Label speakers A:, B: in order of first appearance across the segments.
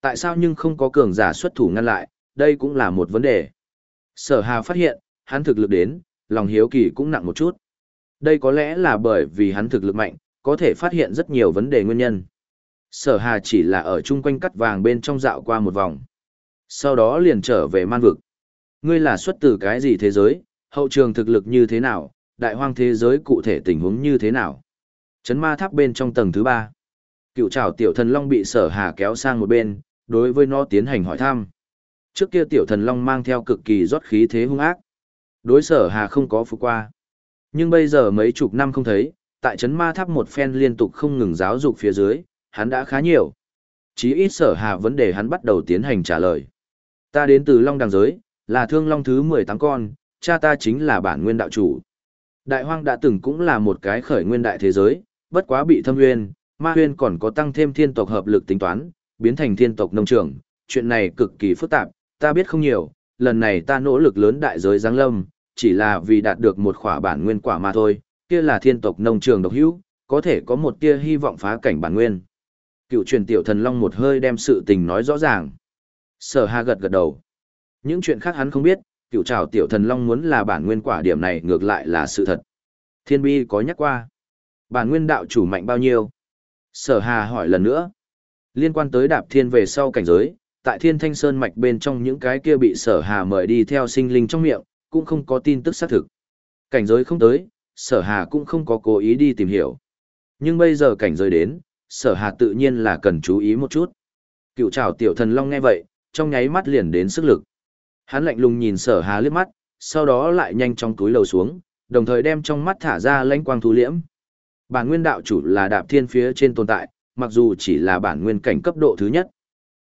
A: Tại sao nhưng không có cường giả xuất thủ ngăn lại, đây cũng là một vấn đề. Sở Hà phát hiện, hắn thực lực đến, lòng hiếu kỳ cũng nặng một chút. Đây có lẽ là bởi vì hắn thực lực mạnh, có thể phát hiện rất nhiều vấn đề nguyên nhân. Sở Hà chỉ là ở chung quanh cắt vàng bên trong dạo qua một vòng. Sau đó liền trở về man vực. Ngươi là xuất từ cái gì thế giới, hậu trường thực lực như thế nào, đại hoang thế giới cụ thể tình huống như thế nào. Chấn ma tháp bên trong tầng thứ ba. Cựu trảo tiểu thần long bị sở hà kéo sang một bên, đối với nó tiến hành hỏi thăm. Trước kia tiểu thần long mang theo cực kỳ rót khí thế hung ác. Đối sở hà không có phục qua. Nhưng bây giờ mấy chục năm không thấy, tại chấn ma tháp một phen liên tục không ngừng giáo dục phía dưới, hắn đã khá nhiều. Chí ít sở hà vấn đề hắn bắt đầu tiến hành trả lời. Ta đến từ Long Đằng Giới, là thương long thứ 18 con, cha ta chính là bản nguyên đạo chủ. Đại hoang đã từng cũng là một cái khởi nguyên đại thế giới, bất quá bị thâm nguyên, ma huyên còn có tăng thêm thiên tộc hợp lực tính toán, biến thành thiên tộc nông trường. Chuyện này cực kỳ phức tạp, ta biết không nhiều, lần này ta nỗ lực lớn đại giới giáng lâm, chỉ là vì đạt được một khỏa bản nguyên quả mà thôi, kia là thiên tộc nông trường độc hữu, có thể có một tia hy vọng phá cảnh bản nguyên. Cựu truyền tiểu thần long một hơi đem sự tình nói rõ ràng. Sở Hà gật gật đầu. Những chuyện khác hắn không biết, cựu trào tiểu thần long muốn là bản nguyên quả điểm này ngược lại là sự thật. Thiên bi có nhắc qua. Bản nguyên đạo chủ mạnh bao nhiêu? Sở Hà hỏi lần nữa. Liên quan tới đạp thiên về sau cảnh giới, tại thiên thanh sơn mạch bên trong những cái kia bị sở hà mời đi theo sinh linh trong miệng, cũng không có tin tức xác thực. Cảnh giới không tới, sở hà cũng không có cố ý đi tìm hiểu. Nhưng bây giờ cảnh giới đến, sở hà tự nhiên là cần chú ý một chút. Cựu trào tiểu thần long nghe vậy, trong nháy mắt liền đến sức lực. Hắn lạnh lùng nhìn sở hà liếc mắt, sau đó lại nhanh trong túi lầu xuống, đồng thời đem trong mắt thả ra lãnh quang thu liễm. Bản nguyên đạo chủ là đạp thiên phía trên tồn tại, mặc dù chỉ là bản nguyên cảnh cấp độ thứ nhất,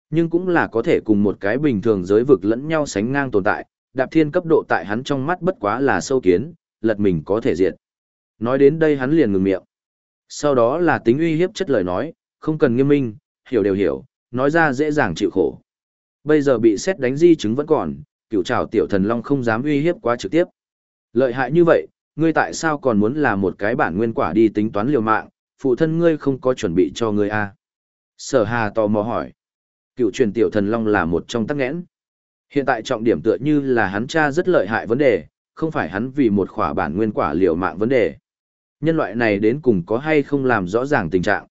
A: nhưng cũng là có thể cùng một cái bình thường giới vực lẫn nhau sánh ngang tồn tại, đạp thiên cấp độ tại hắn trong mắt bất quá là sâu kiến, lật mình có thể diệt. Nói đến đây hắn liền ngừng miệng. Sau đó là tính uy hiếp chất lời nói, không cần nghiêm minh, hiểu đều hiểu, nói ra dễ dàng chịu khổ. Bây giờ bị xét đánh di chứng vẫn còn, cựu trào tiểu thần long không dám uy hiếp quá trực tiếp. Lợi hại như vậy, ngươi tại sao còn muốn là một cái bản nguyên quả đi tính toán liều mạng, phụ thân ngươi không có chuẩn bị cho ngươi à? Sở hà tò mò hỏi. Cựu truyền tiểu thần long là một trong tắc nghẽn. Hiện tại trọng điểm tựa như là hắn cha rất lợi hại vấn đề, không phải hắn vì một khỏa bản nguyên quả liều mạng vấn đề. Nhân loại này đến cùng có hay không làm rõ ràng tình trạng.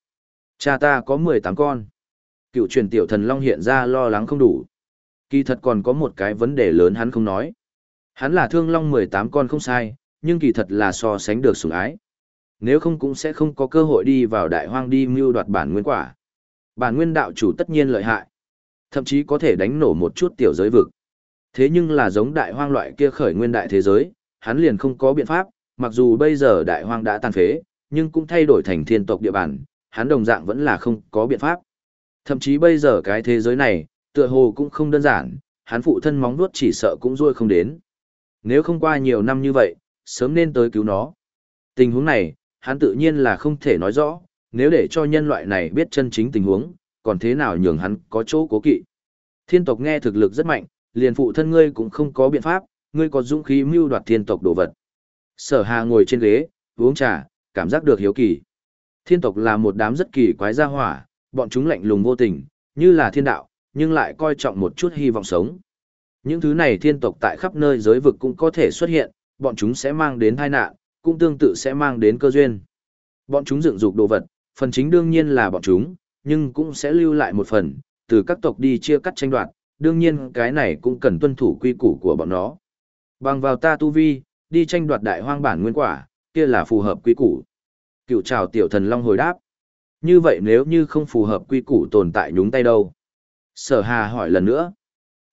A: Cha ta có 18 con. Cựu truyền tiểu thần long hiện ra lo lắng không đủ. Kỳ thật còn có một cái vấn đề lớn hắn không nói. Hắn là thương long 18 con không sai, nhưng kỳ thật là so sánh được sủng ái. Nếu không cũng sẽ không có cơ hội đi vào đại hoang đi mưu đoạt bản nguyên quả. Bản nguyên đạo chủ tất nhiên lợi hại. Thậm chí có thể đánh nổ một chút tiểu giới vực. Thế nhưng là giống đại hoang loại kia khởi nguyên đại thế giới, hắn liền không có biện pháp, mặc dù bây giờ đại hoang đã tàn phế, nhưng cũng thay đổi thành thiên tộc địa bàn, hắn đồng dạng vẫn là không có biện pháp. Thậm chí bây giờ cái thế giới này, tựa hồ cũng không đơn giản, hắn phụ thân móng vuốt chỉ sợ cũng ruôi không đến. Nếu không qua nhiều năm như vậy, sớm nên tới cứu nó. Tình huống này, hắn tự nhiên là không thể nói rõ, nếu để cho nhân loại này biết chân chính tình huống, còn thế nào nhường hắn có chỗ cố kỵ. Thiên tộc nghe thực lực rất mạnh, liền phụ thân ngươi cũng không có biện pháp, ngươi có dũng khí mưu đoạt thiên tộc đồ vật. Sở Hà ngồi trên ghế, uống trà, cảm giác được hiếu kỳ. Thiên tộc là một đám rất kỳ quái gia hỏa, bọn chúng lạnh lùng vô tình, như là thiên đạo, nhưng lại coi trọng một chút hy vọng sống. Những thứ này thiên tộc tại khắp nơi giới vực cũng có thể xuất hiện, bọn chúng sẽ mang đến tai nạn, cũng tương tự sẽ mang đến cơ duyên. Bọn chúng dựng dục đồ vật, phần chính đương nhiên là bọn chúng, nhưng cũng sẽ lưu lại một phần, từ các tộc đi chia cắt tranh đoạt, đương nhiên cái này cũng cần tuân thủ quy củ của bọn nó. Bằng vào ta tu vi, đi tranh đoạt đại hoang bản nguyên quả, kia là phù hợp quy củ. Cựu trào tiểu thần long hồi đáp. Như vậy nếu như không phù hợp quy củ tồn tại nhúng tay đâu? Sở hà hỏi lần nữa.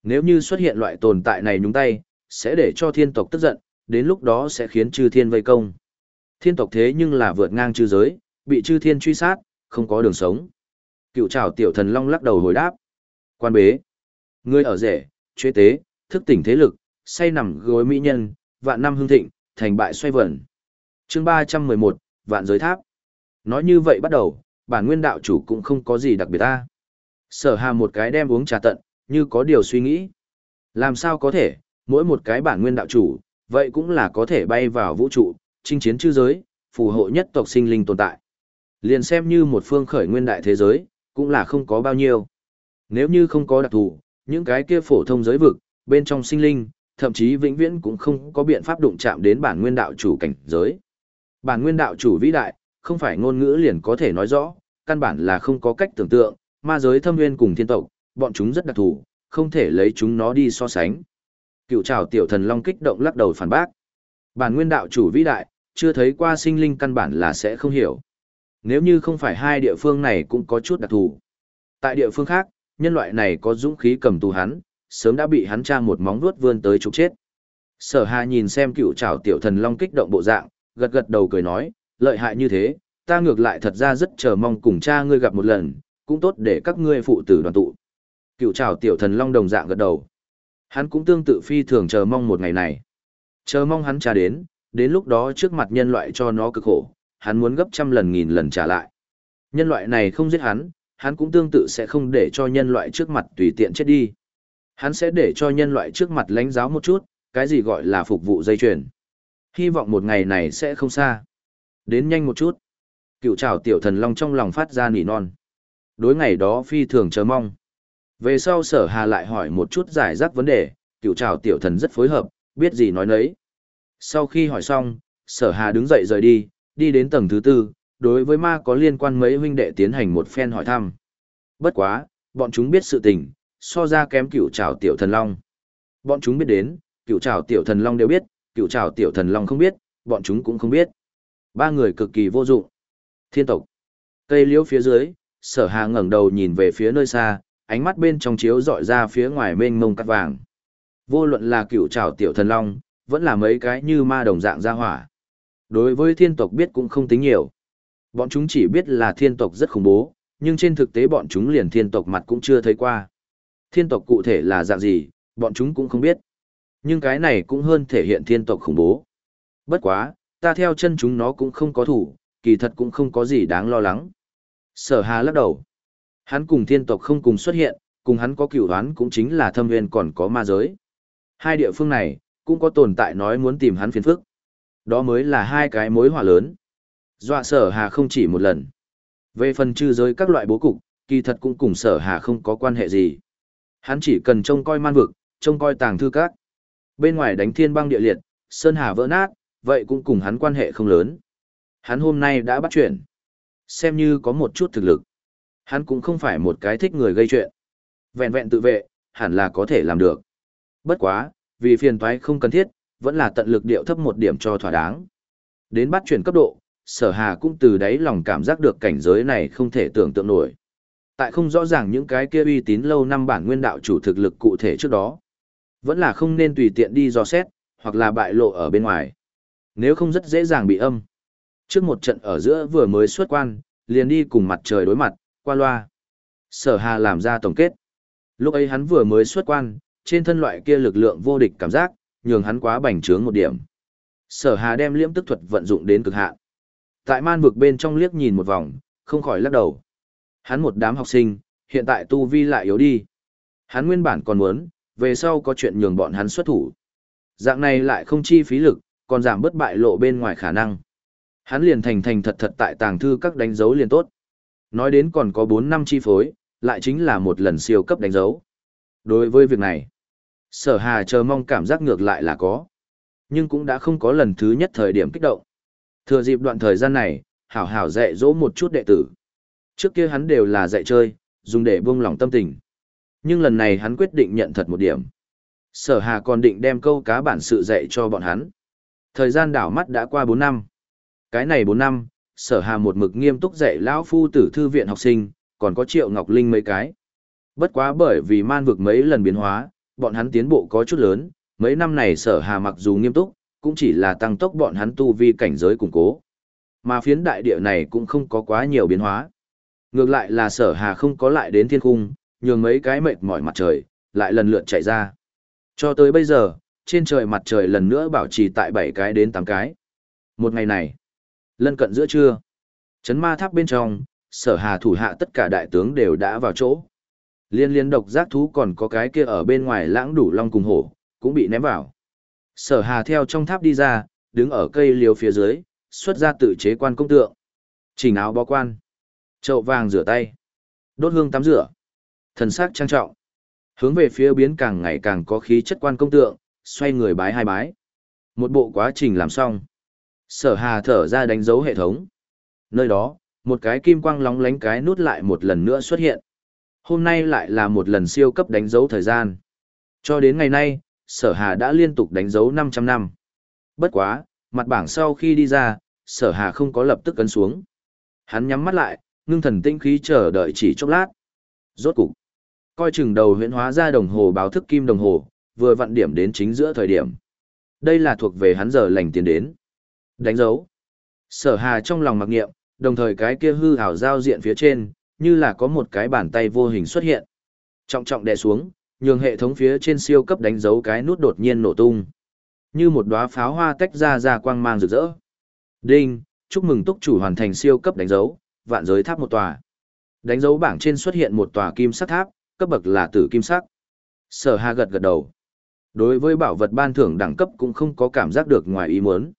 A: Nếu như xuất hiện loại tồn tại này nhúng tay, sẽ để cho thiên tộc tức giận, đến lúc đó sẽ khiến chư thiên vây công. Thiên tộc thế nhưng là vượt ngang chư giới, bị chư thiên truy sát, không có đường sống. Cựu trảo tiểu thần long lắc đầu hồi đáp. Quan bế. Ngươi ở rể, chế tế, thức tỉnh thế lực, say nằm gối mỹ nhân, vạn năm hương thịnh, thành bại xoay vẩn. chương ba trăm mười một vạn giới tháp. Nói như vậy bắt đầu, bản nguyên đạo chủ cũng không có gì đặc biệt ta. Sở hà một cái đem uống trà tận, như có điều suy nghĩ. Làm sao có thể, mỗi một cái bản nguyên đạo chủ, vậy cũng là có thể bay vào vũ trụ, chinh chiến chư giới, phù hộ nhất tộc sinh linh tồn tại. Liền xem như một phương khởi nguyên đại thế giới, cũng là không có bao nhiêu. Nếu như không có đặc thù, những cái kia phổ thông giới vực, bên trong sinh linh, thậm chí vĩnh viễn cũng không có biện pháp đụng chạm đến bản nguyên đạo chủ cảnh giới. Bản nguyên đạo chủ vĩ đại, không phải ngôn ngữ liền có thể nói rõ, căn bản là không có cách tưởng tượng, ma giới thâm nguyên cùng thiên tộc, bọn chúng rất đặc thù, không thể lấy chúng nó đi so sánh. Cựu trào tiểu thần long kích động lắc đầu phản bác. Bản nguyên đạo chủ vĩ đại, chưa thấy qua sinh linh căn bản là sẽ không hiểu. Nếu như không phải hai địa phương này cũng có chút đặc thù. Tại địa phương khác, nhân loại này có dũng khí cầm tù hắn, sớm đã bị hắn tra một móng vuốt vươn tới chục chết. Sở Hà nhìn xem cựu trảo tiểu thần long kích động bộ dạng, gật gật đầu cười nói, lợi hại như thế, ta ngược lại thật ra rất chờ mong cùng cha ngươi gặp một lần, cũng tốt để các ngươi phụ tử đoàn tụ. Cựu trảo tiểu thần long đồng dạng gật đầu. Hắn cũng tương tự phi thường chờ mong một ngày này. Chờ mong hắn trả đến, đến lúc đó trước mặt nhân loại cho nó cực khổ, hắn muốn gấp trăm lần nghìn lần trả lại. Nhân loại này không giết hắn, hắn cũng tương tự sẽ không để cho nhân loại trước mặt tùy tiện chết đi. Hắn sẽ để cho nhân loại trước mặt lánh giáo một chút, cái gì gọi là phục vụ dây chuyền. Hy vọng một ngày này sẽ không xa. Đến nhanh một chút. Cựu trào tiểu thần long trong lòng phát ra nỉ non. Đối ngày đó phi thường chờ mong. Về sau sở hà lại hỏi một chút giải rác vấn đề, cựu trào tiểu thần rất phối hợp, biết gì nói nấy. Sau khi hỏi xong, sở hà đứng dậy rời đi, đi đến tầng thứ tư, đối với ma có liên quan mấy huynh đệ tiến hành một phen hỏi thăm. Bất quá, bọn chúng biết sự tình, so ra kém cựu trào tiểu thần long. Bọn chúng biết đến, cựu trào tiểu thần long đều biết, cựu trào tiểu thần long không biết, bọn chúng cũng không biết. Ba người cực kỳ vô dụng. Thiên tộc. Cây liễu phía dưới, sở hà ngẩng đầu nhìn về phía nơi xa, ánh mắt bên trong chiếu dọi ra phía ngoài mênh mông cắt vàng. Vô luận là cựu trào tiểu thần long, vẫn là mấy cái như ma đồng dạng ra hỏa. Đối với thiên tộc biết cũng không tính nhiều. Bọn chúng chỉ biết là thiên tộc rất khủng bố, nhưng trên thực tế bọn chúng liền thiên tộc mặt cũng chưa thấy qua. Thiên tộc cụ thể là dạng gì, bọn chúng cũng không biết. Nhưng cái này cũng hơn thể hiện thiên tộc khủng bố. Bất quá, ta theo chân chúng nó cũng không có thủ, kỳ thật cũng không có gì đáng lo lắng. Sở hà lắc đầu. Hắn cùng thiên tộc không cùng xuất hiện, cùng hắn có cửu đoán cũng chính là thâm viên còn có ma giới. Hai địa phương này, cũng có tồn tại nói muốn tìm hắn phiền phức. Đó mới là hai cái mối hỏa lớn. Dọa sở hà không chỉ một lần. Về phần trừ giới các loại bố cục, kỳ thật cũng cùng sở hà không có quan hệ gì. Hắn chỉ cần trông coi man vực, trông coi tàng thư các. Bên ngoài đánh thiên băng địa liệt, sơn hà vỡ nát, vậy cũng cùng hắn quan hệ không lớn. Hắn hôm nay đã bắt chuyện. Xem như có một chút thực lực. Hắn cũng không phải một cái thích người gây chuyện. Vẹn vẹn tự vệ, hẳn là có thể làm được. Bất quá, vì phiền toái không cần thiết, vẫn là tận lực điệu thấp một điểm cho thỏa đáng. Đến bắt chuyển cấp độ, sở hà cũng từ đáy lòng cảm giác được cảnh giới này không thể tưởng tượng nổi. Tại không rõ ràng những cái kia uy tín lâu năm bản nguyên đạo chủ thực lực cụ thể trước đó. Vẫn là không nên tùy tiện đi dò xét, hoặc là bại lộ ở bên ngoài. Nếu không rất dễ dàng bị âm. Trước một trận ở giữa vừa mới xuất quan, liền đi cùng mặt trời đối mặt, qua loa. Sở Hà làm ra tổng kết. Lúc ấy hắn vừa mới xuất quan, trên thân loại kia lực lượng vô địch cảm giác, nhường hắn quá bành trướng một điểm. Sở Hà đem liễm tức thuật vận dụng đến cực hạn. Tại man vực bên trong liếc nhìn một vòng, không khỏi lắc đầu. Hắn một đám học sinh, hiện tại tu vi lại yếu đi. Hắn nguyên bản còn muốn, về sau có chuyện nhường bọn hắn xuất thủ. Dạng này lại không chi phí lực, còn giảm bất bại lộ bên ngoài khả năng. Hắn liền thành thành thật thật tại tàng thư các đánh dấu liền tốt. Nói đến còn có 4 năm chi phối, lại chính là một lần siêu cấp đánh dấu. Đối với việc này, sở hà chờ mong cảm giác ngược lại là có. Nhưng cũng đã không có lần thứ nhất thời điểm kích động. Thừa dịp đoạn thời gian này, hảo hảo dạy dỗ một chút đệ tử. Trước kia hắn đều là dạy chơi, dùng để buông lòng tâm tình. Nhưng lần này hắn quyết định nhận thật một điểm. Sở Hà còn định đem câu cá bản sự dạy cho bọn hắn. Thời gian đảo mắt đã qua 4 năm. Cái này 4 năm, Sở Hà một mực nghiêm túc dạy lão phu tử thư viện học sinh, còn có Triệu Ngọc Linh mấy cái. Bất quá bởi vì man vực mấy lần biến hóa, bọn hắn tiến bộ có chút lớn, mấy năm này Sở Hà mặc dù nghiêm túc, cũng chỉ là tăng tốc bọn hắn tu vi cảnh giới củng cố. Mà phiến đại địa này cũng không có quá nhiều biến hóa. Ngược lại là sở hà không có lại đến thiên cung, nhường mấy cái mệt mỏi mặt trời, lại lần lượt chạy ra. Cho tới bây giờ, trên trời mặt trời lần nữa bảo trì tại 7 cái đến 8 cái. Một ngày này, lân cận giữa trưa, chấn ma tháp bên trong, sở hà thủ hạ tất cả đại tướng đều đã vào chỗ. Liên liên độc giác thú còn có cái kia ở bên ngoài lãng đủ long cùng hổ, cũng bị ném vào. Sở hà theo trong tháp đi ra, đứng ở cây liều phía dưới, xuất ra tự chế quan công tượng. Chỉnh áo bó quan. Chậu vàng rửa tay. Đốt hương tắm rửa. Thần sắc trang trọng. Hướng về phía biến càng ngày càng có khí chất quan công tượng, xoay người bái hai bái. Một bộ quá trình làm xong. Sở hà thở ra đánh dấu hệ thống. Nơi đó, một cái kim quang lóng lánh cái nút lại một lần nữa xuất hiện. Hôm nay lại là một lần siêu cấp đánh dấu thời gian. Cho đến ngày nay, sở hà đã liên tục đánh dấu 500 năm. Bất quá, mặt bảng sau khi đi ra, sở hà không có lập tức cấn xuống. Hắn nhắm mắt lại, ngưng thần tinh khí chờ đợi chỉ chốc lát. Rốt cục, coi chừng đầu huyễn hóa ra đồng hồ báo thức kim đồng hồ, vừa vặn điểm đến chính giữa thời điểm. Đây là thuộc về hắn giờ lành tiền đến. Đánh dấu. Sở hà trong lòng mặc niệm, đồng thời cái kia hư hảo giao diện phía trên, như là có một cái bàn tay vô hình xuất hiện. Trọng trọng đè xuống, nhường hệ thống phía trên siêu cấp đánh dấu cái nút đột nhiên nổ tung. Như một đóa pháo hoa tách ra ra quang mang rực rỡ. Đinh, chúc mừng túc chủ hoàn thành siêu cấp đánh dấu, vạn giới tháp một tòa. Đánh dấu bảng trên xuất hiện một tòa kim sắc tháp, cấp bậc là tử kim sắc. Sở Hà gật gật đầu. Đối với bảo vật ban thưởng đẳng cấp cũng không có cảm giác được ngoài ý muốn.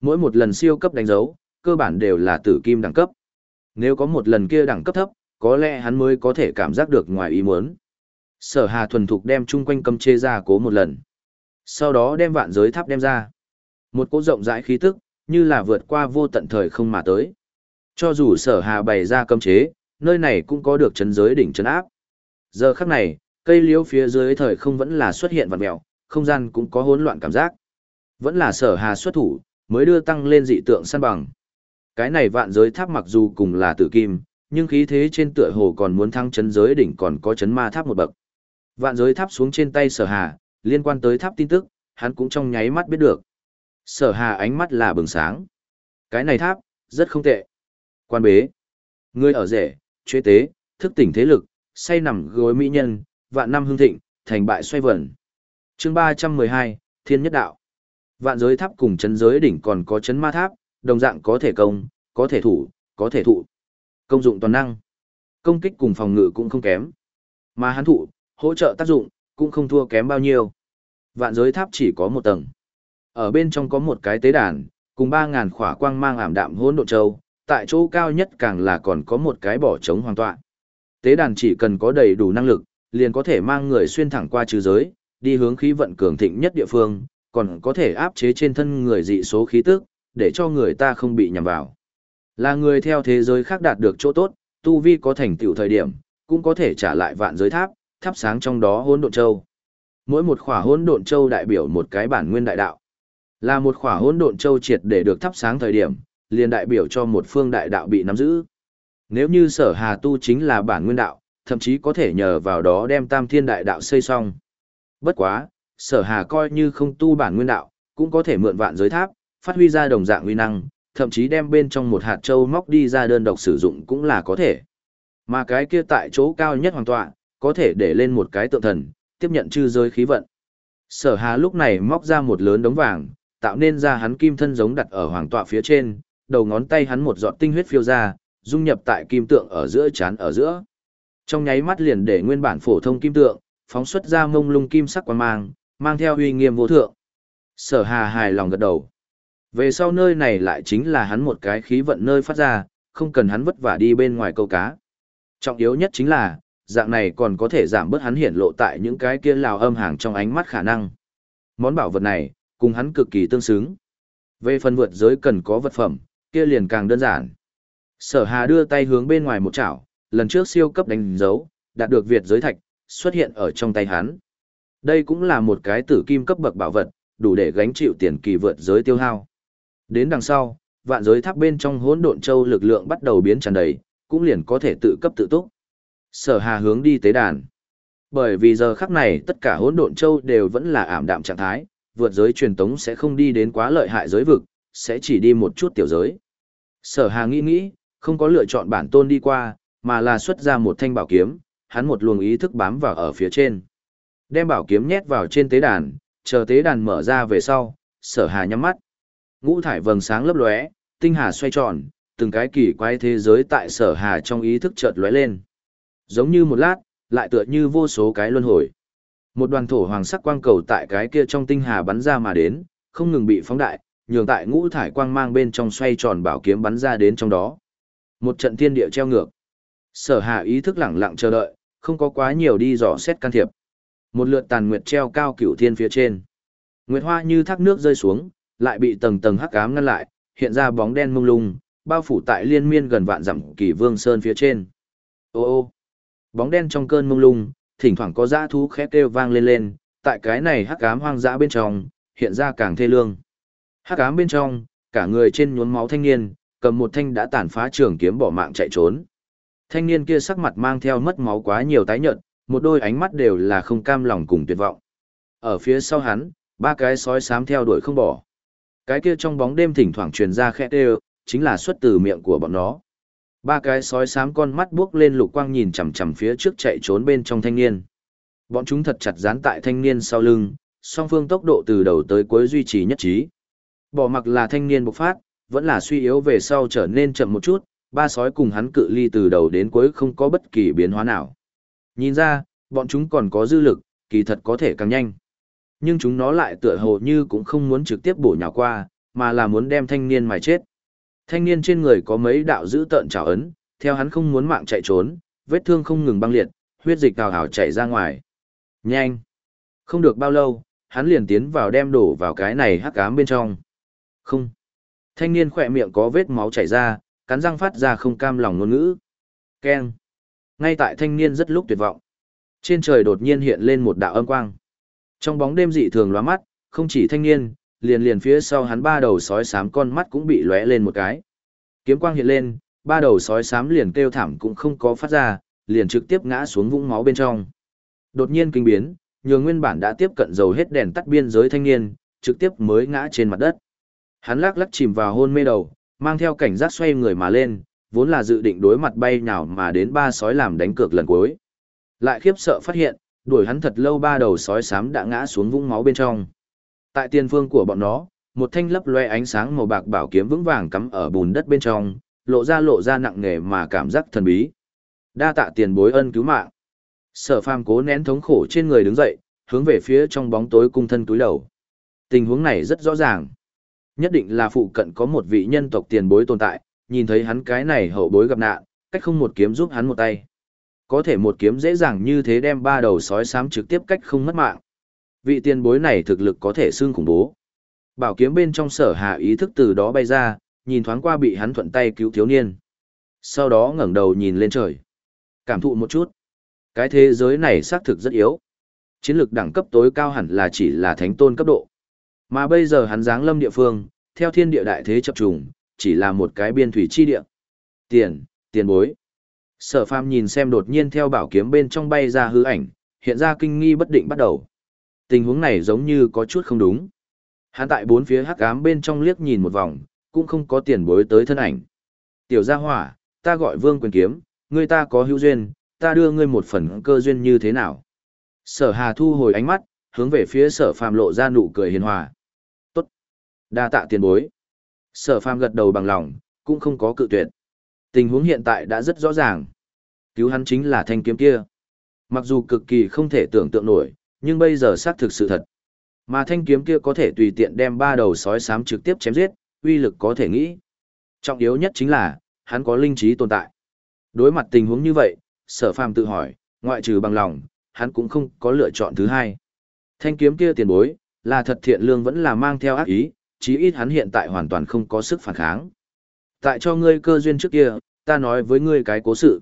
A: Mỗi một lần siêu cấp đánh dấu, cơ bản đều là tử kim đẳng cấp. Nếu có một lần kia đẳng cấp thấp, có lẽ hắn mới có thể cảm giác được ngoài ý muốn. Sở Hà thuần thục đem chung quanh cấm chê ra cố một lần. Sau đó đem vạn giới tháp đem ra. Một cỗ rộng rãi khí tức, như là vượt qua vô tận thời không mà tới. Cho dù sở hà bày ra cấm chế, nơi này cũng có được chấn giới đỉnh chấn áp. Giờ khắc này, cây liễu phía dưới thời không vẫn là xuất hiện vật mèo, không gian cũng có hỗn loạn cảm giác. Vẫn là sở hà xuất thủ, mới đưa tăng lên dị tượng săn bằng. Cái này vạn giới tháp mặc dù cùng là tử kim, nhưng khí thế trên tựa hồ còn muốn thăng chấn giới đỉnh còn có chấn ma tháp một bậc. Vạn giới tháp xuống trên tay sở hà, liên quan tới tháp tin tức, hắn cũng trong nháy mắt biết được. Sở hà ánh mắt là bừng sáng. Cái này tháp, rất không tệ. Quan bế. Người ở rể, chế tế, thức tỉnh thế lực, say nằm gối mỹ nhân, vạn năm hương thịnh, thành bại xoay vẩn. chương ba trăm mười hai Thiên Nhất Đạo. Vạn giới tháp cùng chấn giới đỉnh còn có chấn ma tháp, đồng dạng có thể công, có thể thủ, có thể thụ. Công dụng toàn năng. Công kích cùng phòng ngự cũng không kém. Mà hắn thụ, hỗ trợ tác dụng, cũng không thua kém bao nhiêu. Vạn giới tháp chỉ có một tầng. Ở bên trong có một cái tế đàn, cùng 3.000 khỏa quang mang ảm đạm hỗn độn châu, tại chỗ cao nhất càng là còn có một cái bỏ trống hoàn toàn. Tế đàn chỉ cần có đầy đủ năng lực, liền có thể mang người xuyên thẳng qua trừ giới, đi hướng khí vận cường thịnh nhất địa phương, còn có thể áp chế trên thân người dị số khí tức, để cho người ta không bị nhầm vào. Là người theo thế giới khác đạt được chỗ tốt, tu vi có thành tựu thời điểm, cũng có thể trả lại vạn giới tháp, thắp sáng trong đó hỗn độn châu. Mỗi một khỏa hỗn độn châu đại biểu một cái bản nguyên đại đạo. Là một khỏa hỗn độn châu triệt để được thắp sáng thời điểm, liền đại biểu cho một phương đại đạo bị nắm giữ. Nếu như sở hà tu chính là bản nguyên đạo, thậm chí có thể nhờ vào đó đem tam thiên đại đạo xây xong. Bất quá, sở hà coi như không tu bản nguyên đạo, cũng có thể mượn vạn giới tháp, phát huy ra đồng dạng uy năng, thậm chí đem bên trong một hạt châu móc đi ra đơn độc sử dụng cũng là có thể. Mà cái kia tại chỗ cao nhất hoàng tọa, có thể để lên một cái tượng thần, tiếp nhận chư giới khí vận. Sở Hà lúc này móc ra một lớn đống vàng, tạo nên ra hắn kim thân giống đặt ở hoàng tọa phía trên, đầu ngón tay hắn một giọt tinh huyết phiêu ra, dung nhập tại kim tượng ở giữa chán ở giữa. Trong nháy mắt liền để nguyên bản phổ thông kim tượng, phóng xuất ra mông lung kim sắc quang mang, mang theo uy nghiêm vô thượng. Sở Hà hài lòng gật đầu. Về sau nơi này lại chính là hắn một cái khí vận nơi phát ra, không cần hắn vất vả đi bên ngoài câu cá. Trọng yếu nhất chính là, dạng này còn có thể giảm bớt hắn hiển lộ tại những cái kia lào âm hàng trong ánh mắt khả năng. Món bảo vật này, cùng hắn cực kỳ tương xứng. Về phần vượt giới cần có vật phẩm, kia liền càng đơn giản. Sở Hà đưa tay hướng bên ngoài một chảo, lần trước siêu cấp đánh dấu, đạt được Việt giới thạch, xuất hiện ở trong tay hắn. Đây cũng là một cái tử kim cấp bậc bảo vật, đủ để gánh chịu tiền kỳ vượt giới tiêu hao. Đến đằng sau, vạn giới tháp bên trong hỗn độn châu lực lượng bắt đầu biến tràn đầy, cũng liền có thể tự cấp tự túc. Sở Hà hướng đi tế đàn. Bởi vì giờ khắc này tất cả hỗn độn châu đều vẫn là ảm đạm trạng thái, vượt giới truyền tống sẽ không đi đến quá lợi hại giới vực, sẽ chỉ đi một chút tiểu giới. Sở Hà nghĩ nghĩ, không có lựa chọn bản tôn đi qua, mà là xuất ra một thanh bảo kiếm, hắn một luồng ý thức bám vào ở phía trên. Đem bảo kiếm nhét vào trên tế đàn, chờ tế đàn mở ra về sau, sở hà nhắm mắt. Ngũ thải vầng sáng lấp lóe, tinh hà xoay tròn, từng cái kỳ quái thế giới tại sở hà trong ý thức chợt lóe lên. Giống như một lát, lại tựa như vô số cái luân hồi. Một đoàn thổ hoàng sắc quang cầu tại cái kia trong tinh hà bắn ra mà đến, không ngừng bị phóng đại, nhường tại ngũ thải quang mang bên trong xoay tròn bảo kiếm bắn ra đến trong đó. Một trận thiên địa treo ngược. Sở Hà ý thức lặng lặng chờ đợi, không có quá nhiều đi dò xét can thiệp. Một lượt tàn nguyệt treo cao cửu thiên phía trên. Nguyệt hoa như thác nước rơi xuống, lại bị tầng tầng hắc ám ngăn lại, hiện ra bóng đen mông lung, bao phủ tại liên miên gần vạn dặm kỳ vương sơn phía trên. Ô ô, bóng đen trong cơn mông lung, thỉnh thoảng có dã thú khẽ kêu vang lên lên, tại cái này hắc ám hoang dã bên trong, hiện ra càng thê lương. Hắc ám bên trong, cả người trên nhuốm máu thanh niên, cầm một thanh đã tàn phá trường kiếm bỏ mạng chạy trốn. Thanh niên kia sắc mặt mang theo mất máu quá nhiều tái nhợt, một đôi ánh mắt đều là không cam lòng cùng tuyệt vọng. Ở phía sau hắn, ba cái sói xám theo đuổi không bỏ. Cái kia trong bóng đêm thỉnh thoảng truyền ra khẽ kêu, chính là xuất từ miệng của bọn nó. Ba cái sói xám con mắt buốc lên lục quang nhìn chằm chằm phía trước chạy trốn bên trong thanh niên. Bọn chúng thật chặt dán tại thanh niên sau lưng, song phương tốc độ từ đầu tới cuối duy trì nhất trí. Bỏ mặc là thanh niên bộc phát, vẫn là suy yếu về sau trở nên chậm một chút, ba sói cùng hắn cự ly từ đầu đến cuối không có bất kỳ biến hóa nào. Nhìn ra, bọn chúng còn có dư lực, kỳ thật có thể càng nhanh. Nhưng chúng nó lại tựa hồ như cũng không muốn trực tiếp bổ nhào qua, mà là muốn đem thanh niên mài chết. Thanh niên trên người có mấy đạo giữ tợn trào ấn, theo hắn không muốn mạng chạy trốn, vết thương không ngừng băng liệt, huyết dịch cào hào chảy ra ngoài. Nhanh! Không được bao lâu, hắn liền tiến vào đem đổ vào cái này hắc ám bên trong. Không! Thanh niên khỏe miệng có vết máu chảy ra, cắn răng phát ra không cam lòng ngôn ngữ. Keng! Ngay tại thanh niên rất lúc tuyệt vọng. Trên trời đột nhiên hiện lên một đạo âm quang. Trong bóng đêm dị thường lóa mắt, không chỉ thanh niên, liền liền phía sau hắn ba đầu sói xám con mắt cũng bị lóe lên một cái. Kiếm quang hiện lên, ba đầu sói xám liền kêu thảm cũng không có phát ra, liền trực tiếp ngã xuống vũng máu bên trong. Đột nhiên kinh biến, nhường nguyên bản đã tiếp cận dầu hết đèn tắt biên giới thanh niên, trực tiếp mới ngã trên mặt đất. Hắn lắc lắc chìm vào hôn mê đầu, mang theo cảnh giác xoay người mà lên, vốn là dự định đối mặt bay nhào mà đến ba sói làm đánh cược lần cuối. Lại khiếp sợ phát hiện, đuổi hắn thật lâu ba đầu sói xám đã ngã xuống vũng máu bên trong. Tại tiền phương của bọn nó, một thanh lấp loe ánh sáng màu bạc bảo kiếm vững vàng cắm ở bùn đất bên trong, lộ ra lộ ra nặng nề mà cảm giác thần bí. Đa tạ tiền bối ân cứu mạng. Sở phàm cố nén thống khổ trên người đứng dậy, hướng về phía trong bóng tối cung thân túi đầu. Tình huống này rất rõ ràng. Nhất định là phụ cận có một vị nhân tộc tiền bối tồn tại, nhìn thấy hắn cái này hậu bối gặp nạn, cách không một kiếm giúp hắn một tay. Có thể một kiếm dễ dàng như thế đem ba đầu sói xám trực tiếp cách không mất mạng. Vị tiền bối này thực lực có thể xương khủng bố. Bảo kiếm bên trong sở hạ ý thức từ đó bay ra, nhìn thoáng qua bị hắn thuận tay cứu thiếu niên. Sau đó ngẩng đầu nhìn lên trời. Cảm thụ một chút. Cái thế giới này xác thực rất yếu. Chiến lược đẳng cấp tối cao hẳn là chỉ là thánh tôn cấp độ. Mà bây giờ hắn giáng lâm địa phương, theo thiên địa đại thế chập trùng, chỉ là một cái biên thủy chi địa. Tiền, tiền bối. Sở phàm nhìn xem đột nhiên theo bảo kiếm bên trong bay ra hư ảnh, hiện ra kinh nghi bất định bắt đầu. Tình huống này giống như có chút không đúng. Hắn tại bốn phía hắc ám bên trong liếc nhìn một vòng, cũng không có tiền bối tới thân ảnh. Tiểu gia hỏa, ta gọi vương quyền kiếm, ngươi ta có hữu duyên, ta đưa ngươi một phần cơ duyên như thế nào. Sở hà thu hồi ánh mắt, hướng về phía sở phàm lộ ra nụ cười hiền hòa. Tốt. đa tạ tiền bối. Sở phàm gật đầu bằng lòng, cũng không có cự tuyệt. Tình huống hiện tại đã rất rõ ràng. Cứu hắn chính là thanh kiếm kia. Mặc dù cực kỳ không thể tưởng tượng nổi, nhưng bây giờ xác thực sự thật. Mà thanh kiếm kia có thể tùy tiện đem ba đầu sói xám trực tiếp chém giết, uy lực có thể nghĩ. Trọng yếu nhất chính là, hắn có linh trí tồn tại. Đối mặt tình huống như vậy, sở phàm tự hỏi, ngoại trừ bằng lòng, hắn cũng không có lựa chọn thứ hai. Thanh kiếm kia tiền bối, là thật thiện lương vẫn là mang theo ác ý, chí ít hắn hiện tại hoàn toàn không có sức phản kháng. Tại cho ngươi cơ duyên trước kia, ta nói với ngươi cái cố sự.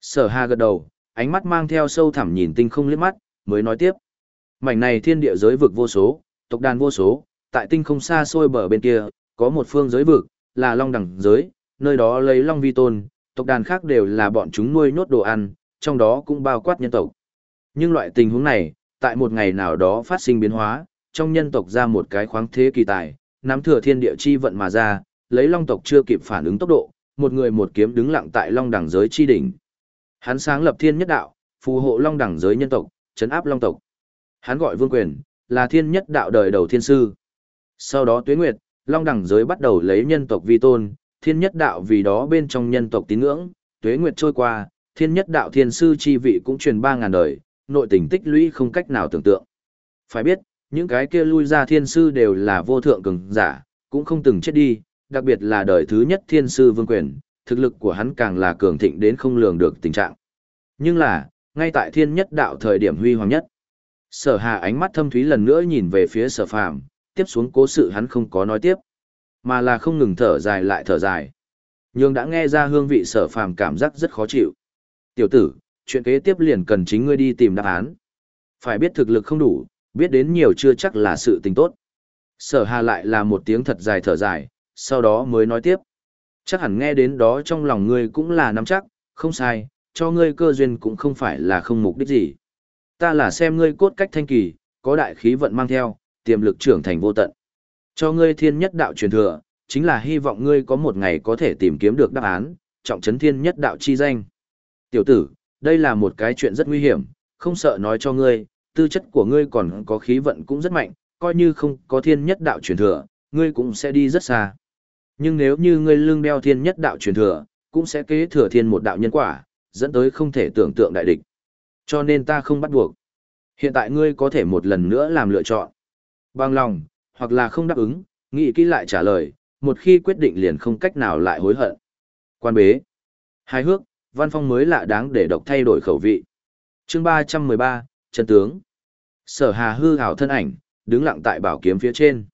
A: Sở Hà gật đầu, ánh mắt mang theo sâu thẳm nhìn tinh không liếc mắt, mới nói tiếp. Mảnh này thiên địa giới vực vô số, tộc đàn vô số, tại tinh không xa xôi bờ bên kia, có một phương giới vực, là long đẳng giới, nơi đó lấy long vi tôn, tộc đàn khác đều là bọn chúng nuôi nhốt đồ ăn, trong đó cũng bao quát nhân tộc. Nhưng loại tình huống này, tại một ngày nào đó phát sinh biến hóa, trong nhân tộc ra một cái khoáng thế kỳ tài, nắm thừa thiên địa chi vận mà ra, lấy long tộc chưa kịp phản ứng tốc độ, một người một kiếm đứng lặng tại long đẳng giới chi đỉnh. Hắn sáng lập thiên nhất đạo, phù hộ long đẳng giới nhân tộc, chấn áp long tộc. Hắn gọi vương quyền, là thiên nhất đạo đời đầu thiên sư. Sau đó tuế nguyệt, long đẳng giới bắt đầu lấy nhân tộc vi tôn, thiên nhất đạo vì đó bên trong nhân tộc tín ngưỡng, tuế nguyệt trôi qua, thiên nhất đạo thiên sư chi vị cũng truyền ba ngàn đời, nội tình tích lũy không cách nào tưởng tượng. Phải biết, những cái kia lui ra thiên sư đều là vô thượng cường giả, cũng không từng chết đi, đặc biệt là đời thứ nhất thiên sư vương quyền, thực lực của hắn càng là cường thịnh đến không lường được tình trạng. Nhưng là, ngay tại thiên nhất đạo thời điểm huy hoàng nhất. Sở hà ánh mắt thâm thúy lần nữa nhìn về phía sở phàm, tiếp xuống cố sự hắn không có nói tiếp, mà là không ngừng thở dài lại thở dài. Nhưng đã nghe ra hương vị sở phàm cảm giác rất khó chịu. Tiểu tử, chuyện kế tiếp liền cần chính ngươi đi tìm đáp án. Phải biết thực lực không đủ, biết đến nhiều chưa chắc là sự tình tốt. Sở hà lại là một tiếng thật dài thở dài, sau đó mới nói tiếp. Chắc hẳn nghe đến đó trong lòng ngươi cũng là nắm chắc, không sai, cho ngươi cơ duyên cũng không phải là không mục đích gì. Ta là xem ngươi cốt cách thanh kỳ, có đại khí vận mang theo, tiềm lực trưởng thành vô tận. Cho ngươi thiên nhất đạo truyền thừa, chính là hy vọng ngươi có một ngày có thể tìm kiếm được đáp án, trọng trấn thiên nhất đạo chi danh. Tiểu tử, đây là một cái chuyện rất nguy hiểm, không sợ nói cho ngươi, tư chất của ngươi còn có khí vận cũng rất mạnh, coi như không có thiên nhất đạo truyền thừa, ngươi cũng sẽ đi rất xa. Nhưng nếu như ngươi lương đeo thiên nhất đạo truyền thừa, cũng sẽ kế thừa thiên một đạo nhân quả, dẫn tới không thể tưởng tượng đại địch. Cho nên ta không bắt buộc. Hiện tại ngươi có thể một lần nữa làm lựa chọn. Bằng lòng, hoặc là không đáp ứng, nghĩ kỹ lại trả lời, một khi quyết định liền không cách nào lại hối hận. Quan bế. Hài hước, văn phong mới lạ đáng để độc thay đổi khẩu vị. chương 313, chân tướng. Sở hà hư hảo thân ảnh, đứng lặng tại bảo kiếm phía trên.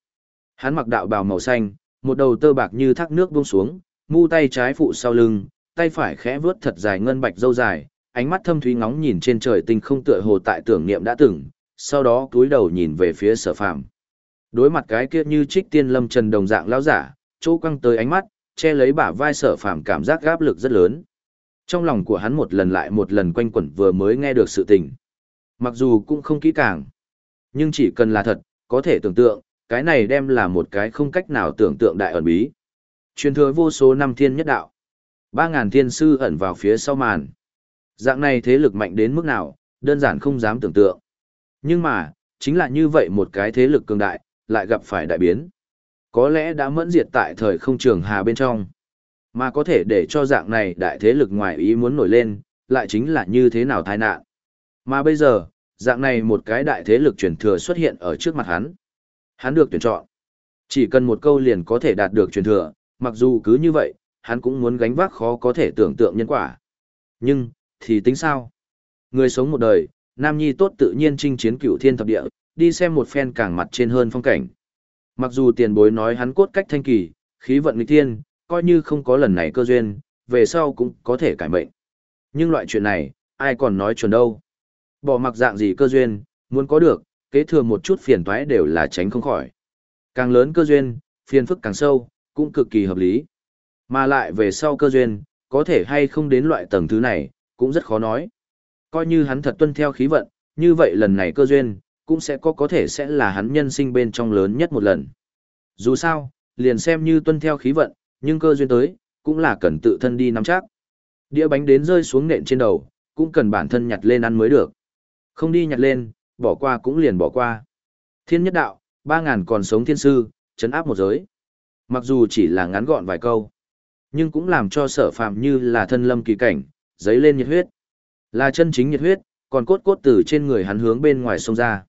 A: Hắn mặc đạo bào màu xanh, một đầu tơ bạc như thác nước buông xuống, mu tay trái phụ sau lưng, tay phải khẽ vướt thật dài ngân bạch dâu dài, ánh mắt thâm thúy ngóng nhìn trên trời tinh không tựa hồ tại tưởng niệm đã từng, sau đó cúi đầu nhìn về phía sở phàm. Đối mặt cái kia như trích tiên lâm trần đồng dạng lão giả, chỗ quăng tới ánh mắt, che lấy bả vai sở phàm cảm giác gáp lực rất lớn. Trong lòng của hắn một lần lại một lần quanh quẩn vừa mới nghe được sự tình. Mặc dù cũng không kỹ càng, nhưng chỉ cần là thật, có thể tưởng tượng, cái này đem là một cái không cách nào tưởng tượng đại ẩn bí. Truyền thừa vô số năm thiên nhất đạo. Ba ngàn thiên sư ẩn vào phía sau màn. Dạng này thế lực mạnh đến mức nào, đơn giản không dám tưởng tượng. Nhưng mà, chính là như vậy một cái thế lực cường đại, lại gặp phải đại biến. Có lẽ đã mẫn diệt tại thời không trường hà bên trong. Mà có thể để cho dạng này đại thế lực ngoài ý muốn nổi lên, lại chính là như thế nào tai nạn. Mà bây giờ, dạng này một cái đại thế lực truyền thừa xuất hiện ở trước mặt hắn. Hắn được tuyển chọn. Chỉ cần một câu liền có thể đạt được truyền thừa, mặc dù cứ như vậy, hắn cũng muốn gánh vác khó có thể tưởng tượng nhân quả. Nhưng, thì tính sao? Người sống một đời, Nam Nhi tốt tự nhiên chinh chiến cửu thiên thập địa, đi xem một phen càng mặt trên hơn phong cảnh. Mặc dù tiền bối nói hắn cốt cách thanh kỳ, khí vận nghịch thiên, coi như không có lần này cơ duyên, về sau cũng có thể cải mệnh. Nhưng loại chuyện này, ai còn nói chuẩn đâu. Bỏ mặc dạng gì cơ duyên, muốn có được, kế thừa một chút phiền toái đều là tránh không khỏi. Càng lớn cơ duyên, phiền phức càng sâu, cũng cực kỳ hợp lý. Mà lại về sau cơ duyên, có thể hay không đến loại tầng thứ này, cũng rất khó nói. Coi như hắn thật tuân theo khí vận, như vậy lần này cơ duyên, cũng sẽ có có thể sẽ là hắn nhân sinh bên trong lớn nhất một lần. Dù sao, liền xem như tuân theo khí vận, nhưng cơ duyên tới, cũng là cần tự thân đi nắm chắc. Đĩa bánh đến rơi xuống nện trên đầu, cũng cần bản thân nhặt lên ăn mới được. Không đi nhặt lên, bỏ qua cũng liền bỏ qua. Thiên nhất đạo, ba ngàn còn sống thiên sư, chấn áp một giới. Mặc dù chỉ là ngắn gọn vài câu, nhưng cũng làm cho sở phạm như là thân lâm kỳ cảnh, giấy lên nhiệt huyết. Là chân chính nhiệt huyết, còn cốt cốt từ trên người hắn hướng bên ngoài sông ra.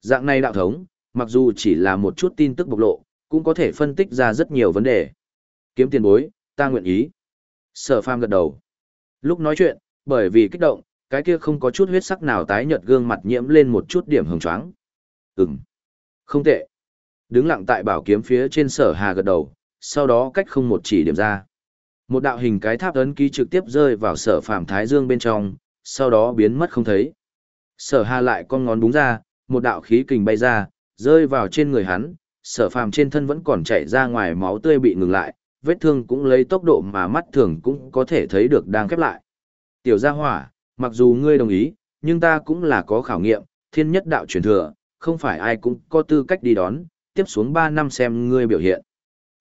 A: Dạng này đạo thống, mặc dù chỉ là một chút tin tức bộc lộ, cũng có thể phân tích ra rất nhiều vấn đề. Kiếm tiền bối, ta nguyện ý. Sở phàm gật đầu. Lúc nói chuyện, bởi vì kích động, cái kia không có chút huyết sắc nào tái nhợt gương mặt nhiễm lên một chút điểm hồng choáng. Ừm. Không tệ. Đứng lặng tại bảo kiếm phía trên sở hà gật đầu, sau đó cách không một chỉ điểm ra. Một đạo hình cái tháp ấn ký trực tiếp rơi vào sở phàm thái dương bên trong, sau đó biến mất không thấy. Sở hà lại con ngón đúng ra, một đạo khí kình bay ra, rơi vào trên người hắn, sở phàm trên thân vẫn còn chảy ra ngoài máu tươi bị ngừng lại, vết thương cũng lấy tốc độ mà mắt thường cũng có thể thấy được đang khép lại. Tiểu gia hỏa, mặc dù ngươi đồng ý, nhưng ta cũng là có khảo nghiệm, thiên nhất đạo truyền thừa, không phải ai cũng có tư cách đi đón, tiếp xuống 3 năm xem ngươi biểu hiện.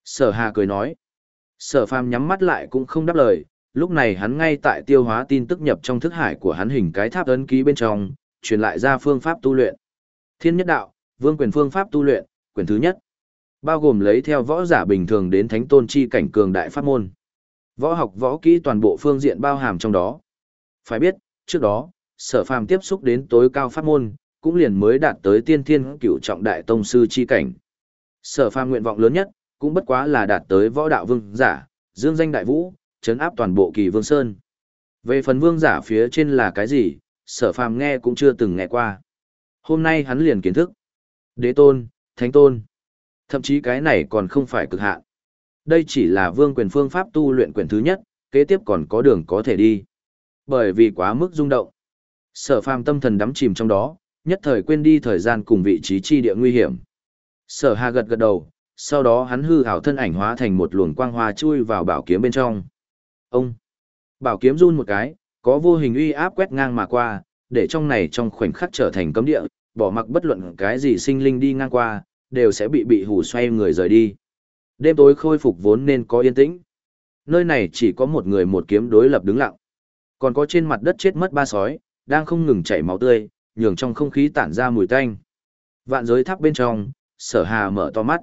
A: Sở Hà cười nói. Sở Phàm nhắm mắt lại cũng không đáp lời, lúc này hắn ngay tại tiêu hóa tin tức nhập trong thức hải của hắn hình cái tháp ấn ký bên trong, truyền lại ra phương pháp tu luyện. Thiên nhất đạo, vương quyền phương pháp tu luyện, quyền thứ nhất. Bao gồm lấy theo võ giả bình thường đến thánh tôn chi cảnh cường đại pháp môn. Võ học võ kỹ toàn bộ phương diện bao hàm trong đó. Phải biết, trước đó, sở phàm tiếp xúc đến tối cao pháp môn, cũng liền mới đạt tới tiên thiên cửu trọng đại tông sư chi cảnh. Sở phàm nguyện vọng lớn nhất, cũng bất quá là đạt tới võ đạo vương giả, dương danh đại vũ, chấn áp toàn bộ kỳ vương sơn. Về phần vương giả phía trên là cái gì, sở phàm nghe cũng chưa từng nghe qua. Hôm nay hắn liền kiến thức. Đế tôn, thánh tôn. Thậm chí cái này còn không phải cực hạn. Đây chỉ là vương quyền phương pháp tu luyện quyền thứ nhất, kế tiếp còn có đường có thể đi. Bởi vì quá mức rung động. Sở phàm tâm thần đắm chìm trong đó, nhất thời quên đi thời gian cùng vị trí chi địa nguy hiểm. Sở hà gật gật đầu, sau đó hắn hư hảo thân ảnh hóa thành một luồng quang hoa chui vào bảo kiếm bên trong. Ông! Bảo kiếm run một cái, có vô hình uy áp quét ngang mà qua, để trong này trong khoảnh khắc trở thành cấm địa, bỏ mặc bất luận cái gì sinh linh đi ngang qua, đều sẽ bị bị hù xoay người rời đi. Đêm tối khôi phục vốn nên có yên tĩnh. Nơi này chỉ có một người một kiếm đối lập đứng lặng. Còn có trên mặt đất chết mất ba sói, đang không ngừng chảy máu tươi, nhường trong không khí tản ra mùi tanh. Vạn giới tháp bên trong, sở hà mở to mắt.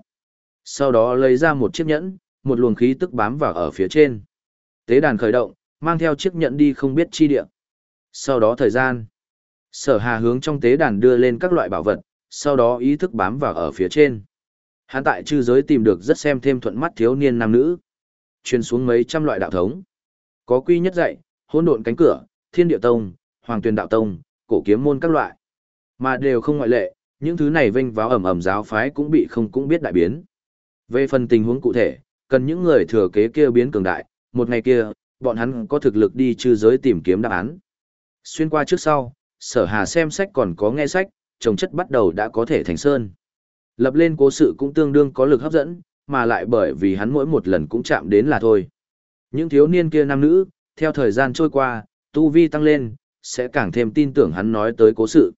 A: Sau đó lấy ra một chiếc nhẫn, một luồng khí tức bám vào ở phía trên. Tế đàn khởi động, mang theo chiếc nhẫn đi không biết chi địa. Sau đó thời gian, sở hà hướng trong tế đàn đưa lên các loại bảo vật, sau đó ý thức bám vào ở phía trên. Hắn tại chư giới tìm được rất xem thêm thuận mắt thiếu niên nam nữ. Truyền xuống mấy trăm loại đạo thống. Có quy nhất dạy, hỗn độn cánh cửa, thiên địa tông, hoàng tuyền đạo tông, cổ kiếm môn các loại. Mà đều không ngoại lệ, những thứ này vinh váo ẩm ẩm giáo phái cũng bị không cũng biết đại biến. Về phần tình huống cụ thể, cần những người thừa kế kia biến cường đại, một ngày kia, bọn hắn có thực lực đi chư giới tìm kiếm đáp án. Xuyên qua trước sau, sở hà xem sách còn có nghe sách, trồng chất bắt đầu đã có thể thành sơn. Lập lên cố sự cũng tương đương có lực hấp dẫn, mà lại bởi vì hắn mỗi một lần cũng chạm đến là thôi. Những thiếu niên kia nam nữ, theo thời gian trôi qua, tu vi tăng lên, sẽ càng thêm tin tưởng hắn nói tới cố sự.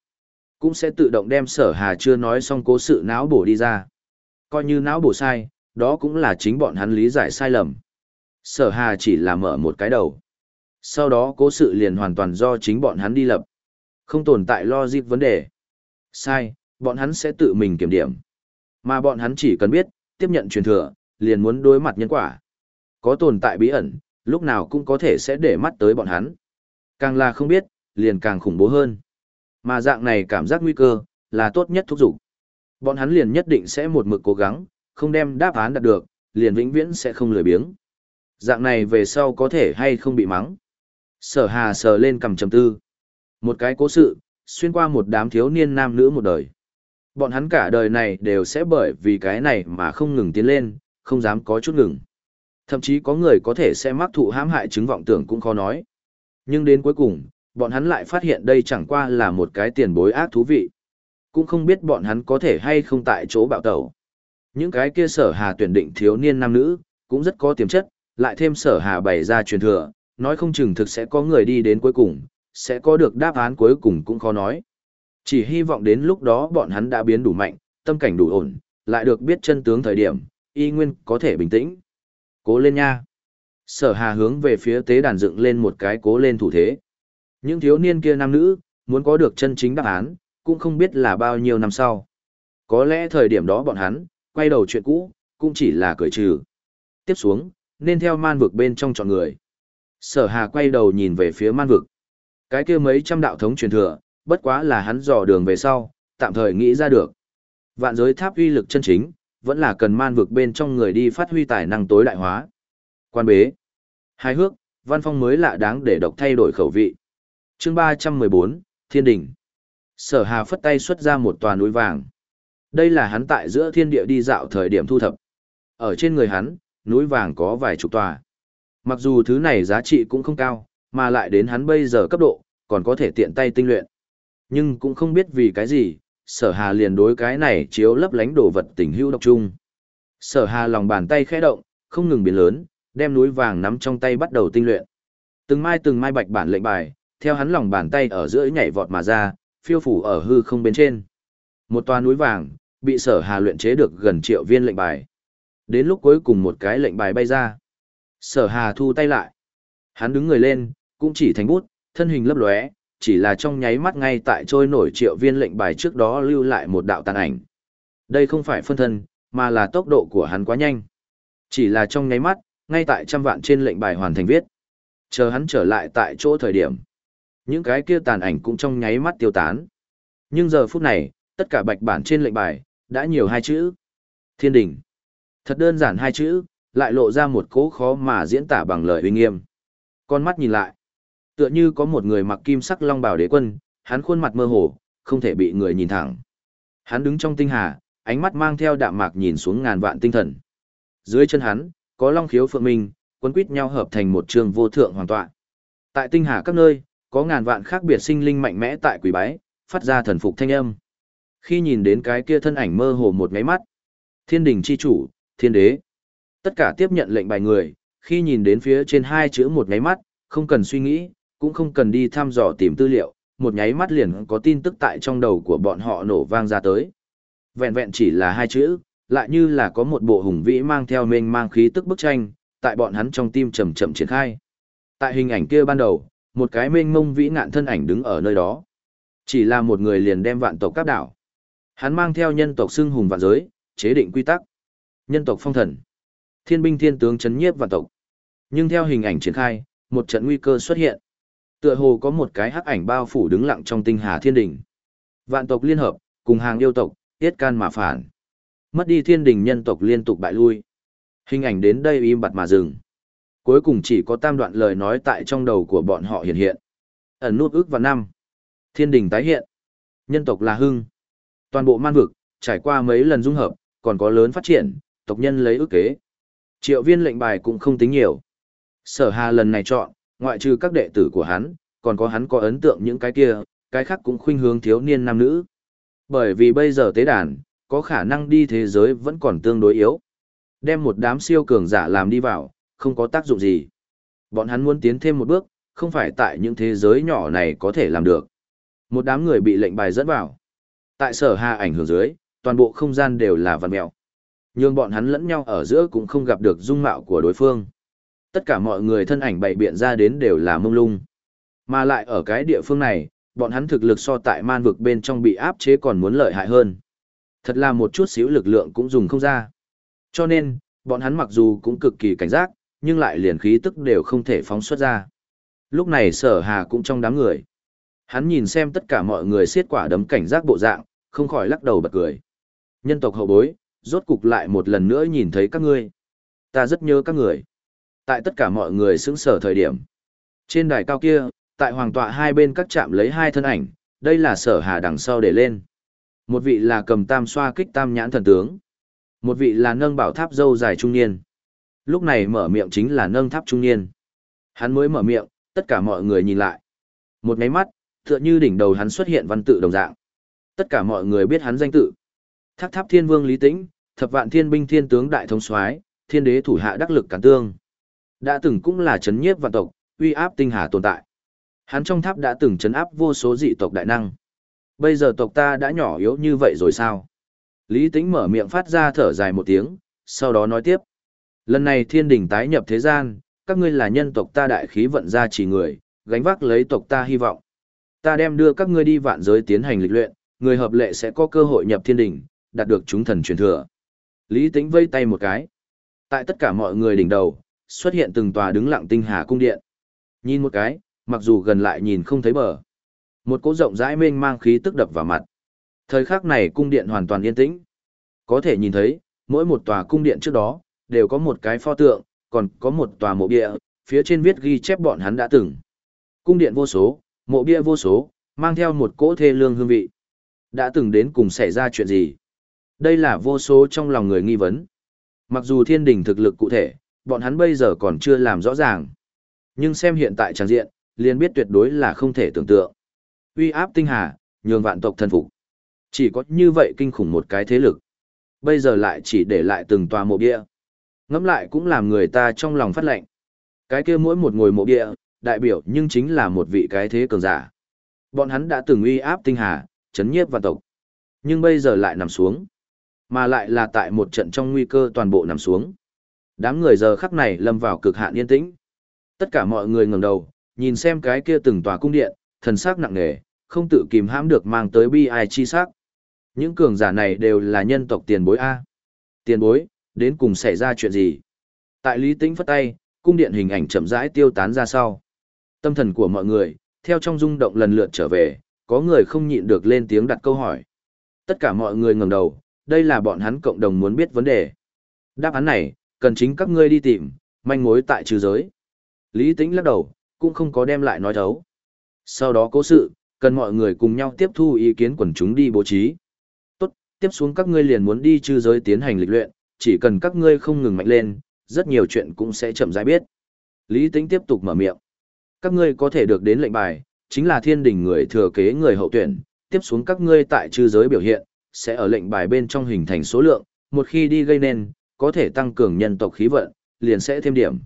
A: Cũng sẽ tự động đem sở hà chưa nói xong cố sự não bổ đi ra. Coi như não bổ sai, đó cũng là chính bọn hắn lý giải sai lầm. Sở hà chỉ là mở một cái đầu. Sau đó cố sự liền hoàn toàn do chính bọn hắn đi lập. Không tồn tại logic vấn đề. Sai, bọn hắn sẽ tự mình kiểm điểm. Mà bọn hắn chỉ cần biết, tiếp nhận truyền thừa, liền muốn đối mặt nhân quả. Có tồn tại bí ẩn, lúc nào cũng có thể sẽ để mắt tới bọn hắn. Càng là không biết, liền càng khủng bố hơn. Mà dạng này cảm giác nguy cơ, là tốt nhất thúc giục. Bọn hắn liền nhất định sẽ một mực cố gắng, không đem đáp án đạt được, liền vĩnh viễn sẽ không lười biếng. Dạng này về sau có thể hay không bị mắng. Sở hà sờ lên cầm trầm tư. Một cái cố sự, xuyên qua một đám thiếu niên nam nữ một đời. Bọn hắn cả đời này đều sẽ bởi vì cái này mà không ngừng tiến lên, không dám có chút ngừng. Thậm chí có người có thể sẽ mắc thụ hãm hại chứng vọng tưởng cũng khó nói. Nhưng đến cuối cùng, bọn hắn lại phát hiện đây chẳng qua là một cái tiền bối ác thú vị. Cũng không biết bọn hắn có thể hay không tại chỗ bạo tẩu. Những cái kia sở hà tuyển định thiếu niên nam nữ, cũng rất có tiềm chất, lại thêm sở hà bày ra truyền thừa, nói không chừng thực sẽ có người đi đến cuối cùng, sẽ có được đáp án cuối cùng cũng khó nói. Chỉ hy vọng đến lúc đó bọn hắn đã biến đủ mạnh, tâm cảnh đủ ổn, lại được biết chân tướng thời điểm, y nguyên có thể bình tĩnh. Cố lên nha. Sở hà hướng về phía tế đàn dựng lên một cái cố lên thủ thế. Những thiếu niên kia nam nữ, muốn có được chân chính đáp án, cũng không biết là bao nhiêu năm sau. Có lẽ thời điểm đó bọn hắn, quay đầu chuyện cũ, cũng chỉ là cởi trừ. Tiếp xuống, nên theo man vực bên trong chọn người. Sở hà quay đầu nhìn về phía man vực. Cái kia mấy trăm đạo thống truyền thừa, bất quá là hắn dò đường về sau, tạm thời nghĩ ra được. Vạn giới tháp uy lực chân chính, vẫn là cần man vực bên trong người đi phát huy tài năng tối đại hóa. Quan bế. Hai hước, văn phong mới lạ đáng để độc thay đổi khẩu vị. chương 314, Thiên Đình. Sở Hà phất tay xuất ra một tòa núi vàng. Đây là hắn tại giữa thiên địa đi dạo thời điểm thu thập. Ở trên người hắn, núi vàng có vài chục tòa. Mặc dù thứ này giá trị cũng không cao, mà lại đến hắn bây giờ cấp độ, còn có thể tiện tay tinh luyện. Nhưng cũng không biết vì cái gì, sở hà liền đối cái này chiếu lấp lánh đồ vật tình hữu độc trung. Sở hà lòng bàn tay khẽ động, không ngừng biến lớn, đem núi vàng nắm trong tay bắt đầu tinh luyện. Từng mai từng mai bạch bản lệnh bài, theo hắn lòng bàn tay ở giữa nhảy vọt mà ra, phiêu phủ ở hư không bên trên. Một toa núi vàng, bị sở hà luyện chế được gần triệu viên lệnh bài. Đến lúc cuối cùng một cái lệnh bài bay ra. Sở hà thu tay lại. Hắn đứng người lên, cũng chỉ thành bút, thân hình lấp lóe, chỉ là trong nháy mắt ngay tại trôi nổi triệu viên lệnh bài trước đó lưu lại một đạo tàn ảnh. Đây không phải phân thân, mà là tốc độ của hắn quá nhanh. Chỉ là trong nháy mắt, ngay tại trăm vạn trên lệnh bài hoàn thành viết. Chờ hắn trở lại tại chỗ thời điểm. Những cái kia tàn ảnh cũng trong nháy mắt tiêu tán. Nhưng giờ phút này, tất cả bạch bản trên lệnh bài, đã nhiều hai chữ. Thiên đỉnh. Thật đơn giản hai chữ, lại lộ ra một cố khó mà diễn tả bằng lời uy nghiêm. Con mắt nhìn lại. Tựa như có một người mặc kim sắc long bào đế quân, hắn khuôn mặt mơ hồ, không thể bị người nhìn thẳng. Hắn đứng trong tinh hà, ánh mắt mang theo đạm mạc nhìn xuống ngàn vạn tinh thần. Dưới chân hắn, có long khiếu phượng minh, quấn quýt nhau hợp thành một trường vô thượng hoàn tọa. Tại tinh hà các nơi, có ngàn vạn khác biệt sinh linh mạnh mẽ tại quỷ bái, phát ra thần phục thanh âm. Khi nhìn đến cái kia thân ảnh mơ hồ một ngáy mắt, thiên đình chi chủ, thiên đế, tất cả tiếp nhận lệnh bài người, khi nhìn đến phía trên hai chữ một nháy mắt, không cần suy nghĩ, cũng không cần đi thăm dò tìm tư liệu, một nháy mắt liền có tin tức tại trong đầu của bọn họ nổ vang ra tới. Vẹn vẹn chỉ là hai chữ, lại như là có một bộ hùng vĩ mang theo mênh mang khí tức bức tranh, tại bọn hắn trong tim chậm chậm triển khai. Tại hình ảnh kia ban đầu, một cái mênh mông vĩ ngạn thân ảnh đứng ở nơi đó. Chỉ là một người liền đem vạn tộc cáp đảo. Hắn mang theo nhân tộc xưng hùng vạn giới, chế định quy tắc. Nhân tộc phong thần. Thiên binh thiên tướng chấn nhiếp vạn tộc. Nhưng theo hình ảnh triển khai, một trận nguy cơ xuất hiện. Tựa hồ có một cái hắc ảnh bao phủ đứng lặng trong tinh hà thiên đình. Vạn tộc liên hợp, cùng hàng yêu tộc, tiết can mà phản. Mất đi thiên đình nhân tộc liên tục bại lui. Hình ảnh đến đây im bặt mà dừng. Cuối cùng chỉ có tam đoạn lời nói tại trong đầu của bọn họ hiện hiện. Ẩn nút ước và năm. Thiên đình tái hiện. Nhân tộc là hưng. Toàn bộ man vực, trải qua mấy lần dung hợp, còn có lớn phát triển, tộc nhân lấy ước kế. Triệu viên lệnh bài cũng không tính nhiều. Sở hà lần này chọn, ngoại trừ các đệ tử của hắn, còn có hắn có ấn tượng những cái kia, cái khác cũng khuynh hướng thiếu niên nam nữ. Bởi vì bây giờ tế đàn, có khả năng đi thế giới vẫn còn tương đối yếu. Đem một đám siêu cường giả làm đi vào, không có tác dụng gì. Bọn hắn muốn tiến thêm một bước, không phải tại những thế giới nhỏ này có thể làm được. Một đám người bị lệnh bài dẫn vào. Tại sở hà ảnh hưởng dưới, toàn bộ không gian đều là văn mèo. Nhưng bọn hắn lẫn nhau ở giữa cũng không gặp được dung mạo của đối phương. Tất cả mọi người thân ảnh bày biện ra đến đều là mông lung. Mà lại ở cái địa phương này, bọn hắn thực lực so tại man vực bên trong bị áp chế còn muốn lợi hại hơn. Thật là một chút xíu lực lượng cũng dùng không ra. Cho nên, bọn hắn mặc dù cũng cực kỳ cảnh giác, nhưng lại liền khí tức đều không thể phóng xuất ra. Lúc này sở hà cũng trong đám người. Hắn nhìn xem tất cả mọi người xiết quả đấm cảnh giác bộ dạng, không khỏi lắc đầu bật cười. Nhân tộc hậu bối, rốt cục lại một lần nữa nhìn thấy các ngươi. Ta rất nhớ các người. Tại tất cả mọi người xứng sở thời điểm. Trên đài cao kia, tại hoàng tọa hai bên các chạm lấy hai thân ảnh, đây là sở hà đằng sau để lên. Một vị là cầm tam xoa kích tam nhãn thần tướng. Một vị là nâng bảo tháp dâu dài trung niên. Lúc này mở miệng chính là nâng tháp trung niên. Hắn mới mở miệng, tất cả mọi người nhìn lại. Một ngáy mắt, tựa như đỉnh đầu hắn xuất hiện văn tự đồng dạng. Tất cả mọi người biết hắn danh tự. Tháp tháp thiên vương Lý Tĩnh, thập vạn thiên binh thiên tướng đại thống soái thiên đế thủ hạ đắc lực cản tương. Đã từng cũng là chấn nhiếp vạn tộc, uy áp tinh hà tồn tại. Hắn trong tháp đã từng chấn áp vô số dị tộc đại năng. Bây giờ tộc ta đã nhỏ yếu như vậy rồi sao? Lý Tĩnh mở miệng phát ra thở dài một tiếng, sau đó nói tiếp. Lần này thiên đình tái nhập thế gian, các ngươi là nhân tộc ta đại khí vận ra chỉ người, gánh vác lấy tộc ta hy vọng. Ta đem đưa các ngươi đi vạn giới tiến hành lịch luyện, người hợp lệ sẽ có cơ hội nhập thiên đình, đạt được chúng thần truyền thừa. Lý Tĩnh vây tay một cái. Tại tất cả mọi người đỉnh đầu, xuất hiện từng tòa đứng lặng tinh hà cung điện. Nhìn một cái, mặc dù gần lại nhìn không thấy bờ. Một cỗ rộng rãi mênh mang khí tức đập vào mặt. Thời khắc này cung điện hoàn toàn yên tĩnh. Có thể nhìn thấy, mỗi một tòa cung điện trước đó, đều có một cái pho tượng, còn có một tòa mộ bia, phía trên viết ghi chép bọn hắn đã từng. Cung điện vô số, mộ bia vô số, mang theo một cỗ thê lương hương vị. Đã từng đến cùng xảy ra chuyện gì? Đây là vô số trong lòng người nghi vấn. Mặc dù thiên đình thực lực cụ thể, bọn hắn bây giờ còn chưa làm rõ ràng. Nhưng xem hiện tại trạng diện, liền biết tuyệt đối là không thể tưởng tượng. Uy áp tinh hà, nhường vạn tộc thân phục. Chỉ có như vậy kinh khủng một cái thế lực. Bây giờ lại chỉ để lại từng tòa mộ bia. Ngẫm lại cũng làm người ta trong lòng phát lệnh. Cái kia mỗi một ngồi mộ bia, đại biểu nhưng chính là một vị cái thế cường giả. Bọn hắn đã từng uy áp tinh hà, chấn nhiếp vạn tộc. Nhưng bây giờ lại nằm xuống. Mà lại là tại một trận trong nguy cơ toàn bộ nằm xuống. Đám người giờ khắc này lâm vào cực hạn yên tĩnh. Tất cả mọi người ngẩng đầu, nhìn xem cái kia từng tòa cung điện, thần sắc nặng nề, không tự kìm hãm được mang tới bi ai chi sắc. Những cường giả này đều là nhân tộc tiền bối A. Tiền bối, đến cùng xảy ra chuyện gì? Tại Lý Tĩnh phất tay, cung điện hình ảnh chậm rãi tiêu tán ra sau. Tâm thần của mọi người, theo trong rung động lần lượt trở về, có người không nhịn được lên tiếng đặt câu hỏi. Tất cả mọi người ngẩng đầu, đây là bọn hắn cộng đồng muốn biết vấn đề. Đáp án này, cần chính các ngươi đi tìm, manh mối tại trừ giới. Lý Tĩnh lắc đầu, cũng không có đem lại nói thấu. Sau đó cố sự, cần mọi người cùng nhau tiếp thu ý kiến quần chúng đi bố trí. Tốt, tiếp xuống các ngươi liền muốn đi trừ giới tiến hành lịch luyện, chỉ cần các ngươi không ngừng mạnh lên, rất nhiều chuyện cũng sẽ chậm rãi biết. Lý Tĩnh tiếp tục mở miệng. Các ngươi có thể được đến lệnh bài, chính là thiên đình người thừa kế người hậu tuyển, tiếp xuống các ngươi tại trừ giới biểu hiện, sẽ ở lệnh bài bên trong hình thành số lượng, một khi đi gây nên, có thể tăng cường nhân tộc khí vận, liền sẽ thêm điểm.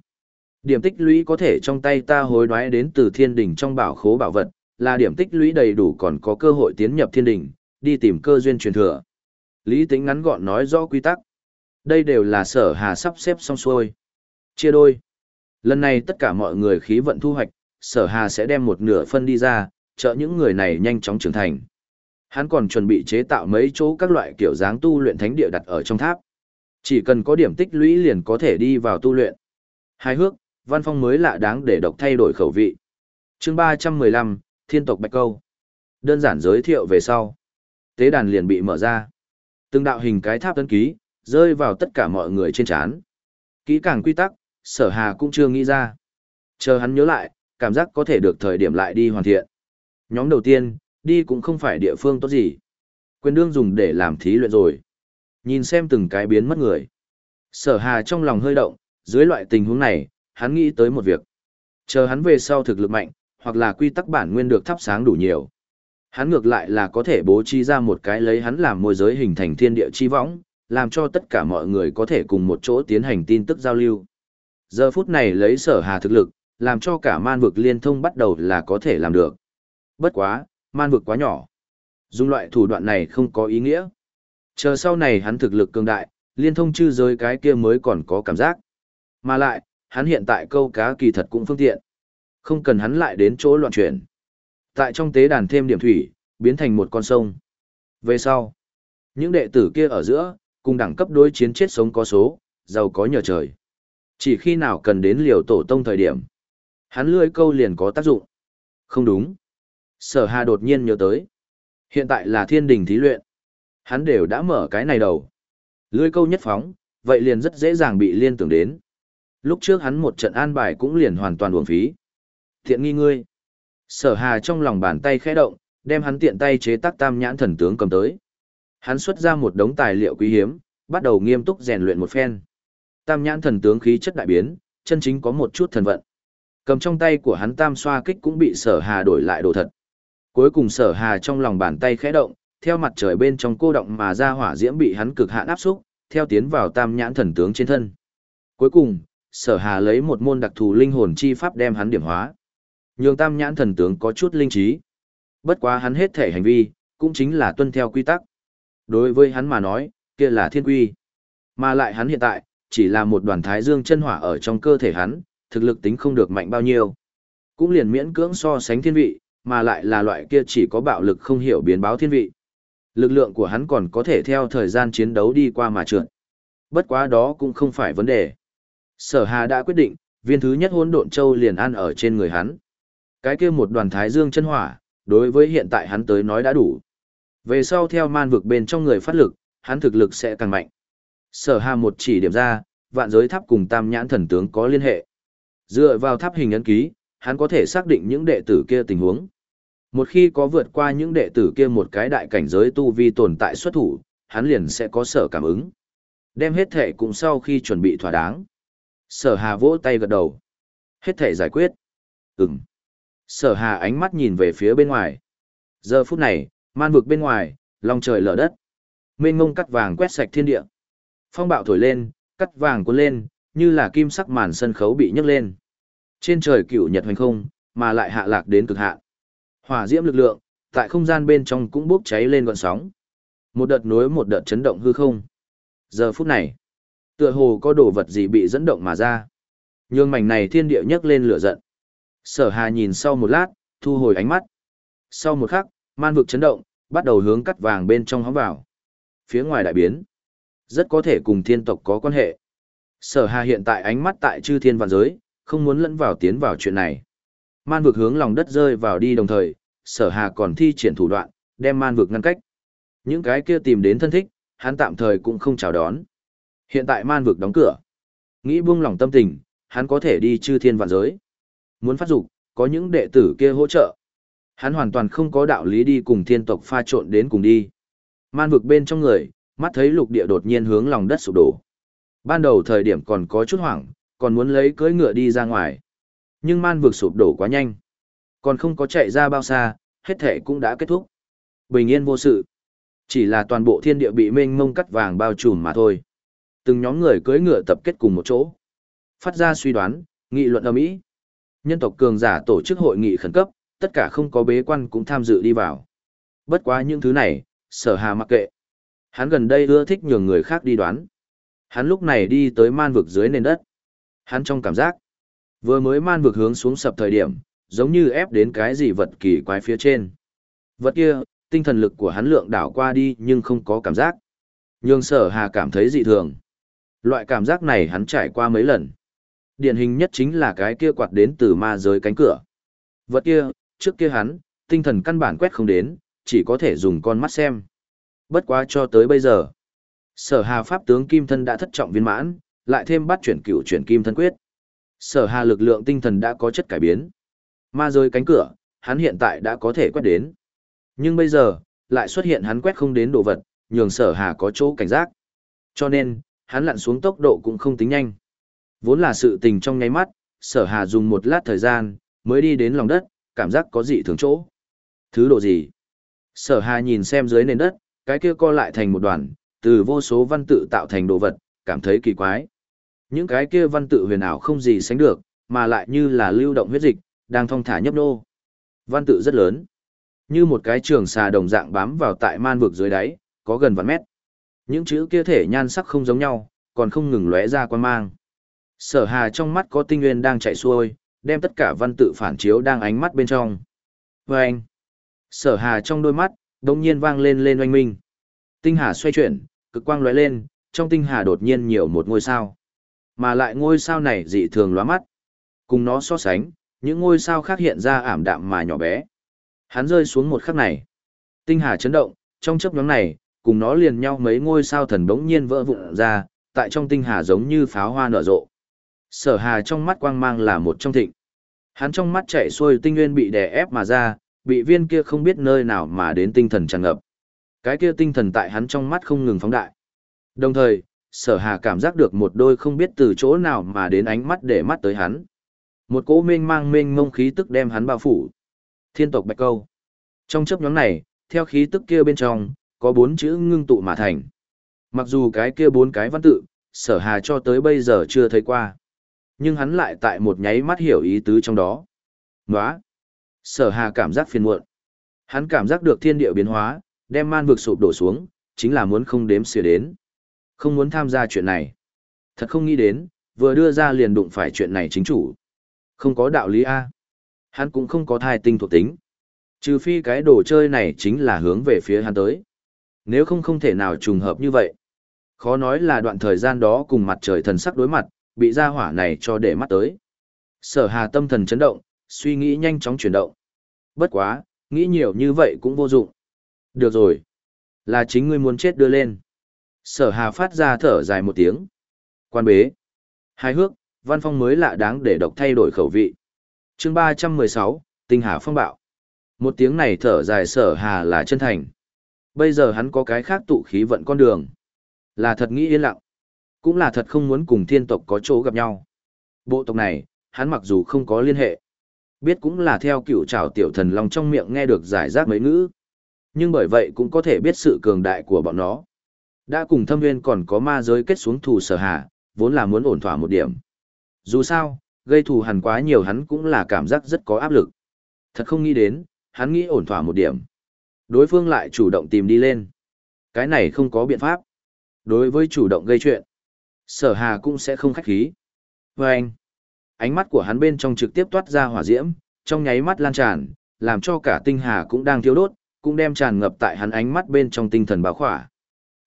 A: Điểm tích lũy có thể trong tay ta hối đoái đến từ thiên đỉnh trong bảo khố bảo vật, là điểm tích lũy đầy đủ còn có cơ hội tiến nhập thiên đỉnh đi tìm cơ duyên truyền thừa. Lý tính ngắn gọn nói rõ quy tắc. Đây đều là sở hà sắp xếp xong xuôi. Chia đôi. Lần này tất cả mọi người khí vận thu hoạch, sở hà sẽ đem một nửa phân đi ra, trợ những người này nhanh chóng trưởng thành. Hắn còn chuẩn bị chế tạo mấy chỗ các loại kiểu dáng tu luyện thánh địa đặt ở trong tháp. Chỉ cần có điểm tích lũy liền có thể đi vào tu luyện. Hai hước, văn phong mới lạ đáng để độc thay đổi khẩu vị. chương 315, Thiên tộc Bạch Câu. Đơn giản giới thiệu về sau. Tế đàn liền bị mở ra. Từng đạo hình cái tháp tân ký, rơi vào tất cả mọi người trên chán. Kỹ càng quy tắc, sở hà cũng chưa nghĩ ra. Chờ hắn nhớ lại, cảm giác có thể được thời điểm lại đi hoàn thiện. Nhóm đầu tiên, đi cũng không phải địa phương tốt gì. Quyền đương dùng để làm thí luyện rồi. Nhìn xem từng cái biến mất người. Sở hà trong lòng hơi động, dưới loại tình huống này, hắn nghĩ tới một việc. Chờ hắn về sau thực lực mạnh, hoặc là quy tắc bản nguyên được thắp sáng đủ nhiều. Hắn ngược lại là có thể bố trí ra một cái lấy hắn làm môi giới hình thành thiên địa chi võng, làm cho tất cả mọi người có thể cùng một chỗ tiến hành tin tức giao lưu. Giờ phút này lấy sở hà thực lực, làm cho cả man vực liên thông bắt đầu là có thể làm được. Bất quá, man vực quá nhỏ. Dùng loại thủ đoạn này không có ý nghĩa. Chờ sau này hắn thực lực cường đại, liên thông chư giới cái kia mới còn có cảm giác. Mà lại, hắn hiện tại câu cá kỳ thật cũng phương tiện. Không cần hắn lại đến chỗ loạn chuyển. Tại trong tế đàn thêm điểm thủy, biến thành một con sông. Về sau, những đệ tử kia ở giữa, cùng đẳng cấp đối chiến chết sống có số, giàu có nhờ trời. Chỉ khi nào cần đến liều tổ tông thời điểm, hắn lưỡi câu liền có tác dụng. Không đúng. Sở Hà đột nhiên nhớ tới. Hiện tại là thiên đình thí luyện. Hắn đều đã mở cái này đầu. Lưỡi câu nhất phóng, vậy liền rất dễ dàng bị liên tưởng đến. Lúc trước hắn một trận an bài cũng liền hoàn toàn uổng phí. Thiện nghi ngươi. Sở Hà trong lòng bàn tay khẽ động, đem hắn tiện tay chế tác tam nhãn thần tướng cầm tới. Hắn xuất ra một đống tài liệu quý hiếm, bắt đầu nghiêm túc rèn luyện một phen. Tam nhãn thần tướng khí chất đại biến, chân chính có một chút thần vận. Cầm trong tay của hắn tam xoa kích cũng bị sở hà đổi lại đồ thật. Cuối cùng sở hà trong lòng bàn tay khẽ động, theo mặt trời bên trong cô động mà ra hỏa diễm bị hắn cực hạn áp xúc, theo tiến vào tam nhãn thần tướng trên thân. Cuối cùng, sở hà lấy một môn đặc thù linh hồn chi pháp đem hắn điểm hóa. Nhường tam nhãn thần tướng có chút linh trí. Bất quá hắn hết thể hành vi, cũng chính là tuân theo quy tắc. Đối với hắn mà nói, kia là thiên quy. Mà lại hắn hiện tại, chỉ là một đoàn thái dương chân hỏa ở trong cơ thể hắn, thực lực tính không được mạnh bao nhiêu. Cũng liền miễn cưỡng so sánh thiên vị, mà lại là loại kia chỉ có bạo lực không hiểu biến báo thiên vị. Lực lượng của hắn còn có thể theo thời gian chiến đấu đi qua mà trượt. Bất quá đó cũng không phải vấn đề. Sở Hà đã quyết định, viên thứ nhất hỗn độn châu liền ăn ở trên người hắn. Cái kia một đoàn thái dương chân hỏa, đối với hiện tại hắn tới nói đã đủ. Về sau theo man vực bên trong người phát lực, hắn thực lực sẽ càng mạnh. Sở Hà một chỉ điểm ra, vạn giới tháp cùng tam nhãn thần tướng có liên hệ. Dựa vào tháp hình ấn ký, hắn có thể xác định những đệ tử kia tình huống. Một khi có vượt qua những đệ tử kia một cái đại cảnh giới tu vi tồn tại xuất thủ, hắn liền sẽ có sở cảm ứng. Đem hết thể cũng sau khi chuẩn bị thỏa đáng. Sở hà vỗ tay gật đầu. Hết thể giải quyết. Ừm. Sở hà ánh mắt nhìn về phía bên ngoài. Giờ phút này, man vực bên ngoài, lòng trời lở đất. Mênh mông cắt vàng quét sạch thiên địa. Phong bạo thổi lên, cắt vàng cuốn lên, như là kim sắc màn sân khấu bị nhấc lên. Trên trời cựu nhật hoành không, mà lại hạ lạc đến cực hạn. Hỏa diễm lực lượng, tại không gian bên trong cũng bốc cháy lên gọn sóng. Một đợt nối một đợt chấn động hư không. Giờ phút này, tựa hồ có đồ vật gì bị dẫn động mà ra. Nhương mảnh này thiên địa nhấc lên lửa giận. Sở Hà nhìn sau một lát, thu hồi ánh mắt. Sau một khắc, man vực chấn động, bắt đầu hướng cắt vàng bên trong hóng vào. Phía ngoài đại biến, rất có thể cùng thiên tộc có quan hệ. Sở Hà hiện tại ánh mắt tại chư thiên vạn giới, không muốn lẫn vào tiến vào chuyện này. Man vực hướng lòng đất rơi vào đi đồng thời, sở hà còn thi triển thủ đoạn, đem man vực ngăn cách. Những cái kia tìm đến thân thích, hắn tạm thời cũng không chào đón. Hiện tại man vực đóng cửa. Nghĩ buông lòng tâm tình, hắn có thể đi chư thiên vạn giới. Muốn phát dục, có những đệ tử kia hỗ trợ. Hắn hoàn toàn không có đạo lý đi cùng thiên tộc pha trộn đến cùng đi. Man vực bên trong người, mắt thấy lục địa đột nhiên hướng lòng đất sụp đổ. Ban đầu thời điểm còn có chút hoảng, còn muốn lấy cưỡi ngựa đi ra ngoài. Nhưng man vực sụp đổ quá nhanh. Còn không có chạy ra bao xa, hết thể cũng đã kết thúc. Bình yên vô sự. Chỉ là toàn bộ thiên địa bị mênh mông cắt vàng bao trùm mà thôi. Từng nhóm người cưỡi ngựa tập kết cùng một chỗ. Phát ra suy đoán, nghị luận âm Mỹ. Nhân tộc cường giả tổ chức hội nghị khẩn cấp, tất cả không có bế quan cũng tham dự đi vào. Bất quá những thứ này, sở hà mặc kệ. Hắn gần đây ưa thích nhường người khác đi đoán. Hắn lúc này đi tới man vực dưới nền đất. Hắn trong cảm giác, vừa mới man vực hướng xuống sập thời điểm, giống như ép đến cái gì vật kỳ quái phía trên. Vật kia, tinh thần lực của hắn lượng đảo qua đi nhưng không có cảm giác. Nhưng sở hà cảm thấy dị thường. Loại cảm giác này hắn trải qua mấy lần. Điển hình nhất chính là cái kia quạt đến từ ma giới cánh cửa. Vật kia, trước kia hắn, tinh thần căn bản quét không đến, chỉ có thể dùng con mắt xem. Bất quá cho tới bây giờ, sở hà pháp tướng kim thân đã thất trọng viên mãn, lại thêm bắt chuyển cửu chuyển kim thân quyết. Sở hà lực lượng tinh thần đã có chất cải biến. Ma rơi cánh cửa, hắn hiện tại đã có thể quét đến. Nhưng bây giờ, lại xuất hiện hắn quét không đến đồ vật, nhường sở hà có chỗ cảnh giác. Cho nên, hắn lặn xuống tốc độ cũng không tính nhanh. Vốn là sự tình trong nháy mắt, sở hà dùng một lát thời gian, mới đi đến lòng đất, cảm giác có gì thường chỗ. Thứ độ gì? Sở hà nhìn xem dưới nền đất, cái kia co lại thành một đoàn, từ vô số văn tự tạo thành đồ vật, cảm thấy kỳ quái. Những cái kia văn tự huyền ảo không gì sánh được, mà lại như là lưu động huyết dịch, đang thong thả nhấp nô. Văn tự rất lớn, như một cái trường xà đồng dạng bám vào tại man vực dưới đáy, có gần vạn mét. Những chữ kia thể nhan sắc không giống nhau, còn không ngừng lóe ra quan mang. Sở hà trong mắt có tinh nguyên đang chạy xuôi, đem tất cả văn tự phản chiếu đang ánh mắt bên trong. Và anh, sở hà trong đôi mắt, đông nhiên vang lên lên oanh minh. Tinh hà xoay chuyển, cực quang lóe lên, trong tinh hà đột nhiên nhiều một ngôi sao. Mà lại ngôi sao này dị thường lóa mắt. Cùng nó so sánh, những ngôi sao khác hiện ra ảm đạm mà nhỏ bé. Hắn rơi xuống một khắc này. Tinh hà chấn động, trong chớp nhóm này, cùng nó liền nhau mấy ngôi sao thần bỗng nhiên vỡ vụn ra, tại trong tinh hà giống như pháo hoa nở rộ. Sở hà trong mắt quang mang là một trong thịnh. Hắn trong mắt chạy xuôi tinh nguyên bị đè ép mà ra, bị viên kia không biết nơi nào mà đến tinh thần tràn ngập. Cái kia tinh thần tại hắn trong mắt không ngừng phóng đại. Đồng thời, sở hà cảm giác được một đôi không biết từ chỗ nào mà đến ánh mắt để mắt tới hắn. Một cỗ mênh mang mênh mông khí tức đem hắn bao phủ. Thiên tộc bạch câu. Trong chấp nhóm này, theo khí tức kia bên trong, có bốn chữ ngưng tụ mà thành. Mặc dù cái kia bốn cái văn tự, sở hà cho tới bây giờ chưa thấy qua. Nhưng hắn lại tại một nháy mắt hiểu ý tứ trong đó. nói Sở hà cảm giác phiền muộn. Hắn cảm giác được thiên địa biến hóa, đem man vực sụp đổ xuống, chính là muốn không đếm xỉa đến. Không muốn tham gia chuyện này. Thật không nghĩ đến, vừa đưa ra liền đụng phải chuyện này chính chủ. Không có đạo lý A. Hắn cũng không có thai tinh thuộc tính. Trừ phi cái đồ chơi này chính là hướng về phía hắn tới. Nếu không không thể nào trùng hợp như vậy. Khó nói là đoạn thời gian đó cùng mặt trời thần sắc đối mặt, bị ra hỏa này cho để mắt tới. Sở hà tâm thần chấn động, suy nghĩ nhanh chóng chuyển động. Bất quá, nghĩ nhiều như vậy cũng vô dụng. Được rồi. Là chính ngươi muốn chết đưa lên. Sở hà phát ra thở dài một tiếng. Quan bế. Hai hước, văn phong mới lạ đáng để độc thay đổi khẩu vị. chương ba trăm mười sáu, tinh hà phong bạo. Một tiếng này thở dài sở hà là chân thành. Bây giờ hắn có cái khác tụ khí vận con đường. Là thật nghĩ yên lặng. Cũng là thật không muốn cùng thiên tộc có chỗ gặp nhau. Bộ tộc này, hắn mặc dù không có liên hệ. Biết cũng là theo cựu trào tiểu thần long trong miệng nghe được giải rác mấy ngữ. Nhưng bởi vậy cũng có thể biết sự cường đại của bọn nó. Đã cùng thâm nguyên còn có ma giới kết xuống thù sở hạ, vốn là muốn ổn thỏa một điểm. Dù sao, gây thù hằn quá nhiều hắn cũng là cảm giác rất có áp lực. Thật không nghĩ đến, hắn nghĩ ổn thỏa một điểm. Đối phương lại chủ động tìm đi lên. Cái này không có biện pháp. Đối với chủ động gây chuyện, sở hà cũng sẽ không khách khí. Và anh, ánh mắt của hắn bên trong trực tiếp toát ra hỏa diễm, trong nháy mắt lan tràn, làm cho cả tinh hà cũng đang thiêu đốt, cũng đem tràn ngập tại hắn ánh mắt bên trong tinh thần báo khỏa.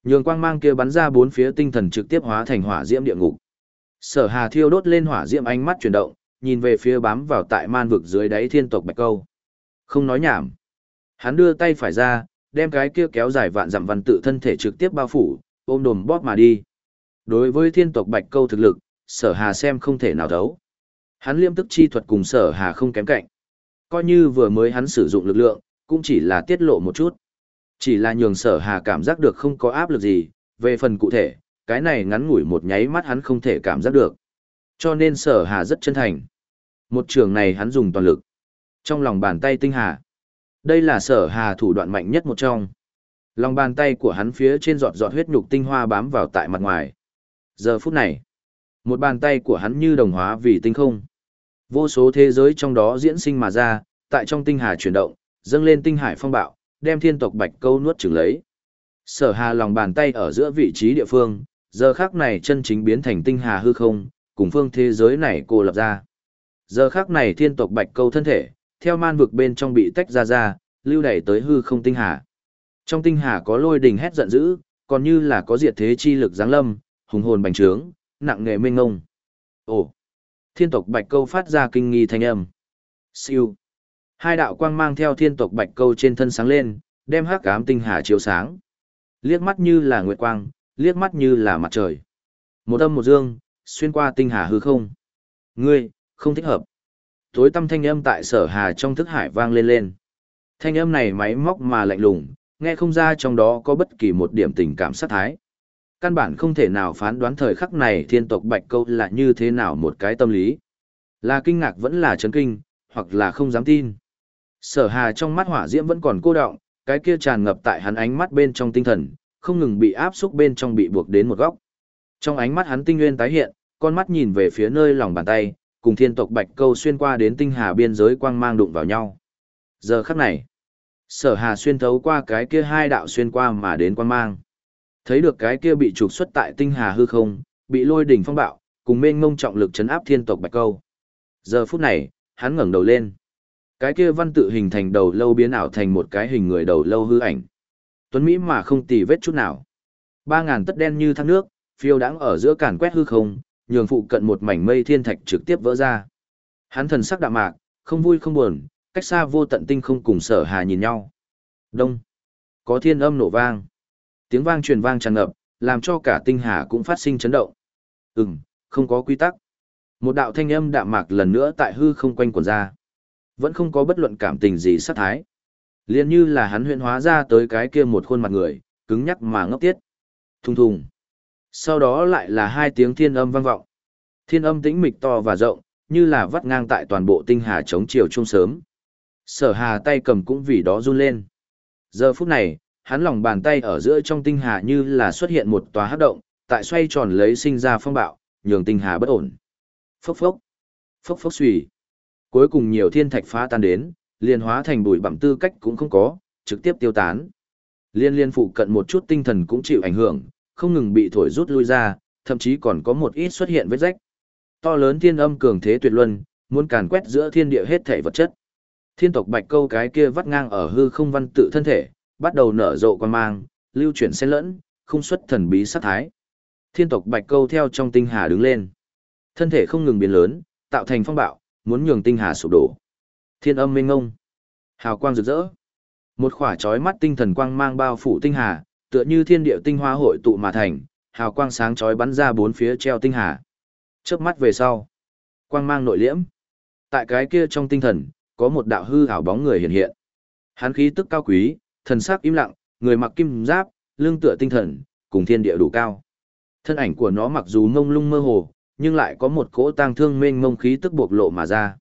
A: Nhường quang mang kia bắn ra bốn phía tinh thần trực tiếp hóa thành hỏa diễm địa ngục. Sở Hà thiêu đốt lên hỏa diễm ánh mắt chuyển động, nhìn về phía bám vào tại man vực dưới đáy thiên tộc bạch câu. Không nói nhảm. Hắn đưa tay phải ra, đem cái kia kéo dài vạn dặm văn tự thân thể trực tiếp bao phủ, ôm đồm bóp mà đi. Đối với thiên tộc bạch câu thực lực, sở hà xem không thể nào thấu. Hắn liêm tức chi thuật cùng sở hà không kém cạnh. Coi như vừa mới hắn sử dụng lực lượng, cũng chỉ là tiết lộ một chút. Chỉ là nhường sở hà cảm giác được không có áp lực gì, về phần cụ thể, cái này ngắn ngủi một nháy mắt hắn không thể cảm giác được. Cho nên sở hà rất chân thành. Một trường này hắn dùng toàn lực. Trong lòng bàn tay tinh hà. Đây là sở hà thủ đoạn mạnh nhất một trong. Lòng bàn tay của hắn phía trên giọt giọt huyết nhục tinh hoa bám vào tại mặt ngoài. Giờ phút này, một bàn tay của hắn như đồng hóa vì tinh không. Vô số thế giới trong đó diễn sinh mà ra, tại trong tinh hà chuyển động, dâng lên tinh hải phong bạo, đem thiên tộc bạch câu nuốt chửng lấy. Sở hà lòng bàn tay ở giữa vị trí địa phương, giờ khác này chân chính biến thành tinh hà hư không, cùng phương thế giới này cô lập ra. Giờ khác này thiên tộc bạch câu thân thể, theo man vực bên trong bị tách ra ra, lưu đẩy tới hư không tinh hà. Trong tinh hà có lôi đình hét giận dữ, còn như là có diệt thế chi lực giáng lâm, hùng hồn bành trướng, nặng nghề mênh ngông. Ồ! Thiên tộc bạch câu phát ra kinh nghi thanh âm. Siêu! Hai đạo quang mang theo thiên tộc bạch câu trên thân sáng lên, đem hắc ám tinh hà chiếu sáng. Liếc mắt như là nguyệt quang, liếc mắt như là mặt trời. Một âm một dương, xuyên qua tinh hà hư không. Ngươi, không thích hợp. Tối tâm thanh âm tại sở hà trong thức hải vang lên lên. Thanh âm này máy móc mà lạnh lùng, nghe không ra trong đó có bất kỳ một điểm tình cảm sát thái. Căn bản không thể nào phán đoán thời khắc này thiên tộc bạch câu là như thế nào một cái tâm lý. Là kinh ngạc vẫn là chấn kinh, hoặc là không dám tin. Sở hà trong mắt hỏa diễm vẫn còn cô động, cái kia tràn ngập tại hắn ánh mắt bên trong tinh thần, không ngừng bị áp xúc bên trong bị buộc đến một góc. Trong ánh mắt hắn tinh nguyên tái hiện, con mắt nhìn về phía nơi lòng bàn tay, cùng thiên tộc bạch câu xuyên qua đến tinh hà biên giới quang mang đụng vào nhau. Giờ khắc này, sở hà xuyên thấu qua cái kia hai đạo xuyên qua mà đến quang mang. Thấy được cái kia bị trục xuất tại tinh hà hư không, bị lôi đỉnh phong bạo, cùng mênh mông trọng lực chấn áp thiên tộc bạch câu. Giờ phút này, hắn ngẩng đầu lên. Cái kia văn tự hình thành đầu lâu biến ảo thành một cái hình người đầu lâu hư ảnh. Tuấn Mỹ mà không tì vết chút nào. Ba ngàn tất đen như thác nước, phiêu đãng ở giữa càn quét hư không, nhường phụ cận một mảnh mây thiên thạch trực tiếp vỡ ra. Hắn thần sắc đạm mạc, không vui không buồn, cách xa vô tận tinh không cùng sở hà nhìn nhau. Đông. Có thiên âm nổ vang. Tiếng vang truyền vang tràn ngập, làm cho cả tinh hà cũng phát sinh chấn động. Ừm, không có quy tắc. Một đạo thanh âm đạm mạc lần nữa tại hư không quanh quần ra. Vẫn không có bất luận cảm tình gì sát thái. Liên như là hắn huyện hóa ra tới cái kia một khuôn mặt người, cứng nhắc mà ngốc tiết. Thùng thùng. Sau đó lại là hai tiếng thiên âm vang vọng. Thiên âm tĩnh mịch to và rộng, như là vắt ngang tại toàn bộ tinh hà chống chiều trung sớm. Sở hà tay cầm cũng vì đó run lên. Giờ phút này, hắn lòng bàn tay ở giữa trong tinh hà như là xuất hiện một tòa hát động, tại xoay tròn lấy sinh ra phong bạo, nhường tinh hà bất ổn. Phốc phốc, phốc phốc xùy. Cuối cùng nhiều thiên thạch phá tan đến, liền hóa thành bụi bặm tư cách cũng không có, trực tiếp tiêu tán. Liên liên phụ cận một chút tinh thần cũng chịu ảnh hưởng, không ngừng bị thổi rút lui ra, thậm chí còn có một ít xuất hiện vết rách. To lớn thiên âm cường thế tuyệt luân, muốn càn quét giữa thiên địa hết thể vật chất. Thiên tộc bạch câu cái kia vắt ngang ở hư không văn tự thân thể, bắt đầu nở rộ quan mang, lưu chuyển xen lẫn, không xuất thần bí sát thái. Thiên tộc bạch câu theo trong tinh hà đứng lên. Thân thể không ngừng biến lớn, tạo thành phong bạo, muốn nhường tinh hà sụp đổ. Thiên âm minh ngông. Hào quang rực rỡ. Một khỏa chói mắt tinh thần quang mang bao phủ tinh hà, tựa như thiên địa tinh hoa hội tụ mà thành, hào quang sáng chói bắn ra bốn phía treo tinh hà. Chớp mắt về sau, quang mang nội liễm. Tại cái kia trong tinh thần, có một đạo hư ảo bóng người hiện hiện. Hắn khí tức cao quý, thần sắc im lặng, người mặc kim giáp, lưng tựa tinh thần, cùng thiên địa đủ cao. Thân ảnh của nó mặc dù ngông lung mơ hồ, nhưng lại có một cỗ tang thương mênh mông khí tức bộc lộ mà ra.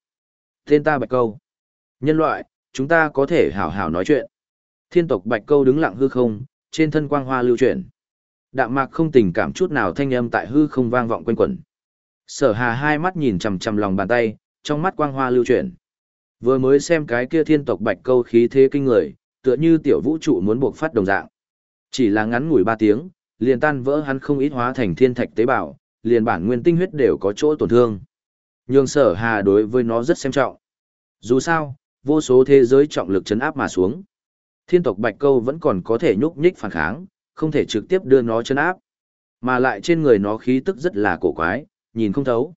A: Tên ta Bạch Câu. Nhân loại, chúng ta có thể hảo hảo nói chuyện. Thiên tộc Bạch Câu đứng lặng hư không, trên thân quang hoa lưu chuyển. Đạm mạc không tình cảm chút nào thanh âm tại hư không vang vọng quanh quẩn. Sở Hà hai mắt nhìn chằm chằm lòng bàn tay, trong mắt quang hoa lưu chuyển. Vừa mới xem cái kia thiên tộc Bạch Câu khí thế kinh người, tựa như tiểu vũ trụ muốn buộc phát đồng dạng. Chỉ là ngắn ngủi ba tiếng, liền tan vỡ hắn không ít hóa thành thiên thạch tế bào, liền bản nguyên tinh huyết đều có chỗ tổn thương. Nhưng sở hà đối với nó rất xem trọng. Dù sao, vô số thế giới trọng lực chấn áp mà xuống. Thiên tộc Bạch Câu vẫn còn có thể nhúc nhích phản kháng, không thể trực tiếp đưa nó chấn áp. Mà lại trên người nó khí tức rất là cổ quái, nhìn không thấu.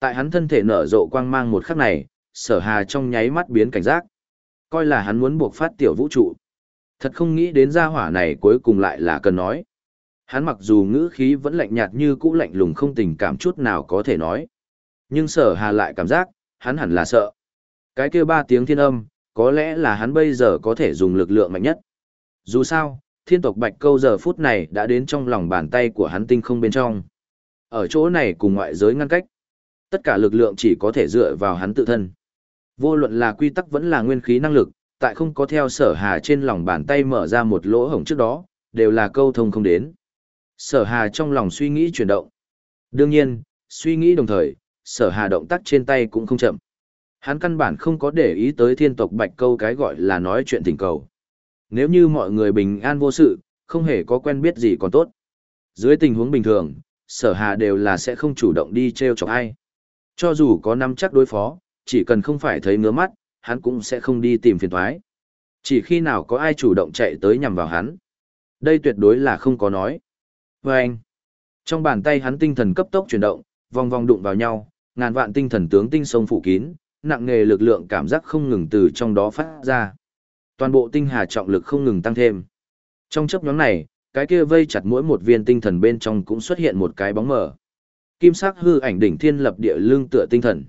A: Tại hắn thân thể nở rộ quang mang một khắc này, sở hà trong nháy mắt biến cảnh giác. Coi là hắn muốn buộc phát tiểu vũ trụ. Thật không nghĩ đến gia hỏa này cuối cùng lại là cần nói. Hắn mặc dù ngữ khí vẫn lạnh nhạt như cũ lạnh lùng không tình cảm chút nào có thể nói. Nhưng sở hà lại cảm giác, hắn hẳn là sợ. Cái kia ba tiếng thiên âm, có lẽ là hắn bây giờ có thể dùng lực lượng mạnh nhất. Dù sao, thiên tộc bạch câu giờ phút này đã đến trong lòng bàn tay của hắn tinh không bên trong. Ở chỗ này cùng ngoại giới ngăn cách. Tất cả lực lượng chỉ có thể dựa vào hắn tự thân. Vô luận là quy tắc vẫn là nguyên khí năng lực, tại không có theo sở hà trên lòng bàn tay mở ra một lỗ hổng trước đó, đều là câu thông không đến. Sở hà trong lòng suy nghĩ chuyển động. Đương nhiên, suy nghĩ đồng thời, sở hà động tác trên tay cũng không chậm. Hắn căn bản không có để ý tới thiên tộc bạch câu cái gọi là nói chuyện tình cầu. Nếu như mọi người bình an vô sự, không hề có quen biết gì còn tốt. Dưới tình huống bình thường, sở hà đều là sẽ không chủ động đi treo chọc ai. Cho dù có nắm chắc đối phó, chỉ cần không phải thấy ngứa mắt, hắn cũng sẽ không đi tìm phiền thoái. Chỉ khi nào có ai chủ động chạy tới nhằm vào hắn. Đây tuyệt đối là không có nói. Và anh, trong bàn tay hắn tinh thần cấp tốc chuyển động, vòng vòng đụng vào nhau, ngàn vạn tinh thần tướng tinh sông phủ kín, nặng nghề lực lượng cảm giác không ngừng từ trong đó phát ra. Toàn bộ tinh hà trọng lực không ngừng tăng thêm. Trong chấp nhóm này, cái kia vây chặt mỗi một viên tinh thần bên trong cũng xuất hiện một cái bóng mờ. Kim sắc hư ảnh đỉnh thiên lập địa lương tựa tinh thần.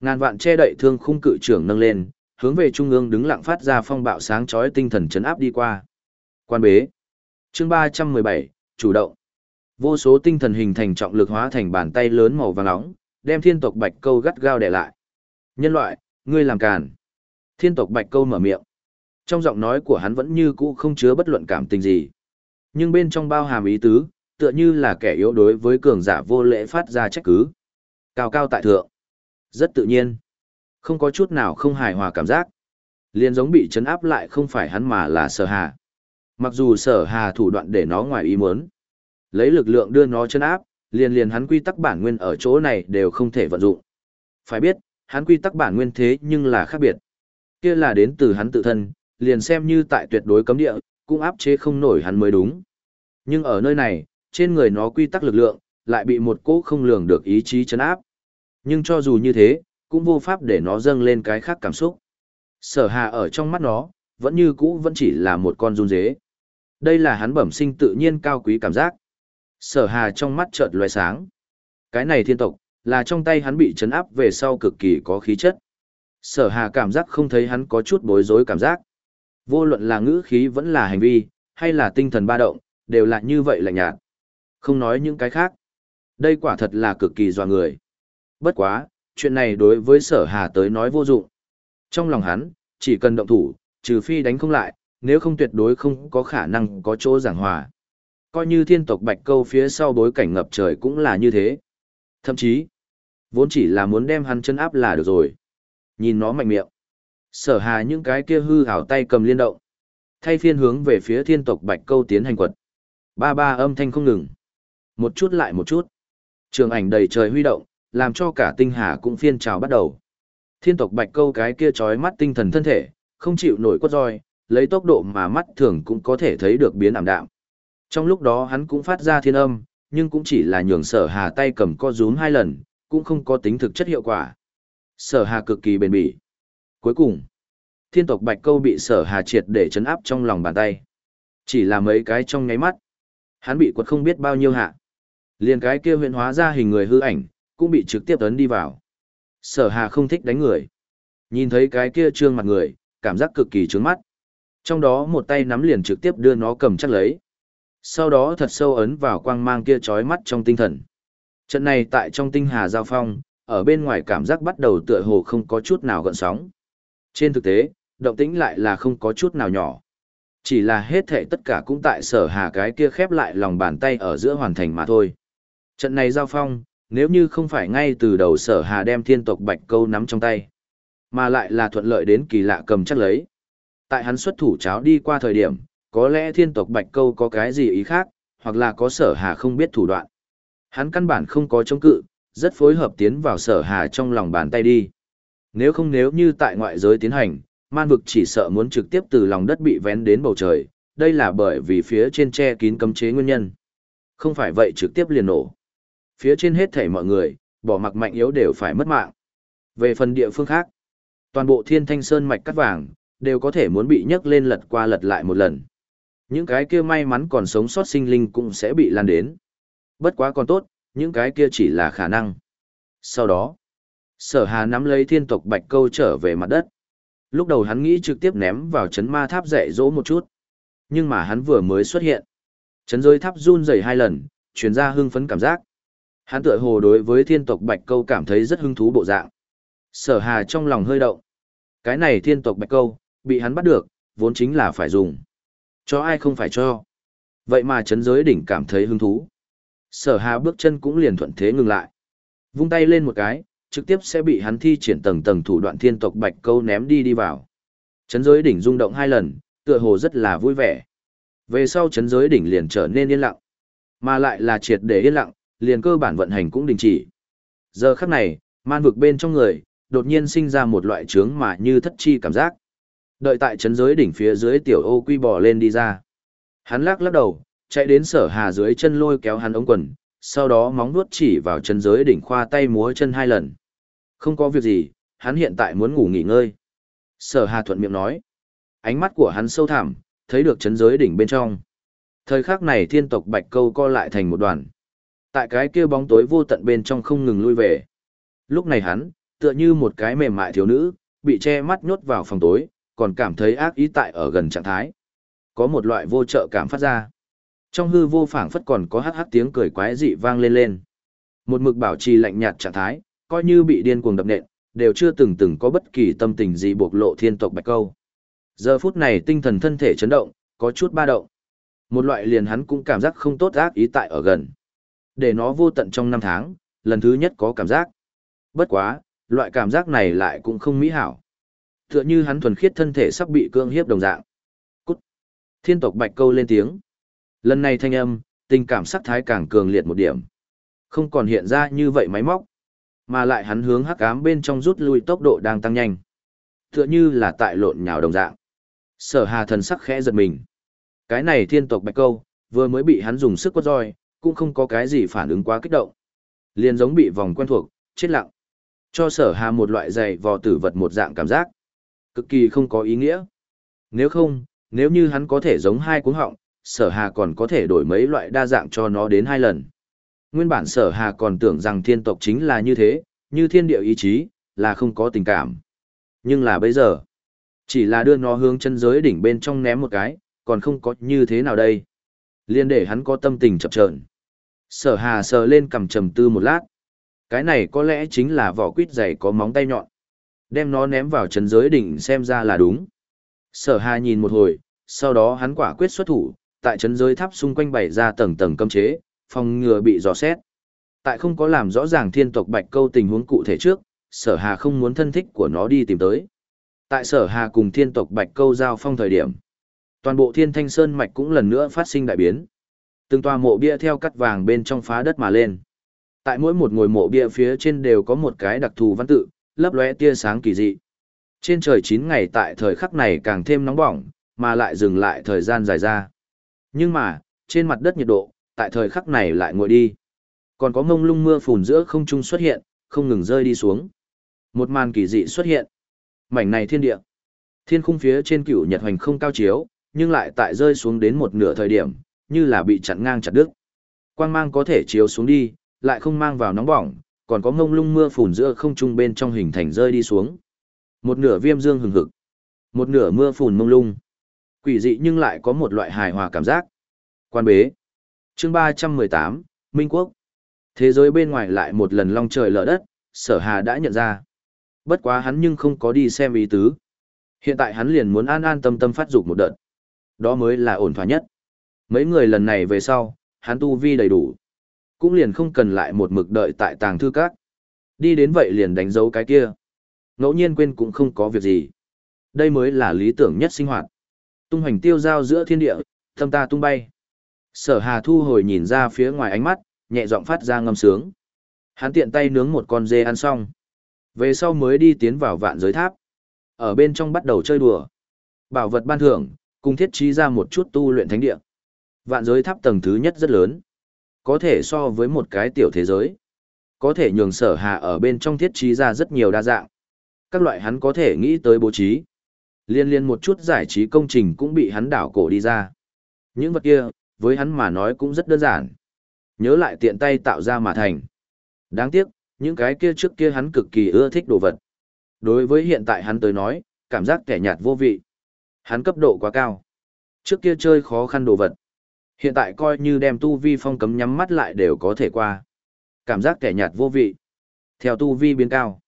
A: Ngàn vạn che đậy thương khung cự trưởng nâng lên, hướng về trung ương đứng lặng phát ra phong bạo sáng chói tinh thần chấn áp đi qua. Quan bế. Chương 317, chủ động. Vô số tinh thần hình thành trọng lực hóa thành bàn tay lớn màu vàng nóng, đem thiên tộc bạch câu gắt gao đè lại. Nhân loại, ngươi làm càn. Thiên tộc bạch câu mở miệng. Trong giọng nói của hắn vẫn như cũ không chứa bất luận cảm tình gì. Nhưng bên trong bao hàm ý tứ, tựa như là kẻ yếu đối với cường giả vô lễ phát ra trách cứ. Cao cao tại thượng. Rất tự nhiên. Không có chút nào không hài hòa cảm giác. Liên giống bị chấn áp lại không phải hắn mà là sở hà. Mặc dù sở hà thủ đoạn để nó ngoài ý muốn. Lấy lực lượng đưa nó chân áp, liền liền hắn quy tắc bản nguyên ở chỗ này đều không thể vận dụng. Phải biết, hắn quy tắc bản nguyên thế nhưng là khác biệt. Kia là đến từ hắn tự thân, liền xem như tại tuyệt đối cấm địa, cũng áp chế không nổi hắn mới đúng. Nhưng ở nơi này, trên người nó quy tắc lực lượng, lại bị một cỗ không lường được ý chí chấn áp. Nhưng cho dù như thế, cũng vô pháp để nó dâng lên cái khác cảm xúc. Sở hà ở trong mắt nó, vẫn như cũ vẫn chỉ là một con run dế. Đây là hắn bẩm sinh tự nhiên cao quý cảm giác. Sở hà trong mắt chợt loe sáng. Cái này thiên tộc, là trong tay hắn bị chấn áp về sau cực kỳ có khí chất. Sở hà cảm giác không thấy hắn có chút bối rối cảm giác. Vô luận là ngữ khí vẫn là hành vi, hay là tinh thần ba động, đều là như vậy lạnh nhạt. Không nói những cái khác. Đây quả thật là cực kỳ dọa người. Bất quá, chuyện này đối với sở hà tới nói vô dụng. Trong lòng hắn, chỉ cần động thủ, trừ phi đánh không lại, nếu không tuyệt đối không có khả năng có chỗ giảng hòa. Coi như thiên tộc bạch câu phía sau bối cảnh ngập trời cũng là như thế. Thậm chí, vốn chỉ là muốn đem hắn chân áp là được rồi. Nhìn nó mạnh miệng. Sở hà những cái kia hư hảo tay cầm liên động. Thay phiên hướng về phía thiên tộc bạch câu tiến hành quật. Ba ba âm thanh không ngừng. Một chút lại một chút. Trường ảnh đầy trời huy động, làm cho cả tinh hà cũng phiên trào bắt đầu. Thiên tộc bạch câu cái kia trói mắt tinh thần thân thể, không chịu nổi quất roi, lấy tốc độ mà mắt thường cũng có thể thấy được biến ảm đạm. Trong lúc đó hắn cũng phát ra thiên âm, nhưng cũng chỉ là nhường sở hà tay cầm co rúm hai lần, cũng không có tính thực chất hiệu quả. Sở hà cực kỳ bền bỉ. Cuối cùng, thiên tộc bạch câu bị sở hà triệt để chấn áp trong lòng bàn tay. Chỉ là mấy cái trong nháy mắt. Hắn bị quật không biết bao nhiêu hạ. Liền cái kia huyện hóa ra hình người hư ảnh, cũng bị trực tiếp ấn đi vào. Sở hà không thích đánh người. Nhìn thấy cái kia trương mặt người, cảm giác cực kỳ trướng mắt. Trong đó một tay nắm liền trực tiếp đưa nó cầm chắc lấy. Sau đó thật sâu ấn vào quang mang kia chói mắt trong tinh thần. Trận này tại trong tinh hà giao phong, ở bên ngoài cảm giác bắt đầu tựa hồ không có chút nào gợn sóng. Trên thực tế, động tĩnh lại là không có chút nào nhỏ. Chỉ là hết thệ tất cả cũng tại sở hà cái kia khép lại lòng bàn tay ở giữa hoàn thành mà thôi. Trận này giao phong, nếu như không phải ngay từ đầu sở hà đem thiên tộc bạch câu nắm trong tay, mà lại là thuận lợi đến kỳ lạ cầm chắc lấy. Tại hắn xuất thủ cháo đi qua thời điểm, có lẽ thiên tộc bạch câu có cái gì ý khác, hoặc là có sở hà không biết thủ đoạn. Hắn căn bản không có chống cự, rất phối hợp tiến vào sở hà trong lòng bàn tay đi. Nếu không nếu như tại ngoại giới tiến hành, man vực chỉ sợ muốn trực tiếp từ lòng đất bị vén đến bầu trời, đây là bởi vì phía trên che kín cấm chế nguyên nhân. Không phải vậy trực tiếp liền nổ. Phía trên hết thảy mọi người, bỏ mặc mạnh yếu đều phải mất mạng. Về phần địa phương khác, toàn bộ thiên thanh sơn mạch cắt vàng, đều có thể muốn bị nhấc lên lật qua lật lại một lần. Những cái kia may mắn còn sống sót sinh linh cũng sẽ bị lan đến. Bất quá còn tốt, những cái kia chỉ là khả năng. Sau đó, Sở hà nắm lấy thiên tộc bạch câu trở về mặt đất. Lúc đầu hắn nghĩ trực tiếp ném vào chấn ma tháp dạy dỗ một chút. Nhưng mà hắn vừa mới xuất hiện. Chấn giới tháp run rẩy hai lần, truyền ra hưng phấn cảm giác. Hắn tựa hồ đối với thiên tộc bạch câu cảm thấy rất hứng thú bộ dạng. Sở hà trong lòng hơi động. Cái này thiên tộc bạch câu, bị hắn bắt được, vốn chính là phải dùng. Cho ai không phải cho. Vậy mà chấn giới đỉnh cảm thấy hứng thú. Sở hà bước chân cũng liền thuận thế ngừng lại. Vung tay lên một cái, trực tiếp sẽ bị hắn thi triển tầng tầng thủ đoạn thiên tộc bạch câu ném đi đi vào. Chấn giới đỉnh rung động hai lần, tựa hồ rất là vui vẻ. Về sau chấn giới đỉnh liền trở nên yên lặng. Mà lại là triệt để yên lặng, liền cơ bản vận hành cũng đình chỉ. Giờ khắc này, man vực bên trong người, đột nhiên sinh ra một loại trướng mà như thất chi cảm giác. Đợi tại trấn giới đỉnh phía dưới tiểu ô quy bò lên đi ra. Hắn lắc lắc đầu, chạy đến sở hà dưới chân lôi kéo hắn ống quần, sau đó móng nuốt chỉ vào chân giới đỉnh khoa tay múa chân hai lần. Không có việc gì, hắn hiện tại muốn ngủ nghỉ ngơi. Sở hà thuận miệng nói. Ánh mắt của hắn sâu thẳm, thấy được chân giới đỉnh bên trong. Thời khắc này thiên tộc bạch câu co lại thành một đoàn. Tại cái kia bóng tối vô tận bên trong không ngừng lui về. Lúc này hắn, tựa như một cái mềm mại thiếu nữ, bị che mắt nhốt vào phòng tối, còn cảm thấy ác ý tại ở gần trạng thái. Có một loại vô trợ cảm phát ra. Trong hư vô phảng phất còn có hát hát tiếng cười quái dị vang lên lên. Một mực bảo trì lạnh nhạt trạng thái, coi như bị điên cuồng đập nện, đều chưa từng từng có bất kỳ tâm tình gì bộc lộ thiên tộc bạch câu. Giờ phút này tinh thần thân thể chấn động, có chút ba động. Một loại liền hắn cũng cảm giác không tốt ác ý tại ở gần. Để nó vô tận trong năm tháng, lần thứ nhất có cảm giác. Bất quá, loại cảm giác này lại cũng không mỹ hảo. Tựa như hắn thuần khiết thân thể sắp bị cương hiếp đồng dạng. Cút. Thiên tộc bạch câu lên tiếng. Lần này thanh âm, tình cảm sắc thái càng cường liệt một điểm. Không còn hiện ra như vậy máy móc, mà lại hắn hướng hắc ám bên trong rút lui tốc độ đang tăng nhanh. Tựa như là tại lộn nhào đồng dạng. Sở hà thần sắc khẽ giật mình. Cái này thiên tộc bạch câu, vừa mới bị hắn dùng sức quất roi, cũng không có cái gì phản ứng quá kích động. Liền giống bị vòng quen thuộc, chết lặng. Cho sở hà một loại dày vò tử vật một dạng cảm giác. Cực kỳ không có ý nghĩa. Nếu không, nếu như hắn có thể giống hai cuống họng, sở hà còn có thể đổi mấy loại đa dạng cho nó đến hai lần. Nguyên bản sở hà còn tưởng rằng thiên tộc chính là như thế, như thiên địa ý chí, là không có tình cảm. Nhưng là bây giờ, chỉ là đưa nó hướng chân giới đỉnh bên trong ném một cái, còn không có như thế nào đây. Liên để hắn có tâm tình chập chờn. Sở hà sờ lên cầm trầm tư một lát. Cái này có lẽ chính là vỏ quýt dày có móng tay nhọn. Đem nó ném vào chân giới đỉnh xem ra là đúng. Sở hà nhìn một hồi, sau đó hắn quả quyết xuất thủ, tại trấn giới tháp xung quanh bày ra tầng tầng cấm chế, phòng ngừa bị dò xét. Tại không có làm rõ ràng thiên tộc bạch câu tình huống cụ thể trước, sở hà không muốn thân thích của nó đi tìm tới. Tại sở hà cùng thiên tộc bạch câu giao phong thời điểm, toàn bộ thiên thanh sơn mạch cũng lần nữa phát sinh đại biến. Từng tòa mộ bia theo cắt vàng bên trong phá đất mà lên. Tại mỗi một ngôi mộ bia phía trên đều có một cái đặc thù văn tự, lấp lóe tia sáng kỳ dị. Trên trời 9 ngày tại thời khắc này càng thêm nóng bỏng, mà lại dừng lại thời gian dài ra. Nhưng mà, trên mặt đất nhiệt độ, tại thời khắc này lại nguội đi. Còn có mông lung mưa phùn giữa không trung xuất hiện, không ngừng rơi đi xuống. Một màn kỳ dị xuất hiện. Mảnh này thiên địa. Thiên khung phía trên cửu nhật hoành không cao chiếu, nhưng lại tại rơi xuống đến một nửa thời điểm, như là bị chặn ngang chặt đứt. Quang mang có thể chiếu xuống đi, lại không mang vào nóng bỏng, còn có mông lung mưa phùn giữa không trung bên trong hình thành rơi đi xuống. Một nửa viêm dương hừng hực, một nửa mưa phùn mông lung. Quỷ dị nhưng lại có một loại hài hòa cảm giác. Quan bế. chương ba trăm mười tám Minh Quốc. Thế giới bên ngoài lại một lần long trời lở đất, sở hà đã nhận ra. Bất quá hắn nhưng không có đi xem ý tứ. Hiện tại hắn liền muốn an an tâm tâm phát dục một đợt. Đó mới là ổn thỏa nhất. Mấy người lần này về sau, hắn tu vi đầy đủ. Cũng liền không cần lại một mực đợi tại tàng thư các. Đi đến vậy liền đánh dấu cái kia. Ngẫu nhiên quên cũng không có việc gì. Đây mới là lý tưởng nhất sinh hoạt. Tung hoành tiêu giao giữa thiên địa, tâm ta tung bay. Sở Hà thu hồi nhìn ra phía ngoài ánh mắt, nhẹ giọng phát ra ngâm sướng. Hắn tiện tay nướng một con dê ăn xong. Về sau mới đi tiến vào vạn giới tháp. Ở bên trong bắt đầu chơi đùa. Bảo vật ban thưởng, cùng thiết trí ra một chút tu luyện thánh địa. Vạn giới tháp tầng thứ nhất rất lớn. Có thể so với một cái tiểu thế giới. Có thể nhường sở hà ở bên trong thiết trí ra rất nhiều đa dạng. Các loại hắn có thể nghĩ tới bố trí. Liên liên một chút giải trí công trình cũng bị hắn đảo cổ đi ra. Những vật kia, với hắn mà nói cũng rất đơn giản. Nhớ lại tiện tay tạo ra mà thành. Đáng tiếc, Những cái kia trước kia hắn cực kỳ ưa thích đồ vật. Đối với hiện tại hắn tới nói, cảm giác kẻ nhạt vô vị. Hắn cấp độ quá cao. Trước kia chơi khó khăn đồ vật. Hiện tại coi như đem tu vi phong cấm nhắm mắt lại đều có thể qua. Cảm giác kẻ nhạt vô vị. Theo tu vi biến cao.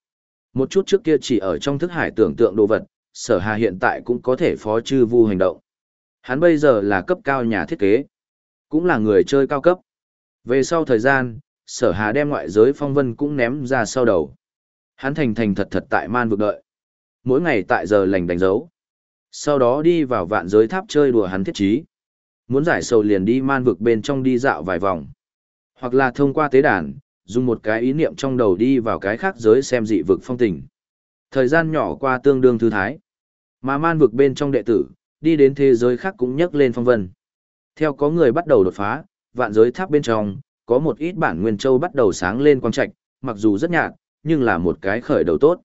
A: Một chút trước kia chỉ ở trong thức hải tưởng tượng đồ vật, sở hà hiện tại cũng có thể phó chư vu hành động. Hắn bây giờ là cấp cao nhà thiết kế, cũng là người chơi cao cấp. Về sau thời gian, sở hà đem ngoại giới phong vân cũng ném ra sau đầu. Hắn thành thành thật thật tại man vực đợi. Mỗi ngày tại giờ lành đánh dấu. Sau đó đi vào vạn giới tháp chơi đùa hắn thiết trí. Muốn giải sầu liền đi man vực bên trong đi dạo vài vòng. Hoặc là thông qua tế đàn, dùng một cái ý niệm trong đầu đi vào cái khác giới xem dị vực phong tình. Thời gian nhỏ qua tương đương thư thái. Mà man vực bên trong đệ tử, đi đến thế giới khác cũng nhấc lên phong vân. Theo có người bắt đầu đột phá, vạn giới tháp bên trong, có một ít bản nguyên châu bắt đầu sáng lên quang trạch, mặc dù rất nhạt, nhưng là một cái khởi đầu tốt.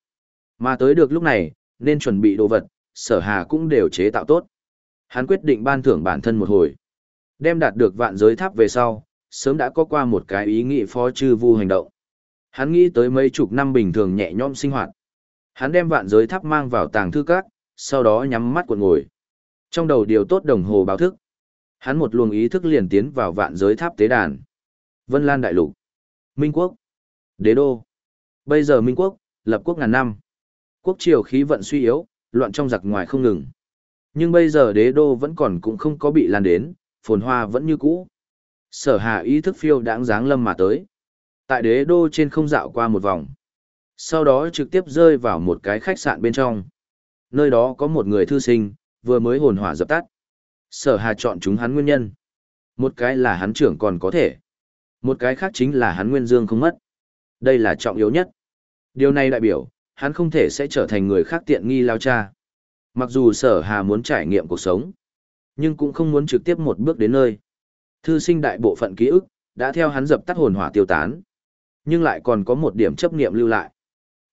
A: Mà tới được lúc này, nên chuẩn bị đồ vật, sở hà cũng đều chế tạo tốt. Hắn quyết định ban thưởng bản thân một hồi. Đem đạt được vạn giới tháp về sau, sớm đã có qua một cái ý nghĩ phó chư vu hành động. Hắn nghĩ tới mấy chục năm bình thường nhẹ nhõm sinh hoạt. Hắn đem vạn giới tháp mang vào tàng thư các, sau đó nhắm mắt cuộn ngồi. Trong đầu điều tốt đồng hồ báo thức. Hắn một luồng ý thức liền tiến vào vạn giới tháp tế đàn. Vân Lan Đại Lục. Minh Quốc. Đế Đô. Bây giờ Minh Quốc, lập quốc ngàn năm. Quốc triều khí vận suy yếu, loạn trong giặc ngoài không ngừng. Nhưng bây giờ đế đô vẫn còn cũng không có bị lan đến, phồn hoa vẫn như cũ. Sở hà ý thức phiêu đáng dáng lâm mà tới. Tại đế đô trên không dạo qua một vòng. Sau đó trực tiếp rơi vào một cái khách sạn bên trong. Nơi đó có một người thư sinh, vừa mới hồn hỏa dập tắt. Sở hà chọn chúng hắn nguyên nhân. Một cái là hắn trưởng còn có thể. Một cái khác chính là hắn nguyên dương không mất. Đây là trọng yếu nhất. Điều này đại biểu, hắn không thể sẽ trở thành người khác tiện nghi lao cha. Mặc dù sở hà muốn trải nghiệm cuộc sống, nhưng cũng không muốn trực tiếp một bước đến nơi. Thư sinh đại bộ phận ký ức, đã theo hắn dập tắt hồn hỏa tiêu tán. Nhưng lại còn có một điểm chấp niệm lưu lại.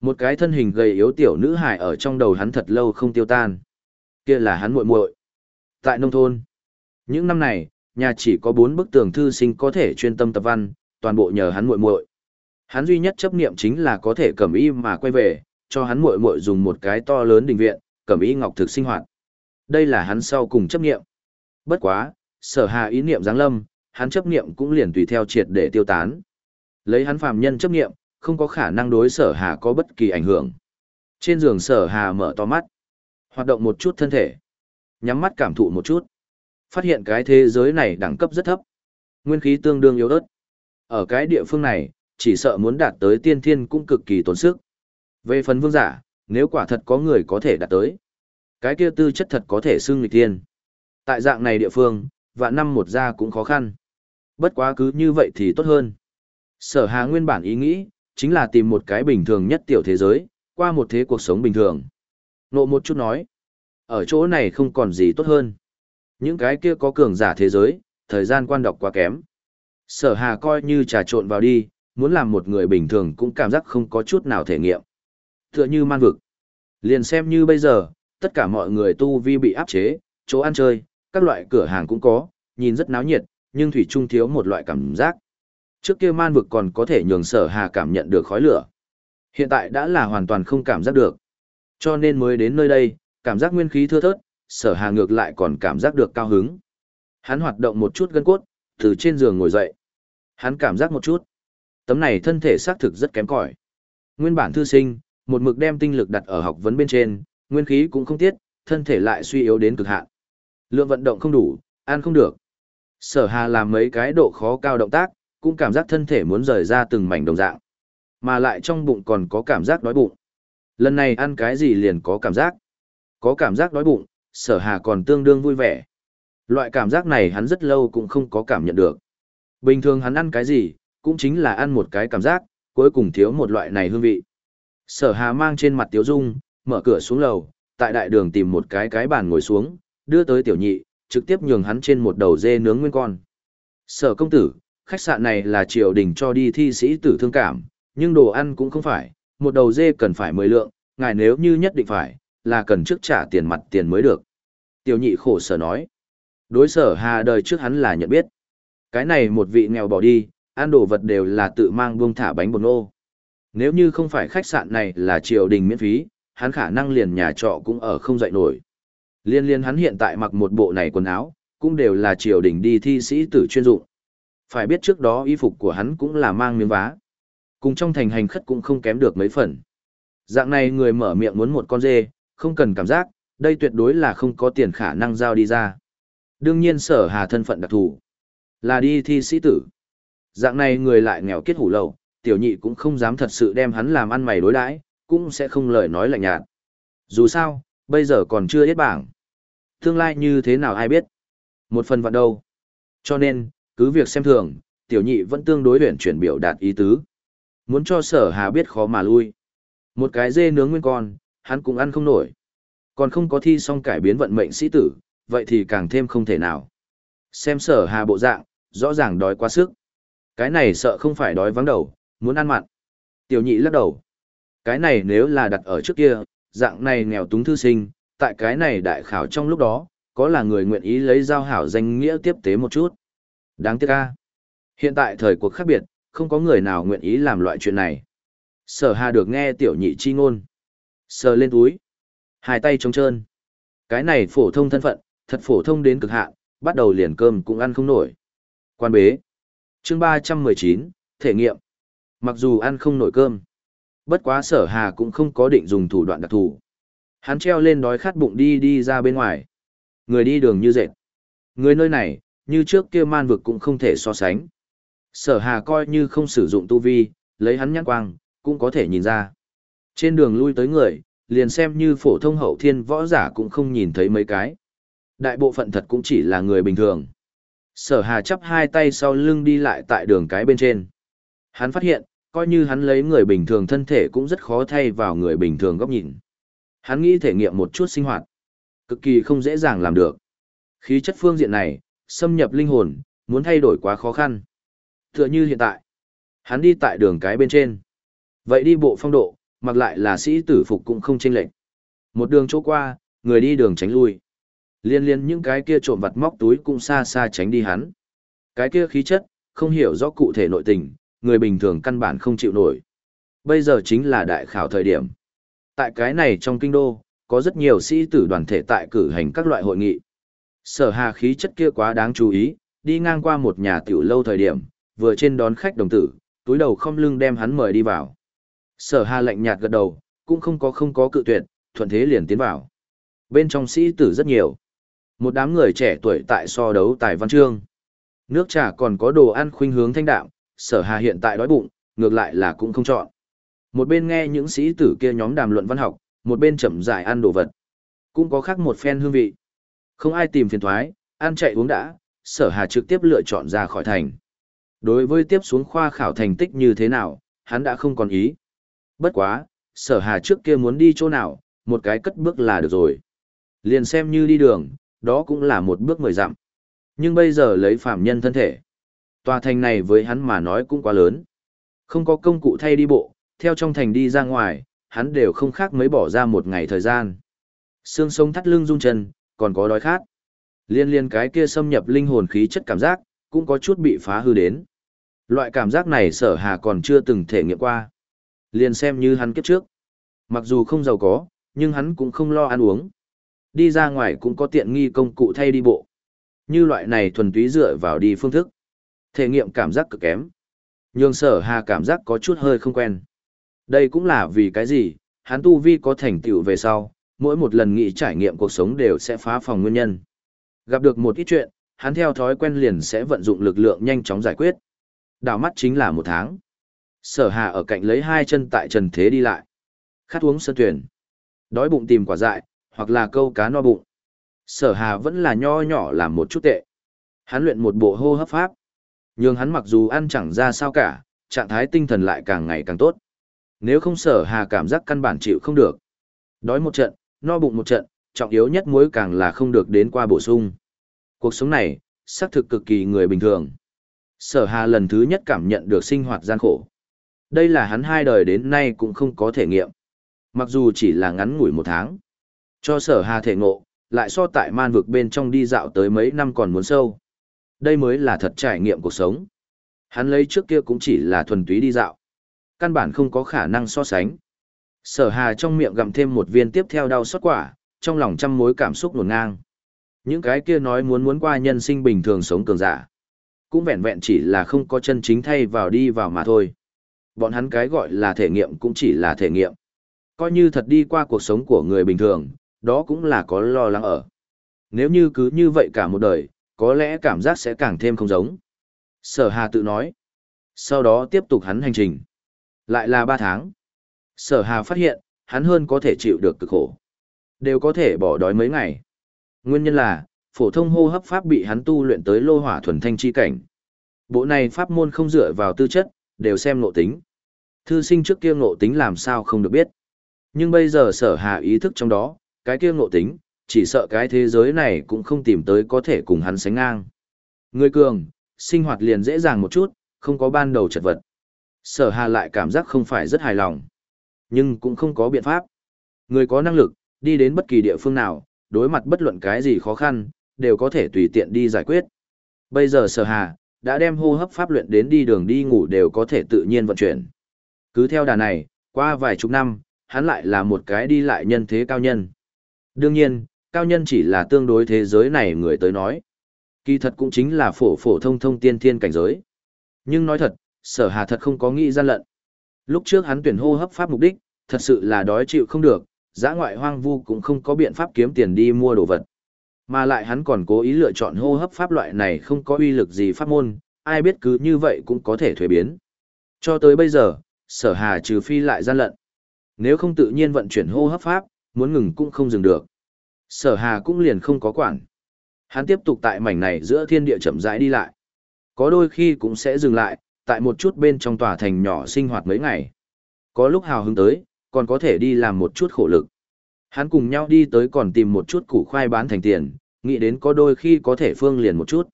A: Một cái thân hình gầy yếu tiểu nữ hài ở trong đầu hắn thật lâu không tiêu tan. Kia là hắn muội muội. Tại nông thôn, những năm này, nhà chỉ có bốn bức tường thư sinh có thể chuyên tâm tập văn, toàn bộ nhờ hắn muội muội. Hắn duy nhất chấp niệm chính là có thể cầm y mà quay về, cho hắn muội muội dùng một cái to lớn đình viện, Cẩm y ngọc thực sinh hoạt. Đây là hắn sau cùng chấp niệm. Bất quá, sở hà ý niệm giáng lâm, hắn chấp niệm cũng liền tùy theo triệt để tiêu tán. Lấy hắn phàm nhân chấp niệm, không có khả năng đối sở hà có bất kỳ ảnh hưởng. Trên giường sở hà mở to mắt, hoạt động một chút thân thể, nhắm mắt cảm thụ một chút. Phát hiện cái thế giới này đẳng cấp rất thấp, nguyên khí tương đương yếu ớt. Ở cái địa phương này, chỉ sợ muốn đạt tới tiên thiên cũng cực kỳ tốn sức. Về phần vương giả, nếu quả thật có người có thể đạt tới, cái kia tư chất thật có thể xưng nghịch thiên. Tại dạng này địa phương, vạn năm một gia cũng khó khăn. Bất quá cứ như vậy thì tốt hơn. Sở Hà nguyên bản ý nghĩ, chính là tìm một cái bình thường nhất tiểu thế giới, qua một thế cuộc sống bình thường. Nộ một chút nói, ở chỗ này không còn gì tốt hơn. Những cái kia có cường giả thế giới, thời gian quan đọc quá kém. Sở Hà coi như trà trộn vào đi, muốn làm một người bình thường cũng cảm giác không có chút nào thể nghiệm. Tựa như man vực. Liền xem như bây giờ, tất cả mọi người tu vi bị áp chế, chỗ ăn chơi, các loại cửa hàng cũng có, nhìn rất náo nhiệt, nhưng thủy trung thiếu một loại cảm giác. Trước kia man vực còn có thể nhường sở hà cảm nhận được khói lửa. Hiện tại đã là hoàn toàn không cảm giác được. Cho nên mới đến nơi đây, cảm giác nguyên khí thưa thớt, sở hà ngược lại còn cảm giác được cao hứng. Hắn hoạt động một chút gân cốt, từ trên giường ngồi dậy. Hắn cảm giác một chút. Tấm này thân thể xác thực rất kém cỏi. Nguyên bản thư sinh, một mực đem tinh lực đặt ở học vấn bên trên, nguyên khí cũng không tiết, thân thể lại suy yếu đến cực hạn. Lượng vận động không đủ, ăn không được. Sở Hà làm mấy cái độ khó cao động tác, cũng cảm giác thân thể muốn rời ra từng mảnh đồng dạng. Mà lại trong bụng còn có cảm giác đói bụng. Lần này ăn cái gì liền có cảm giác. Có cảm giác đói bụng, sở hà còn tương đương vui vẻ. Loại cảm giác này hắn rất lâu cũng không có cảm nhận được. Bình thường hắn ăn cái gì, cũng chính là ăn một cái cảm giác, cuối cùng thiếu một loại này hương vị. Sở hà mang trên mặt tiếu dung, mở cửa xuống lầu, tại đại đường tìm một cái cái bàn ngồi xuống, đưa tới tiểu nhị, trực tiếp nhường hắn trên một đầu dê nướng nguyên con. Sở công tử, khách sạn này là triều đình cho đi thi sĩ tử thương cảm, nhưng đồ ăn cũng không phải, một đầu dê cần phải 10 lượng, ngài nếu như nhất định phải, là cần trước trả tiền mặt tiền mới được. Tiểu nhị khổ sở nói. Đối sở hà đời trước hắn là nhận biết. Cái này một vị nghèo bỏ đi, ăn đồ vật đều là tự mang buông thả bánh bột nô. Nếu như không phải khách sạn này là triều đình miễn phí, hắn khả năng liền nhà trọ cũng ở không dậy nổi. Liên liên hắn hiện tại mặc một bộ này quần áo, cũng đều là triều đình đi thi sĩ tử chuyên dụng. Phải biết trước đó y phục của hắn cũng là mang miếng vá. Cùng trong thành hành khất cũng không kém được mấy phần. Dạng này người mở miệng muốn một con dê, không cần cảm giác, đây tuyệt đối là không có tiền khả năng giao đi ra. Đương nhiên sở hà thân phận đặc thù là đi thi sĩ tử. Dạng này người lại nghèo kết hủ lầu, tiểu nhị cũng không dám thật sự đem hắn làm ăn mày đối đãi, cũng sẽ không lời nói lạnh nhạt. Dù sao, bây giờ còn chưa biết bảng. Tương lai như thế nào ai biết. Một phần vạn đâu. Cho nên, cứ việc xem thường, tiểu nhị vẫn tương đối luyện chuyển biểu đạt ý tứ. Muốn cho sở hà biết khó mà lui. Một cái dê nướng nguyên con, hắn cũng ăn không nổi. Còn không có thi xong cải biến vận mệnh sĩ tử, vậy thì càng thêm không thể nào. Xem sở hà bộ dạng, rõ ràng đói quá sức. Cái này sợ không phải đói vắng đầu, muốn ăn mặn. Tiểu nhị lắc đầu. Cái này nếu là đặt ở trước kia, dạng này nghèo túng thư sinh, tại cái này đại khảo trong lúc đó, có là người nguyện ý lấy giao hảo danh nghĩa tiếp tế một chút. Đáng tiếc ca. Hiện tại thời cuộc khác biệt, không có người nào nguyện ý làm loại chuyện này. Sở hà được nghe tiểu nhị chi ngôn. Sờ lên túi. Hai tay trống trơn. Cái này phổ thông thân phận, thật phổ thông đến cực hạn, bắt đầu liền cơm cũng ăn không nổi. Quan bế. chương 319, thể nghiệm. Mặc dù ăn không nổi cơm, bất quá sở hà cũng không có định dùng thủ đoạn đặc thù. Hắn treo lên đói khát bụng đi đi ra bên ngoài. Người đi đường như dệt. Người nơi này, như trước kia man vực cũng không thể so sánh. Sở hà coi như không sử dụng tu vi, lấy hắn nhãn quang, cũng có thể nhìn ra. Trên đường lui tới người, liền xem như phổ thông hậu thiên võ giả cũng không nhìn thấy mấy cái. Đại bộ phận thật cũng chỉ là người bình thường. Sở hà chắp hai tay sau lưng đi lại tại đường cái bên trên. Hắn phát hiện, coi như hắn lấy người bình thường thân thể cũng rất khó thay vào người bình thường góc nhìn. Hắn nghĩ thể nghiệm một chút sinh hoạt. Cực kỳ không dễ dàng làm được. Khí chất phương diện này, xâm nhập linh hồn, muốn thay đổi quá khó khăn. Tựa như hiện tại, hắn đi tại đường cái bên trên. Vậy đi bộ phong độ, mặc lại là sĩ tử phục cũng không chênh lệch. Một đường chỗ qua, người đi đường tránh lui. Liên liên những cái kia trộm vặt móc túi cũng xa xa tránh đi hắn. Cái kia khí chất, không hiểu rõ cụ thể nội tình, người bình thường căn bản không chịu nổi. Bây giờ chính là đại khảo thời điểm. Tại cái này trong kinh đô, có rất nhiều sĩ tử đoàn thể tại cử hành các loại hội nghị. Sở hà khí chất kia quá đáng chú ý, đi ngang qua một nhà tiểu lâu thời điểm, vừa trên đón khách đồng tử, túi đầu không lưng đem hắn mời đi vào. Sở hà lạnh nhạt gật đầu, cũng không có không có cự tuyệt, thuận thế liền tiến vào. Bên trong sĩ tử rất nhiều. Một đám người trẻ tuổi tại so đấu tài văn chương. Nước trà còn có đồ ăn khuynh hướng thanh đạm, sở hà hiện tại đói bụng, ngược lại là cũng không chọn. Một bên nghe những sĩ tử kia nhóm đàm luận văn học, một bên chậm rãi ăn đồ vật. Cũng có khác một phen hương vị. Không ai tìm phiền thoái, ăn chạy uống đã, sở hà trực tiếp lựa chọn ra khỏi thành. Đối với tiếp xuống khoa khảo thành tích như thế nào, hắn đã không còn ý. Bất quá, sở hà trước kia muốn đi chỗ nào, một cái cất bước là được rồi. Liền xem như đi đường, đó cũng là một bước mười dặm. Nhưng bây giờ lấy phạm nhân thân thể. Tòa thành này với hắn mà nói cũng quá lớn. Không có công cụ thay đi bộ, theo trong thành đi ra ngoài, hắn đều không khác mấy bỏ ra một ngày thời gian. Xương sống thắt lưng rung chân, còn có đói khát. Liên liên cái kia xâm nhập linh hồn khí chất cảm giác, cũng có chút bị phá hư đến. Loại cảm giác này sở hà còn chưa từng thể nghiệm qua. Liền xem như hắn kiếp trước. Mặc dù không giàu có, nhưng hắn cũng không lo ăn uống. Đi ra ngoài cũng có tiện nghi công cụ thay đi bộ. Như loại này thuần túy dựa vào đi phương thức. Thể nghiệm cảm giác cực kém. nhường sở hà cảm giác có chút hơi không quen. Đây cũng là vì cái gì, hắn tu vi có thành tựu về sau, mỗi một lần nghĩ trải nghiệm cuộc sống đều sẽ phá phòng nguyên nhân. Gặp được một ít chuyện, hắn theo thói quen liền sẽ vận dụng lực lượng nhanh chóng giải quyết. Đảo mắt chính là một tháng. Sở hà ở cạnh lấy hai chân tại trần thế đi lại. Khát uống sơn tuyển. Đói bụng tìm quả dại, hoặc là câu cá no bụng. Sở hà vẫn là nho nhỏ làm một chút tệ. Hắn luyện một bộ hô hấp pháp. Nhưng hắn mặc dù ăn chẳng ra sao cả, trạng thái tinh thần lại càng ngày càng tốt. Nếu không sở hà cảm giác căn bản chịu không được. Đói một trận, no bụng một trận, trọng yếu nhất mối càng là không được đến qua bổ sung. Cuộc sống này, xác thực cực kỳ người bình thường. Sở hà lần thứ nhất cảm nhận được sinh hoạt gian khổ. Đây là hắn hai đời đến nay cũng không có thể nghiệm. Mặc dù chỉ là ngắn ngủi một tháng. Cho sở hà thể ngộ, lại so tại man vực bên trong đi dạo tới mấy năm còn muốn sâu. Đây mới là thật trải nghiệm cuộc sống. Hắn lấy trước kia cũng chỉ là thuần túy đi dạo. Căn bản không có khả năng so sánh. Sở hà trong miệng gặm thêm một viên tiếp theo đau xót quả, trong lòng trăm mối cảm xúc nổn ngang. Những cái kia nói muốn muốn qua nhân sinh bình thường sống cường giả. Cũng vẹn vẹn chỉ là không có chân chính thay vào đi vào mà thôi. Bọn hắn cái gọi là thể nghiệm cũng chỉ là thể nghiệm. Coi như thật đi qua cuộc sống của người bình thường, đó cũng là có lo lắng ở. Nếu như cứ như vậy cả một đời, có lẽ cảm giác sẽ càng thêm không giống. Sở Hà tự nói. Sau đó tiếp tục hắn hành trình. Lại là ba tháng. Sở Hà phát hiện, hắn hơn có thể chịu được cực khổ. Đều có thể bỏ đói mấy ngày. Nguyên nhân là, phổ thông hô hấp pháp bị hắn tu luyện tới lô hỏa thuần thanh chi cảnh. Bộ này pháp môn không dựa vào tư chất, đều xem ngộ tính. Thư sinh trước kia ngộ tính làm sao không được biết. Nhưng bây giờ sở hà ý thức trong đó, cái kia ngộ tính, chỉ sợ cái thế giới này cũng không tìm tới có thể cùng hắn sánh ngang. Người cường, sinh hoạt liền dễ dàng một chút, không có ban đầu chật vật. Sở hà lại cảm giác không phải rất hài lòng. Nhưng cũng không có biện pháp. Người có năng lực, đi đến bất kỳ địa phương nào, đối mặt bất luận cái gì khó khăn, đều có thể tùy tiện đi giải quyết. Bây giờ sở hà, đã đem hô hấp pháp luyện đến đi đường đi ngủ đều có thể tự nhiên vận chuyển. Cứ theo đà này, qua vài chục năm, hắn lại là một cái đi lại nhân thế cao nhân. Đương nhiên, cao nhân chỉ là tương đối thế giới này người tới nói. Kỳ thật cũng chính là phổ phổ thông thông tiên thiên cảnh giới. Nhưng nói thật, sở hà thật không có nghĩ gian lận. Lúc trước hắn tuyển hô hấp pháp mục đích, thật sự là đói chịu không được, giã ngoại hoang vu cũng không có biện pháp kiếm tiền đi mua đồ vật. Mà lại hắn còn cố ý lựa chọn hô hấp pháp loại này không có uy lực gì pháp môn, ai biết cứ như vậy cũng có thể thuế biến. Cho tới bây giờ, sở hà trừ phi lại gian lận. Nếu không tự nhiên vận chuyển hô hấp pháp, muốn ngừng cũng không dừng được. Sở hà cũng liền không có quản. Hắn tiếp tục tại mảnh này giữa thiên địa chậm rãi đi lại. Có đôi khi cũng sẽ dừng lại, tại một chút bên trong tòa thành nhỏ sinh hoạt mấy ngày. Có lúc hào hứng tới, còn có thể đi làm một chút khổ lực. Hắn cùng nhau đi tới còn tìm một chút củ khoai bán thành tiền, nghĩ đến có đôi khi có thể phương liền một chút.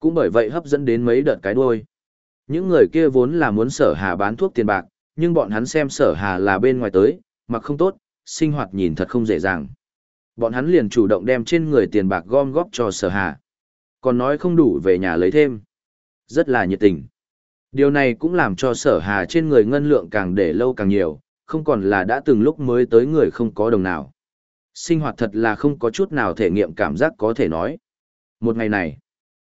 A: Cũng bởi vậy hấp dẫn đến mấy đợt cái đuôi. Những người kia vốn là muốn sở hà bán thuốc tiền bạc, nhưng bọn hắn xem sở hà là bên ngoài tới, mặc không tốt, sinh hoạt nhìn thật không dễ dàng. Bọn hắn liền chủ động đem trên người tiền bạc gom góp cho sở hà. Còn nói không đủ về nhà lấy thêm. Rất là nhiệt tình. Điều này cũng làm cho sở hà trên người ngân lượng càng để lâu càng nhiều, không còn là đã từng lúc mới tới người không có đồng nào. Sinh hoạt thật là không có chút nào thể nghiệm cảm giác có thể nói. Một ngày này,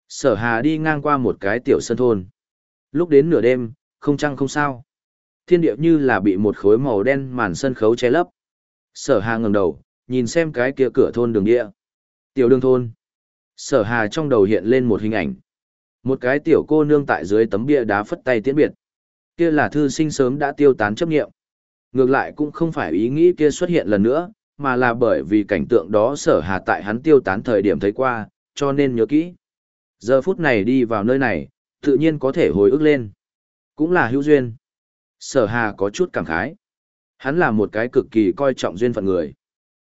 A: sở hà đi ngang qua một cái tiểu sân thôn. Lúc đến nửa đêm, không trăng không sao. Thiên địa như là bị một khối màu đen màn sân khấu che lấp. Sở hà ngẩng đầu, nhìn xem cái kia cửa thôn đường địa. Tiểu đường thôn. Sở hà trong đầu hiện lên một hình ảnh. Một cái tiểu cô nương tại dưới tấm bia đá phất tay tiễn biệt. Kia là thư sinh sớm đã tiêu tán chấp nghiệm. Ngược lại cũng không phải ý nghĩ kia xuất hiện lần nữa, mà là bởi vì cảnh tượng đó sở hà tại hắn tiêu tán thời điểm thấy qua, cho nên nhớ kỹ. Giờ phút này đi vào nơi này, tự nhiên có thể hồi ức lên. Cũng là hữu duyên. Sở hà có chút cảm khái. Hắn là một cái cực kỳ coi trọng duyên phận người.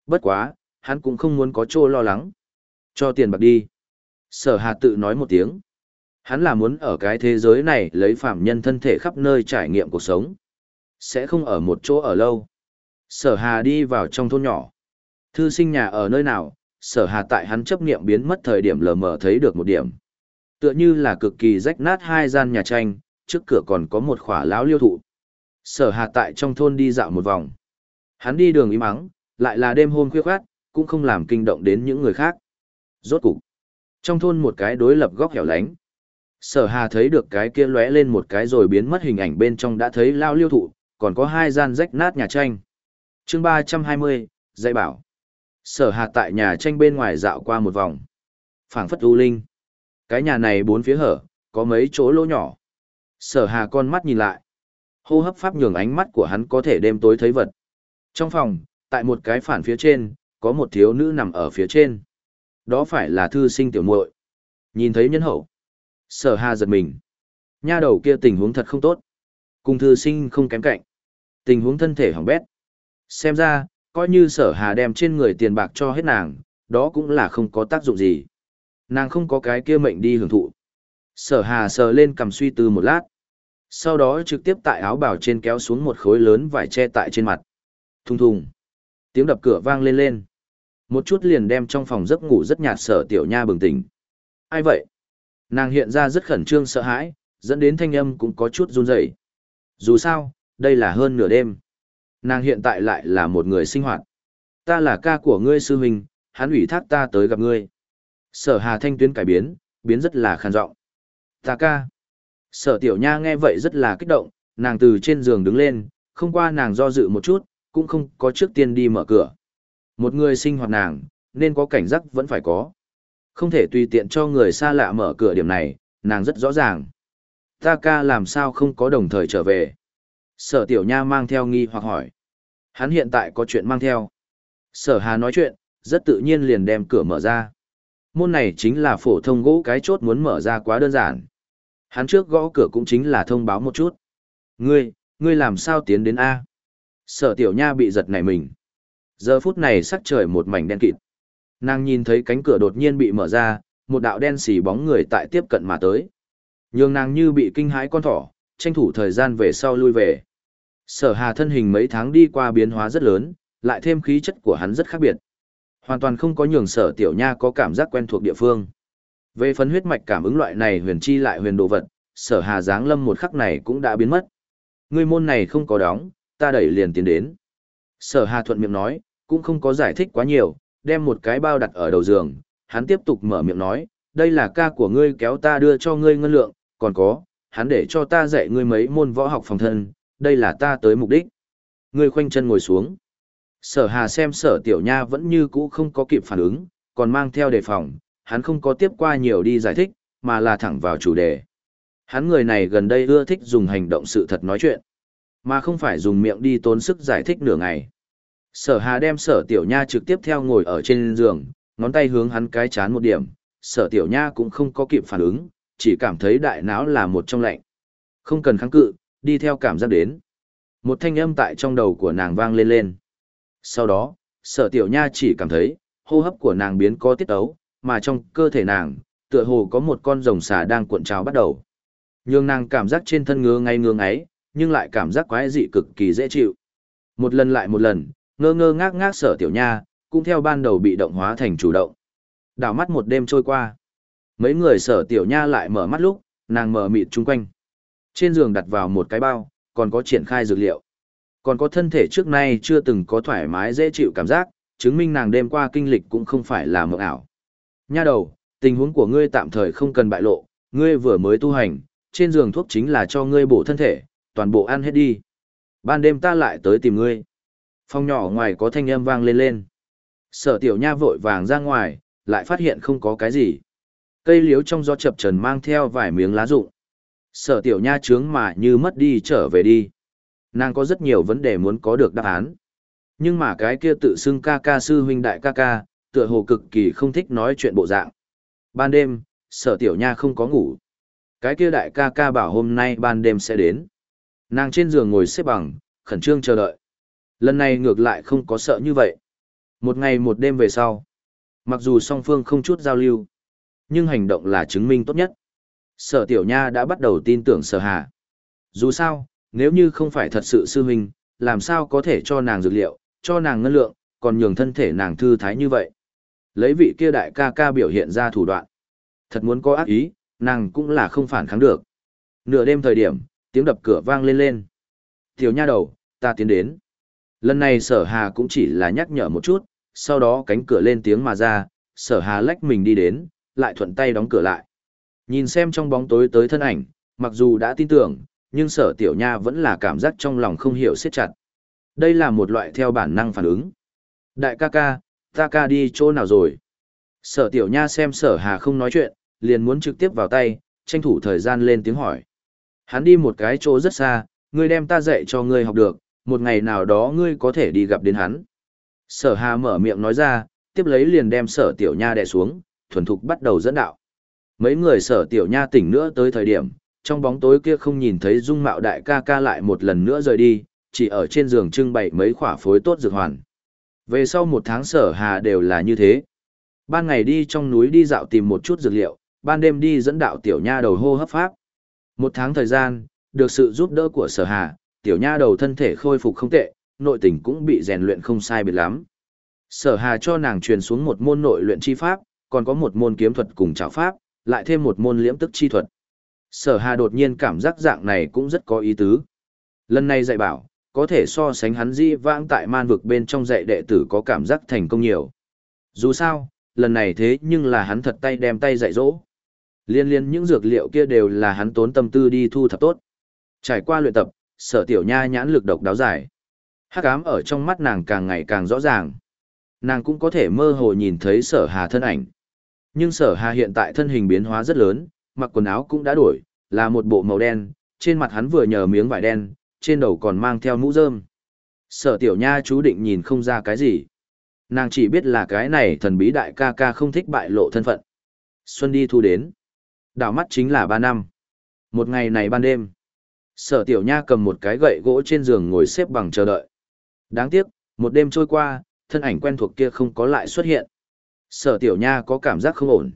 A: Bất quá, hắn cũng không muốn có chỗ lo lắng. Cho tiền bạc đi. Sở hà tự nói một tiếng. Hắn là muốn ở cái thế giới này lấy phạm nhân thân thể khắp nơi trải nghiệm cuộc sống. Sẽ không ở một chỗ ở lâu. Sở hà đi vào trong thôn nhỏ. Thư sinh nhà ở nơi nào, sở hà tại hắn chấp niệm biến mất thời điểm lờ mờ thấy được một điểm. Tựa như là cực kỳ rách nát hai gian nhà tranh, trước cửa còn có một khỏa lão liêu thụ. Sở hà tại trong thôn đi dạo một vòng. Hắn đi đường im mắng, lại là đêm hôm khuya khoát, cũng không làm kinh động đến những người khác. Rốt cục, trong thôn một cái đối lập góc hẻo lánh. Sở Hà thấy được cái kia lóe lên một cái rồi biến mất hình ảnh bên trong đã thấy lao liêu thụ, còn có hai gian rách nát nhà tranh. Chương 320, dạy bảo. Sở Hà tại nhà tranh bên ngoài dạo qua một vòng. phảng phất u linh. Cái nhà này bốn phía hở, có mấy chỗ lỗ nhỏ. Sở Hà con mắt nhìn lại. Hô hấp pháp nhường ánh mắt của hắn có thể đêm tối thấy vật. Trong phòng, tại một cái phản phía trên, có một thiếu nữ nằm ở phía trên. Đó phải là thư sinh tiểu muội. Nhìn thấy nhân hậu. Sở hà giật mình. Nha đầu kia tình huống thật không tốt. Cùng thư sinh không kém cạnh. Tình huống thân thể hỏng bét. Xem ra, coi như sở hà đem trên người tiền bạc cho hết nàng, đó cũng là không có tác dụng gì. Nàng không có cái kia mệnh đi hưởng thụ. Sở hà sờ lên cầm suy tư một lát. Sau đó trực tiếp tại áo bào trên kéo xuống một khối lớn vải che tại trên mặt. Thùng thùng. Tiếng đập cửa vang lên lên. Một chút liền đem trong phòng giấc ngủ rất nhạt sở tiểu nha bừng tỉnh. Ai vậy? Nàng hiện ra rất khẩn trương sợ hãi, dẫn đến thanh âm cũng có chút run rẩy. Dù sao, đây là hơn nửa đêm. Nàng hiện tại lại là một người sinh hoạt. Ta là ca của ngươi sư huynh, hắn ủy thác ta tới gặp ngươi. Sở hà thanh tuyến cải biến, biến rất là khàn giọng. Ta ca. Sở tiểu nha nghe vậy rất là kích động, nàng từ trên giường đứng lên, không qua nàng do dự một chút, cũng không có trước tiên đi mở cửa. Một người sinh hoạt nàng, nên có cảnh giác vẫn phải có. Không thể tùy tiện cho người xa lạ mở cửa điểm này, nàng rất rõ ràng. Ta ca làm sao không có đồng thời trở về. Sở tiểu nha mang theo nghi hoặc hỏi. Hắn hiện tại có chuyện mang theo. Sở hà nói chuyện, rất tự nhiên liền đem cửa mở ra. Môn này chính là phổ thông gỗ cái chốt muốn mở ra quá đơn giản. Hắn trước gõ cửa cũng chính là thông báo một chút. Ngươi, ngươi làm sao tiến đến A? Sở tiểu nha bị giật nảy mình. Giờ phút này sắc trời một mảnh đen kịt. Nàng nhìn thấy cánh cửa đột nhiên bị mở ra, một đạo đen xì bóng người tại tiếp cận mà tới. Nhưng nàng như bị kinh hãi con thỏ, tranh thủ thời gian về sau lui về. Sở hà thân hình mấy tháng đi qua biến hóa rất lớn, lại thêm khí chất của hắn rất khác biệt. Hoàn toàn không có nhường sở tiểu nha có cảm giác quen thuộc địa phương. Về phấn huyết mạch cảm ứng loại này huyền chi lại huyền đồ vật, sở hà giáng lâm một khắc này cũng đã biến mất. Ngươi môn này không có đóng, ta đẩy liền tiến đến. Sở hà thuận miệng nói, cũng không có giải thích quá nhiều, đem một cái bao đặt ở đầu giường, hắn tiếp tục mở miệng nói, đây là ca của ngươi kéo ta đưa cho ngươi ngân lượng, còn có, hắn để cho ta dạy ngươi mấy môn võ học phòng thân, đây là ta tới mục đích. Ngươi khoanh chân ngồi xuống. Sở hà xem sở tiểu nha vẫn như cũ không có kịp phản ứng, còn mang theo đề phòng, hắn không có tiếp qua nhiều đi giải thích, mà là thẳng vào chủ đề. Hắn người này gần đây ưa thích dùng hành động sự thật nói chuyện, mà không phải dùng miệng đi tốn sức giải thích nửa ngày. Sở hà đem sở tiểu nha trực tiếp theo ngồi ở trên giường, ngón tay hướng hắn cái chán một điểm, sở tiểu nha cũng không có kịp phản ứng, chỉ cảm thấy đại não là một trong lạnh. Không cần kháng cự, đi theo cảm giác đến. Một thanh âm tại trong đầu của nàng vang lên lên. Sau đó, sở tiểu nha chỉ cảm thấy, hô hấp của nàng biến có tiết ấu, mà trong cơ thể nàng, tựa hồ có một con rồng xà đang cuộn trào bắt đầu. Nhưng nàng cảm giác trên thân ngứa ngay ngứa ấy, nhưng lại cảm giác quái dị cực kỳ dễ chịu. Một lần lại một lần, ngơ ngơ ngác ngác sở tiểu nha, cũng theo ban đầu bị động hóa thành chủ động. Đảo mắt một đêm trôi qua. Mấy người sở tiểu nha lại mở mắt lúc, nàng mở mịt chung quanh. Trên giường đặt vào một cái bao, còn có triển khai dược liệu. Còn có thân thể trước nay chưa từng có thoải mái dễ chịu cảm giác, chứng minh nàng đêm qua kinh lịch cũng không phải là mộng ảo. Nha đầu, tình huống của ngươi tạm thời không cần bại lộ, ngươi vừa mới tu hành, trên giường thuốc chính là cho ngươi bổ thân thể, toàn bộ ăn hết đi. Ban đêm ta lại tới tìm ngươi. Phòng nhỏ ngoài có thanh âm vang lên lên. Sở tiểu nha vội vàng ra ngoài, lại phát hiện không có cái gì. Cây liếu trong gió chập trần mang theo vài miếng lá rụng. Sở tiểu nha trướng mà như mất đi trở về đi. Nàng có rất nhiều vấn đề muốn có được đáp án. Nhưng mà cái kia tự xưng ca ca sư huynh đại ca ca, tựa hồ cực kỳ không thích nói chuyện bộ dạng. Ban đêm, sở tiểu nha không có ngủ. Cái kia đại ca ca bảo hôm nay ban đêm sẽ đến. Nàng trên giường ngồi xếp bằng, khẩn trương chờ đợi. Lần này ngược lại không có sợ như vậy. Một ngày một đêm về sau. Mặc dù song phương không chút giao lưu, nhưng hành động là chứng minh tốt nhất. Sở tiểu nha đã bắt đầu tin tưởng sở hà. Dù sao, nếu như không phải thật sự sư huynh, làm sao có thể cho nàng dược liệu, cho nàng ngân lượng, còn nhường thân thể nàng thư thái như vậy. Lấy vị kia đại ca ca biểu hiện ra thủ đoạn. Thật muốn có ác ý, nàng cũng là không phản kháng được. Nửa đêm thời điểm, tiếng đập cửa vang lên lên. Tiểu nha đầu, ta tiến đến. Lần này sở hà cũng chỉ là nhắc nhở một chút, sau đó cánh cửa lên tiếng mà ra, sở hà lách mình đi đến, lại thuận tay đóng cửa lại. Nhìn xem trong bóng tối tới thân ảnh, mặc dù đã tin tưởng, nhưng sở tiểu nha vẫn là cảm giác trong lòng không hiểu siết chặt. Đây là một loại theo bản năng phản ứng. Đại ca ca, ta ca đi chỗ nào rồi? Sở tiểu nha xem sở hà không nói chuyện, liền muốn trực tiếp vào tay, tranh thủ thời gian lên tiếng hỏi. Hắn đi một cái chỗ rất xa, ngươi đem ta dạy cho ngươi học được, một ngày nào đó ngươi có thể đi gặp đến hắn. Sở hà mở miệng nói ra, tiếp lấy liền đem sở tiểu nha đè xuống, thuần thục bắt đầu dẫn đạo. Mấy người sở tiểu nha tỉnh nữa tới thời điểm, trong bóng tối kia không nhìn thấy dung mạo đại ca ca lại một lần nữa rời đi, chỉ ở trên giường trưng bày mấy khỏa phối tốt dược hoàn. Về sau một tháng sở hà đều là như thế. Ban ngày đi trong núi đi dạo tìm một chút dược liệu, ban đêm đi dẫn đạo tiểu nha đầu hô hấp pháp. Một tháng thời gian, được sự giúp đỡ của sở hà, tiểu nha đầu thân thể khôi phục không tệ, nội tình cũng bị rèn luyện không sai biệt lắm. Sở hà cho nàng truyền xuống một môn nội luyện chi pháp, còn có một môn kiếm thuật cùng trảo pháp, lại thêm một môn liễm tức chi thuật. Sở hà đột nhiên cảm giác dạng này cũng rất có ý tứ. Lần này dạy bảo, có thể so sánh hắn di vãng tại man vực bên trong dạy đệ tử có cảm giác thành công nhiều. Dù sao, lần này thế nhưng là hắn thật tay đem tay dạy dỗ. Liên liên những dược liệu kia đều là hắn tốn tâm tư đi thu thập tốt. Trải qua luyện tập, sở tiểu nha nhãn lực độc đáo giải. Hắc ám ở trong mắt nàng càng ngày càng rõ ràng. Nàng cũng có thể mơ hồ nhìn thấy sở hà thân ảnh. Nhưng sở hà hiện tại thân hình biến hóa rất lớn, mặc quần áo cũng đã đổi, là một bộ màu đen, trên mặt hắn vừa nhờ miếng vải đen, trên đầu còn mang theo mũ rơm. Sở tiểu nha chú định nhìn không ra cái gì. Nàng chỉ biết là cái này thần bí đại ca ca không thích bại lộ thân phận. Xuân đi thu đến. Đảo mắt chính là ba năm. Một ngày này ban đêm. Sở tiểu nha cầm một cái gậy gỗ trên giường ngồi xếp bằng chờ đợi. Đáng tiếc, một đêm trôi qua, thân ảnh quen thuộc kia không có lại xuất hiện. Sở tiểu nha có cảm giác không ổn.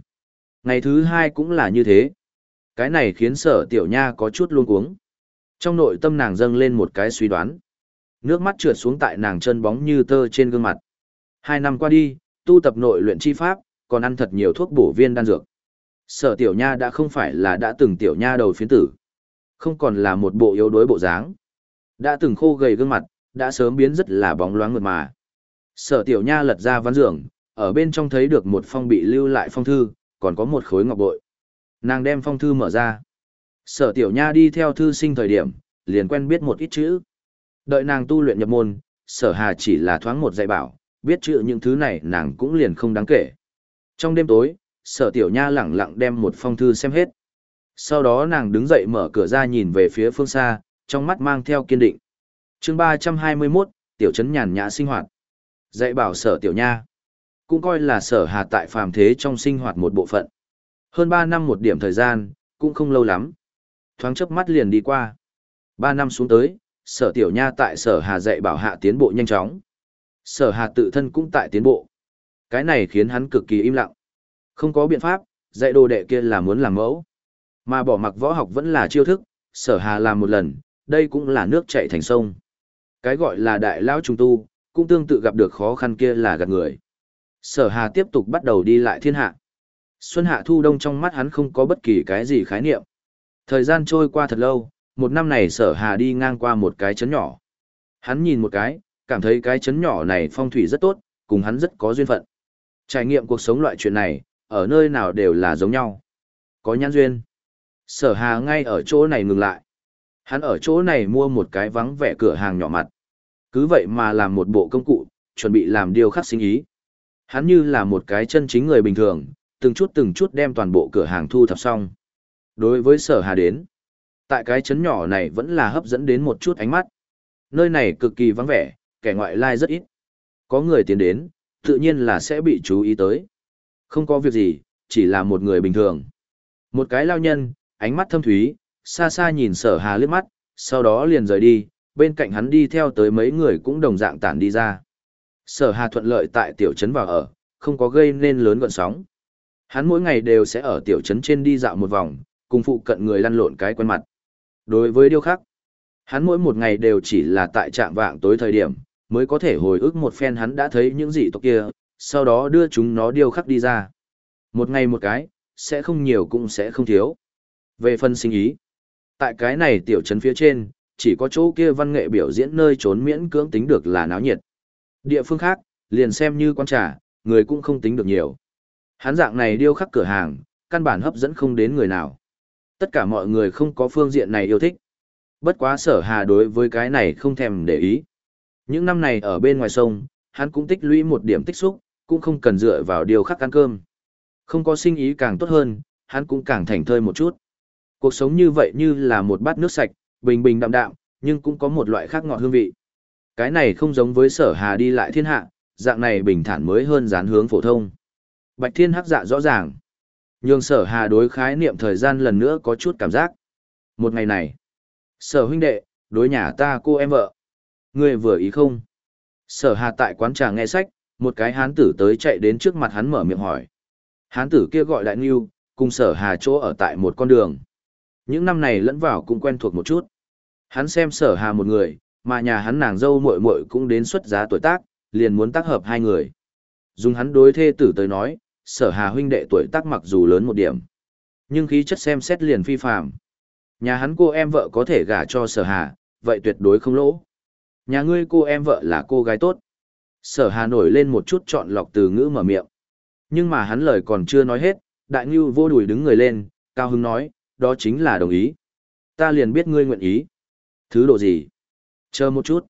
A: Ngày thứ hai cũng là như thế. Cái này khiến sở tiểu nha có chút luống cuống. Trong nội tâm nàng dâng lên một cái suy đoán. Nước mắt trượt xuống tại nàng chân bóng như tơ trên gương mặt. Hai năm qua đi, tu tập nội luyện chi pháp, còn ăn thật nhiều thuốc bổ viên đan dược. Sở tiểu nha đã không phải là đã từng tiểu nha đầu phiến tử. Không còn là một bộ yếu đuối bộ dáng. Đã từng khô gầy gương mặt, đã sớm biến rất là bóng loáng mượt mà. Sở tiểu nha lật ra ván giường, ở bên trong thấy được một phong bị lưu lại phong thư, còn có một khối ngọc bội. Nàng đem phong thư mở ra. Sở tiểu nha đi theo thư sinh thời điểm, liền quen biết một ít chữ. Đợi nàng tu luyện nhập môn, sở hà chỉ là thoáng một dạy bảo, biết chữ những thứ này nàng cũng liền không đáng kể. Trong đêm tối, sở tiểu nha lẳng lặng đem một phong thư xem hết. Sau đó nàng đứng dậy mở cửa ra nhìn về phía phương xa, trong mắt mang theo kiên định. chương 321, tiểu trấn nhàn nhã sinh hoạt. Dạy bảo sở tiểu nha. Cũng coi là sở hà tại phàm thế trong sinh hoạt một bộ phận. Hơn 3 năm một điểm thời gian, cũng không lâu lắm. Thoáng chớp mắt liền đi qua. 3 năm xuống tới, sở tiểu nha tại sở hà dạy bảo hạ tiến bộ nhanh chóng. Sở hà tự thân cũng tại tiến bộ. Cái này khiến hắn cực kỳ im lặng. Không có biện pháp, dạy đồ đệ kia là muốn làm mẫu. Mà bỏ mặc võ học vẫn là chiêu thức, sở hà làm một lần, đây cũng là nước chảy thành sông. Cái gọi là đại lão trùng tu, cũng tương tự gặp được khó khăn kia là gạt người. Sở hà tiếp tục bắt đầu đi lại thiên hạ. Xuân hạ thu đông trong mắt hắn không có bất kỳ cái gì khái niệm. Thời gian trôi qua thật lâu, một năm này sở hà đi ngang qua một cái chấn nhỏ. Hắn nhìn một cái, cảm thấy cái chấn nhỏ này phong thủy rất tốt, cùng hắn rất có duyên phận. Trải nghiệm cuộc sống loại chuyện này, ở nơi nào đều là giống nhau. Có nhãn duyên. Sở hà ngay ở chỗ này ngừng lại. Hắn ở chỗ này mua một cái vắng vẻ cửa hàng nhỏ mặt. Cứ vậy mà làm một bộ công cụ, chuẩn bị làm điều khắc sinh ý. Hắn như là một cái chân chính người bình thường, từng chút từng chút đem toàn bộ cửa hàng thu thập xong. Đối với sở hà đến, tại cái chấn nhỏ này vẫn là hấp dẫn đến một chút ánh mắt. Nơi này cực kỳ vắng vẻ, kẻ ngoại lai rất ít. Có người tiến đến, tự nhiên là sẽ bị chú ý tới. Không có việc gì, chỉ là một người bình thường. Một cái lao nhân, ánh mắt thâm thúy, xa xa nhìn sở hà liếc mắt, sau đó liền rời đi, bên cạnh hắn đi theo tới mấy người cũng đồng dạng tản đi ra. Sở hà thuận lợi tại tiểu trấn vào ở, không có gây nên lớn gọn sóng. Hắn mỗi ngày đều sẽ ở tiểu trấn trên đi dạo một vòng, cùng phụ cận người lăn lộn cái quen mặt. Đối với điêu khắc, hắn mỗi một ngày đều chỉ là tại trạm vạng tối thời điểm, mới có thể hồi ức một phen hắn đã thấy những gì tộc kia, sau đó đưa chúng nó điêu khắc đi ra. Một ngày một cái, sẽ không nhiều cũng sẽ không thiếu. Về phần sinh ý, tại cái này tiểu trấn phía trên, chỉ có chỗ kia văn nghệ biểu diễn nơi trốn miễn cưỡng tính được là náo nhiệt. Địa phương khác, liền xem như quan trà, người cũng không tính được nhiều. Hắn dạng này điêu khắc cửa hàng, căn bản hấp dẫn không đến người nào. Tất cả mọi người không có phương diện này yêu thích. Bất quá sở hà đối với cái này không thèm để ý. Những năm này ở bên ngoài sông, hắn cũng tích lũy một điểm tích xúc, cũng không cần dựa vào điều khắc ăn cơm. Không có sinh ý càng tốt hơn, hắn cũng càng thành thơi một chút. Cuộc sống như vậy như là một bát nước sạch, bình bình đạm đạm, nhưng cũng có một loại khác ngọt hương vị. Cái này không giống với sở hà đi lại thiên hạ, dạng này bình thản mới hơn dán hướng phổ thông. Bạch thiên hắc dạ rõ ràng. Nhưng sở hà đối khái niệm thời gian lần nữa có chút cảm giác. Một ngày này, sở huynh đệ, đối nhà ta cô em vợ. người vừa ý không? Sở hà tại quán trà nghe sách, một cái hán tử tới chạy đến trước mặt hắn mở miệng hỏi. Hán tử kia gọi đại Nghiêu, cùng sở hà chỗ ở tại một con đường. Những năm này lẫn vào cũng quen thuộc một chút. Hắn xem sở hà một người, mà nhà hắn nàng dâu muội muội cũng đến xuất giá tuổi tác, liền muốn tác hợp hai người. Dùng hắn đối thê tử tới nói, sở hà huynh đệ tuổi tác mặc dù lớn một điểm. Nhưng khí chất xem xét liền phi phàm. Nhà hắn cô em vợ có thể gả cho sở hà, vậy tuyệt đối không lỗ. Nhà ngươi cô em vợ là cô gái tốt. Sở hà nổi lên một chút chọn lọc từ ngữ mở miệng. Nhưng mà hắn lời còn chưa nói hết, đại ngưu vô đùi đứng người lên, cao hứng nói, đó chính là đồng ý. Ta liền biết ngươi nguyện ý. Thứ độ gì? Chờ một chút.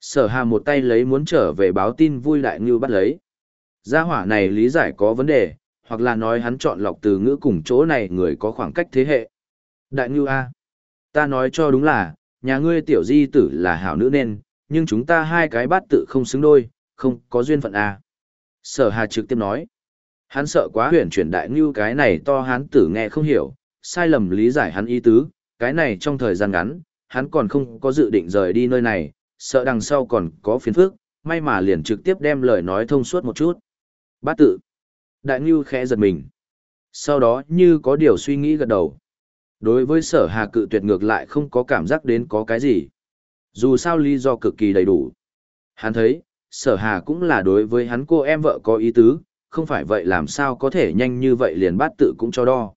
A: Sở hà một tay lấy muốn trở về báo tin vui đại ngưu bắt lấy. Gia hỏa này lý giải có vấn đề, hoặc là nói hắn chọn lọc từ ngữ cùng chỗ này người có khoảng cách thế hệ. Đại ngưu A. Ta nói cho đúng là, nhà ngươi tiểu di tử là hảo nữ nên, nhưng chúng ta hai cái bát tự không xứng đôi, không có duyên phận à? Sở hà trực tiếp nói. Hắn sợ quá huyền chuyển đại ngưu cái này to hắn tử nghe không hiểu, sai lầm lý giải hắn ý tứ, cái này trong thời gian ngắn, hắn còn không có dự định rời đi nơi này, sợ đằng sau còn có phiền phức, may mà liền trực tiếp đem lời nói thông suốt một chút. Bát tự. Đại ngưu khẽ giật mình. Sau đó như có điều suy nghĩ gật đầu. Đối với sở hà cự tuyệt ngược lại không có cảm giác đến có cái gì. Dù sao lý do cực kỳ đầy đủ. Hắn thấy, sở hà cũng là đối với hắn cô em vợ có ý tứ, không phải vậy làm sao có thể nhanh như vậy liền bát tự cũng cho đo.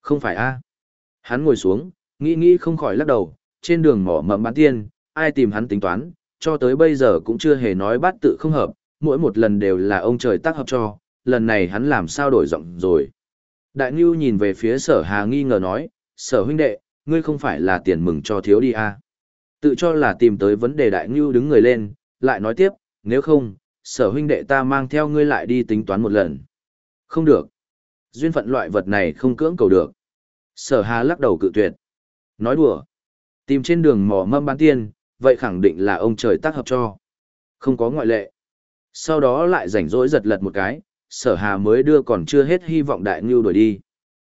A: Không phải a Hắn ngồi xuống, nghĩ nghĩ không khỏi lắc đầu, trên đường mỏ mẫm bán tiên, ai tìm hắn tính toán, cho tới bây giờ cũng chưa hề nói bát tự không hợp, mỗi một lần đều là ông trời tác hợp cho, lần này hắn làm sao đổi giọng rồi. Đại Ngưu nhìn về phía sở hà nghi ngờ nói, sở huynh đệ, ngươi không phải là tiền mừng cho thiếu đi à. Tự cho là tìm tới vấn đề đại ngưu đứng người lên, lại nói tiếp, nếu không, sở huynh đệ ta mang theo ngươi lại đi tính toán một lần. Không được. Duyên phận loại vật này không cưỡng cầu được. Sở hà lắc đầu cự tuyệt. Nói đùa. Tìm trên đường mò mâm bán tiên, vậy khẳng định là ông trời tác hợp cho. Không có ngoại lệ. Sau đó lại rảnh rỗi giật lật một cái, sở hà mới đưa còn chưa hết hy vọng đại ngưu đuổi đi.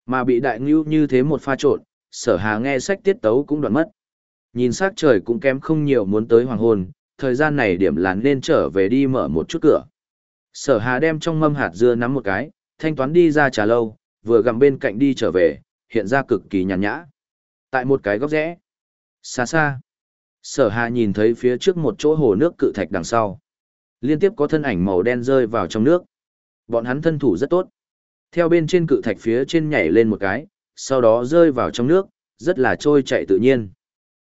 A: Mà bị đại ngưu như thế một pha trộn, sở hà nghe sách tiết tấu cũng đoạn mất. Nhìn sắc trời cũng kém không nhiều muốn tới hoàng hôn, thời gian này điểm là nên trở về đi mở một chút cửa. Sở hà đem trong mâm hạt dưa nắm một cái, thanh toán đi ra trà lâu, vừa gặm bên cạnh đi trở về, hiện ra cực kỳ nhàn nhã. Tại một cái góc rẽ, xa xa, sở hà nhìn thấy phía trước một chỗ hồ nước cự thạch đằng sau. Liên tiếp có thân ảnh màu đen rơi vào trong nước. Bọn hắn thân thủ rất tốt. Theo bên trên cự thạch phía trên nhảy lên một cái, sau đó rơi vào trong nước, rất là trôi chạy tự nhiên.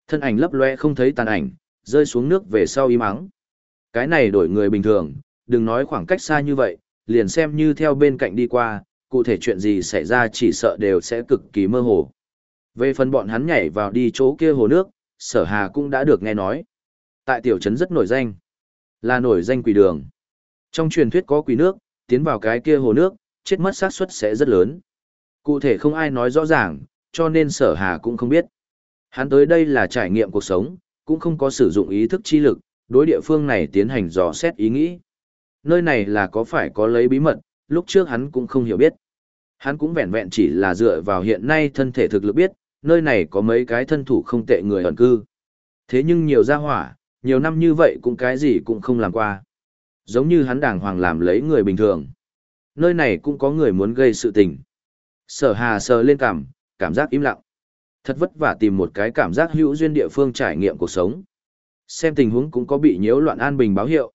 A: Thân ảnh lấp loe không thấy tàn ảnh, rơi xuống nước về sau im ắng. Cái này đổi người bình thường, đừng nói khoảng cách xa như vậy, liền xem như theo bên cạnh đi qua, cụ thể chuyện gì xảy ra chỉ sợ đều sẽ cực kỳ mơ hồ. Về phần bọn hắn nhảy vào đi chỗ kia hồ nước, sở hà cũng đã được nghe nói. Tại tiểu trấn rất nổi danh, là nổi danh quỷ đường. Trong truyền thuyết có quỷ nước, tiến vào cái kia hồ nước, chết mất xác suất sẽ rất lớn. Cụ thể không ai nói rõ ràng, cho nên sở hà cũng không biết. Hắn tới đây là trải nghiệm cuộc sống, cũng không có sử dụng ý thức chi lực, đối địa phương này tiến hành dò xét ý nghĩ. Nơi này là có phải có lấy bí mật, lúc trước hắn cũng không hiểu biết. Hắn cũng vẹn vẹn chỉ là dựa vào hiện nay thân thể thực lực biết, nơi này có mấy cái thân thủ không tệ người ẩn cư. Thế nhưng nhiều gia hỏa, nhiều năm như vậy cũng cái gì cũng không làm qua. Giống như hắn đàng hoàng làm lấy người bình thường. Nơi này cũng có người muốn gây sự tình. Sở hà sờ lên cảm, cảm giác im lặng. Thật vất vả tìm một cái cảm giác hữu duyên địa phương trải nghiệm cuộc sống. Xem tình huống cũng có bị nhiễu loạn an bình báo hiệu.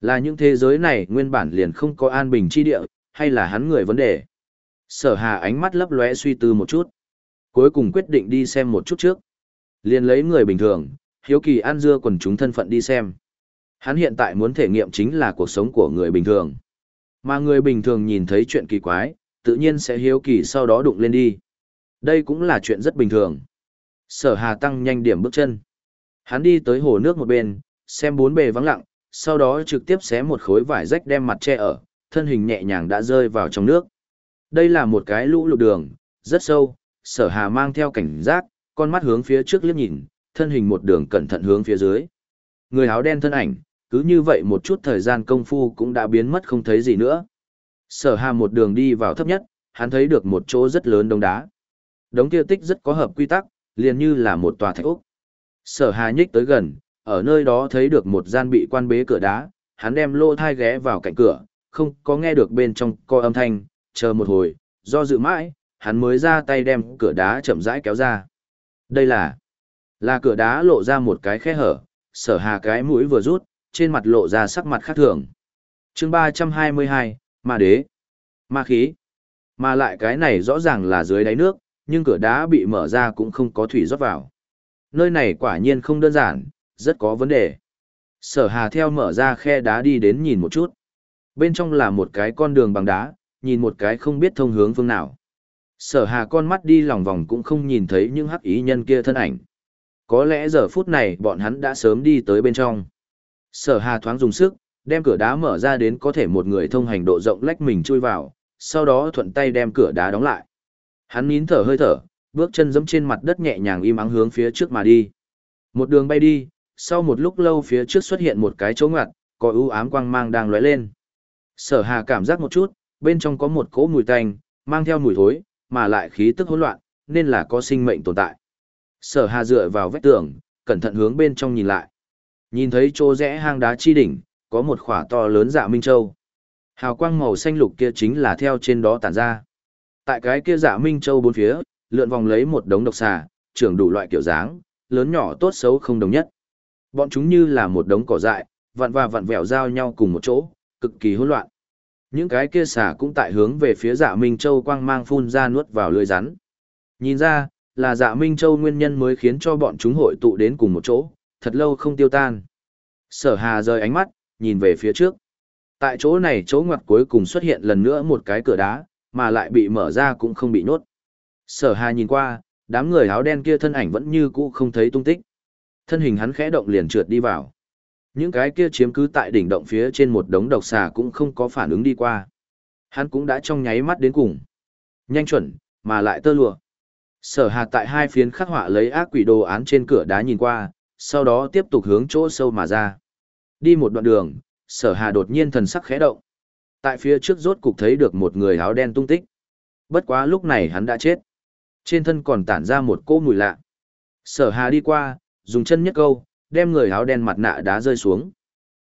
A: Là những thế giới này nguyên bản liền không có an bình chi địa, hay là hắn người vấn đề. Sở hà ánh mắt lấp lóe suy tư một chút. Cuối cùng quyết định đi xem một chút trước. Liền lấy người bình thường, hiếu kỳ an dưa quần chúng thân phận đi xem. Hắn hiện tại muốn thể nghiệm chính là cuộc sống của người bình thường. Mà người bình thường nhìn thấy chuyện kỳ quái, tự nhiên sẽ hiếu kỳ sau đó đụng lên đi. Đây cũng là chuyện rất bình thường. Sở Hà tăng nhanh điểm bước chân. Hắn đi tới hồ nước một bên, xem bốn bề vắng lặng, sau đó trực tiếp xé một khối vải rách đem mặt che ở, thân hình nhẹ nhàng đã rơi vào trong nước. Đây là một cái lũ lụt đường, rất sâu, sở hà mang theo cảnh giác, con mắt hướng phía trước liếc nhìn, thân hình một đường cẩn thận hướng phía dưới. Người áo đen thân ảnh, cứ như vậy một chút thời gian công phu cũng đã biến mất không thấy gì nữa. Sở hà một đường đi vào thấp nhất, hắn thấy được một chỗ rất lớn đông đá. Đống kia tích rất có hợp quy tắc, liền như là một tòa thạch ốc. Sở hà nhích tới gần, ở nơi đó thấy được một gian bị quan bế cửa đá, hắn đem lô thai ghé vào cạnh cửa, không có nghe được bên trong có âm thanh, chờ một hồi, do dự mãi, hắn mới ra tay đem cửa đá chậm rãi kéo ra. Đây là, là cửa đá lộ ra một cái khe hở, sở hà cái mũi vừa rút, trên mặt lộ ra sắc mặt khác thường. chương 322, Ma Đế, Ma Khí. Mà lại cái này rõ ràng là dưới đáy nước, nhưng cửa đá bị mở ra cũng không có thủy rót vào. Nơi này quả nhiên không đơn giản, rất có vấn đề. Sở hà theo mở ra khe đá đi đến nhìn một chút. Bên trong là một cái con đường bằng đá, nhìn một cái không biết thông hướng phương nào. Sở hà con mắt đi lòng vòng cũng không nhìn thấy những hắc ý nhân kia thân ảnh. Có lẽ giờ phút này bọn hắn đã sớm đi tới bên trong. Sở hà thoáng dùng sức, đem cửa đá mở ra đến có thể một người thông hành độ rộng lách mình chui vào, sau đó thuận tay đem cửa đá đóng lại. Hắn nín thở hơi thở, bước chân giẫm trên mặt đất nhẹ nhàng im ắng hướng phía trước mà đi. Một đường bay đi, sau một lúc lâu phía trước xuất hiện một cái chỗ ngoặt, có ưu ám quang mang đang lóe lên. Sở Hà cảm giác một chút, bên trong có một cỗ mùi tanh, mang theo mùi thối, mà lại khí tức hỗn loạn, nên là có sinh mệnh tồn tại. Sở Hà dựa vào vách tường, cẩn thận hướng bên trong nhìn lại. Nhìn thấy chỗ rẽ hang đá chi đỉnh, có một khỏa to lớn dạ minh châu. Hào quang màu xanh lục kia chính là theo trên đó tản ra. Tại cái kia dạ minh châu bốn phía, lượn vòng lấy một đống độc xà, trưởng đủ loại kiểu dáng, lớn nhỏ tốt xấu không đồng nhất. Bọn chúng như là một đống cỏ dại, vặn và vặn vẹo giao nhau cùng một chỗ, cực kỳ hỗn loạn. Những cái kia xà cũng tại hướng về phía dạ Minh Châu quang mang phun ra nuốt vào lưới rắn. Nhìn ra, là dạ Minh Châu nguyên nhân mới khiến cho bọn chúng hội tụ đến cùng một chỗ, thật lâu không tiêu tan. Sở Hà rời ánh mắt, nhìn về phía trước. Tại chỗ này chỗ ngoặt cuối cùng xuất hiện lần nữa một cái cửa đá, mà lại bị mở ra cũng không bị nhốt. Sở Hà nhìn qua, đám người áo đen kia thân ảnh vẫn như cũ không thấy tung tích. Thân hình hắn khẽ động liền trượt đi vào. Những cái kia chiếm cứ tại đỉnh động phía trên một đống độc xà cũng không có phản ứng đi qua. Hắn cũng đã trong nháy mắt đến cùng. Nhanh chuẩn, mà lại tơ lụa. Sở Hà tại hai phiến khắc họa lấy ác quỷ đồ án trên cửa đá nhìn qua, sau đó tiếp tục hướng chỗ sâu mà ra. Đi một đoạn đường, Sở Hà đột nhiên thần sắc khẽ động. Tại phía trước rốt cục thấy được một người áo đen tung tích. Bất quá lúc này hắn đã chết. Trên thân còn tản ra một cỗ mùi lạ. Sở Hà đi qua, dùng chân nhất câu, đem người áo đen mặt nạ đá rơi xuống.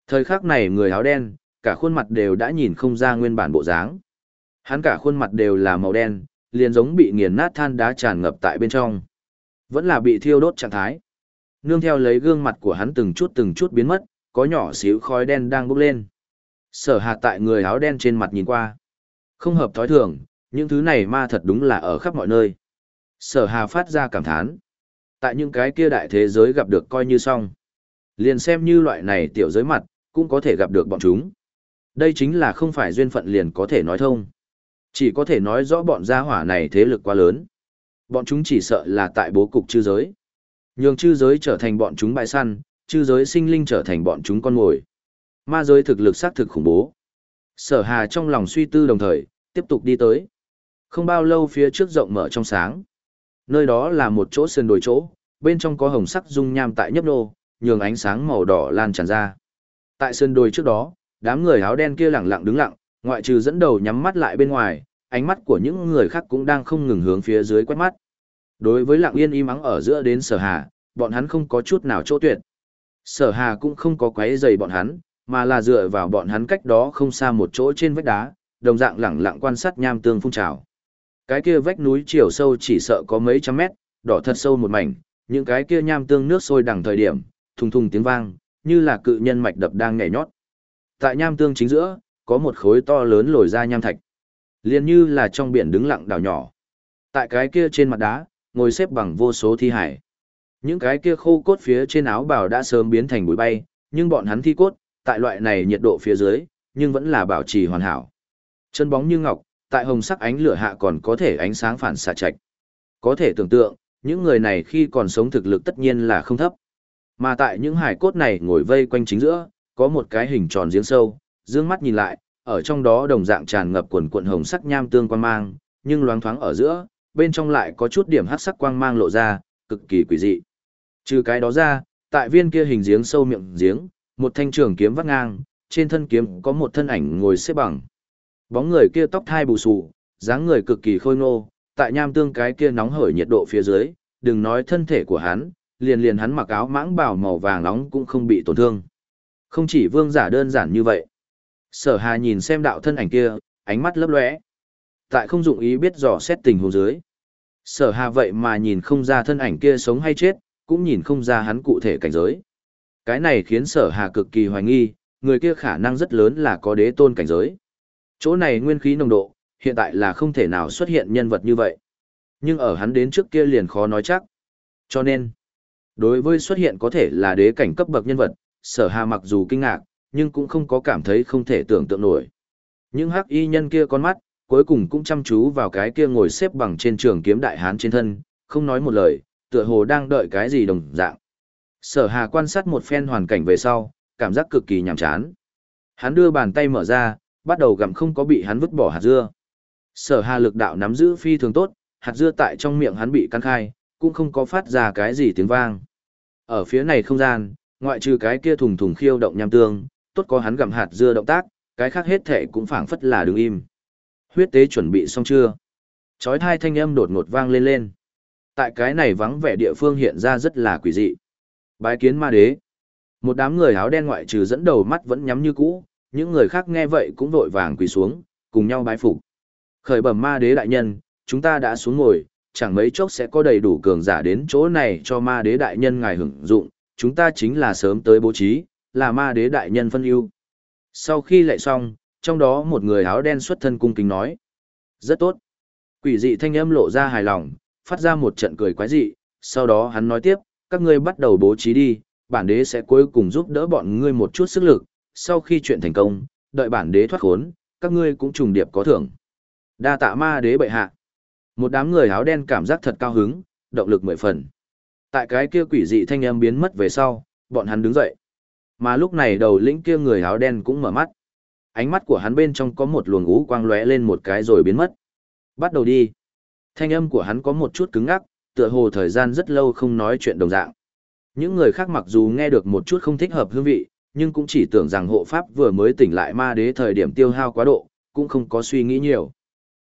A: Thời khắc này người áo đen, cả khuôn mặt đều đã nhìn không ra nguyên bản bộ dáng. Hắn cả khuôn mặt đều là màu đen, liền giống bị nghiền nát than đá tràn ngập tại bên trong. Vẫn là bị thiêu đốt trạng thái. Nương theo lấy gương mặt của hắn từng chút từng chút biến mất, có nhỏ xíu khói đen đang bốc lên. Sở Hà tại người áo đen trên mặt nhìn qua. Không hợp thói thường, những thứ này ma thật đúng là ở khắp mọi nơi. Sở hà phát ra cảm thán. Tại những cái kia đại thế giới gặp được coi như xong. Liền xem như loại này tiểu giới mặt, cũng có thể gặp được bọn chúng. Đây chính là không phải duyên phận liền có thể nói thông. Chỉ có thể nói rõ bọn gia hỏa này thế lực quá lớn. Bọn chúng chỉ sợ là tại bố cục chư giới. Nhường chư giới trở thành bọn chúng bại săn, chư giới sinh linh trở thành bọn chúng con mồi. Ma giới thực lực xác thực khủng bố. Sở hà trong lòng suy tư đồng thời, tiếp tục đi tới. Không bao lâu phía trước rộng mở trong sáng. Nơi đó là một chỗ sườn đồi chỗ, bên trong có hồng sắc dung nham tại nhấp nô, nhường ánh sáng màu đỏ lan tràn ra. Tại sườn đồi trước đó, đám người áo đen kia lặng lặng đứng lặng, ngoại trừ dẫn đầu nhắm mắt lại bên ngoài, ánh mắt của những người khác cũng đang không ngừng hướng phía dưới quét mắt. Đối với lặng yên im ắng ở giữa đến sở hà, bọn hắn không có chút nào chỗ tuyệt. Sở hà cũng không có quấy giày bọn hắn, mà là dựa vào bọn hắn cách đó không xa một chỗ trên vách đá, đồng dạng lẳng lặng quan sát nham tương phun trào. Cái kia vách núi chiều sâu chỉ sợ có mấy trăm mét, đỏ thật sâu một mảnh, những cái kia nham tương nước sôi đằng thời điểm, thùng thùng tiếng vang, như là cự nhân mạch đập đang nhảy nhót. Tại nham tương chính giữa, có một khối to lớn lồi ra nham thạch. liền như là trong biển đứng lặng đảo nhỏ. Tại cái kia trên mặt đá, ngồi xếp bằng vô số thi hải. Những cái kia khô cốt phía trên áo bào đã sớm biến thành bụi bay, nhưng bọn hắn thi cốt, tại loại này nhiệt độ phía dưới, nhưng vẫn là bảo trì hoàn hảo. Chân bóng như ngọc, tại hồng sắc ánh lửa hạ còn có thể ánh sáng phản xạ trạch. Có thể tưởng tượng, những người này khi còn sống thực lực tất nhiên là không thấp. Mà tại những hải cốt này ngồi vây quanh chính giữa, có một cái hình tròn giếng sâu, dương mắt nhìn lại, ở trong đó đồng dạng tràn ngập quần cuộn hồng sắc nham tương quan mang, nhưng loáng thoáng ở giữa, bên trong lại có chút điểm hắc sắc quang mang lộ ra, cực kỳ quỷ dị. Trừ cái đó ra, tại viên kia hình giếng sâu miệng giếng, một thanh trường kiếm vắt ngang, trên thân kiếm có một thân ảnh ngồi xếp bằng. Bóng người kia tóc thai bù xù, dáng người cực kỳ khôi ngô, tại nham tương cái kia nóng hởi nhiệt độ phía dưới, đừng nói thân thể của hắn, liền liền hắn mặc áo mãng bảo màu vàng nóng cũng không bị tổn thương. Không chỉ vương giả đơn giản như vậy. Sở Hà nhìn xem đạo thân ảnh kia, ánh mắt lấp lóe. Tại không dụng ý biết dò xét tình huống dưới. Sở Hà vậy mà nhìn không ra thân ảnh kia sống hay chết, cũng nhìn không ra hắn cụ thể cảnh giới. Cái này khiến Sở Hà cực kỳ hoài nghi, người kia khả năng rất lớn là có đế tôn cảnh giới. Chỗ này nguyên khí nồng độ, hiện tại là không thể nào xuất hiện nhân vật như vậy. Nhưng ở hắn đến trước kia liền khó nói chắc. Cho nên, Đối với xuất hiện có thể là đế cảnh cấp bậc nhân vật, sở hà mặc dù kinh ngạc, nhưng cũng không có cảm thấy không thể tưởng tượng nổi. Những hắc y nhân kia con mắt, cuối cùng cũng chăm chú vào cái kia ngồi xếp bằng trên trường kiếm đại hán trên thân, không nói một lời, tựa hồ đang đợi cái gì đồng dạng. Sở hà quan sát một phen hoàn cảnh về sau, cảm giác cực kỳ nhàm chán. Hắn đưa bàn tay mở ra, bắt đầu gặm không có bị hắn vứt bỏ hạt dưa. Sở hà lực đạo nắm giữ phi thường tốt, hạt dưa tại trong miệng hắn bị căn khai, cũng không có phát ra cái gì tiếng vang. Ở phía này không gian, ngoại trừ cái kia thùng thùng khiêu động nham tương, tốt có hắn gặm hạt dưa động tác, cái khác hết thể cũng phảng phất là đứng im. Huyết tế chuẩn bị xong chưa? Chói thai thanh âm đột ngột vang lên lên. Tại cái này vắng vẻ địa phương hiện ra rất là quỷ dị. Bái kiến ma đế. Một đám người áo đen ngoại trừ dẫn đầu mắt vẫn nhắm như cũ, những người khác nghe vậy cũng vội vàng quỳ xuống, cùng nhau bái phục. Khởi bẩm ma đế đại nhân, chúng ta đã xuống ngồi, chẳng mấy chốc sẽ có đầy đủ cường giả đến chỗ này cho ma đế đại nhân ngài hưởng dụng, chúng ta chính là sớm tới bố trí, là ma đế đại nhân phân ưu. Sau khi lại xong, trong đó một người áo đen xuất thân cung kính nói. Rất tốt. Quỷ dị thanh âm lộ ra hài lòng, phát ra một trận cười quái dị, sau đó hắn nói tiếp, các ngươi bắt đầu bố trí đi, bản đế sẽ cuối cùng giúp đỡ bọn ngươi một chút sức lực, sau khi chuyện thành công, đợi bản đế thoát khốn, các ngươi cũng trùng điệp có thưởng. Đa tạ ma đế bệ hạ. Một đám người áo đen cảm giác thật cao hứng, động lực mười phần. Tại cái kia quỷ dị thanh âm biến mất về sau, bọn hắn đứng dậy. Mà lúc này đầu lĩnh kia người áo đen cũng mở mắt. Ánh mắt của hắn bên trong có một luồng ú quang lóe lên một cái rồi biến mất. Bắt đầu đi. Thanh âm của hắn có một chút cứng ngắc, tựa hồ thời gian rất lâu không nói chuyện đồng dạng. Những người khác mặc dù nghe được một chút không thích hợp hương vị, nhưng cũng chỉ tưởng rằng hộ pháp vừa mới tỉnh lại ma đế thời điểm tiêu hao quá độ, cũng không có suy nghĩ nhiều.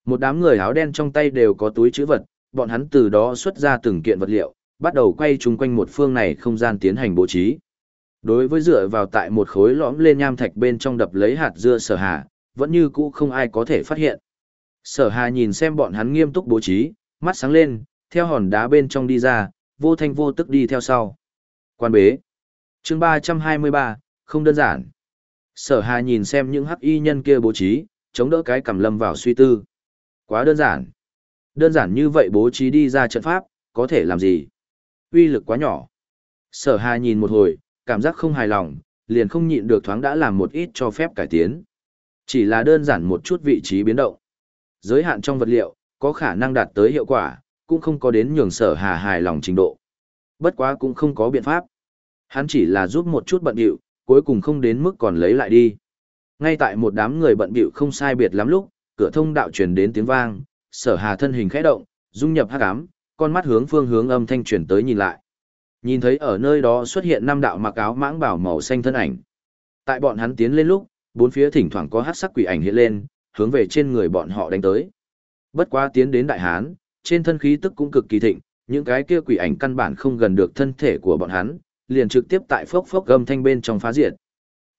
A: Một đám người áo đen trong tay đều có túi chữ vật, bọn hắn từ đó xuất ra từng kiện vật liệu, bắt đầu quay chung quanh một phương này không gian tiến hành bố trí. Đối với dựa vào tại một khối lõm lên nham thạch bên trong đập lấy hạt dưa sở hà, vẫn như cũ không ai có thể phát hiện. Sở hà nhìn xem bọn hắn nghiêm túc bố trí, mắt sáng lên, theo hòn đá bên trong đi ra, vô thanh vô tức đi theo sau. Quan bế. chương 323, không đơn giản. Sở hà nhìn xem những hắc y nhân kia bố trí, chống đỡ cái cầm lâm vào suy tư. Quá đơn giản. Đơn giản như vậy bố trí đi ra trận pháp, có thể làm gì? Uy lực quá nhỏ. Sở hà nhìn một hồi, cảm giác không hài lòng, liền không nhịn được thoáng đã làm một ít cho phép cải tiến. Chỉ là đơn giản một chút vị trí biến động. Giới hạn trong vật liệu, có khả năng đạt tới hiệu quả, cũng không có đến nhường sở hà hài lòng trình độ. Bất quá cũng không có biện pháp. Hắn chỉ là giúp một chút bận điệu, cuối cùng không đến mức còn lấy lại đi. Ngay tại một đám người bận bịu không sai biệt lắm lúc, cửa thông đạo truyền đến tiếng vang, sở hà thân hình khẽ động, dung nhập hắc ám, con mắt hướng phương hướng âm thanh truyền tới nhìn lại. Nhìn thấy ở nơi đó xuất hiện năm đạo mặc áo mãng bảo màu xanh thân ảnh. Tại bọn hắn tiến lên lúc, bốn phía thỉnh thoảng có hắc sắc quỷ ảnh hiện lên, hướng về trên người bọn họ đánh tới. Bất quá tiến đến đại hán, trên thân khí tức cũng cực kỳ thịnh, những cái kia quỷ ảnh căn bản không gần được thân thể của bọn hắn, liền trực tiếp tại phốc phốc gầm thanh bên trong phá diệt.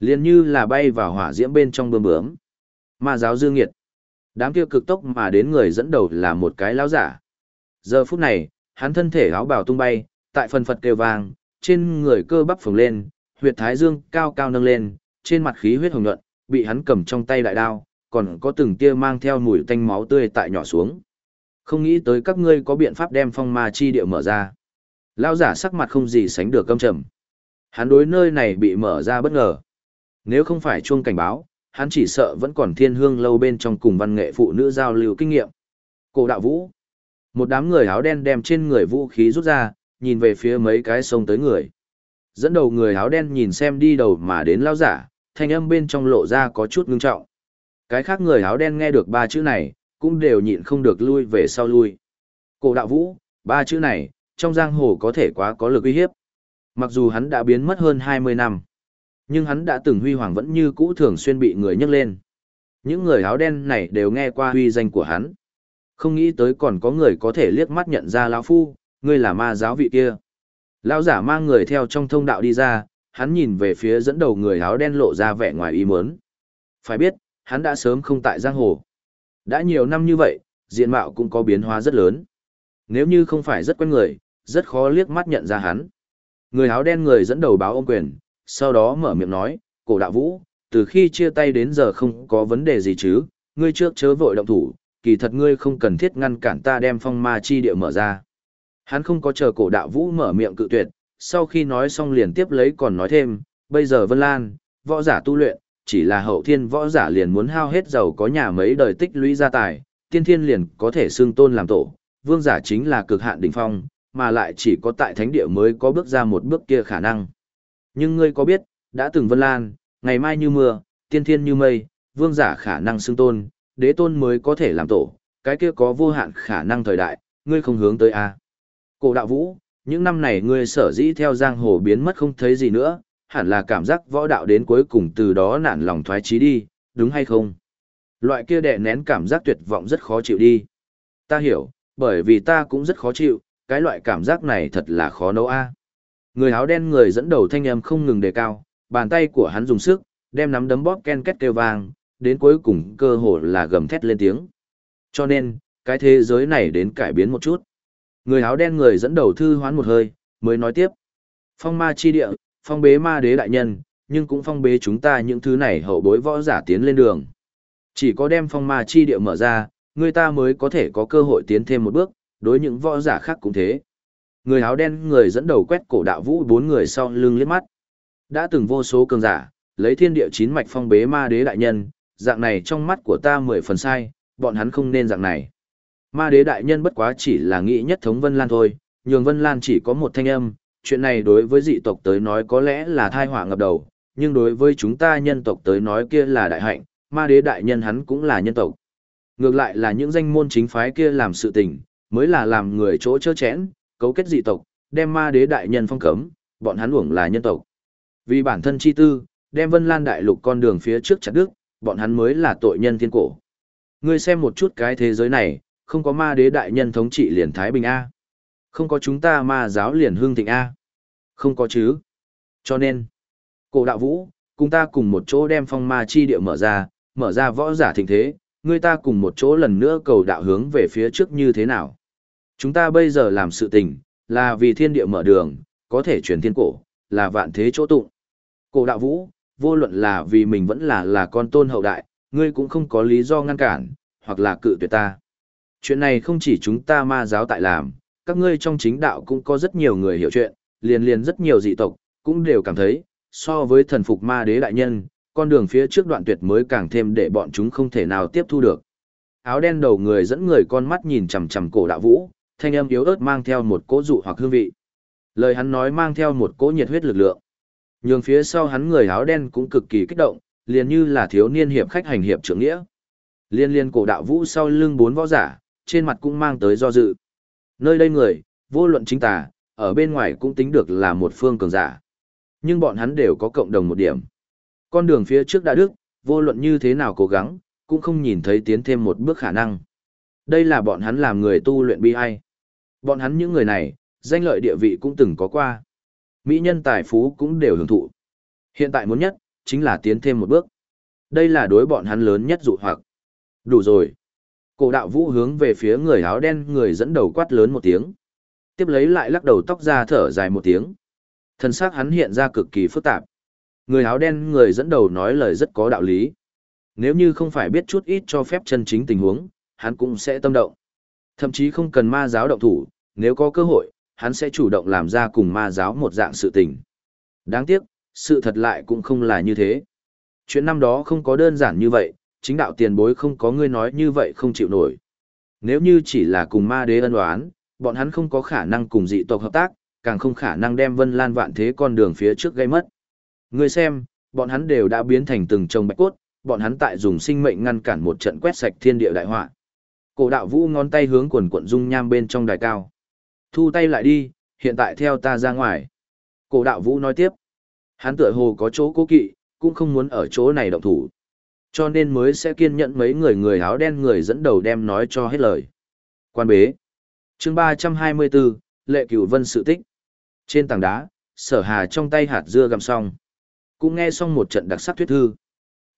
A: Liền như là bay vào hỏa diễm bên trong bướm bướm. Ma giáo dương nghiệt. Đám kia cực tốc mà đến người dẫn đầu là một cái lão giả. Giờ phút này, hắn thân thể áo bào tung bay, tại phần phật kêu vàng trên người cơ bắp phồng lên, huyệt thái dương cao cao nâng lên, trên mặt khí huyết hồng nhuận, bị hắn cầm trong tay đại đao, còn có từng tia mang theo mùi tanh máu tươi tại nhỏ xuống. Không nghĩ tới các ngươi có biện pháp đem phong ma chi địa mở ra. Lão giả sắc mặt không gì sánh được căm trầm. Hắn đối nơi này bị mở ra bất ngờ. Nếu không phải chuông cảnh báo, hắn chỉ sợ vẫn còn thiên hương lâu bên trong cùng văn nghệ phụ nữ giao lưu kinh nghiệm. Cổ đạo vũ. Một đám người áo đen đem trên người vũ khí rút ra, nhìn về phía mấy cái sông tới người. Dẫn đầu người áo đen nhìn xem đi đầu mà đến lao giả, thanh âm bên trong lộ ra có chút ngưng trọng. Cái khác người áo đen nghe được ba chữ này, cũng đều nhịn không được lui về sau lui. Cổ đạo vũ, ba chữ này, trong giang hồ có thể quá có lực uy hiếp. Mặc dù hắn đã biến mất hơn 20 năm, nhưng hắn đã từng huy hoàng vẫn như cũ thường xuyên bị người nhắc lên. Những người áo đen này đều nghe qua huy danh của hắn. Không nghĩ tới còn có người có thể liếc mắt nhận ra lão phu, ngươi là ma giáo vị kia. Lão giả mang người theo trong thông đạo đi ra, hắn nhìn về phía dẫn đầu người áo đen lộ ra vẻ ngoài ý muốn. Phải biết, hắn đã sớm không tại giang hồ. Đã nhiều năm như vậy, diện mạo cũng có biến hóa rất lớn. Nếu như không phải rất quen người, rất khó liếc mắt nhận ra hắn. Người áo đen người dẫn đầu báo ôm quyền, sau đó mở miệng nói, cổ đạo vũ, từ khi chia tay đến giờ không có vấn đề gì chứ, ngươi trước chớ vội động thủ, kỳ thật ngươi không cần thiết ngăn cản ta đem phong ma chi địa mở ra. Hắn không có chờ cổ đạo vũ mở miệng cự tuyệt, sau khi nói xong liền tiếp lấy còn nói thêm, bây giờ Vân Lan, võ giả tu luyện, chỉ là hậu thiên võ giả liền muốn hao hết giàu có nhà mấy đời tích lũy gia tài, tiên thiên liền có thể xưng tôn làm tổ, vương giả chính là cực hạn đỉnh phong, mà lại chỉ có tại thánh địa mới có bước ra một bước kia khả năng. Nhưng ngươi có biết, đã từng Vân Lan, ngày mai như mưa, tiên thiên như mây, vương giả khả năng xưng tôn, đế tôn mới có thể làm tổ, cái kia có vô hạn khả năng thời đại, ngươi không hướng tới a. Cổ đạo vũ, những năm này ngươi sở dĩ theo giang hồ biến mất không thấy gì nữa, hẳn là cảm giác võ đạo đến cuối cùng từ đó nản lòng thoái trí đi, đúng hay không? Loại kia đè nén cảm giác tuyệt vọng rất khó chịu đi. Ta hiểu, bởi vì ta cũng rất khó chịu, cái loại cảm giác này thật là khó nấu a. Người áo đen người dẫn đầu thanh âm không ngừng đề cao, bàn tay của hắn dùng sức, đem nắm đấm bóp ken két kêu vang, đến cuối cùng cơ hồ là gầm thét lên tiếng. Cho nên, cái thế giới này đến cải biến một chút. Người áo đen người dẫn đầu thư hoán một hơi, mới nói tiếp. Phong ma chi địa, phong bế ma đế đại nhân, nhưng cũng phong bế chúng ta những thứ này hậu bối võ giả tiến lên đường. Chỉ có đem phong ma chi địa mở ra, người ta mới có thể có cơ hội tiến thêm một bước, đối những võ giả khác cũng thế. Người áo đen người dẫn đầu quét cổ đạo vũ bốn người sau lưng liếc mắt. Đã từng vô số cường giả, lấy thiên địa chín mạch phong bế ma đế đại nhân, dạng này trong mắt của ta mười phần sai, bọn hắn không nên dạng này. Ma đế đại nhân bất quá chỉ là nghĩ nhất thống Vân Lan thôi, nhường Vân Lan chỉ có một thanh âm, chuyện này đối với dị tộc tới nói có lẽ là thai họa ngập đầu, nhưng đối với chúng ta nhân tộc tới nói kia là đại hạnh, ma đế đại nhân hắn cũng là nhân tộc. Ngược lại là những danh môn chính phái kia làm sự tình, mới là làm người chỗ chơ chẽn, cấu kết dị tộc, đem ma đế đại nhân phong cấm, bọn hắn uổng là nhân tộc. Vì bản thân chi tư, đem Vân Lan đại lục con đường phía trước chặt đứt, bọn hắn mới là tội nhân thiên cổ. Ngươi xem một chút cái thế giới này, không có ma đế đại nhân thống trị liền Thái Bình A. Không có chúng ta ma giáo liền hương thịnh A. Không có chứ. Cho nên, cổ đạo vũ, cùng ta cùng một chỗ đem phong ma chi địa mở ra, mở ra võ giả thịnh thế, người ta cùng một chỗ lần nữa cầu đạo hướng về phía trước như thế nào. Chúng ta bây giờ làm sự tình, là vì thiên địa mở đường, có thể chuyển thiên cổ, là vạn thế chỗ tụng. Cổ đạo vũ, vô luận là vì mình vẫn là là con tôn hậu đại, ngươi cũng không có lý do ngăn cản, hoặc là cự tuyệt ta. Chuyện này không chỉ chúng ta ma giáo tại làm, các ngươi trong chính đạo cũng có rất nhiều người hiểu chuyện, liền liền rất nhiều dị tộc, cũng đều cảm thấy, so với thần phục ma đế đại nhân, con đường phía trước đoạn tuyệt mới càng thêm để bọn chúng không thể nào tiếp thu được. Áo đen đầu người dẫn người con mắt nhìn chằm chằm cổ đạo vũ, thanh âm yếu ớt mang theo một cỗ dụ hoặc hương vị. Lời hắn nói mang theo một cỗ nhiệt huyết lực lượng. Nhường phía sau hắn người áo đen cũng cực kỳ kích động, liền như là thiếu niên hiệp khách hành hiệp trưởng nghĩa. Liên liên cổ đạo vũ sau lưng bốn võ giả, trên mặt cũng mang tới do dự. Nơi đây người, vô luận chính tà, ở bên ngoài cũng tính được là một phương cường giả. Nhưng bọn hắn đều có cộng đồng một điểm. Con đường phía trước đã đức, vô luận như thế nào cố gắng, cũng không nhìn thấy tiến thêm một bước khả năng. Đây là bọn hắn làm người tu luyện bi ai. Bọn hắn những người này, danh lợi địa vị cũng từng có qua. Mỹ nhân tài phú cũng đều hưởng thụ. Hiện tại muốn nhất, chính là tiến thêm một bước. Đây là đối bọn hắn lớn nhất dụ hoặc. Đủ rồi. Cổ đạo vũ hướng về phía người áo đen người dẫn đầu quát lớn một tiếng. Tiếp lấy lại lắc đầu tóc ra thở dài một tiếng. Thân xác hắn hiện ra cực kỳ phức tạp. Người áo đen người dẫn đầu nói lời rất có đạo lý. Nếu như không phải biết chút ít cho phép chân chính tình huống, hắn cũng sẽ tâm động. Thậm chí không cần ma giáo động thủ, nếu có cơ hội, hắn sẽ chủ động làm ra cùng ma giáo một dạng sự tình. Đáng tiếc, sự thật lại cũng không là như thế. Chuyện năm đó không có đơn giản như vậy, chính đạo tiền bối không có ngươi nói như vậy không chịu nổi. Nếu như chỉ là cùng ma đế ân oán, bọn hắn không có khả năng cùng dị tộc hợp tác, càng không khả năng đem Vân Lan vạn thế con đường phía trước gây mất. Ngươi xem, bọn hắn đều đã biến thành từng chồng bạch cốt, bọn hắn tại dùng sinh mệnh ngăn cản một trận quét sạch thiên địa đại họa. Cổ đạo vũ ngón tay hướng quần quận dung nham bên trong đài cao. Thu tay lại đi, hiện tại theo ta ra ngoài. Cổ đạo vũ nói tiếp. Hắn tựa hồ có chỗ cố kỵ, cũng không muốn ở chỗ này động thủ. Cho nên mới sẽ kiên nhẫn mấy người người áo đen người dẫn đầu đem nói cho hết lời. Quan bế chương 324, Lệ Cửu Vân sự tích. Trên tảng đá, sở hà trong tay hạt dưa gặm xong. Cũng nghe xong một trận đặc sắc thuyết thư.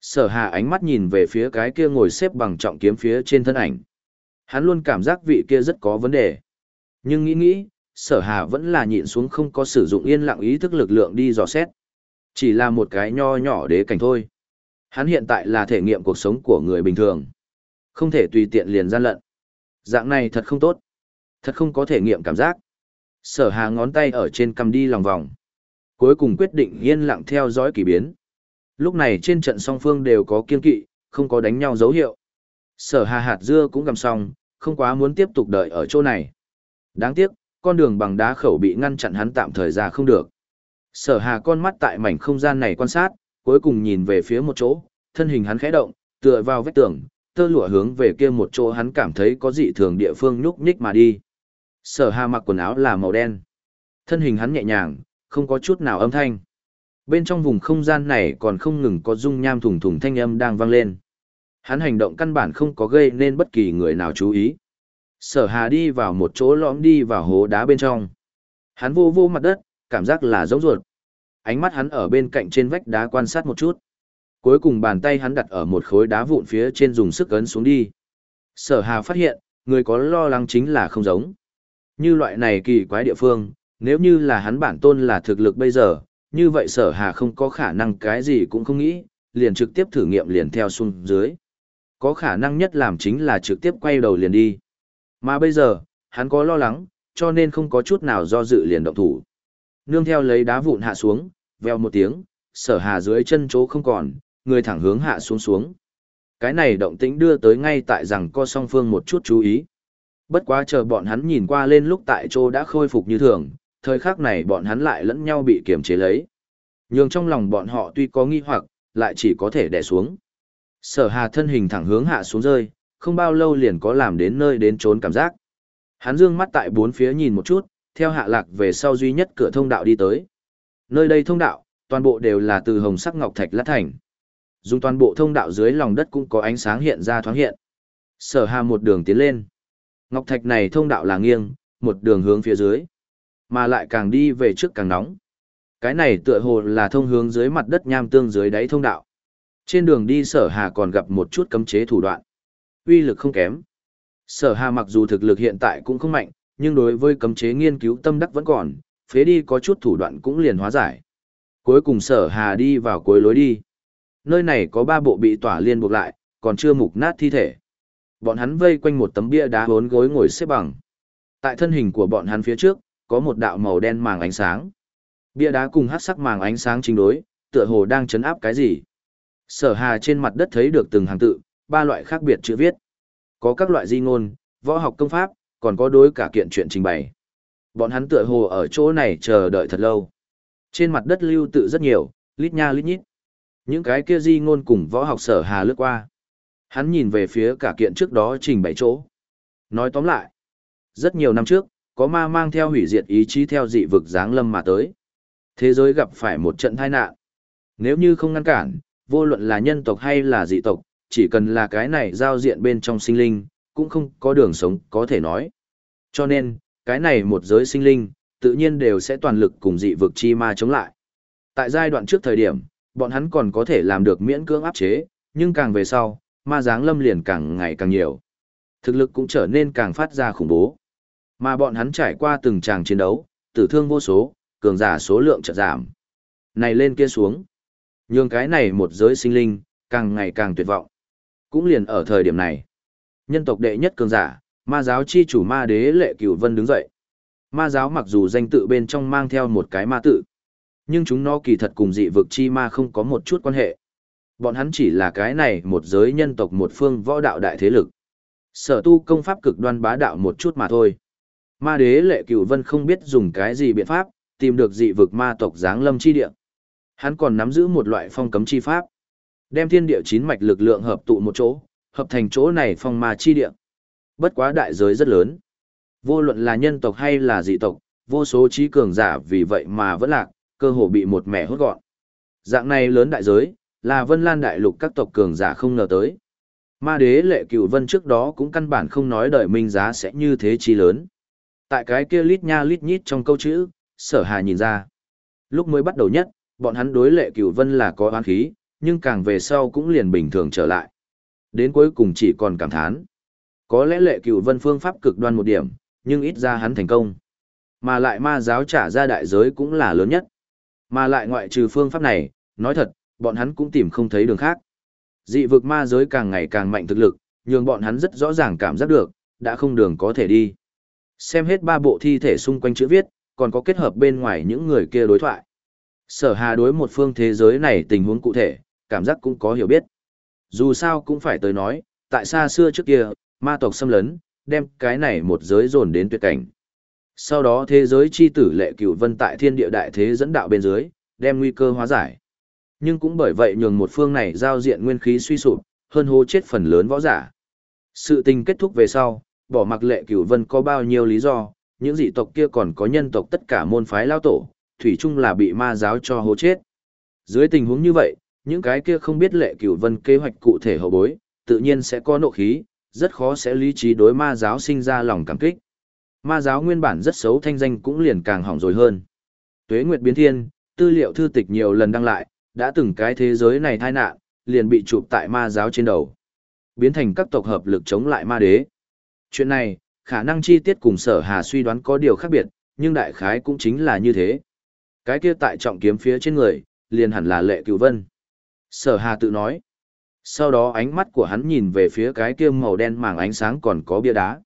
A: Sở hà ánh mắt nhìn về phía cái kia ngồi xếp bằng trọng kiếm phía trên thân ảnh. Hắn luôn cảm giác vị kia rất có vấn đề. Nhưng nghĩ nghĩ, sở hà vẫn là nhịn xuống không có sử dụng yên lặng ý thức lực lượng đi dò xét. Chỉ là một cái nho nhỏ đế cảnh thôi. Hắn hiện tại là thể nghiệm cuộc sống của người bình thường. Không thể tùy tiện liền gian lận. Dạng này thật không tốt. Thật không có thể nghiệm cảm giác. Sở hà ngón tay ở trên cầm đi lòng vòng. Cuối cùng quyết định yên lặng theo dõi kỳ biến. Lúc này trên trận song phương đều có kiên kỵ, không có đánh nhau dấu hiệu. Sở hà hạt dưa cũng cầm xong, không quá muốn tiếp tục đợi ở chỗ này. Đáng tiếc, con đường bằng đá khẩu bị ngăn chặn hắn tạm thời ra không được. Sở hà con mắt tại mảnh không gian này quan sát, cuối cùng nhìn về phía một chỗ, thân hình hắn khẽ động, tựa vào vách tường, tơ lụa hướng về kia một chỗ hắn cảm thấy có dị thường địa phương nhúc nhích mà đi. Sở hà mặc quần áo là màu đen. Thân hình hắn nhẹ nhàng, không có chút nào âm thanh. Bên trong vùng không gian này còn không ngừng có dung nham thùng thùng thanh âm đang vang lên. Hắn hành động căn bản không có gây nên bất kỳ người nào chú ý. Sở hà đi vào một chỗ lõm đi vào hố đá bên trong. Hắn vô vô mặt đất, cảm giác là giống ruột. Ánh mắt hắn ở bên cạnh trên vách đá quan sát một chút. Cuối cùng bàn tay hắn đặt ở một khối đá vụn phía trên dùng sức ấn xuống đi. Sở hà phát hiện, người có lo lắng chính là không giống. Như loại này kỳ quái địa phương, nếu như là hắn bản tôn là thực lực bây giờ, như vậy sở hà không có khả năng cái gì cũng không nghĩ, liền trực tiếp thử nghiệm liền theo xuống dưới. Có khả năng nhất làm chính là trực tiếp quay đầu liền đi. Mà bây giờ, hắn có lo lắng, cho nên không có chút nào do dự liền động thủ. Nương theo lấy đá vụn hạ xuống, veo một tiếng, sở hà dưới chân chỗ không còn, người thẳng hướng hạ xuống xuống. Cái này động tĩnh đưa tới ngay tại rằng co song phương một chút chú ý. Bất quá chờ bọn hắn nhìn qua lên lúc tại chỗ đã khôi phục như thường, thời khắc này bọn hắn lại lẫn nhau bị kiềm chế lấy. Nhưng trong lòng bọn họ tuy có nghi hoặc, lại chỉ có thể đè xuống. Sở hà thân hình thẳng hướng hạ xuống rơi, không bao lâu liền có làm đến nơi đến trốn cảm giác. Hắn dương mắt tại bốn phía nhìn một chút, theo hạ lạc về sau duy nhất cửa thông đạo đi tới. Nơi đây thông đạo, toàn bộ đều là từ hồng sắc ngọc thạch lát thành. Dùng toàn bộ thông đạo dưới lòng đất cũng có ánh sáng hiện ra thoáng hiện. Sở hà một đường tiến lên. Ngọc thạch này thông đạo là nghiêng, một đường hướng phía dưới. Mà lại càng đi về trước càng nóng. Cái này tựa hồ là thông hướng dưới mặt đất nham tương dưới đáy thông đạo. Trên đường đi sở hà còn gặp một chút cấm chế thủ đoạn. uy lực không kém. Sở hà mặc dù thực lực hiện tại cũng không mạnh, nhưng đối với cấm chế nghiên cứu tâm đắc vẫn còn, phế đi có chút thủ đoạn cũng liền hóa giải. Cuối cùng sở hà đi vào cuối lối đi. Nơi này có ba bộ bị tỏa liên buộc lại, còn chưa mục nát thi thể. Bọn hắn vây quanh một tấm bia đá bốn gối ngồi xếp bằng. Tại thân hình của bọn hắn phía trước, có một đạo màu đen màng ánh sáng. Bia đá cùng hát sắc màng ánh sáng chính đối, tựa hồ đang chấn áp cái gì. Sở hà trên mặt đất thấy được từng hàng tự, ba loại khác biệt chữ viết. Có các loại di ngôn, võ học công pháp, còn có đối cả kiện chuyện trình bày. Bọn hắn tựa hồ ở chỗ này chờ đợi thật lâu. Trên mặt đất lưu tự rất nhiều, lít nha lít nhít. Những cái kia di ngôn cùng võ học sở hà lướt qua. Hắn nhìn về phía cả kiện trước đó trình bày chỗ. Nói tóm lại, rất nhiều năm trước, có ma mang theo hủy diệt ý chí theo dị vực giáng lâm mà tới. Thế giới gặp phải một trận tai nạn. Nếu như không ngăn cản, vô luận là nhân tộc hay là dị tộc, chỉ cần là cái này giao diện bên trong sinh linh, cũng không có đường sống có thể nói. Cho nên, cái này một giới sinh linh, tự nhiên đều sẽ toàn lực cùng dị vực chi ma chống lại. Tại giai đoạn trước thời điểm, bọn hắn còn có thể làm được miễn cưỡng áp chế, nhưng càng về sau, ma dáng lâm liền càng ngày càng nhiều. Thực lực cũng trở nên càng phát ra khủng bố. Mà bọn hắn trải qua từng tràng chiến đấu, tử thương vô số, cường giả số lượng chợt giảm. Này lên kia xuống. Nhưng cái này một giới sinh linh, càng ngày càng tuyệt vọng. Cũng liền ở thời điểm này. Nhân tộc đệ nhất cường giả, ma giáo chi chủ ma đế lệ cửu vân đứng dậy. Ma giáo mặc dù danh tự bên trong mang theo một cái ma tự, nhưng chúng nó kỳ thật cùng dị vực chi ma không có một chút quan hệ. Bọn hắn chỉ là cái này một giới nhân tộc một phương võ đạo đại thế lực. Sở tu công pháp cực đoan bá đạo một chút mà thôi. Ma đế lệ cửu vân không biết dùng cái gì biện pháp, tìm được dị vực ma tộc giáng lâm chi địa. Hắn còn nắm giữ một loại phong cấm chi pháp. Đem thiên địa chín mạch lực lượng hợp tụ một chỗ, hợp thành chỗ này phong ma chi địa. Bất quá đại giới rất lớn. Vô luận là nhân tộc hay là dị tộc, vô số trí cường giả vì vậy mà vẫn lạc, cơ hồ bị một mẻ hốt gọn. Dạng này lớn đại giới, là Vân Lan đại lục các tộc cường giả không ngờ tới. Ma đế lệ cửu vân trước đó cũng căn bản không nói đời minh giá sẽ như thế chi lớn. Tại cái kia lít nha lít nhít trong câu chữ, sở hà nhìn ra. Lúc mới bắt đầu nhất, bọn hắn đối lệ cửu vân là có oán khí, nhưng càng về sau cũng liền bình thường trở lại. Đến cuối cùng chỉ còn cảm thán. Có lẽ lệ cửu vân phương pháp cực đoan một điểm, nhưng ít ra hắn thành công. Mà lại ma giáo trả ra đại giới cũng là lớn nhất. Mà lại ngoại trừ phương pháp này, nói thật, bọn hắn cũng tìm không thấy đường khác. Dị vực ma giới càng ngày càng mạnh thực lực, nhưng bọn hắn rất rõ ràng cảm giác được, đã không đường có thể đi. Xem hết ba bộ thi thể xung quanh chữ viết, còn có kết hợp bên ngoài những người kia đối thoại. Sở hà đối một phương thế giới này tình huống cụ thể, cảm giác cũng có hiểu biết. Dù sao cũng phải tới nói, tại xa xưa trước kia, ma tộc xâm lấn, đem cái này một giới dồn đến tuyệt cảnh. Sau đó thế giới chi tử lệ cửu vân tại thiên địa đại thế dẫn đạo bên dưới, đem nguy cơ hóa giải. Nhưng cũng bởi vậy nhường một phương này giao diện nguyên khí suy sụp, hơn hô chết phần lớn võ giả. Sự tình kết thúc về sau, bỏ mặc lệ cửu vân có bao nhiêu lý do, những dị tộc kia còn có nhân tộc tất cả môn phái lao tổ, thủy chung là bị ma giáo cho hố chết. Dưới tình huống như vậy, những cái kia không biết lệ cửu vân kế hoạch cụ thể hậu bối, tự nhiên sẽ có nộ khí, rất khó sẽ lý trí đối ma giáo sinh ra lòng cảm kích. Ma giáo nguyên bản rất xấu thanh danh cũng liền càng hỏng rồi hơn. Tuế Nguyệt biến thiên, tư liệu thư tịch nhiều lần đăng lại, đã từng cái thế giới này tai nạn, liền bị chụp tại ma giáo trên đầu. Biến thành các tộc hợp lực chống lại ma đế. Chuyện này, khả năng chi tiết cùng sở hà suy đoán có điều khác biệt, nhưng đại khái cũng chính là như thế. Cái kia tại trọng kiếm phía trên người, liền hẳn là lệ cửu vân. Sở hà tự nói. Sau đó ánh mắt của hắn nhìn về phía cái kia màu đen màng ánh sáng còn có bia đá.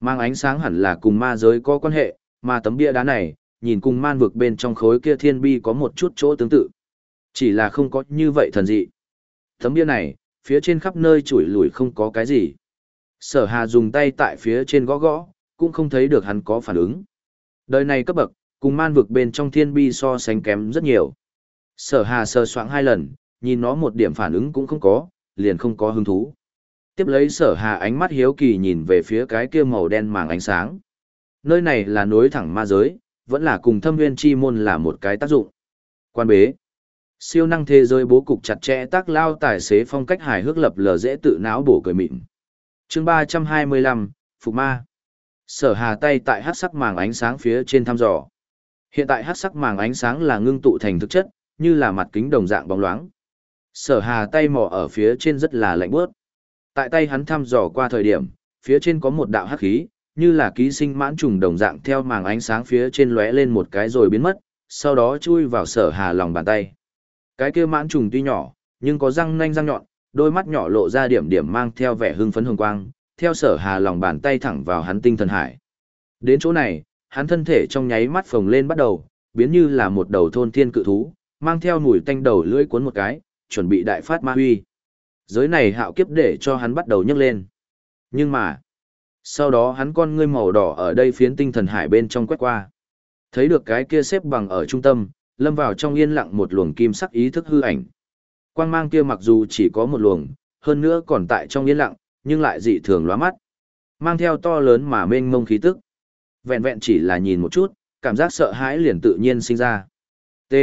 A: Mang ánh sáng hẳn là cùng ma giới có quan hệ, mà tấm bia đá này, nhìn cùng man vực bên trong khối kia thiên bi có một chút chỗ tương tự. Chỉ là không có như vậy thần dị. Tấm bia này, phía trên khắp nơi chủi lủi không có cái gì. Sở hà dùng tay tại phía trên gõ gõ, cũng không thấy được hắn có phản ứng. Đời này cấp bậc, cùng man vực bên trong thiên bi so sánh kém rất nhiều. Sở hà sờ soạng hai lần, nhìn nó một điểm phản ứng cũng không có, liền không có hứng thú. Tiếp lấy sở hà ánh mắt hiếu kỳ nhìn về phía cái kia màu đen màng ánh sáng. Nơi này là nối thẳng ma giới, vẫn là cùng thâm viên chi môn là một cái tác dụng. Quan bế. Siêu năng thế giới bố cục chặt chẽ tác lao tài xế phong cách hài hước lập lờ dễ tự não bổ cười mịn. chương 325, Phục Ma. Sở hà tay tại hát sắc màng ánh sáng phía trên thăm dò. Hiện tại hát sắc màng ánh sáng là ngưng tụ thành thực chất, như là mặt kính đồng dạng bóng loáng. Sở hà tay mò ở phía trên rất là lạnh bớt. Tại tay hắn thăm dò qua thời điểm, phía trên có một đạo hắc khí, như là ký sinh mãn trùng đồng dạng theo màng ánh sáng phía trên lóe lên một cái rồi biến mất, sau đó chui vào sở hà lòng bàn tay. Cái kia mãn trùng tuy nhỏ, nhưng có răng nanh răng nhọn, đôi mắt nhỏ lộ ra điểm điểm mang theo vẻ hưng phấn hồng quang, theo sở hà lòng bàn tay thẳng vào hắn tinh thần hải. Đến chỗ này, hắn thân thể trong nháy mắt phồng lên bắt đầu, biến như là một đầu thôn thiên cự thú, mang theo mùi tanh đầu lưỡi cuốn một cái, chuẩn bị đại phát ma huy. Giới này hạo kiếp để cho hắn bắt đầu nhấc lên. Nhưng mà, sau đó hắn con ngươi màu đỏ ở đây phiến tinh thần hải bên trong quét qua. Thấy được cái kia xếp bằng ở trung tâm, lâm vào trong yên lặng một luồng kim sắc ý thức hư ảnh. Quang mang kia mặc dù chỉ có một luồng, hơn nữa còn tại trong yên lặng, nhưng lại dị thường lóa mắt. Mang theo to lớn mà mênh mông khí tức. Vẹn vẹn chỉ là nhìn một chút, cảm giác sợ hãi liền tự nhiên sinh ra. T.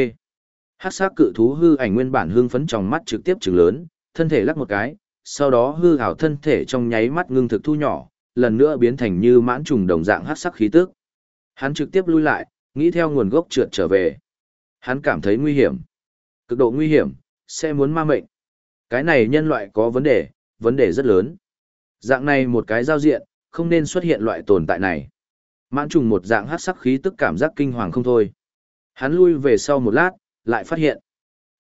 A: Hắc sắc cự thú hư ảnh nguyên bản hương phấn trong mắt trực tiếp trừng lớn, thân thể lắc một cái, sau đó hư ảo thân thể trong nháy mắt ngưng thực thu nhỏ, lần nữa biến thành như mãn trùng đồng dạng hắc sắc khí tức. Hắn trực tiếp lui lại, nghĩ theo nguồn gốc trượt trở về. Hắn cảm thấy nguy hiểm. Cực độ nguy hiểm, sẽ muốn ma mệnh. Cái này nhân loại có vấn đề, vấn đề rất lớn. Dạng này một cái giao diện, không nên xuất hiện loại tồn tại này. Mãn trùng một dạng hắc sắc khí tức cảm giác kinh hoàng không thôi. Hắn lui về sau một lát, lại phát hiện.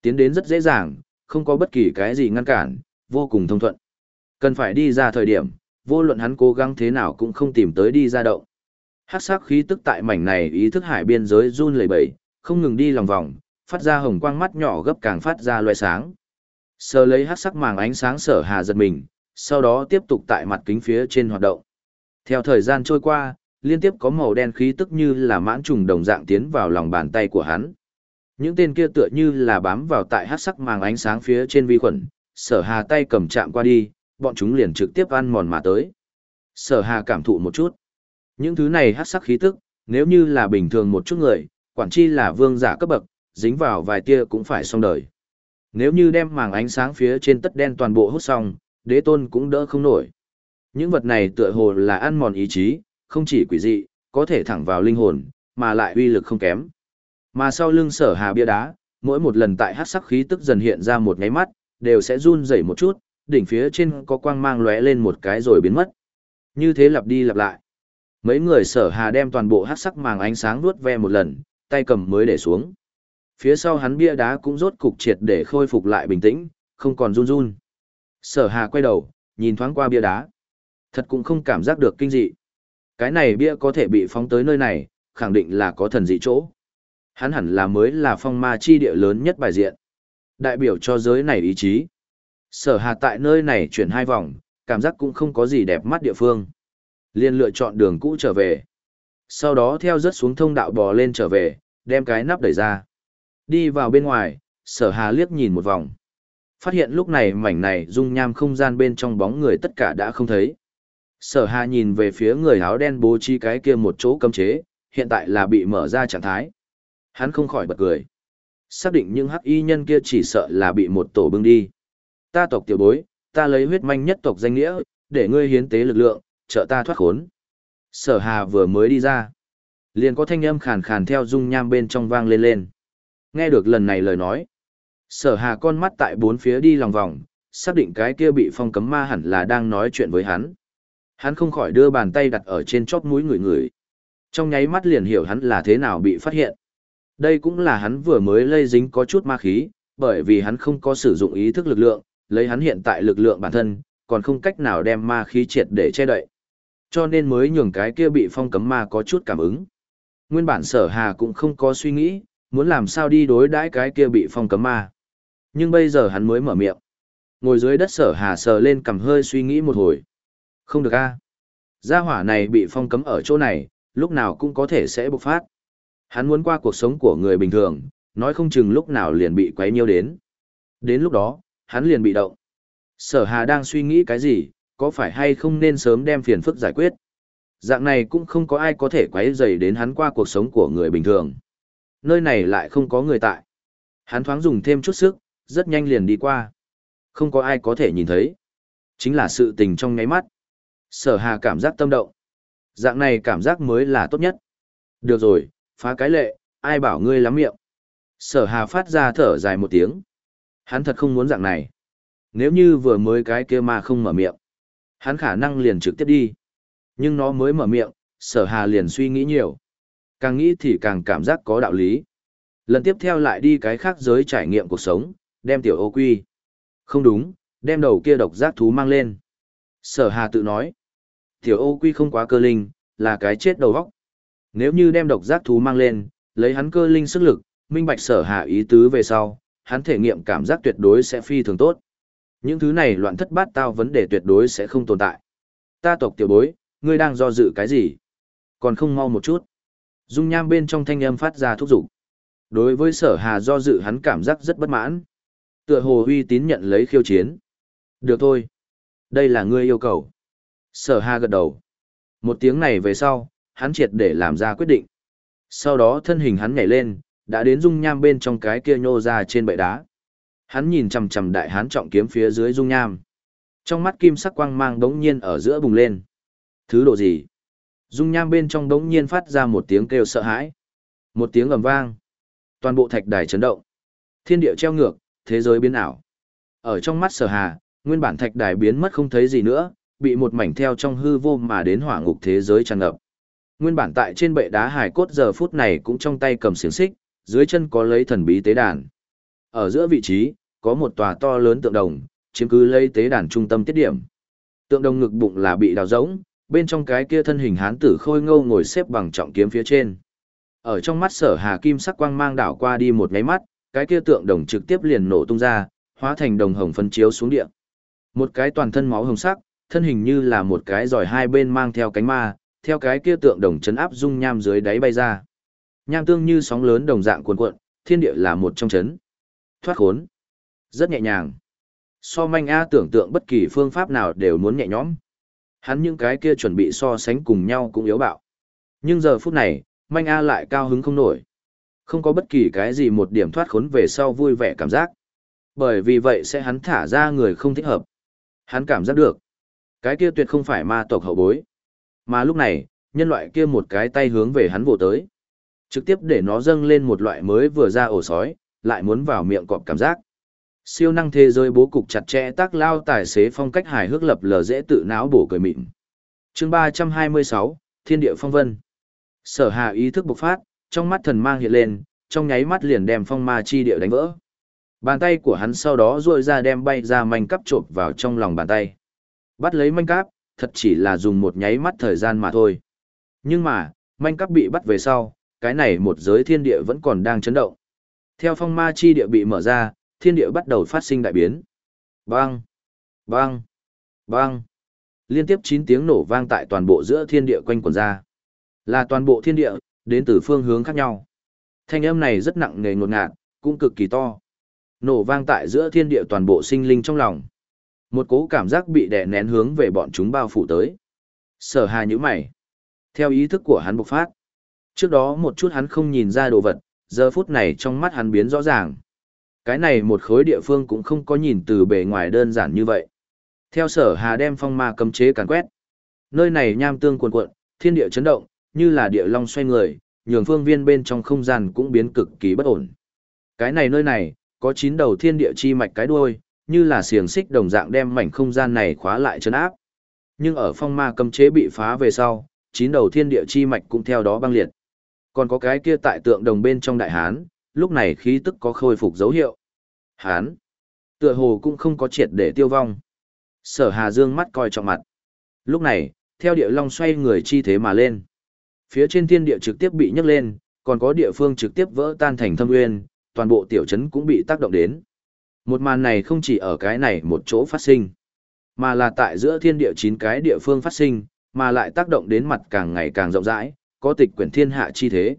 A: Tiến đến rất dễ dàng, không có bất kỳ cái gì ngăn cản, vô cùng thông thuận. Cần phải đi ra thời điểm, vô luận hắn cố gắng thế nào cũng không tìm tới đi ra động. Hắc sắc khí tức tại mảnh này ý thức hải biên giới run lẩy bẩy, không ngừng đi lòng vòng, phát ra hồng quang mắt nhỏ gấp càng phát ra loại sáng. Sờ lấy hắc sắc màng ánh sáng sở hà giật mình, sau đó tiếp tục tại mặt kính phía trên hoạt động. Theo thời gian trôi qua, liên tiếp có màu đen khí tức như là mãn trùng đồng dạng tiến vào lòng bàn tay của hắn. Những tên kia tựa như là bám vào tại hắc sắc màng ánh sáng phía trên vi khuẩn, sở hà tay cầm chạm qua đi, bọn chúng liền trực tiếp ăn mòn mà tới. Sở hà cảm thụ một chút. Những thứ này hắc sắc khí tức, nếu như là bình thường một chút người, quản chi là vương giả cấp bậc, dính vào vài tia cũng phải xong đời. Nếu như đem màng ánh sáng phía trên tất đen toàn bộ hút xong, đế tôn cũng đỡ không nổi. Những vật này tựa hồ là ăn mòn ý chí, không chỉ quỷ dị, có thể thẳng vào linh hồn, mà lại uy lực không kém. Mà sau lưng sở hà bia đá, mỗi một lần tại hát sắc khí tức dần hiện ra một nháy mắt, đều sẽ run rẩy một chút, đỉnh phía trên có quang mang lóe lên một cái rồi biến mất. Như thế lặp đi lặp lại. Mấy người sở hà đem toàn bộ hát sắc màng ánh sáng nuốt ve một lần, tay cầm mới để xuống. Phía sau hắn bia đá cũng rốt cục triệt để khôi phục lại bình tĩnh, không còn run run. Sở hà quay đầu, nhìn thoáng qua bia đá. Thật cũng không cảm giác được kinh dị. Cái này bia có thể bị phóng tới nơi này, khẳng định là có thần dị chỗ. Hắn hẳn là mới là phong ma chi địa lớn nhất bài diện. Đại biểu cho giới này ý chí. Sở hà tại nơi này chuyển hai vòng, cảm giác cũng không có gì đẹp mắt địa phương. Liên lựa chọn đường cũ trở về. Sau đó theo rớt xuống thông đạo bò lên trở về, đem cái nắp đẩy ra. Đi vào bên ngoài, sở hà liếc nhìn một vòng. Phát hiện lúc này mảnh này dung nham không gian bên trong bóng người tất cả đã không thấy. Sở hà nhìn về phía người áo đen bố trí cái kia một chỗ cấm chế, hiện tại là bị mở ra trạng thái. Hắn không khỏi bật cười. Xác định những hắc y nhân kia chỉ sợ là bị một tổ bưng đi. Ta tộc tiểu bối, ta lấy huyết manh nhất tộc danh nghĩa, để ngươi hiến tế lực lượng, trợ ta thoát khốn. Sở hà vừa mới đi ra. Liền có thanh âm khàn khàn theo dung nham bên trong vang lên lên. Nghe được lần này lời nói. Sở hà con mắt tại bốn phía đi lòng vòng, xác định cái kia bị phong cấm ma hẳn là đang nói chuyện với hắn. Hắn không khỏi đưa bàn tay đặt ở trên chóp mũi người người. Trong nháy mắt liền hiểu hắn là thế nào bị phát hiện. Đây cũng là hắn vừa mới lây dính có chút ma khí, bởi vì hắn không có sử dụng ý thức lực lượng, lấy hắn hiện tại lực lượng bản thân, còn không cách nào đem ma khí triệt để che đậy. Cho nên mới nhường cái kia bị phong cấm ma có chút cảm ứng. Nguyên bản sở hà cũng không có suy nghĩ, muốn làm sao đi đối đãi cái kia bị phong cấm ma. Nhưng bây giờ hắn mới mở miệng. Ngồi dưới đất sở hà sờ lên cầm hơi suy nghĩ một hồi. Không được a Gia hỏa này bị phong cấm ở chỗ này, lúc nào cũng có thể sẽ bộc phát. Hắn muốn qua cuộc sống của người bình thường, nói không chừng lúc nào liền bị quấy nhiêu đến. Đến lúc đó, hắn liền bị động. Sở Hà đang suy nghĩ cái gì, có phải hay không nên sớm đem phiền phức giải quyết. Dạng này cũng không có ai có thể quấy rầy đến hắn qua cuộc sống của người bình thường. Nơi này lại không có người tại. Hắn thoáng dùng thêm chút sức, rất nhanh liền đi qua. Không có ai có thể nhìn thấy. Chính là sự tình trong ngáy mắt. Sở Hà cảm giác tâm động. Dạng này cảm giác mới là tốt nhất. Được rồi, phá cái lệ, ai bảo ngươi lắm miệng. Sở Hà phát ra thở dài một tiếng. Hắn thật không muốn dạng này. Nếu như vừa mới cái kia mà không mở miệng, hắn khả năng liền trực tiếp đi. Nhưng nó mới mở miệng, sở hà liền suy nghĩ nhiều. Càng nghĩ thì càng cảm giác có đạo lý. Lần tiếp theo lại đi cái khác giới trải nghiệm cuộc sống, đem tiểu ô quy. Không đúng, đem đầu kia độc giác thú mang lên. Sở hà tự nói, tiểu ô quy không quá cơ linh, là cái chết đầu vóc. Nếu như đem độc giác thú mang lên, lấy hắn cơ linh sức lực, minh bạch sở hà ý tứ về sau, hắn thể nghiệm cảm giác tuyệt đối sẽ phi thường tốt. Những thứ này loạn thất bát tao vấn đề tuyệt đối sẽ không tồn tại. Ta tộc tiểu bối, ngươi đang do dự cái gì? Còn không mau một chút. Dung nham bên trong thanh âm phát ra thúc giục. Đối với sở hà do dự hắn cảm giác rất bất mãn. Tựa hồ uy tín nhận lấy khiêu chiến. Được thôi. Đây là ngươi yêu cầu. Sở hà gật đầu. Một tiếng này về sau, hắn triệt để làm ra quyết định. Sau đó thân hình hắn nhảy lên, đã đến dung nham bên trong cái kia nhô ra trên bệ đá. Hắn nhìn chằm chằm đại hán trọng kiếm phía dưới dung nham. Trong mắt kim sắc quang mang đống nhiên ở giữa bùng lên. Thứ độ gì? Dung nham bên trong đống nhiên phát ra một tiếng kêu sợ hãi. Một tiếng ầm vang. Toàn bộ thạch đài chấn động. Thiên địa treo ngược, thế giới biến ảo. Ở trong mắt sở hà, nguyên bản thạch đài biến mất không thấy gì nữa, bị một mảnh theo trong hư vô mà đến hỏa ngục thế giới tràn ngập. Nguyên bản tại trên bệ đá hải cốt giờ phút này cũng trong tay cầm xiềng xích, dưới chân có lấy thần bí tế đàn. Ở giữa vị trí, có một tòa to lớn tượng đồng, chiếm cứ lấy tế đàn trung tâm tiết điểm. Tượng đồng ngực bụng là bị đào rỗng, bên trong cái kia thân hình hán tử khôi ngô ngồi xếp bằng trọng kiếm phía trên. Ở trong mắt sở hà kim sắc quang mang đảo qua đi một cái mắt, cái kia tượng đồng trực tiếp liền nổ tung ra, hóa thành đồng hồng phân chiếu xuống địa. Một cái toàn thân máu hồng sắc, thân hình như là một cái giỏi hai bên mang theo cánh ma, theo cái kia tượng đồng chấn áp dung nham dưới đáy bay ra. Nham tương như sóng lớn đồng dạng cuồn cuộn, thiên địa là một trong chấn. Thoát khốn. Rất nhẹ nhàng. So manh A tưởng tượng bất kỳ phương pháp nào đều muốn nhẹ nhõm. Hắn những cái kia chuẩn bị so sánh cùng nhau cũng yếu bạo. Nhưng giờ phút này, manh A lại cao hứng không nổi. Không có bất kỳ cái gì một điểm thoát khốn về sau vui vẻ cảm giác. Bởi vì vậy sẽ hắn thả ra người không thích hợp. Hắn cảm giác được. Cái kia tuyệt không phải ma tộc hậu bối. Mà lúc này, nhân loại kia một cái tay hướng về hắn vồ tới. Trực tiếp để nó dâng lên một loại mới vừa ra ổ sói, lại muốn vào miệng cọp cảm giác. Siêu năng thế giới bố cục chặt chẽ tác lao tài xế phong cách hài hước lập lờ dễ tự não bổ cười mịn. chương 326, Thiên địa phong vân. Sở hà ý thức bộc phát, trong mắt thần mang hiện lên, trong nháy mắt liền đem phong ma chi địa đánh vỡ. Bàn tay của hắn sau đó duỗi ra đem bay ra manh cắp trộm vào trong lòng bàn tay. Bắt lấy manh cắp thật chỉ là dùng một nháy mắt thời gian mà thôi. Nhưng mà, Manh cắp bị bắt về sau, cái này một giới thiên địa vẫn còn đang chấn động. Theo phong ma chi địa bị mở ra, thiên địa bắt đầu phát sinh đại biến. Bang! Bang! Bang! Liên tiếp 9 tiếng nổ vang tại toàn bộ giữa thiên địa quanh quần ra. Là toàn bộ thiên địa, đến từ phương hướng khác nhau. Thanh âm này rất nặng nề ngột ngạt, cũng cực kỳ to. Nổ vang tại giữa thiên địa toàn bộ sinh linh trong lòng. Một cố cảm giác bị đè nén hướng về bọn chúng bao phủ tới. Sở hà như mày. Theo ý thức của hắn bộc phát. Trước đó một chút hắn không nhìn ra đồ vật, giờ phút này trong mắt hắn biến rõ ràng. Cái này một khối địa phương cũng không có nhìn từ bề ngoài đơn giản như vậy. Theo sở hà đem phong ma cấm chế càn quét. Nơi này nham tương cuồn cuộn, thiên địa chấn động, như là địa long xoay người, nhường phương viên bên trong không gian cũng biến cực kỳ bất ổn. Cái này nơi này, có chín đầu thiên địa chi mạch cái đuôi, như là xiềng xích đồng dạng đem mảnh không gian này khóa lại chấn áp. Nhưng ở phong ma cấm chế bị phá về sau, chín đầu thiên địa chi mạch cũng theo đó băng liệt. Còn có cái kia tại tượng đồng bên trong đại hán, lúc này khí tức có khôi phục dấu hiệu. Hán, tựa hồ cũng không có triệt để tiêu vong. Sở Hà Dương mắt coi trọng mặt. Lúc này, theo địa long xoay người chi thế mà lên. Phía trên thiên địa trực tiếp bị nhấc lên, còn có địa phương trực tiếp vỡ tan thành thâm nguyên, toàn bộ tiểu trấn cũng bị tác động đến. Một màn này không chỉ ở cái này một chỗ phát sinh, mà là tại giữa thiên địa chín cái địa phương phát sinh, mà lại tác động đến mặt càng ngày càng rộng rãi, có tịch quyển thiên hạ chi thế.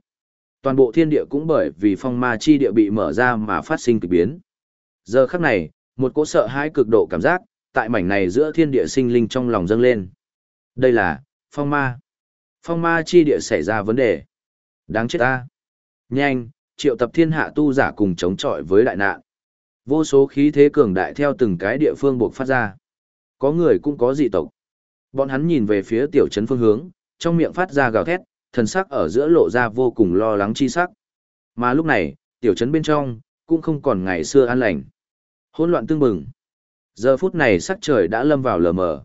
A: Toàn bộ thiên địa cũng bởi vì phong ma chi địa bị mở ra mà phát sinh kỳ biến. Giờ khắc này, một cỗ sợ hãi cực độ cảm giác, tại mảnh này giữa thiên địa sinh linh trong lòng dâng lên. Đây là, phong ma. Phong ma chi địa xảy ra vấn đề. Đáng chết ta. Nhanh, triệu tập thiên hạ tu giả cùng chống chọi với đại nạn. Vô số khí thế cường đại theo từng cái địa phương buộc phát ra. Có người cũng có dị tộc. Bọn hắn nhìn về phía tiểu trấn phương hướng, trong miệng phát ra gào thét, thần sắc ở giữa lộ ra vô cùng lo lắng chi sắc. Mà lúc này, tiểu trấn bên trong, cũng không còn ngày xưa an lành. Hỗn loạn tương bừng. Giờ phút này sắc trời đã lâm vào lờ mờ.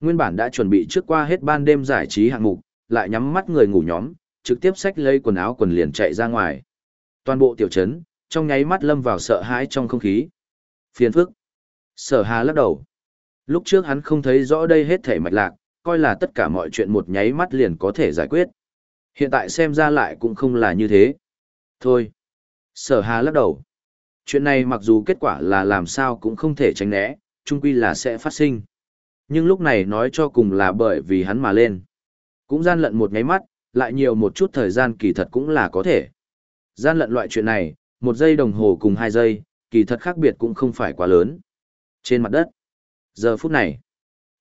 A: Nguyên bản đã chuẩn bị trước qua hết ban đêm giải trí hạng mục, lại nhắm mắt người ngủ nhóm, trực tiếp xách lấy quần áo quần liền chạy ra ngoài. Toàn bộ tiểu trấn, trong nháy mắt lâm vào sợ hãi trong không khí. Phiền phức. Sở Hà lắc đầu. Lúc trước hắn không thấy rõ đây hết thể mạch lạc, coi là tất cả mọi chuyện một nháy mắt liền có thể giải quyết. Hiện tại xem ra lại cũng không là như thế. Thôi. Sở Hà lắc đầu. Chuyện này mặc dù kết quả là làm sao cũng không thể tránh né, chung quy là sẽ phát sinh. Nhưng lúc này nói cho cùng là bởi vì hắn mà lên. Cũng gian lận một nháy mắt, lại nhiều một chút thời gian kỳ thật cũng là có thể. Gian lận loại chuyện này, một giây đồng hồ cùng hai giây, kỳ thật khác biệt cũng không phải quá lớn. Trên mặt đất, giờ phút này,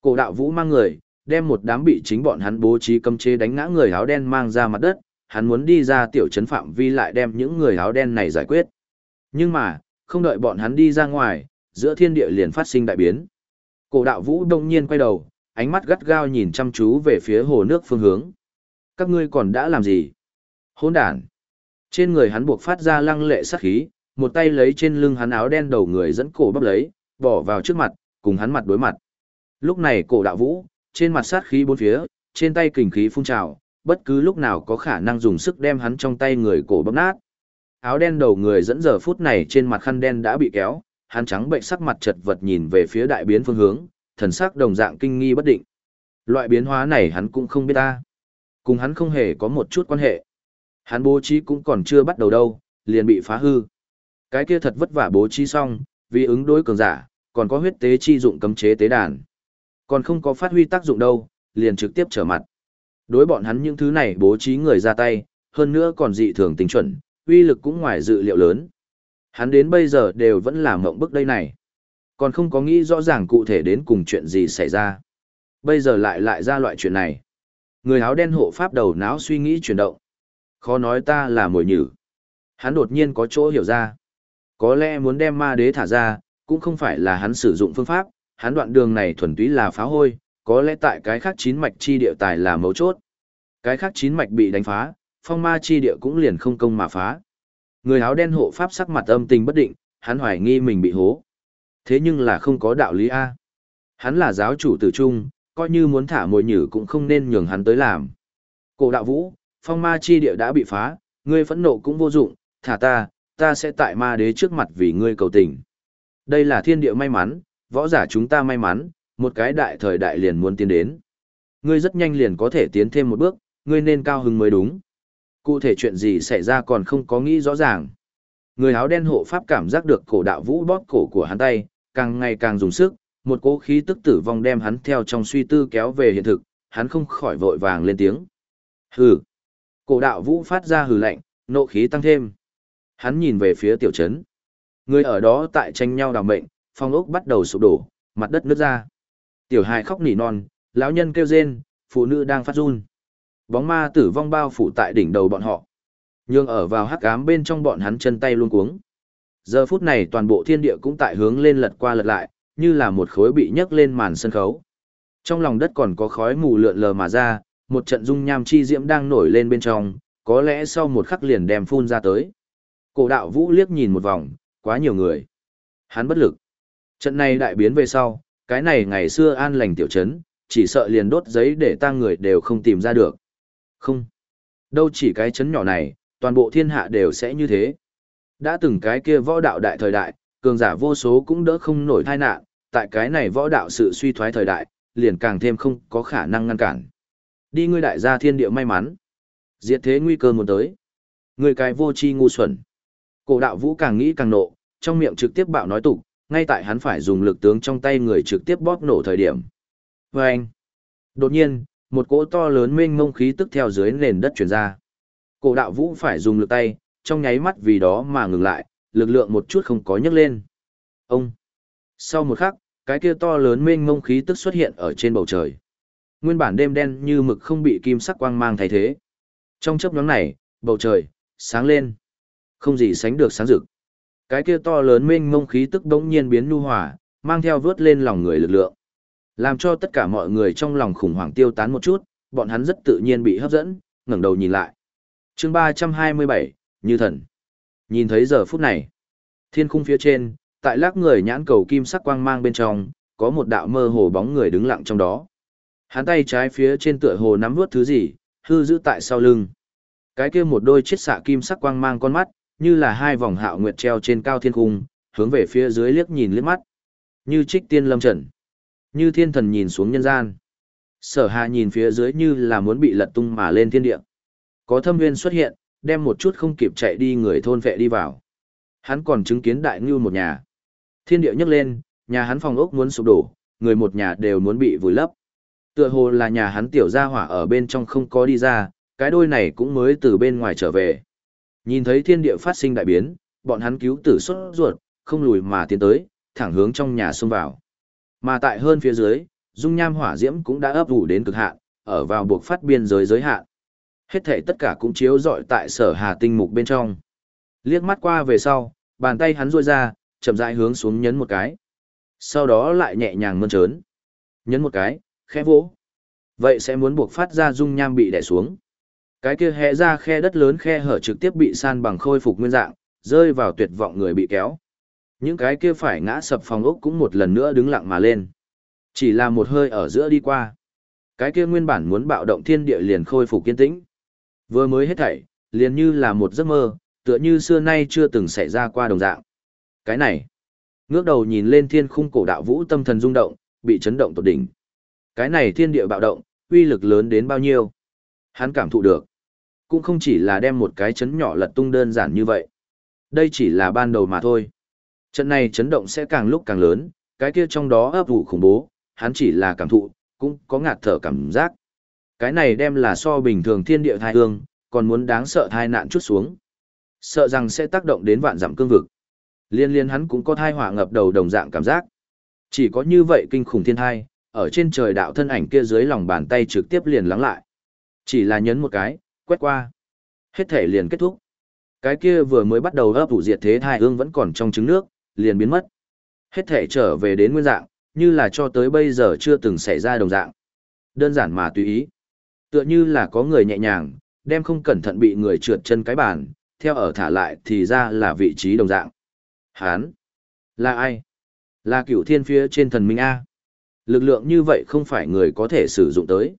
A: cổ đạo vũ mang người, đem một đám bị chính bọn hắn bố trí cấm chế đánh ngã người áo đen mang ra mặt đất, hắn muốn đi ra tiểu trấn phạm vi lại đem những người áo đen này giải quyết. Nhưng mà, không đợi bọn hắn đi ra ngoài, giữa thiên địa liền phát sinh đại biến. Cổ đạo vũ đông nhiên quay đầu, ánh mắt gắt gao nhìn chăm chú về phía hồ nước phương hướng. Các ngươi còn đã làm gì? Hỗn đản. Trên người hắn buộc phát ra lăng lệ sát khí, một tay lấy trên lưng hắn áo đen đầu người dẫn cổ bắp lấy, bỏ vào trước mặt, cùng hắn mặt đối mặt. Lúc này cổ đạo vũ, trên mặt sát khí bốn phía, trên tay kình khí phun trào, bất cứ lúc nào có khả năng dùng sức đem hắn trong tay người cổ bóp nát. Áo đen đầu người dẫn giờ phút này trên mặt khăn đen đã bị kéo, hắn trắng bệnh sắc mặt chật vật nhìn về phía đại biến phương hướng, thần sắc đồng dạng kinh nghi bất định. Loại biến hóa này hắn cũng không biết ta. Cùng hắn không hề có một chút quan hệ. Hắn bố trí cũng còn chưa bắt đầu đâu, liền bị phá hư. Cái kia thật vất vả bố trí xong, vì ứng đối cường giả, còn có huyết tế chi dụng cấm chế tế đàn. Còn không có phát huy tác dụng đâu, liền trực tiếp trở mặt. Đối bọn hắn những thứ này bố trí người ra tay, hơn nữa còn dị thường tính chuẩn, uy lực cũng ngoài dự liệu lớn. Hắn đến bây giờ đều vẫn là mộng bức đây này. Còn không có nghĩ rõ ràng cụ thể đến cùng chuyện gì xảy ra. Bây giờ lại lại ra loại chuyện này. Người áo đen hộ pháp đầu não suy nghĩ chuyển động. Khó nói ta là mồi nhử. Hắn đột nhiên có chỗ hiểu ra. Có lẽ muốn đem ma đế thả ra, cũng không phải là hắn sử dụng phương pháp, hắn đoạn đường này thuần túy là phá hôi, có lẽ tại cái khác chín mạch chi địa tài là mấu chốt. Cái khác chín mạch bị đánh phá, phong ma chi địa cũng liền không công mà phá. Người áo đen hộ pháp sắc mặt âm tình bất định, hắn hoài nghi mình bị hố. Thế nhưng là không có đạo lý A. Hắn là giáo chủ tử trung, coi như muốn thả mồi nhử cũng không nên nhường hắn tới làm. Cổ đạo vũ, phong ma chi địa đã bị phá, ngươi phẫn nộ cũng vô dụng, thả ta, ta sẽ tại ma đế trước mặt vì ngươi cầu tình. Đây là thiên địa may mắn, võ giả chúng ta may mắn, một cái đại thời đại liền muốn tiến đến. Ngươi rất nhanh liền có thể tiến thêm một bước, ngươi nên cao hứng mới đúng. Cụ thể chuyện gì xảy ra còn không có nghĩ rõ ràng. Người áo đen hộ pháp cảm giác được cổ đạo vũ bóp cổ của hắn tay, càng ngày càng dùng sức, một cỗ khí tức tử vong đem hắn theo trong suy tư kéo về hiện thực, hắn không khỏi vội vàng lên tiếng. Hừ. Cổ đạo vũ phát ra hừ lạnh, nộ khí tăng thêm. Hắn nhìn về phía tiểu trấn. Người ở đó tại tranh nhau đào mệnh, phong ốc bắt đầu sụp đổ, mặt đất nứt ra. Tiểu hài khóc nỉ non, lão nhân kêu rên, phụ nữ đang phát run. Bóng ma tử vong bao phủ tại đỉnh đầu bọn họ. Nhưng ở vào hắc ám bên trong bọn hắn chân tay luôn cuống. Giờ phút này toàn bộ thiên địa cũng tại hướng lên lật qua lật lại, như là một khối bị nhấc lên màn sân khấu. Trong lòng đất còn có khói mù lượn lờ mà ra, một trận dung nham chi diễm đang nổi lên bên trong, có lẽ sau một khắc liền đem phun ra tới. Cổ đạo vũ liếc nhìn một vòng, quá nhiều người. Hắn bất lực. Trận này đại biến về sau, cái này ngày xưa an lành tiểu trấn, chỉ sợ liền đốt giấy để ta người đều không tìm ra được. Không. Đâu chỉ cái trấn nhỏ này, toàn bộ thiên hạ đều sẽ như thế. Đã từng cái kia võ đạo đại thời đại, cường giả vô số cũng đỡ không nổi tai nạn, tại cái này võ đạo sự suy thoái thời đại, liền càng thêm không có khả năng ngăn cản. Đi ngươi đại gia thiên địa may mắn. Diệt thế nguy cơ muốn tới. Người cái vô tri ngu xuẩn. Cổ đạo vũ càng nghĩ càng nộ, trong miệng trực tiếp bạo nói tục, ngay tại hắn phải dùng lực tướng trong tay người trực tiếp bóp nổ thời điểm. Và anh. Đột nhiên, một cỗ to lớn mênh mông khí tức theo dưới nền đất chuyển ra. Cổ đạo vũ phải dùng lực tay, trong nháy mắt vì đó mà ngừng lại, lực lượng một chút không có nhấc lên. Ông. Sau một khắc, cái kia to lớn mênh mông khí tức xuất hiện ở trên bầu trời. Nguyên bản đêm đen như mực không bị kim sắc quang mang thay thế. Trong chớp nhoáng này, bầu trời sáng lên, không gì sánh được sáng rực. Cái kia to lớn mênh mông khí tức bỗng nhiên biến nhu hòa, mang theo vớt lên lòng người lực lượng. Làm cho tất cả mọi người trong lòng khủng hoảng tiêu tán một chút, bọn hắn rất tự nhiên bị hấp dẫn, ngẩng đầu nhìn lại. Chương 327, Như thần. Nhìn thấy giờ phút này, thiên khung phía trên, tại lác người nhãn cầu kim sắc quang mang bên trong, có một đạo mơ hồ bóng người đứng lặng trong đó. Hắn tay trái phía trên tựa hồ nắm vút thứ gì, hư giữ tại sau lưng. Cái kia một đôi chiếc xạ kim sắc quang mang con mắt, như là hai vòng hạo nguyệt treo trên cao thiên cung, hướng về phía dưới liếc nhìn liếc mắt. Như trích tiên lâm trần. Như thiên thần nhìn xuống nhân gian. Sở hà nhìn phía dưới như là muốn bị lật tung mà lên thiên địa. Có thâm viên xuất hiện, đem một chút không kịp chạy đi người thôn vệ đi vào. Hắn còn chứng kiến đại ngưu một nhà. Thiên địa nhấc lên, nhà hắn phòng ốc muốn sụp đổ, người một nhà đều muốn bị vùi lấp. Tựa hồ là nhà hắn tiểu gia hỏa ở bên trong không có đi ra, cái đôi này cũng mới từ bên ngoài trở về. Nhìn thấy thiên địa phát sinh đại biến, bọn hắn cứu tử xuất ruột, không lùi mà tiến tới, thẳng hướng trong nhà xông vào. Mà tại hơn phía dưới, dung nham hỏa diễm cũng đã ấp ủ đến cực hạn, ở vào buộc phát biên giới giới hạn. Hết thể tất cả cũng chiếu rọi tại sở hà tinh mục bên trong. Liếc mắt qua về sau, bàn tay hắn ruôi ra, chậm rãi hướng xuống nhấn một cái. Sau đó lại nhẹ nhàng mơn trớn. Nhấn một cái, khẽ vỗ. Vậy sẽ muốn buộc phát ra dung nham bị đè xuống. Cái kia hẽ ra khe đất lớn khe hở trực tiếp bị san bằng khôi phục nguyên dạng, rơi vào tuyệt vọng người bị kéo. Những cái kia phải ngã sập phòng ốc cũng một lần nữa đứng lặng mà lên. Chỉ là một hơi ở giữa đi qua. Cái kia nguyên bản muốn bạo động thiên địa liền khôi phục kiên tĩnh. Vừa mới hết thảy, liền như là một giấc mơ, tựa như xưa nay chưa từng xảy ra qua đồng dạng. Cái này, ngước đầu nhìn lên thiên khung cổ đạo vũ tâm thần rung động, bị chấn động tột đỉnh. Cái này thiên địa bạo động, uy lực lớn đến bao nhiêu? Hắn cảm thụ được. Cũng không chỉ là đem một cái chấn nhỏ lật tung đơn giản như vậy. Đây chỉ là ban đầu mà thôi. Trận này chấn động sẽ càng lúc càng lớn, cái kia trong đó ấp ủ khủng bố, hắn chỉ là cảm thụ, cũng có ngạt thở cảm giác. Cái này đem là so bình thường thiên địa thai hương, còn muốn đáng sợ thai nạn chút xuống. Sợ rằng sẽ tác động đến vạn dặm cương vực. Liên liên hắn cũng có thai hỏa ngập đầu đồng dạng cảm giác. Chỉ có như vậy kinh khủng thiên thai, ở trên trời đạo thân ảnh kia dưới lòng bàn tay trực tiếp liền lắng lại. Chỉ là nhấn một cái, quét qua. Hết thể liền kết thúc. Cái kia vừa mới bắt đầu ấp ủ diệt thế thai hương vẫn còn trong trứng nước, liền biến mất. Hết thể trở về đến nguyên dạng, như là cho tới bây giờ chưa từng xảy ra đồng dạng. Đơn giản mà tùy ý. Tựa như là có người nhẹ nhàng, đem không cẩn thận bị người trượt chân cái bàn, theo ở thả lại thì ra là vị trí đồng dạng. Hán! Là ai? Là cửu thiên phía trên thần minh A. Lực lượng như vậy không phải người có thể sử dụng tới.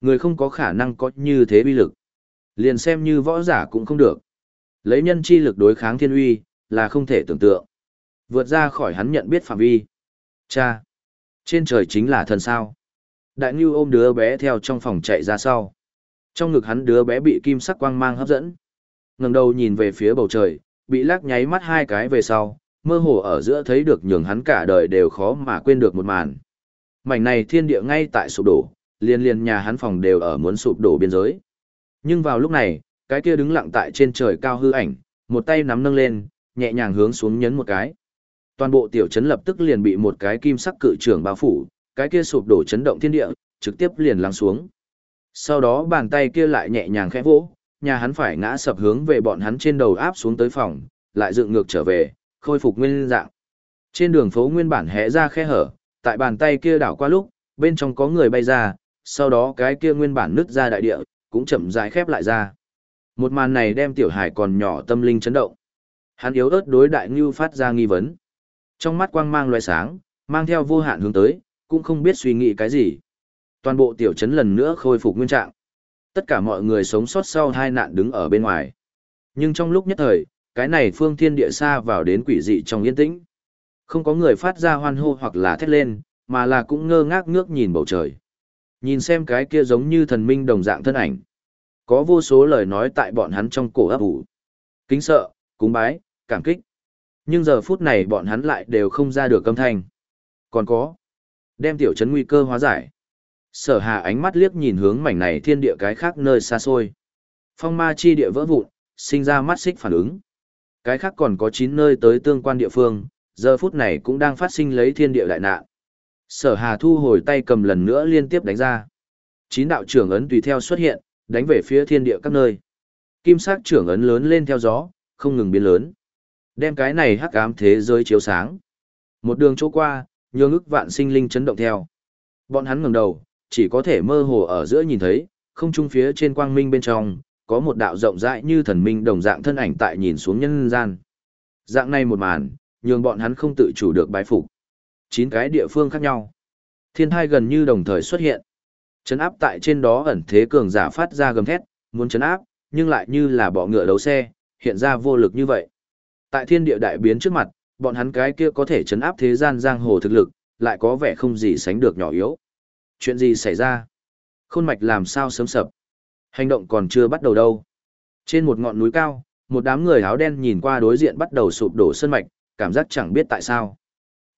A: Người không có khả năng có như thế uy lực. Liền xem như võ giả cũng không được. Lấy nhân chi lực đối kháng thiên uy, là không thể tưởng tượng. Vượt ra khỏi hắn nhận biết phạm vi. Cha! Trên trời chính là thần sao. Đại Ngưu ôm đứa bé theo trong phòng chạy ra sau. Trong ngực hắn đứa bé bị kim sắc quang mang hấp dẫn. ngẩng đầu nhìn về phía bầu trời, bị lắc nháy mắt hai cái về sau, mơ hồ ở giữa thấy được nhường hắn cả đời đều khó mà quên được một màn. Mảnh này thiên địa ngay tại sụp đổ, liên liên nhà hắn phòng đều ở muốn sụp đổ biên giới. Nhưng vào lúc này, cái kia đứng lặng tại trên trời cao hư ảnh, một tay nắm nâng lên, nhẹ nhàng hướng xuống nhấn một cái. Toàn bộ tiểu trấn lập tức liền bị một cái kim sắc cự trưởng bao phủ, cái kia sụp đổ chấn động thiên địa, trực tiếp liền lắng xuống. Sau đó bàn tay kia lại nhẹ nhàng khẽ vỗ, nhà hắn phải ngã sập hướng về bọn hắn trên đầu áp xuống tới phòng, lại dựng ngược trở về, khôi phục nguyên dạng. Trên đường phố nguyên bản hẽ ra khe hở, tại bàn tay kia đảo qua lúc, bên trong có người bay ra, sau đó cái kia nguyên bản nứt ra đại địa, cũng chậm rãi khép lại ra. Một màn này đem tiểu hải còn nhỏ tâm linh chấn động. Hắn yếu ớt đối đại ngưu phát ra nghi vấn. Trong mắt quang mang loại sáng, mang theo vô hạn hướng tới, cũng không biết suy nghĩ cái gì. Toàn bộ tiểu trấn lần nữa khôi phục nguyên trạng. Tất cả mọi người sống sót sau hai nạn đứng ở bên ngoài. Nhưng trong lúc nhất thời, cái này phương thiên địa xa vào đến quỷ dị trong yên tĩnh. Không có người phát ra hoan hô hoặc là thét lên, mà là cũng ngơ ngác ngước nhìn bầu trời. Nhìn xem cái kia giống như thần minh đồng dạng thân ảnh. Có vô số lời nói tại bọn hắn trong cổ ấp ủ. Kính sợ, cúng bái, cảm kích. Nhưng giờ phút này bọn hắn lại đều không ra được âm thanh. Còn có, đem tiểu trấn nguy cơ hóa giải. Sở hà ánh mắt liếc nhìn hướng mảnh này thiên địa cái khác nơi xa xôi. Phong ma chi địa vỡ vụn, sinh ra mắt xích phản ứng. Cái khác còn có 9 nơi tới tương quan địa phương, giờ phút này cũng đang phát sinh lấy thiên địa đại nạn. Sở hà thu hồi tay cầm lần nữa liên tiếp đánh ra. Chín đạo trưởng ấn tùy theo xuất hiện, đánh về phía thiên địa các nơi. Kim sắc trưởng ấn lớn lên theo gió, không ngừng biến lớn. Đem cái này hắc ám thế giới chiếu sáng. Một đường chỗ qua, nhường ức vạn sinh linh chấn động theo. Bọn hắn ngẩng đầu, chỉ có thể mơ hồ ở giữa nhìn thấy, không trung phía trên quang minh bên trong, có một đạo rộng rãi như thần minh đồng dạng thân ảnh tại nhìn xuống nhân gian. Dạng này một màn, nhường bọn hắn không tự chủ được bái phục. Chín cái địa phương khác nhau. Thiên thai gần như đồng thời xuất hiện. Chấn áp tại trên đó ẩn thế cường giả phát ra gầm thét, muốn chấn áp, nhưng lại như là bọ ngựa đấu xe, hiện ra vô lực như vậy. Tại thiên địa đại biến trước mặt, bọn hắn cái kia có thể chấn áp thế gian giang hồ thực lực, lại có vẻ không gì sánh được nhỏ yếu. Chuyện gì xảy ra? Khôn mạch làm sao sớm sập? Hành động còn chưa bắt đầu đâu. Trên một ngọn núi cao, một đám người áo đen nhìn qua đối diện bắt đầu sụp đổ sơn mạch, cảm giác chẳng biết tại sao.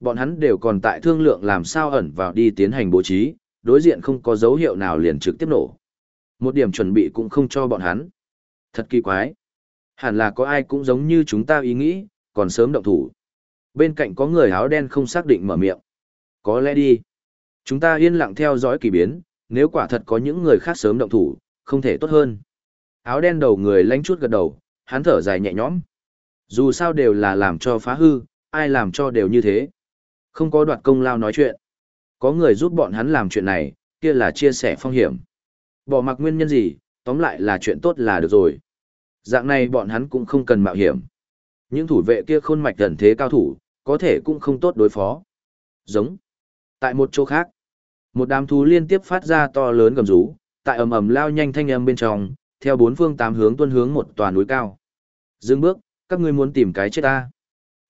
A: Bọn hắn đều còn tại thương lượng làm sao ẩn vào đi tiến hành bố trí, đối diện không có dấu hiệu nào liền trực tiếp nổ. Một điểm chuẩn bị cũng không cho bọn hắn. Thật kỳ quái. Hẳn là có ai cũng giống như chúng ta ý nghĩ, còn sớm động thủ. Bên cạnh có người áo đen không xác định mở miệng. Có lẽ đi. Chúng ta yên lặng theo dõi kỳ biến, nếu quả thật có những người khác sớm động thủ, không thể tốt hơn. Áo đen đầu người lánh chút gật đầu, hắn thở dài nhẹ nhõm. Dù sao đều là làm cho phá hư, ai làm cho đều như thế. Không có đoạt công lao nói chuyện. Có người giúp bọn hắn làm chuyện này, kia là chia sẻ phong hiểm. Bỏ mặc nguyên nhân gì, tóm lại là chuyện tốt là được rồi. Dạng này bọn hắn cũng không cần mạo hiểm. Những thủ vệ kia khôn mạch gần thế cao thủ, có thể cũng không tốt đối phó. Giống. Tại một chỗ khác, một đám thú liên tiếp phát ra to lớn gầm rú, tại ầm ầm lao nhanh thanh âm bên trong, theo bốn phương tám hướng tuân hướng một tòa núi cao. Dừng bước, các ngươi muốn tìm cái chết ta.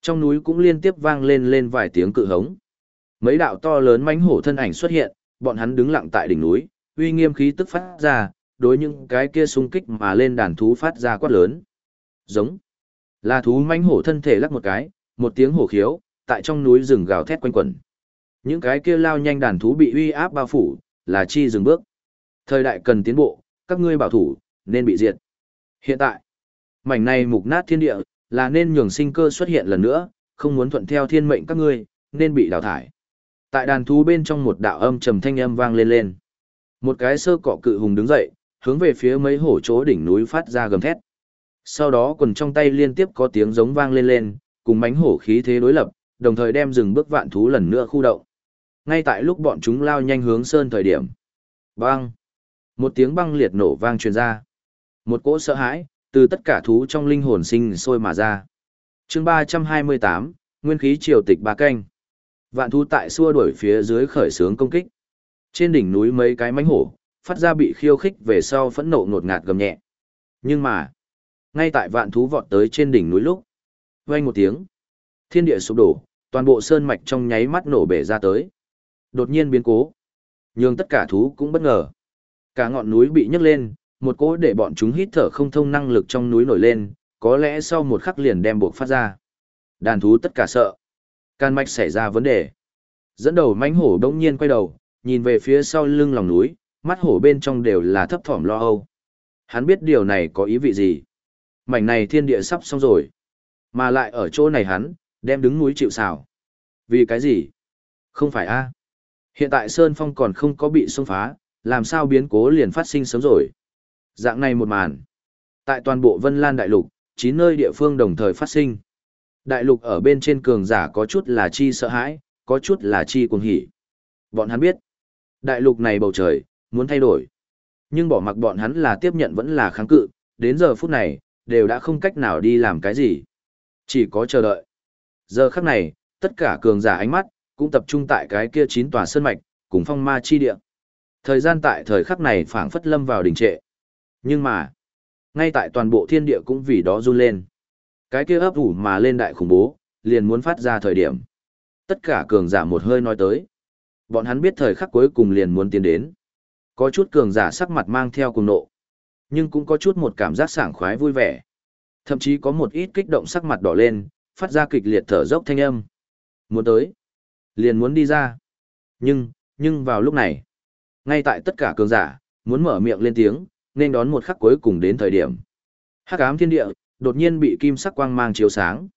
A: Trong núi cũng liên tiếp vang lên lên vài tiếng cự hống. Mấy đạo to lớn mãnh hổ thân ảnh xuất hiện, bọn hắn đứng lặng tại đỉnh núi, uy nghiêm khí tức phát ra, đối những cái kia xung kích mà lên đàn thú phát ra quát lớn. Giống. Là thú mãnh hổ thân thể lắc một cái, một tiếng hổ khiếu, tại trong núi rừng gào thét quanh quẩn. Những cái kia lao nhanh đàn thú bị uy áp bao phủ, là chi dừng bước. Thời đại cần tiến bộ, các ngươi bảo thủ, nên bị diệt. Hiện tại, mảnh này mục nát thiên địa, là nên nhường sinh cơ xuất hiện lần nữa, không muốn thuận theo thiên mệnh các ngươi, nên bị đào thải. Tại đàn thú bên trong một đạo âm trầm thanh âm vang lên lên. Một cái sơ cọ cự hùng đứng dậy, hướng về phía mấy hổ chỗ đỉnh núi phát ra gầm thét. Sau đó quần trong tay liên tiếp có tiếng giống vang lên lên, cùng mánh hổ khí thế đối lập, đồng thời đem dừng bước vạn thú lần nữa khu động. Ngay tại lúc bọn chúng lao nhanh hướng sơn thời điểm. Bang! Một tiếng băng liệt nổ vang truyền ra. Một cỗ sợ hãi, từ tất cả thú trong linh hồn sinh sôi mà ra. chương 328, Nguyên khí triều tịch ba canh. Vạn thú tại xua đuổi phía dưới khởi sướng công kích. Trên đỉnh núi mấy cái mánh hổ, phát ra bị khiêu khích về sau phẫn nộ ngột ngạt gầm nhẹ. Nhưng mà, ngay tại vạn thú vọt tới trên đỉnh núi lúc, vang một tiếng, thiên địa sụp đổ, toàn bộ sơn mạch trong nháy mắt nổ bể ra tới. Đột nhiên biến cố, nhưng tất cả thú cũng bất ngờ. Cả ngọn núi bị nhấc lên, một cỗ để bọn chúng hít thở không thông năng lực trong núi nổi lên, có lẽ sau một khắc liền đem buộc phát ra. Đàn thú tất cả sợ. Can mạch xảy ra vấn đề. Dẫn đầu mãnh hổ đông nhiên quay đầu, nhìn về phía sau lưng lòng núi, mắt hổ bên trong đều là thấp thỏm lo âu. Hắn biết điều này có ý vị gì. Mảnh này thiên địa sắp xong rồi. Mà lại ở chỗ này hắn, đem đứng núi chịu xào. Vì cái gì? Không phải a Hiện tại Sơn Phong còn không có bị xông phá, làm sao biến cố liền phát sinh sớm rồi. Dạng này một màn. Tại toàn bộ Vân Lan Đại Lục, chín nơi địa phương đồng thời phát sinh. Đại lục ở bên trên cường giả có chút là chi sợ hãi, có chút là chi cuồng hỉ. Bọn hắn biết, đại lục này bầu trời, muốn thay đổi. Nhưng bỏ mặc bọn hắn là tiếp nhận vẫn là kháng cự, đến giờ phút này, đều đã không cách nào đi làm cái gì. Chỉ có chờ đợi. Giờ khắc này, tất cả cường giả ánh mắt, cũng tập trung tại cái kia chín tòa sơn mạch, cùng phong ma chi địa. Thời gian tại thời khắc này phảng phất lâm vào đình trệ. Nhưng mà, ngay tại toàn bộ thiên địa cũng vì đó run lên. Cái kia ấp ủ mà lên đại khủng bố, liền muốn phát ra thời điểm. Tất cả cường giả một hơi nói tới. Bọn hắn biết thời khắc cuối cùng liền muốn tiến đến. Có chút cường giả sắc mặt mang theo cùng nộ. Nhưng cũng có chút một cảm giác sảng khoái vui vẻ. Thậm chí có một ít kích động sắc mặt đỏ lên, phát ra kịch liệt thở dốc thanh âm. Muốn tới. Liền muốn đi ra. Nhưng, nhưng vào lúc này. Ngay tại tất cả cường giả, muốn mở miệng lên tiếng, nên đón một khắc cuối cùng đến thời điểm. Hắc ám thiên địa, đột nhiên bị kim sắc quang mang chiếu sáng.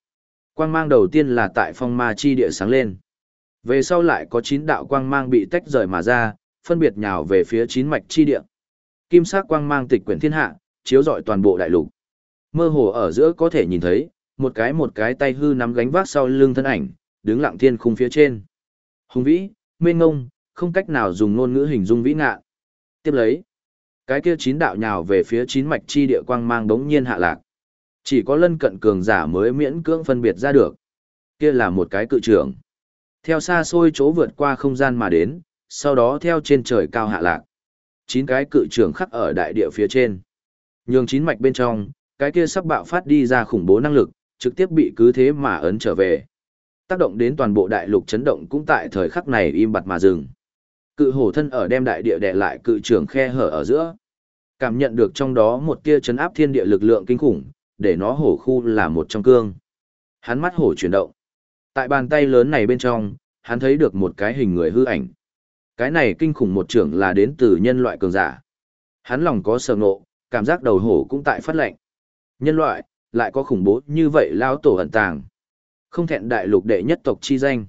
A: Quang mang đầu tiên là tại phong ma chi địa sáng lên. Về sau lại có chín đạo quang mang bị tách rời mà ra, phân biệt nhào về phía chín mạch chi địa. Kim sắc quang mang tịch quyển thiên hạ, chiếu rọi toàn bộ đại lục. Mơ hồ ở giữa có thể nhìn thấy, một cái một cái tay hư nắm gánh vác sau lưng thân ảnh, đứng lặng thiên khung phía trên. Hùng vĩ, mênh ngông, không cách nào dùng ngôn ngữ hình dung vĩ ngạ. Tiếp lấy, cái kia chín đạo nhào về phía chín mạch chi địa quang mang đống nhiên hạ lạc. Chỉ có lân cận cường giả mới miễn cưỡng phân biệt ra được. Kia là một cái cự trưởng. Theo xa xôi chỗ vượt qua không gian mà đến, sau đó theo trên trời cao hạ lạc. Chín cái cự trưởng khắc ở đại địa phía trên. Nhường chín mạch bên trong, cái kia sắp bạo phát đi ra khủng bố năng lực, trực tiếp bị cứ thế mà ấn trở về. Tác động đến toàn bộ đại lục chấn động cũng tại thời khắc này im bặt mà dừng. Cự hổ thân ở đem đại địa đè lại cự trưởng khe hở ở giữa. Cảm nhận được trong đó một tia chấn áp thiên địa lực lượng kinh khủng, để nó hổ khu là một trong cương. Hắn mắt hổ chuyển động. Tại bàn tay lớn này bên trong, hắn thấy được một cái hình người hư ảnh. Cái này kinh khủng một trưởng là đến từ nhân loại cường giả. Hắn lòng có sợ ngộ, cảm giác đầu hổ cũng tại phát lệnh. Nhân loại, lại có khủng bố như vậy lao tổ ẩn tàng. Không thẹn đại lục đệ nhất tộc chi danh.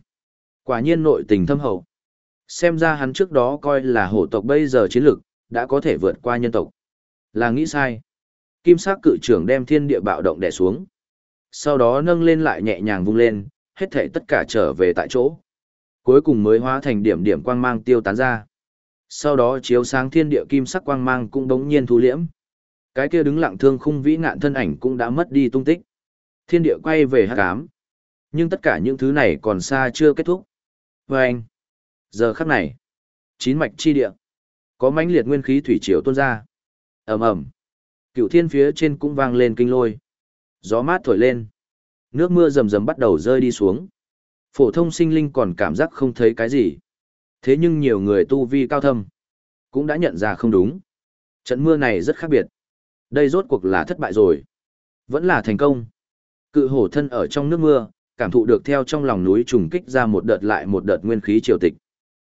A: Quả nhiên nội tình thâm hậu. Xem ra hắn trước đó coi là hổ tộc bây giờ chiến lực, đã có thể vượt qua nhân tộc. Là nghĩ sai. Kim sắc cự trưởng đem thiên địa bạo động đè xuống. Sau đó nâng lên lại nhẹ nhàng vung lên, hết thể tất cả trở về tại chỗ. Cuối cùng mới hóa thành điểm điểm quang mang tiêu tán ra. Sau đó chiếu sáng thiên địa kim sắc quang mang cũng đống nhiên thu liễm. Cái kia đứng lặng thương khung vĩ ngạn thân ảnh cũng đã mất đi tung tích. Thiên địa quay về hắc ám. Nhưng tất cả những thứ này còn xa chưa kết thúc. Vâng! anh, giờ khắc này, chín mạch chi địa, có mãnh liệt nguyên khí thủy triều tuôn ra. ầm ầm, Cựu thiên phía trên cũng vang lên kinh lôi. Gió mát thổi lên. Nước mưa rầm rầm bắt đầu rơi đi xuống. Phổ thông sinh linh còn cảm giác không thấy cái gì. Thế nhưng nhiều người tu vi cao thâm, cũng đã nhận ra không đúng. Trận mưa này rất khác biệt. Đây rốt cuộc là thất bại rồi. Vẫn là thành công. Cự hổ thân ở trong nước mưa, cảm thụ được theo trong lòng núi trùng kích ra một đợt lại một đợt nguyên khí triều tịch.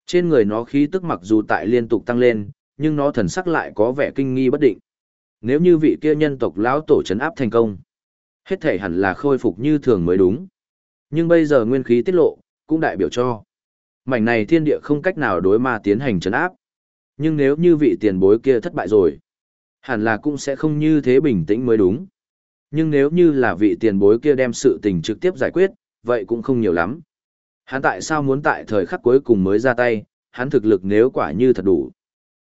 A: Trên người nó khí tức mặc dù tại liên tục tăng lên, nhưng nó thần sắc lại có vẻ kinh nghi bất định. Nếu như vị kia nhân tộc lão tổ trấn áp thành công, hết thể hẳn là khôi phục như thường mới đúng. Nhưng bây giờ nguyên khí tiết lộ, cũng đại biểu cho mảnh này thiên địa không cách nào đối ma tiến hành trấn áp. Nhưng nếu như vị tiền bối kia thất bại rồi, hẳn là cũng sẽ không như thế bình tĩnh mới đúng. Nhưng nếu như là vị tiền bối kia đem sự tình trực tiếp giải quyết, vậy cũng không nhiều lắm. Hắn tại sao muốn tại thời khắc cuối cùng mới ra tay, hắn thực lực nếu quả như thật đủ.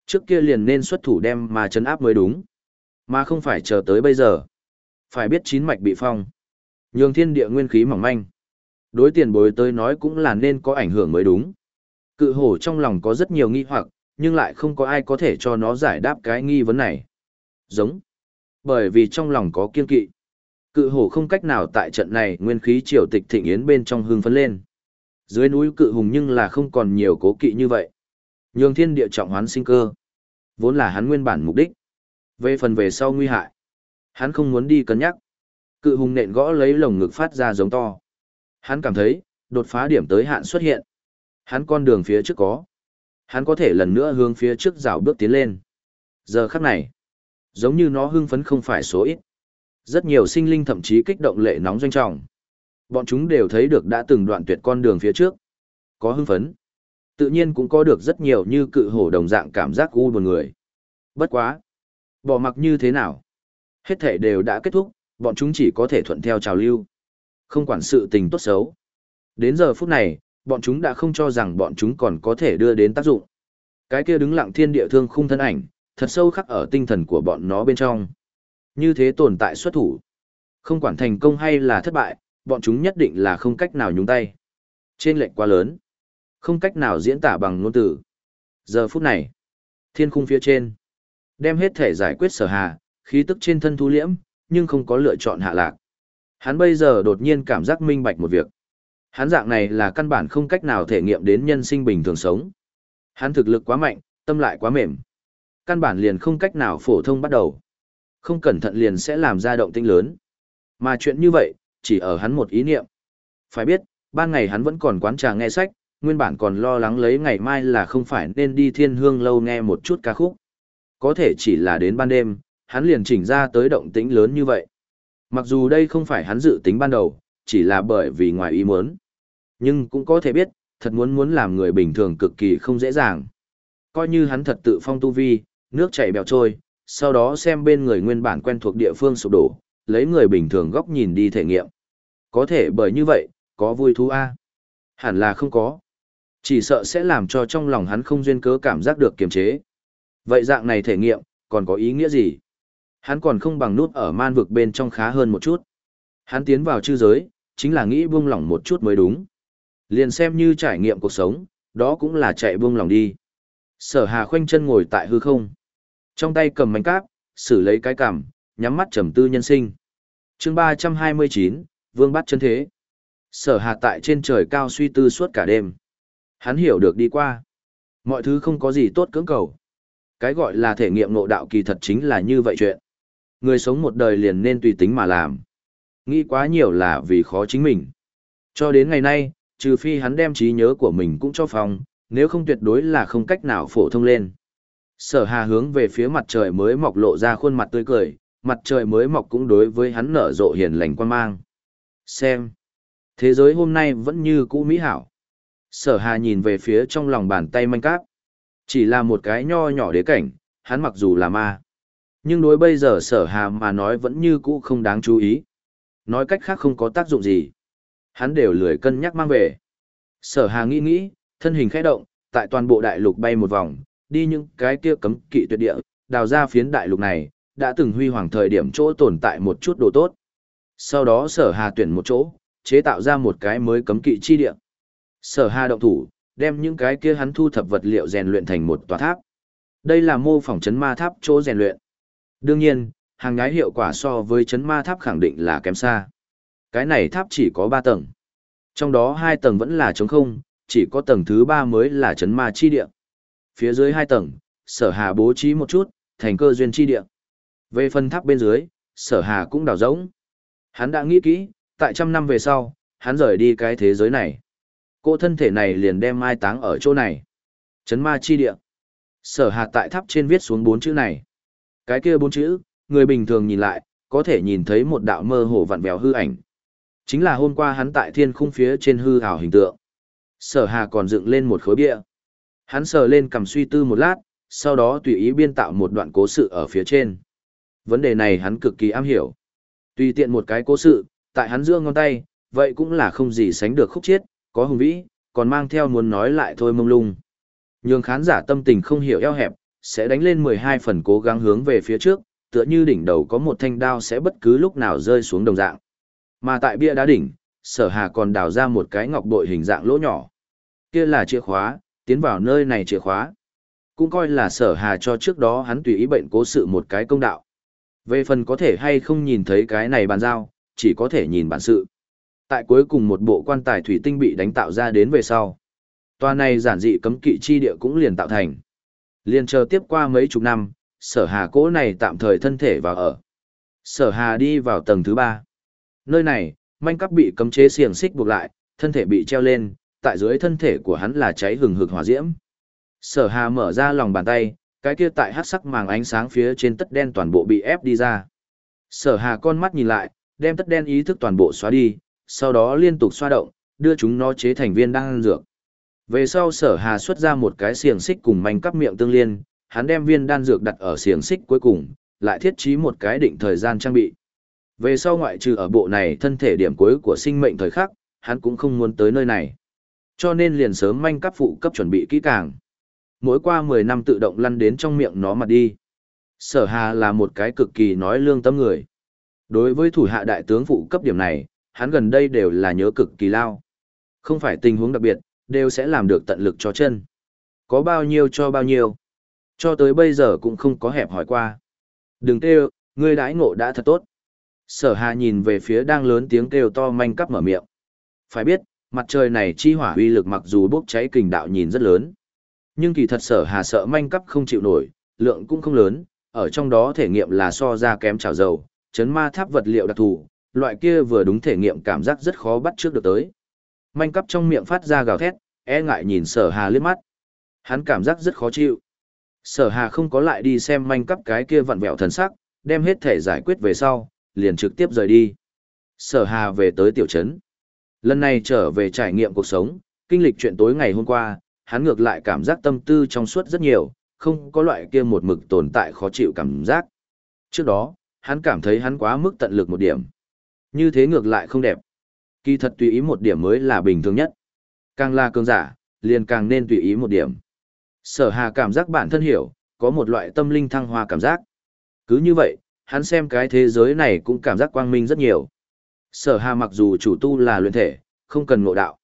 A: Trước kia liền nên xuất thủ đem mà chấn áp mới đúng. Mà không phải chờ tới bây giờ. Phải biết chín mạch bị phong. Nhường thiên địa nguyên khí mỏng manh. Đối tiền bối tới nói cũng là nên có ảnh hưởng mới đúng. Cự hổ trong lòng có rất nhiều nghi hoặc, nhưng lại không có ai có thể cho nó giải đáp cái nghi vấn này. Giống. Bởi vì trong lòng có kiên kỵ. Cự hổ không cách nào tại trận này nguyên khí triều tịch thịnh yến bên trong hương phấn lên. Dưới núi cự hùng nhưng là không còn nhiều cố kỵ như vậy. Nhường thiên địa trọng hoán sinh cơ. Vốn là hắn nguyên bản mục đích. Về phần về sau nguy hại, hắn không muốn đi cân nhắc. Cự hùng nện gõ lấy lồng ngực phát ra giống to. Hắn cảm thấy, đột phá điểm tới hạn xuất hiện. Hắn con đường phía trước có. Hắn có thể lần nữa hướng phía trước rào bước tiến lên. Giờ khắc này, giống như nó hưng phấn không phải số ít. Rất nhiều sinh linh thậm chí kích động lệ nóng doanh trọng. Bọn chúng đều thấy được đã từng đoạn tuyệt con đường phía trước. Có hưng phấn. Tự nhiên cũng có được rất nhiều như cự hổ đồng dạng cảm giác u buồn người. Bất quá. Bỏ mặc như thế nào? Hết thể đều đã kết thúc, bọn chúng chỉ có thể thuận theo trào lưu. Không quản sự tình tốt xấu. Đến giờ phút này, bọn chúng đã không cho rằng bọn chúng còn có thể đưa đến tác dụng. Cái kia đứng lặng thiên địa thương khung thân ảnh, thật sâu khắc ở tinh thần của bọn nó bên trong. Như thế tồn tại xuất thủ. Không quản thành công hay là thất bại, bọn chúng nhất định là không cách nào nhúng tay. Trên lệnh quá lớn. Không cách nào diễn tả bằng ngôn từ. Giờ phút này, thiên khung phía trên. Đem hết thể giải quyết sở hà, khí tức trên thân thu liễm, nhưng không có lựa chọn hạ lạc. Hắn bây giờ đột nhiên cảm giác minh bạch một việc. Hắn dạng này là căn bản không cách nào thể nghiệm đến nhân sinh bình thường sống. Hắn thực lực quá mạnh, tâm lại quá mềm. Căn bản liền không cách nào phổ thông bắt đầu. Không cẩn thận liền sẽ làm ra động tĩnh lớn. Mà chuyện như vậy, chỉ ở hắn một ý niệm. Phải biết, ban ngày hắn vẫn còn quán trà nghe sách, nguyên bản còn lo lắng lấy ngày mai là không phải nên đi thiên hương lâu nghe một chút ca khúc. Có thể chỉ là đến ban đêm, hắn liền chỉnh ra tới động tĩnh lớn như vậy. Mặc dù đây không phải hắn dự tính ban đầu, chỉ là bởi vì ngoài ý muốn. Nhưng cũng có thể biết, thật muốn muốn làm người bình thường cực kỳ không dễ dàng. Coi như hắn thật tự phong tu vi, nước chảy bèo trôi, sau đó xem bên người nguyên bản quen thuộc địa phương sụp đổ, lấy người bình thường góc nhìn đi thể nghiệm. Có thể bởi như vậy, có vui thú a Hẳn là không có. Chỉ sợ sẽ làm cho trong lòng hắn không duyên cớ cảm giác được kiềm chế. Vậy dạng này thể nghiệm, còn có ý nghĩa gì? Hắn còn không bằng nút ở man vực bên trong khá hơn một chút. Hắn tiến vào chư giới, chính là nghĩ buông lỏng một chút mới đúng. Liền xem như trải nghiệm cuộc sống, đó cũng là chạy buông lỏng đi. Sở hà khoanh chân ngồi tại hư không. Trong tay cầm mảnh cáp, xử lấy cái cằm, nhắm mắt trầm tư nhân sinh chương ba trăm hai mươi chín Vương bắt chân thế. Sở hà tại trên trời cao suy tư suốt cả đêm. Hắn hiểu được đi qua. Mọi thứ không có gì tốt cưỡng cầu. Cái gọi là thể nghiệm ngộ đạo kỳ thật chính là như vậy chuyện. Người sống một đời liền nên tùy tính mà làm. Nghĩ quá nhiều là vì khó chính mình. Cho đến ngày nay, trừ phi hắn đem trí nhớ của mình cũng cho phòng, nếu không tuyệt đối là không cách nào phổ thông lên. Sở hà hướng về phía mặt trời mới mọc lộ ra khuôn mặt tươi cười, mặt trời mới mọc cũng đối với hắn nở rộ hiền lành quan mang. Xem, thế giới hôm nay vẫn như cũ mỹ hảo. Sở hà nhìn về phía trong lòng bàn tay manh cáp. Chỉ là một cái nho nhỏ đế cảnh, hắn mặc dù là ma. Nhưng đối bây giờ sở hà mà nói vẫn như cũ không đáng chú ý. Nói cách khác không có tác dụng gì. Hắn đều lười cân nhắc mang về. Sở hà nghĩ nghĩ, thân hình khẽ động, tại toàn bộ đại lục bay một vòng, đi những cái kia cấm kỵ tuyệt địa, đào ra phiến đại lục này, đã từng huy hoàng thời điểm chỗ tồn tại một chút đồ tốt. Sau đó sở hà tuyển một chỗ, chế tạo ra một cái mới cấm kỵ chi địa. Sở hà động thủ, đem những cái kia hắn thu thập vật liệu rèn luyện thành một tòa tháp. Đây là mô phỏng chấn ma tháp chỗ rèn luyện. Đương nhiên, hàng nhái hiệu quả so với chấn ma tháp khẳng định là kém xa. Cái này tháp chỉ có 3 tầng. Trong đó hai tầng vẫn là trống không, chỉ có tầng thứ 3 mới là chấn ma chi địa. Phía dưới hai tầng, sở hà bố trí một chút, thành cơ duyên chi địa. Về phần tháp bên dưới, sở hà cũng đào rỗng. Hắn đã nghĩ kỹ, tại trăm năm về sau, hắn rời đi cái thế giới này. Cô thân thể này liền đem mai táng ở chỗ này. Chấn ma chi địa. Sở hà tại tháp trên viết xuống bốn chữ này. Cái kia bốn chữ, người bình thường nhìn lại, có thể nhìn thấy một đạo mơ hồ vặn vẹo hư ảnh. Chính là hôm qua hắn tại thiên khung phía trên hư ảo hình tượng. Sở hà còn dựng lên một khối bia. Hắn sờ lên cầm suy tư một lát, sau đó tùy ý biên tạo một đoạn cố sự ở phía trên. Vấn đề này hắn cực kỳ am hiểu. Tùy tiện một cái cố sự, tại hắn dương ngón tay, vậy cũng là không gì sánh được khúc chiết, có hùng vĩ, còn mang theo muốn nói lại thôi mông lung. Nhưng khán giả tâm tình không hiểu eo hẹp, sẽ đánh lên 12 phần cố gắng hướng về phía trước, tựa như đỉnh đầu có một thanh đao sẽ bất cứ lúc nào rơi xuống đồng dạng. Mà tại bia đá đỉnh, sở hà còn đào ra một cái ngọc bội hình dạng lỗ nhỏ. Kia là chìa khóa, tiến vào nơi này chìa khóa. Cũng coi là sở hà cho trước đó hắn tùy ý bệnh cố sự một cái công đạo. Về phần có thể hay không nhìn thấy cái này bàn giao, chỉ có thể nhìn bản sự. Tại cuối cùng một bộ quan tài thủy tinh bị đánh tạo ra đến về sau. tòa này giản dị cấm kỵ chi địa cũng liền tạo thành. Liền chờ tiếp qua mấy chục năm, sở hà cỗ này tạm thời thân thể vào ở. Sở hà đi vào tầng thứ ba. Nơi này, manh cắp bị cấm chế xiềng xích buộc lại, thân thể bị treo lên, tại dưới thân thể của hắn là cháy hừng hực hỏa diễm. Sở hà mở ra lòng bàn tay, cái kia tại hát sắc màng ánh sáng phía trên tất đen toàn bộ bị ép đi ra. Sở hà con mắt nhìn lại, đem tất đen ý thức toàn bộ xóa đi, sau đó liên tục xoa động, đưa chúng nó chế thành viên đan dược. Về sau sở hà xuất ra một cái xiềng xích cùng manh cắp miệng tương liên, hắn đem viên đan dược đặt ở xiềng xích cuối cùng, lại thiết trí một cái định thời gian trang bị. Về sau ngoại trừ ở bộ này thân thể điểm cuối của sinh mệnh thời khắc, hắn cũng không muốn tới nơi này. Cho nên liền sớm manh cắp phụ cấp chuẩn bị kỹ càng. Mỗi qua 10 năm tự động lăn đến trong miệng nó mà đi. Sở Hà là một cái cực kỳ nói lương tâm người. Đối với thủ hạ đại tướng phụ cấp điểm này, hắn gần đây đều là nhớ cực kỳ lao. Không phải tình huống đặc biệt, đều sẽ làm được tận lực cho chân. Có bao nhiêu cho bao nhiêu. Cho tới bây giờ cũng không có hẹp hỏi qua. Đừng kêu, ngươi đãi ngộ đã thật tốt. Sở hà nhìn về phía đang lớn tiếng kêu to manh cắp mở miệng. Phải biết, mặt trời này chi hỏa uy lực mặc dù bốc cháy kình đạo nhìn rất lớn. Nhưng kỳ thật sở hà sợ manh cắp không chịu nổi, lượng cũng không lớn, ở trong đó thể nghiệm là so ra kém chảo dầu, chấn ma tháp vật liệu đặc thù, loại kia vừa đúng thể nghiệm cảm giác rất khó bắt trước được tới. Manh cắp trong miệng phát ra gào thét, e ngại nhìn sở hà liếc mắt. Hắn cảm giác rất khó chịu. Sở hà không có lại đi xem manh cắp cái kia vặn vẹo thần sắc, đem hết thể giải quyết về sau, liền trực tiếp rời đi. Sở hà về tới tiểu trấn. Lần này trở về trải nghiệm cuộc sống, kinh lịch chuyện tối ngày hôm qua, hắn ngược lại cảm giác tâm tư trong suốt rất nhiều, không có loại kia một mực tồn tại khó chịu cảm giác. Trước đó, hắn cảm thấy hắn quá mức tận lực một điểm. Như thế ngược lại không đẹp. Kỳ thật tùy ý một điểm mới là bình thường nhất. Càng là cường giả, liền càng nên tùy ý một điểm. Sở hà cảm giác bản thân hiểu, có một loại tâm linh thăng hoa cảm giác. Cứ như vậy, hắn xem cái thế giới này cũng cảm giác quang minh rất nhiều. Sở hà mặc dù chủ tu là luyện thể, không cần ngộ đạo.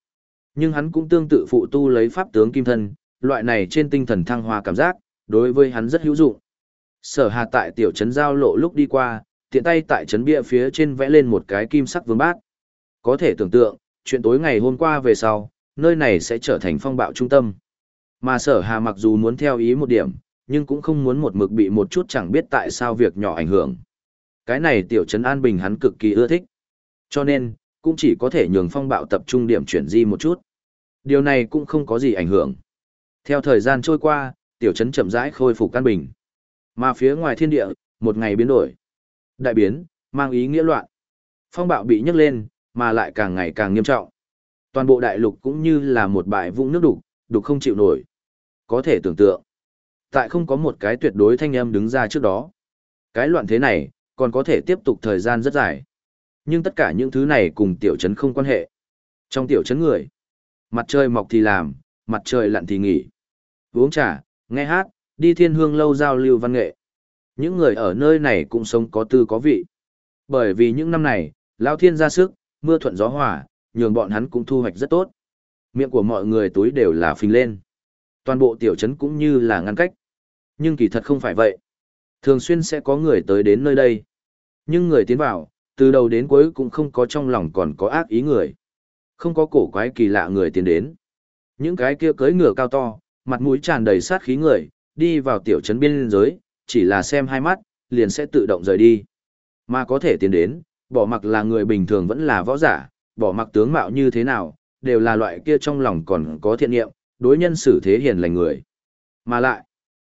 A: Nhưng hắn cũng tương tự phụ tu lấy pháp tướng kim thân, loại này trên tinh thần thăng hoa cảm giác, đối với hắn rất hữu dụng. Sở hà tại tiểu trấn giao lộ lúc đi qua, tiện tay tại trấn bia phía trên vẽ lên một cái kim sắc vương bát. Có thể tưởng tượng, chuyện tối ngày hôm qua về sau, nơi này sẽ trở thành phong bạo trung tâm. Mà sở hà mặc dù muốn theo ý một điểm, nhưng cũng không muốn một mực bị một chút chẳng biết tại sao việc nhỏ ảnh hưởng. Cái này tiểu trấn an bình hắn cực kỳ ưa thích. Cho nên, cũng chỉ có thể nhường phong bạo tập trung điểm chuyển di một chút. Điều này cũng không có gì ảnh hưởng. Theo thời gian trôi qua, tiểu trấn chậm rãi khôi phục căn bình. Mà phía ngoài thiên địa, một ngày biến đổi. Đại biến, mang ý nghĩa loạn. Phong bạo bị nhấc lên, mà lại càng ngày càng nghiêm trọng. Toàn bộ đại lục cũng như là một bãi vũng nước đục, đục không chịu nổi. Có thể tưởng tượng. Tại không có một cái tuyệt đối thanh âm đứng ra trước đó. Cái loạn thế này, còn có thể tiếp tục thời gian rất dài. Nhưng tất cả những thứ này cùng tiểu trấn không quan hệ. Trong tiểu trấn người, mặt trời mọc thì làm, mặt trời lặn thì nghỉ. Uống trà, nghe hát, đi thiên hương lâu giao lưu văn nghệ. Những người ở nơi này cũng sống có tư có vị. Bởi vì những năm này, Lao Thiên ra sức, mưa thuận gió hòa, nhường bọn hắn cũng thu hoạch rất tốt. Miệng của mọi người túi đều là phình lên. Toàn bộ tiểu trấn cũng như là ngăn cách. Nhưng kỳ thật không phải vậy. Thường xuyên sẽ có người tới đến nơi đây. Nhưng người tiến vào, từ đầu đến cuối cũng không có trong lòng còn có ác ý người. Không có cổ quái kỳ lạ người tiến đến. Những cái kia cưỡi ngựa cao to, mặt mũi tràn đầy sát khí người, đi vào tiểu trấn biên giới, chỉ là xem hai mắt, liền sẽ tự động rời đi. Mà có thể tiến đến, bỏ mặc là người bình thường vẫn là võ giả, bỏ mặc tướng mạo như thế nào, đều là loại kia trong lòng còn có thiện nghiệm, đối nhân xử thế hiền lành người. Mà lại,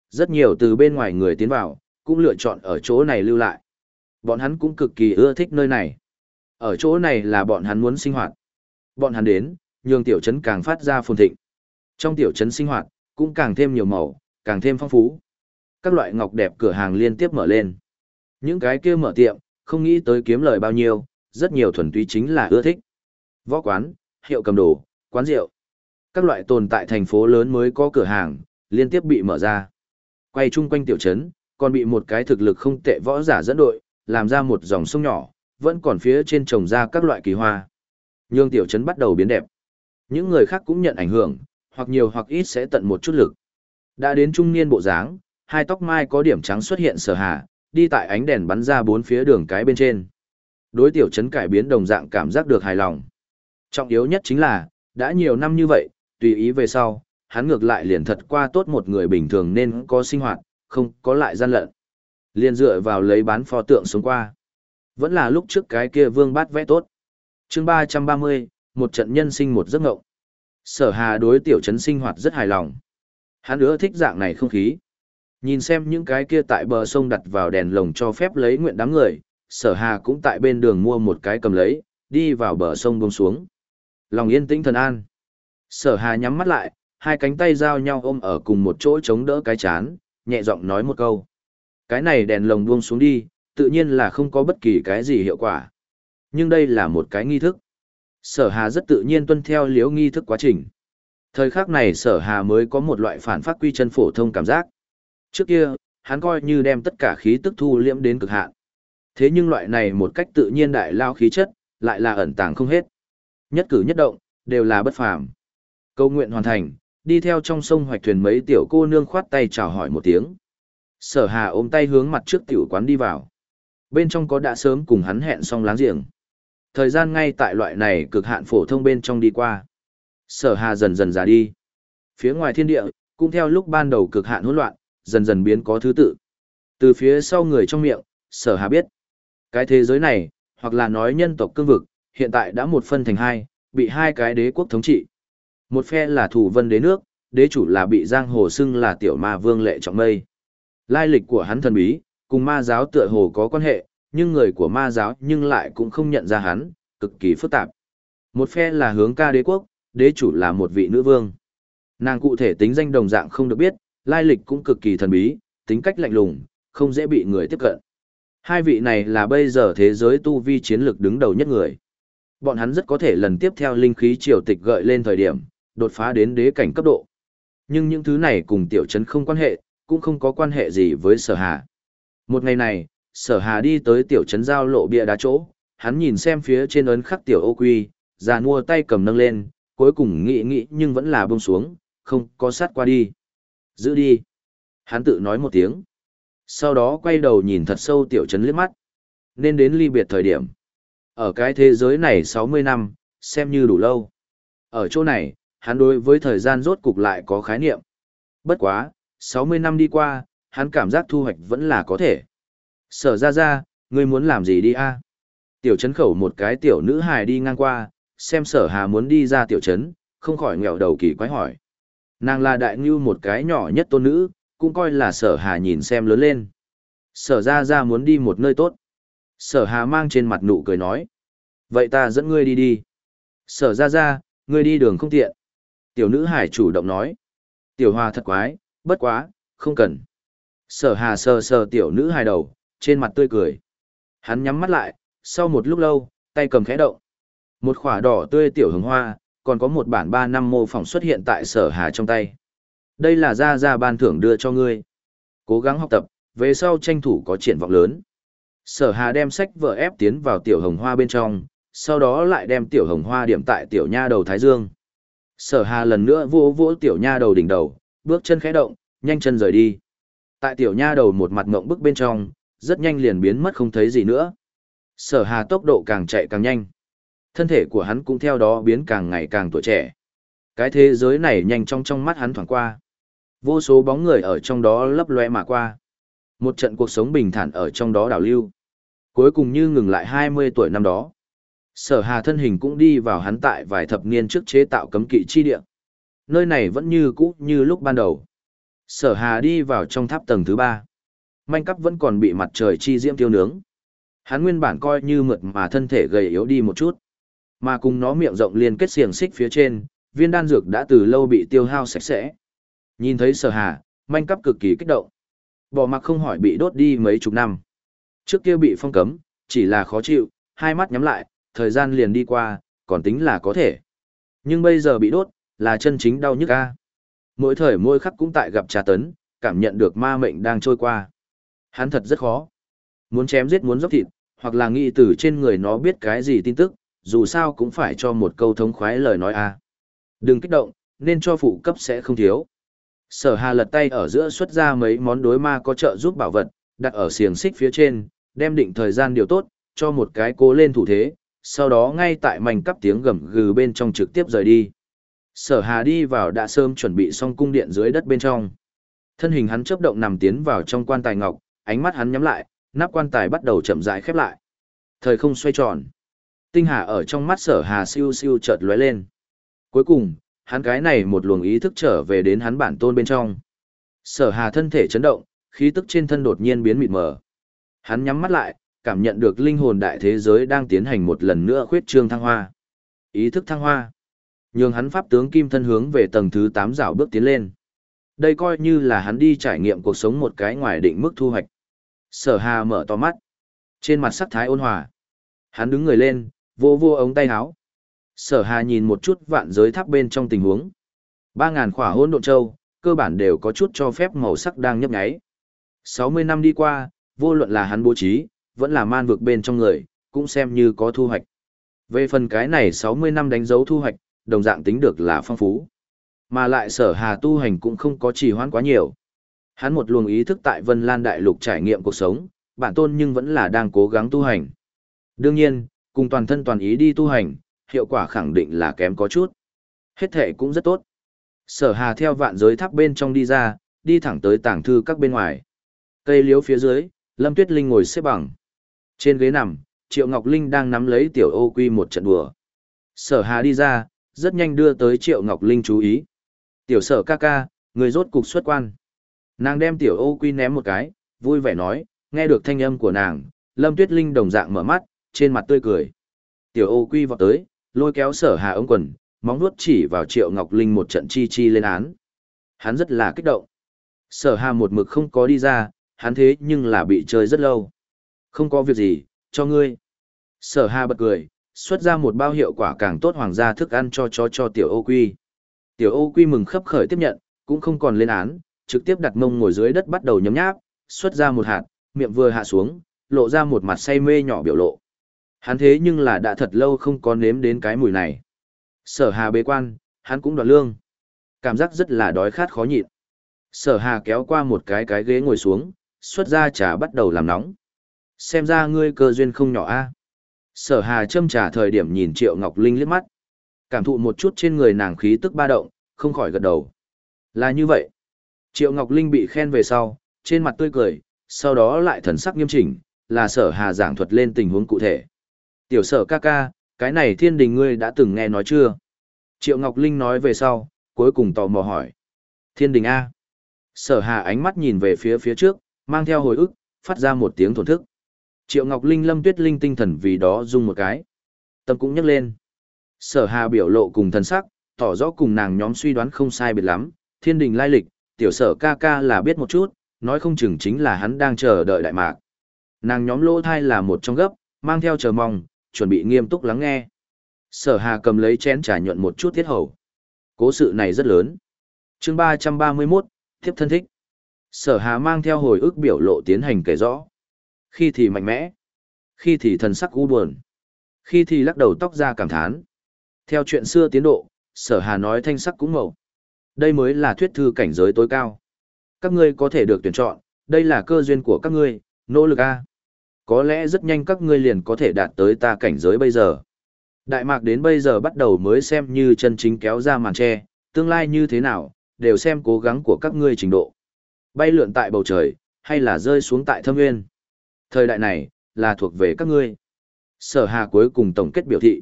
A: rất nhiều từ bên ngoài người tiến vào, cũng lựa chọn ở chỗ này lưu lại. Bọn hắn cũng cực kỳ ưa thích nơi này. Ở chỗ này là bọn hắn muốn sinh hoạt. Bọn hắn đến, nhường tiểu trấn càng phát ra phồn thịnh. Trong tiểu trấn sinh hoạt, cũng càng thêm nhiều màu, càng thêm phong phú. Các loại ngọc đẹp cửa hàng liên tiếp mở lên. Những cái kia mở tiệm, không nghĩ tới kiếm lời bao nhiêu, rất nhiều thuần túy chính là ưa thích. Võ quán, hiệu cầm đồ, quán rượu. Các loại tồn tại thành phố lớn mới có cửa hàng, liên tiếp bị mở ra. Quay chung quanh tiểu trấn, còn bị một cái thực lực không tệ võ giả dẫn đội, làm ra một dòng sông nhỏ, vẫn còn phía trên trồng ra các loại kỳ hoa. Nhương tiểu trấn bắt đầu biến đẹp. Những người khác cũng nhận ảnh hưởng, hoặc nhiều hoặc ít sẽ tận một chút lực. Đã đến trung niên bộ dáng, hai tóc mai có điểm trắng xuất hiện sở hạ, đi tại ánh đèn bắn ra bốn phía đường cái bên trên. Đối tiểu trấn cải biến đồng dạng cảm giác được hài lòng. Trọng yếu nhất chính là, đã nhiều năm như vậy, tùy ý về sau, hắn ngược lại liền thật qua tốt một người bình thường nên có sinh hoạt, không có lại gian lận. Liên dựa vào lấy bán pho tượng xuống qua. Vẫn là lúc trước cái kia vương bát vẽ tốt. chương 330, một trận nhân sinh một giấc ngộng. Sở hà đối tiểu trấn sinh hoạt rất hài lòng. Hắn ưa thích dạng này không khí. Nhìn xem những cái kia tại bờ sông đặt vào đèn lồng cho phép lấy nguyện đám người, sở hà cũng tại bên đường mua một cái cầm lấy, đi vào bờ sông buông xuống. Lòng yên tĩnh thần an. Sở hà nhắm mắt lại, hai cánh tay giao nhau ôm ở cùng một chỗ chống đỡ cái chán, nhẹ giọng nói một câu. Cái này đèn lồng buông xuống đi, tự nhiên là không có bất kỳ cái gì hiệu quả. Nhưng đây là một cái nghi thức. Sở hà rất tự nhiên tuân theo liếu nghi thức quá trình. Thời khắc này sở hà mới có một loại phản phát quy chân phổ thông cảm giác. Trước kia, hắn coi như đem tất cả khí tức thu liễm đến cực hạn. Thế nhưng loại này một cách tự nhiên đại lao khí chất, lại là ẩn tàng không hết. Nhất cử nhất động, đều là bất phàm. Câu nguyện hoàn thành, đi theo trong sông hoạch thuyền mấy tiểu cô nương khoát tay chào hỏi một tiếng. Sở hà ôm tay hướng mặt trước tiểu quán đi vào. Bên trong có đã sớm cùng hắn hẹn xong láng giềng. Thời gian ngay tại loại này cực hạn phổ thông bên trong đi qua. Sở hà dần dần ra đi. Phía ngoài thiên địa, cũng theo lúc ban đầu cực hạn hỗn loạn, dần dần biến có thứ tự. Từ phía sau người trong miệng, sở hà biết. Cái thế giới này, hoặc là nói nhân tộc cương vực, hiện tại đã một phân thành hai, bị hai cái đế quốc thống trị. Một phe là thủ vân đế nước, đế chủ là bị giang hồ xưng là tiểu ma vương lệ trọng mây. Lai lịch của hắn thần bí, cùng ma giáo tựa hồ có quan hệ, nhưng người của ma giáo nhưng lại cũng không nhận ra hắn, cực kỳ phức tạp. Một phe là hướng ca đế quốc, đế chủ là một vị nữ vương. Nàng cụ thể tính danh đồng dạng không được biết, lai lịch cũng cực kỳ thần bí, tính cách lạnh lùng, không dễ bị người tiếp cận. Hai vị này là bây giờ thế giới tu vi chiến lược đứng đầu nhất người. Bọn hắn rất có thể lần tiếp theo linh khí triều tịch gợi lên thời điểm, đột phá đến đế cảnh cấp độ. Nhưng những thứ này cùng tiểu trấn không quan hệ, cũng không có quan hệ gì với sở hà. Một ngày này, sở hà đi tới tiểu trấn giao lộ bia đá chỗ, hắn nhìn xem phía trên ấn khắc tiểu ô quy, già mua tay cầm nâng lên, cuối cùng nghĩ nghĩ nhưng vẫn là buông xuống, không có sát qua đi. Giữ đi. Hắn tự nói một tiếng. Sau đó quay đầu nhìn thật sâu tiểu trấn liếc mắt. Nên đến ly biệt thời điểm. Ở cái thế giới này 60 năm, xem như đủ lâu. Ở chỗ này, hắn đối với thời gian rốt cục lại có khái niệm. Bất quá, 60 năm đi qua, hắn cảm giác thu hoạch vẫn là có thể. Sở ra ra, ngươi muốn làm gì đi a? Tiểu trấn khẩu một cái tiểu nữ hài đi ngang qua, xem sở hà muốn đi ra tiểu trấn, không khỏi nghèo đầu kỳ quái hỏi. Nàng là đại ngưu một cái nhỏ nhất tôn nữ, cũng coi là sở hà nhìn xem lớn lên. Sở ra ra muốn đi một nơi tốt. Sở hà mang trên mặt nụ cười nói. Vậy ta dẫn ngươi đi đi. Sở ra ra, ngươi đi đường không tiện. Tiểu nữ hải chủ động nói. Tiểu hòa thật quái, bất quá, không cần. Sở hà sờ sờ tiểu nữ hài đầu, trên mặt tươi cười. Hắn nhắm mắt lại, sau một lúc lâu, tay cầm khẽ động. Một khỏa đỏ tươi tiểu hồng hoa, còn có một bản ba năm mô phỏng xuất hiện tại sở hà trong tay. Đây là ra ra ban thưởng đưa cho ngươi. Cố gắng học tập, về sau tranh thủ có triển vọng lớn. Sở hà đem sách vợ ép tiến vào tiểu hồng hoa bên trong, sau đó lại đem tiểu hồng hoa điểm tại tiểu nha đầu thái dương. Sở hà lần nữa vỗ vỗ tiểu nha đầu đỉnh đầu, bước chân khẽ động, nhanh chân rời đi. Tại tiểu nha đầu một mặt ngộng bức bên trong, rất nhanh liền biến mất không thấy gì nữa. Sở hà tốc độ càng chạy càng nhanh. Thân thể của hắn cũng theo đó biến càng ngày càng tuổi trẻ. Cái thế giới này nhanh trong trong mắt hắn thoảng qua. Vô số bóng người ở trong đó lấp loe mà qua. Một trận cuộc sống bình thản ở trong đó đảo lưu. Cuối cùng như ngừng lại 20 tuổi năm đó. Sở hà thân hình cũng đi vào hắn tại vài thập niên trước chế tạo cấm kỵ chi địa. Nơi này vẫn như cũ như lúc ban đầu. Sở hà đi vào trong tháp tầng thứ ba. Manh cắp vẫn còn bị mặt trời chi diễm tiêu nướng. Hắn nguyên bản coi như mượt mà thân thể gầy yếu đi một chút. Mà cùng nó miệng rộng liên kết xiềng xích phía trên, viên đan dược đã từ lâu bị tiêu hao sạch sẽ. Nhìn thấy sở hà, manh cắp cực kỳ kích động. Bỏ mặc không hỏi bị đốt đi mấy chục năm. Trước kia bị phong cấm, chỉ là khó chịu, hai mắt nhắm lại, thời gian liền đi qua, còn tính là có thể. Nhưng bây giờ bị đốt, là chân chính đau nhức a. Mỗi thời mỗi khắc cũng tại gặp trà tấn, cảm nhận được ma mệnh đang trôi qua. Hắn thật rất khó. Muốn chém giết muốn dốc thịt, hoặc là nghĩ từ trên người nó biết cái gì tin tức, dù sao cũng phải cho một câu thống khoái lời nói a. Đừng kích động, nên cho phụ cấp sẽ không thiếu. Sở Hà lật tay ở giữa xuất ra mấy món đối ma có trợ giúp bảo vật, đặt ở xiềng xích phía trên, đem định thời gian điều tốt, cho một cái cố lên thủ thế, sau đó ngay tại mảnh cắp tiếng gầm gừ bên trong trực tiếp rời đi. Sở Hà đi vào đã sớm chuẩn bị xong cung điện dưới đất bên trong. Thân hình hắn chớp động nằm tiến vào trong quan tài ngọc, ánh mắt hắn nhắm lại, nắp quan tài bắt đầu chậm rãi khép lại. Thời không xoay tròn. Tinh hà ở trong mắt sở hà siêu siêu chợt lóe lên. Cuối cùng, hắn cái này một luồng ý thức trở về đến hắn bản tôn bên trong. Sở hà thân thể chấn động, khí tức trên thân đột nhiên biến mịt mờ. Hắn nhắm mắt lại, cảm nhận được linh hồn đại thế giới đang tiến hành một lần nữa khuyết trương thăng hoa. Ý thức thăng hoa. Nhường hắn pháp tướng kim thân hướng về tầng thứ 8 rào bước tiến lên. Đây coi như là hắn đi trải nghiệm cuộc sống một cái ngoài định mức thu hoạch. Sở Hà mở to mắt. Trên mặt sắc thái ôn hòa. Hắn đứng người lên, vô vô ống tay áo. Sở Hà nhìn một chút vạn giới tháp bên trong tình huống. Ba ngàn khỏa hôn độn châu, cơ bản đều có chút cho phép màu sắc đang nhấp nháy. 60 năm đi qua, vô luận là hắn bố trí, vẫn là man vực bên trong người, cũng xem như có thu hoạch. Về phần cái này 60 năm đánh dấu thu hoạch, đồng dạng tính được là phong phú. Mà lại sở hà tu hành cũng không có trì hoãn quá nhiều. Hắn một luồng ý thức tại Vân Lan Đại Lục trải nghiệm cuộc sống, bản tôn nhưng vẫn là đang cố gắng tu hành. Đương nhiên, cùng toàn thân toàn ý đi tu hành, hiệu quả khẳng định là kém có chút. Hết thể cũng rất tốt. Sở hà theo vạn giới tháp bên trong đi ra, đi thẳng tới tảng thư các bên ngoài. Cây liếu phía dưới, Lâm Tuyết Linh ngồi xếp bằng. Trên ghế nằm, Triệu Ngọc Linh đang nắm lấy tiểu ô quy một trận đùa. Sở hà đi ra, rất nhanh đưa tới Triệu Ngọc Linh chú ý. Tiểu sở ca ca, người rốt cục xuất quan. Nàng đem tiểu ô quy ném một cái, vui vẻ nói, nghe được thanh âm của nàng, Lâm Tuyết Linh đồng dạng mở mắt, trên mặt tươi cười. Tiểu ô quy vọt tới, lôi kéo sở hà ống quần, móng nuốt chỉ vào Triệu Ngọc Linh một trận chi chi lên án. Hắn rất là kích động. Sở hà một mực không có đi ra, hắn thế nhưng là bị chơi rất lâu. Không có việc gì, cho ngươi. Sở hà bật cười, xuất ra một bao hiệu quả càng tốt hoàng gia thức ăn cho chó cho tiểu ô quy. Tiểu ô quy mừng khấp khởi tiếp nhận, cũng không còn lên án, trực tiếp đặt mông ngồi dưới đất bắt đầu nhấm nháp, xuất ra một hạt, miệng vừa hạ xuống, lộ ra một mặt say mê nhỏ biểu lộ. Hắn thế nhưng là đã thật lâu không có nếm đến cái mùi này. Sở hà bế quan, hắn cũng đoạt lương. Cảm giác rất là đói khát khó nhịn. Sở hà kéo qua một cái cái ghế ngồi xuống, xuất ra trà bắt đầu làm nóng. Xem ra ngươi cơ duyên không nhỏ a. Sở hà châm trà thời điểm nhìn Triệu Ngọc Linh liếc mắt. Cảm thụ một chút trên người nàng khí tức ba động, không khỏi gật đầu. Là như vậy. Triệu Ngọc Linh bị khen về sau, trên mặt tươi cười, sau đó lại thần sắc nghiêm chỉnh, là sở hà giảng thuật lên tình huống cụ thể. Tiểu sở ca ca, cái này thiên đình ngươi đã từng nghe nói chưa? Triệu Ngọc Linh nói về sau, cuối cùng tò mò hỏi. Thiên đình A. Sở hà ánh mắt nhìn về phía phía trước, mang theo hồi ức, phát ra một tiếng thổn thức. Triệu Ngọc Linh lâm tuyết linh tinh thần vì đó rung một cái. Tâm cũng nhấc lên. Sở hà biểu lộ cùng thần sắc, tỏ rõ cùng nàng nhóm suy đoán không sai biệt lắm, thiên đình lai lịch, tiểu sở ca ca là biết một chút, nói không chừng chính là hắn đang chờ đợi đại mạc. Nàng nhóm lỗ thai là một trong gấp, mang theo chờ mong, chuẩn bị nghiêm túc lắng nghe. Sở hà cầm lấy chén trà nhuận một chút thiết hầu. Cố sự này rất lớn. chương 331, tiếp thân thích. Sở hà mang theo hồi ức biểu lộ tiến hành kể rõ. Khi thì mạnh mẽ, khi thì thần sắc u buồn, khi thì lắc đầu tóc ra cảm thán. Theo chuyện xưa tiến độ, sở hà nói thanh sắc cũng mậu. Đây mới là thuyết thư cảnh giới tối cao. Các ngươi có thể được tuyển chọn, đây là cơ duyên của các ngươi, nỗ lực A. Có lẽ rất nhanh các ngươi liền có thể đạt tới ta cảnh giới bây giờ. Đại mạc đến bây giờ bắt đầu mới xem như chân chính kéo ra màn tre, tương lai như thế nào, đều xem cố gắng của các ngươi trình độ. Bay lượn tại bầu trời, hay là rơi xuống tại thâm nguyên. Thời đại này, là thuộc về các ngươi. Sở hà cuối cùng tổng kết biểu thị.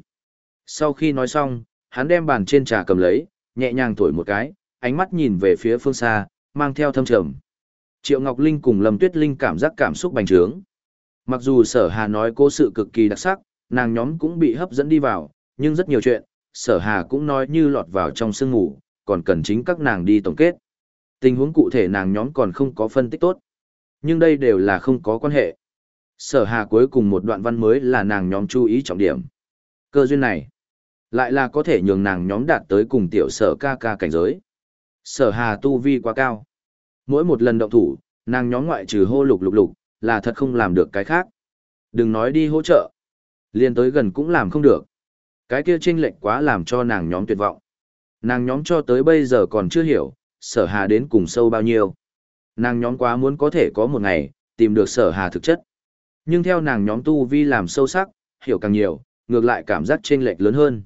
A: Sau khi nói xong, hắn đem bàn trên trà cầm lấy, nhẹ nhàng thổi một cái, ánh mắt nhìn về phía phương xa, mang theo thâm trầm. Triệu Ngọc Linh cùng Lâm Tuyết Linh cảm giác cảm xúc bành trướng. Mặc dù sở hà nói cố sự cực kỳ đặc sắc, nàng nhóm cũng bị hấp dẫn đi vào, nhưng rất nhiều chuyện, sở hà cũng nói như lọt vào trong sương ngủ, còn cần chính các nàng đi tổng kết. Tình huống cụ thể nàng nhóm còn không có phân tích tốt. Nhưng đây đều là không có quan hệ. Sở hà cuối cùng một đoạn văn mới là nàng nhóm chú ý trọng điểm. Cơ duyên này, lại là có thể nhường nàng nhóm đạt tới cùng tiểu sở ca ca cảnh giới. Sở hà tu vi quá cao. Mỗi một lần động thủ, nàng nhóm ngoại trừ hô lục lục lục, là thật không làm được cái khác. Đừng nói đi hỗ trợ. Liên tới gần cũng làm không được. Cái kia chênh lệch quá làm cho nàng nhóm tuyệt vọng. Nàng nhóm cho tới bây giờ còn chưa hiểu, sở hà đến cùng sâu bao nhiêu. Nàng nhóm quá muốn có thể có một ngày, tìm được sở hà thực chất. Nhưng theo nàng nhóm tu vi làm sâu sắc, hiểu càng nhiều, ngược lại cảm giác chênh lệch lớn hơn.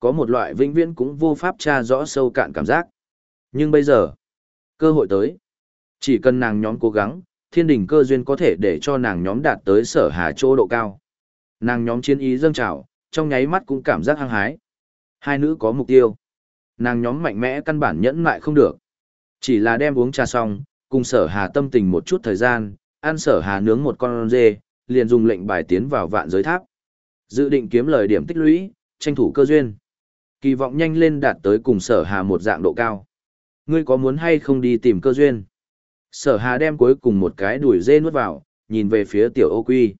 A: Có một loại vĩnh viễn cũng vô pháp tra rõ sâu cạn cảm giác. Nhưng bây giờ, cơ hội tới. Chỉ cần nàng nhóm cố gắng, thiên đình cơ duyên có thể để cho nàng nhóm đạt tới sở hà chỗ độ cao. Nàng nhóm chiến ý dâng trào, trong nháy mắt cũng cảm giác hăng hái. Hai nữ có mục tiêu. Nàng nhóm mạnh mẽ căn bản nhẫn lại không được. Chỉ là đem uống trà xong, cùng sở hà tâm tình một chút thời gian, ăn sở hà nướng một con dê, liền dùng lệnh bài tiến vào vạn giới tháp. Dự định kiếm lời điểm tích lũy, tranh thủ cơ duyên. Kỳ vọng nhanh lên đạt tới cùng sở hà một dạng độ cao. Ngươi có muốn hay không đi tìm cơ duyên? Sở hà đem cuối cùng một cái đuổi dê nuốt vào, nhìn về phía tiểu ô quy.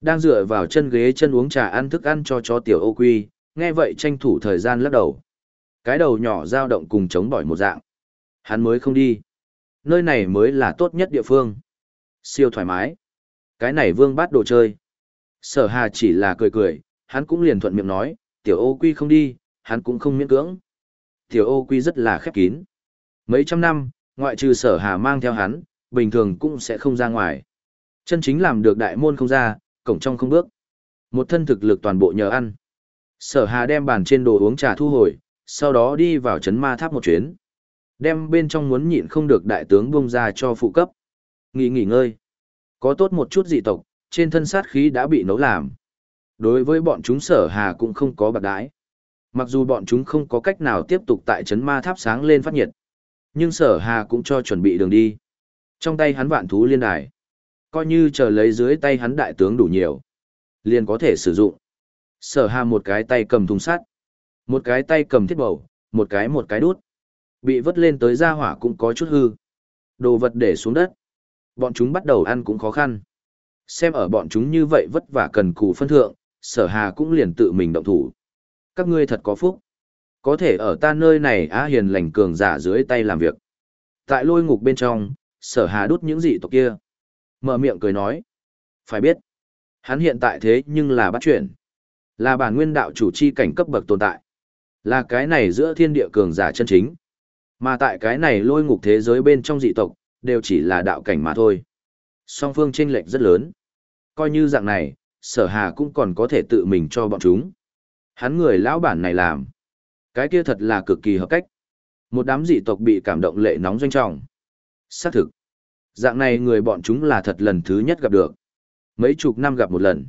A: Đang dựa vào chân ghế chân uống trà ăn thức ăn cho chó tiểu ô quy, nghe vậy tranh thủ thời gian lắc đầu. Cái đầu nhỏ dao động cùng chống bỏi một dạng. Hắn mới không đi. Nơi này mới là tốt nhất địa phương. Siêu thoải mái. Cái này vương bát đồ chơi. Sở hà chỉ là cười cười, hắn cũng liền thuận miệng nói, tiểu ô quy không đi, hắn cũng không miễn cưỡng. Tiểu ô quy rất là khép kín. Mấy trăm năm, ngoại trừ sở hà mang theo hắn, bình thường cũng sẽ không ra ngoài. Chân chính làm được đại môn không ra, cổng trong không bước. Một thân thực lực toàn bộ nhờ ăn. Sở hà đem bàn trên đồ uống trà thu hồi, sau đó đi vào chấn ma tháp một chuyến. Đem bên trong muốn nhịn không được đại tướng bông ra cho phụ cấp. Nghỉ nghỉ ngơi. Có tốt một chút dị tộc, trên thân sát khí đã bị nấu làm. Đối với bọn chúng sở hà cũng không có bạc đái. Mặc dù bọn chúng không có cách nào tiếp tục tại chấn ma tháp sáng lên phát nhiệt. Nhưng sở hà cũng cho chuẩn bị đường đi. Trong tay hắn vạn thú liên đài. Coi như chờ lấy dưới tay hắn đại tướng đủ nhiều. Liền có thể sử dụng. Sở hà một cái tay cầm thùng sắt. Một cái tay cầm thiết bầu, một cái một cái đút. Bị vứt lên tới ra hỏa cũng có chút hư. Đồ vật để xuống đất. Bọn chúng bắt đầu ăn cũng khó khăn. Xem ở bọn chúng như vậy vất vả cần cù phân thượng, sở hà cũng liền tự mình động thủ. Các ngươi thật có phúc. Có thể ở ta nơi này á hiền lành cường giả dưới tay làm việc. Tại lôi ngục bên trong, sở hà đút những dị tộc kia. Mở miệng cười nói. Phải biết, hắn hiện tại thế nhưng là bắt chuyển. Là bản nguyên đạo chủ chi cảnh cấp bậc tồn tại. Là cái này giữa thiên địa cường giả chân chính. Mà tại cái này lôi ngục thế giới bên trong dị tộc, đều chỉ là đạo cảnh mà thôi. Song phương chênh lệch rất lớn. Coi như dạng này, sở hà cũng còn có thể tự mình cho bọn chúng. Hắn người lão bản này làm. Cái kia thật là cực kỳ hợp cách. Một đám dị tộc bị cảm động lệ nóng doanh trọng. Xác thực. Dạng này người bọn chúng là thật lần thứ nhất gặp được. Mấy chục năm gặp một lần.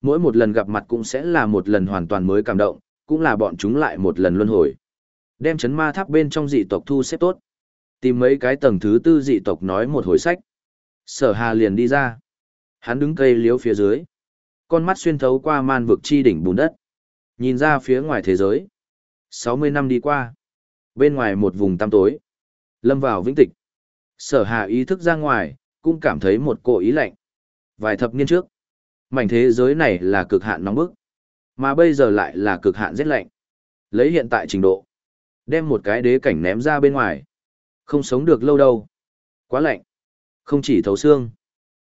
A: Mỗi một lần gặp mặt cũng sẽ là một lần hoàn toàn mới cảm động, cũng là bọn chúng lại một lần luân hồi. Đem chấn ma tháp bên trong dị tộc thu xếp tốt. Tìm mấy cái tầng thứ tư dị tộc nói một hồi sách. Sở hà liền đi ra. Hắn đứng cây liếu phía dưới. Con mắt xuyên thấu qua man vực chi đỉnh bùn đất. Nhìn ra phía ngoài thế giới. 60 năm đi qua. Bên ngoài một vùng tăm tối. Lâm vào vĩnh tịch. Sở hà ý thức ra ngoài, cũng cảm thấy một cỗ ý lạnh. Vài thập niên trước, mảnh thế giới này là cực hạn nóng bức, mà bây giờ lại là cực hạn rét lạnh. Lấy hiện tại trình độ, đem một cái đế cảnh ném ra bên ngoài. Không sống được lâu đâu. Quá lạnh. Không chỉ thấu xương,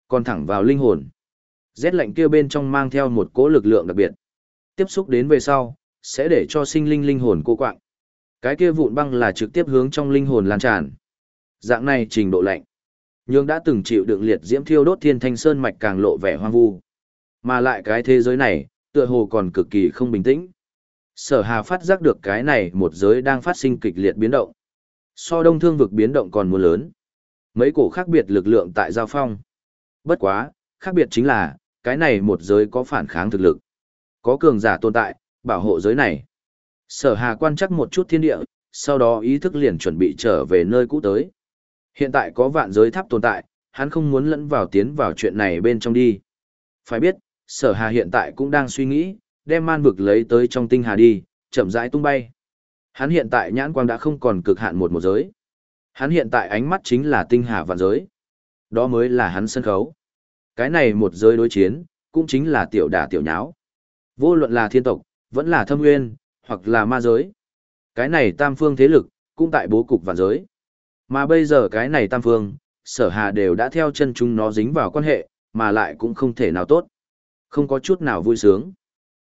A: còn thẳng vào linh hồn. Rét lạnh kia bên trong mang theo một cỗ lực lượng đặc biệt. Tiếp xúc đến về sau, sẽ để cho sinh linh linh hồn cô quạng. Cái kia vụn băng là trực tiếp hướng trong linh hồn lan tràn. Dạng này trình độ lạnh. Nhưng đã từng chịu đựng liệt diễm thiêu đốt thiên thanh sơn mạch càng lộ vẻ hoang vu. Mà lại cái thế giới này, tựa hồ còn cực kỳ không bình tĩnh. Sở hà phát giác được cái này một giới đang phát sinh kịch liệt biến động. So đông thương vực biến động còn muốn lớn. Mấy cổ khác biệt lực lượng tại giao phong. Bất quá, khác biệt chính là, cái này một giới có phản kháng thực lực. Có cường giả tồn tại, bảo hộ giới này. Sở hà quan chắc một chút thiên địa, sau đó ý thức liền chuẩn bị trở về nơi cũ tới. Hiện tại có vạn giới tháp tồn tại, hắn không muốn lẫn vào tiến vào chuyện này bên trong đi. Phải biết, sở hà hiện tại cũng đang suy nghĩ, đem man vực lấy tới trong tinh hà đi, chậm rãi tung bay. Hắn hiện tại nhãn quang đã không còn cực hạn một một giới. Hắn hiện tại ánh mắt chính là tinh hà vạn giới. Đó mới là hắn sân khấu. Cái này một giới đối chiến, cũng chính là tiểu đả tiểu nháo. Vô luận là thiên tộc, vẫn là thâm nguyên, hoặc là ma giới. Cái này tam phương thế lực, cũng tại bố cục vạn giới. Mà bây giờ cái này tam phương, sở hà đều đã theo chân chúng nó dính vào quan hệ, mà lại cũng không thể nào tốt. Không có chút nào vui sướng.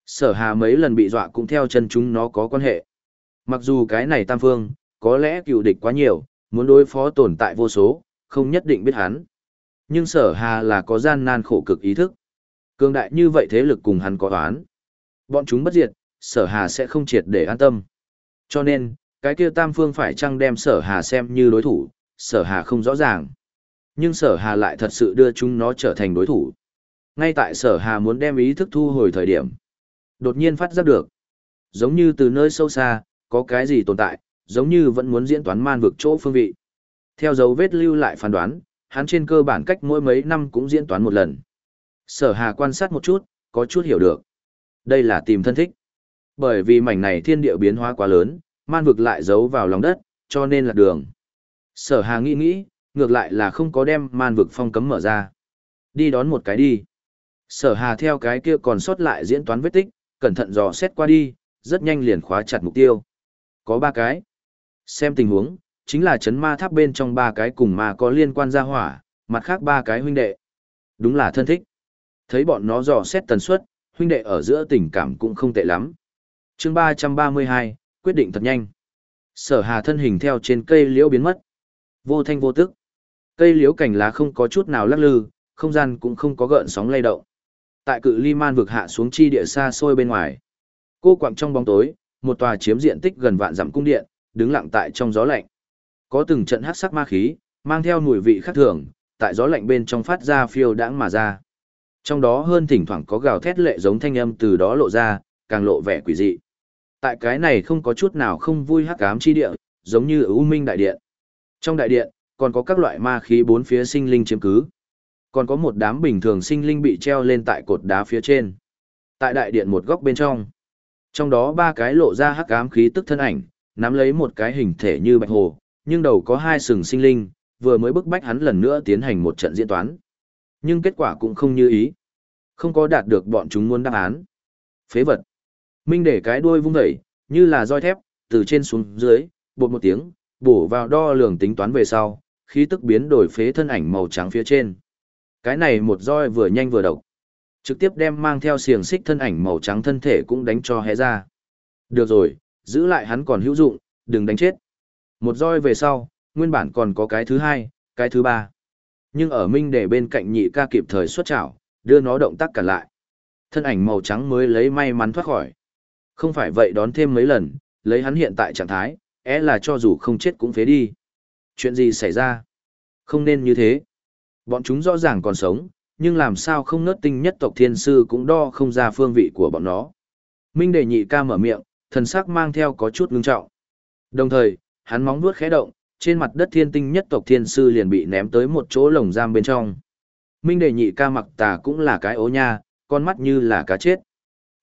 A: Sở hà mấy lần bị dọa cũng theo chân chúng nó có quan hệ. Mặc dù cái này tam phương, có lẽ cựu địch quá nhiều, muốn đối phó tồn tại vô số, không nhất định biết hắn. Nhưng sở hà là có gian nan khổ cực ý thức. Cương đại như vậy thế lực cùng hắn có toán. Bọn chúng bất diệt, sở hà sẽ không triệt để an tâm. Cho nên, cái kia tam phương phải chăng đem sở hà xem như đối thủ, sở hà không rõ ràng. Nhưng sở hà lại thật sự đưa chúng nó trở thành đối thủ. Ngay tại sở hà muốn đem ý thức thu hồi thời điểm. Đột nhiên phát giác được. Giống như từ nơi sâu xa, có cái gì tồn tại, giống như vẫn muốn diễn toán man vực chỗ phương vị. Theo dấu vết lưu lại phán đoán, hắn trên cơ bản cách mỗi mấy năm cũng diễn toán một lần. Sở hà quan sát một chút, có chút hiểu được. Đây là tìm thân thích. Bởi vì mảnh này thiên địa biến hóa quá lớn, man vực lại giấu vào lòng đất, cho nên là đường. Sở hà nghĩ nghĩ, ngược lại là không có đem man vực phong cấm mở ra. Đi đón một cái đi. Sở hà theo cái kia còn sót lại diễn toán vết tích, cẩn thận dò xét qua đi, rất nhanh liền khóa chặt mục tiêu. Có ba cái. Xem tình huống, chính là chấn ma tháp bên trong ba cái cùng ma có liên quan ra hỏa, mặt khác ba cái huynh đệ. Đúng là thân thích. Thấy bọn nó dò xét tần suất, huynh đệ ở giữa tình cảm cũng không tệ lắm. chương ba ba mươi hai, quyết định thật nhanh. Sở hà thân hình theo trên cây liễu biến mất. Vô thanh vô tức. Cây liễu cành lá không có chút nào lắc lư, không gian cũng không có gợn sóng lay động. Tại cự ly man vực hạ xuống chi địa xa xôi bên ngoài. Cô quặng trong bóng tối, một tòa chiếm diện tích gần vạn dặm cung điện, đứng lặng tại trong gió lạnh. Có từng trận hắc sắc ma khí, mang theo mùi vị khác thường, tại gió lạnh bên trong phát ra phiêu đãng mà ra. Trong đó hơn thỉnh thoảng có gào thét lệ giống thanh âm từ đó lộ ra, càng lộ vẻ quỷ dị. Tại cái này không có chút nào không vui hắc ám chi địa, giống như ưu minh đại điện. Trong đại điện, còn có các loại ma khí bốn phía sinh linh chiếm cứ. Còn có một đám bình thường sinh linh bị treo lên tại cột đá phía trên. Tại đại điện một góc bên trong. Trong đó ba cái lộ ra hắc ám khí tức thân ảnh, nắm lấy một cái hình thể như bạch hồ, nhưng đầu có hai sừng sinh linh, vừa mới bức bách hắn lần nữa tiến hành một trận diễn toán. Nhưng kết quả cũng không như ý. Không có đạt được bọn chúng muốn đáp án. Phế vật. Minh để cái đuôi vung dậy, như là roi thép, từ trên xuống dưới, bột một tiếng, bổ vào đo lường tính toán về sau, khí tức biến đổi phế thân ảnh màu trắng phía trên. Cái này một roi vừa nhanh vừa độc. Trực tiếp đem mang theo xiềng xích thân ảnh màu trắng thân thể cũng đánh cho hé ra. Được rồi, giữ lại hắn còn hữu dụng, đừng đánh chết. Một roi về sau, nguyên bản còn có cái thứ hai, cái thứ ba. Nhưng ở minh để bên cạnh nhị ca kịp thời xuất chảo, đưa nó động tác cản lại. Thân ảnh màu trắng mới lấy may mắn thoát khỏi. Không phải vậy đón thêm mấy lần, lấy hắn hiện tại trạng thái, é là cho dù không chết cũng phế đi. Chuyện gì xảy ra? Không nên như thế. Bọn chúng rõ ràng còn sống, nhưng làm sao không nớt tinh nhất tộc thiên sư cũng đo không ra phương vị của bọn nó. Minh đề nhị ca mở miệng, thần sắc mang theo có chút ngưng trọng. Đồng thời, hắn móng vuốt khẽ động, trên mặt đất thiên tinh nhất tộc thiên sư liền bị ném tới một chỗ lồng giam bên trong. Minh đề nhị ca mặc tà cũng là cái ố nha, con mắt như là cá chết.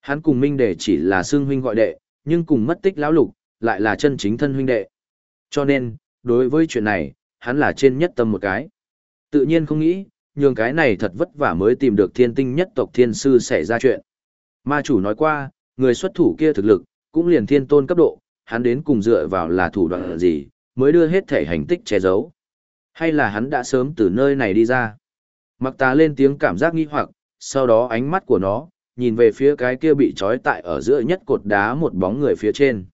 A: Hắn cùng Minh đề chỉ là xương huynh gọi đệ, nhưng cùng mất tích lão lục, lại là chân chính thân huynh đệ. Cho nên, đối với chuyện này, hắn là trên nhất tâm một cái. Tự nhiên không nghĩ, nhường cái này thật vất vả mới tìm được thiên tinh nhất tộc thiên sư xảy ra chuyện. Ma chủ nói qua, người xuất thủ kia thực lực, cũng liền thiên tôn cấp độ, hắn đến cùng dựa vào là thủ đoạn gì, mới đưa hết thể hành tích che giấu. Hay là hắn đã sớm từ nơi này đi ra. Mặc ta lên tiếng cảm giác nghi hoặc, sau đó ánh mắt của nó, nhìn về phía cái kia bị trói tại ở giữa nhất cột đá một bóng người phía trên.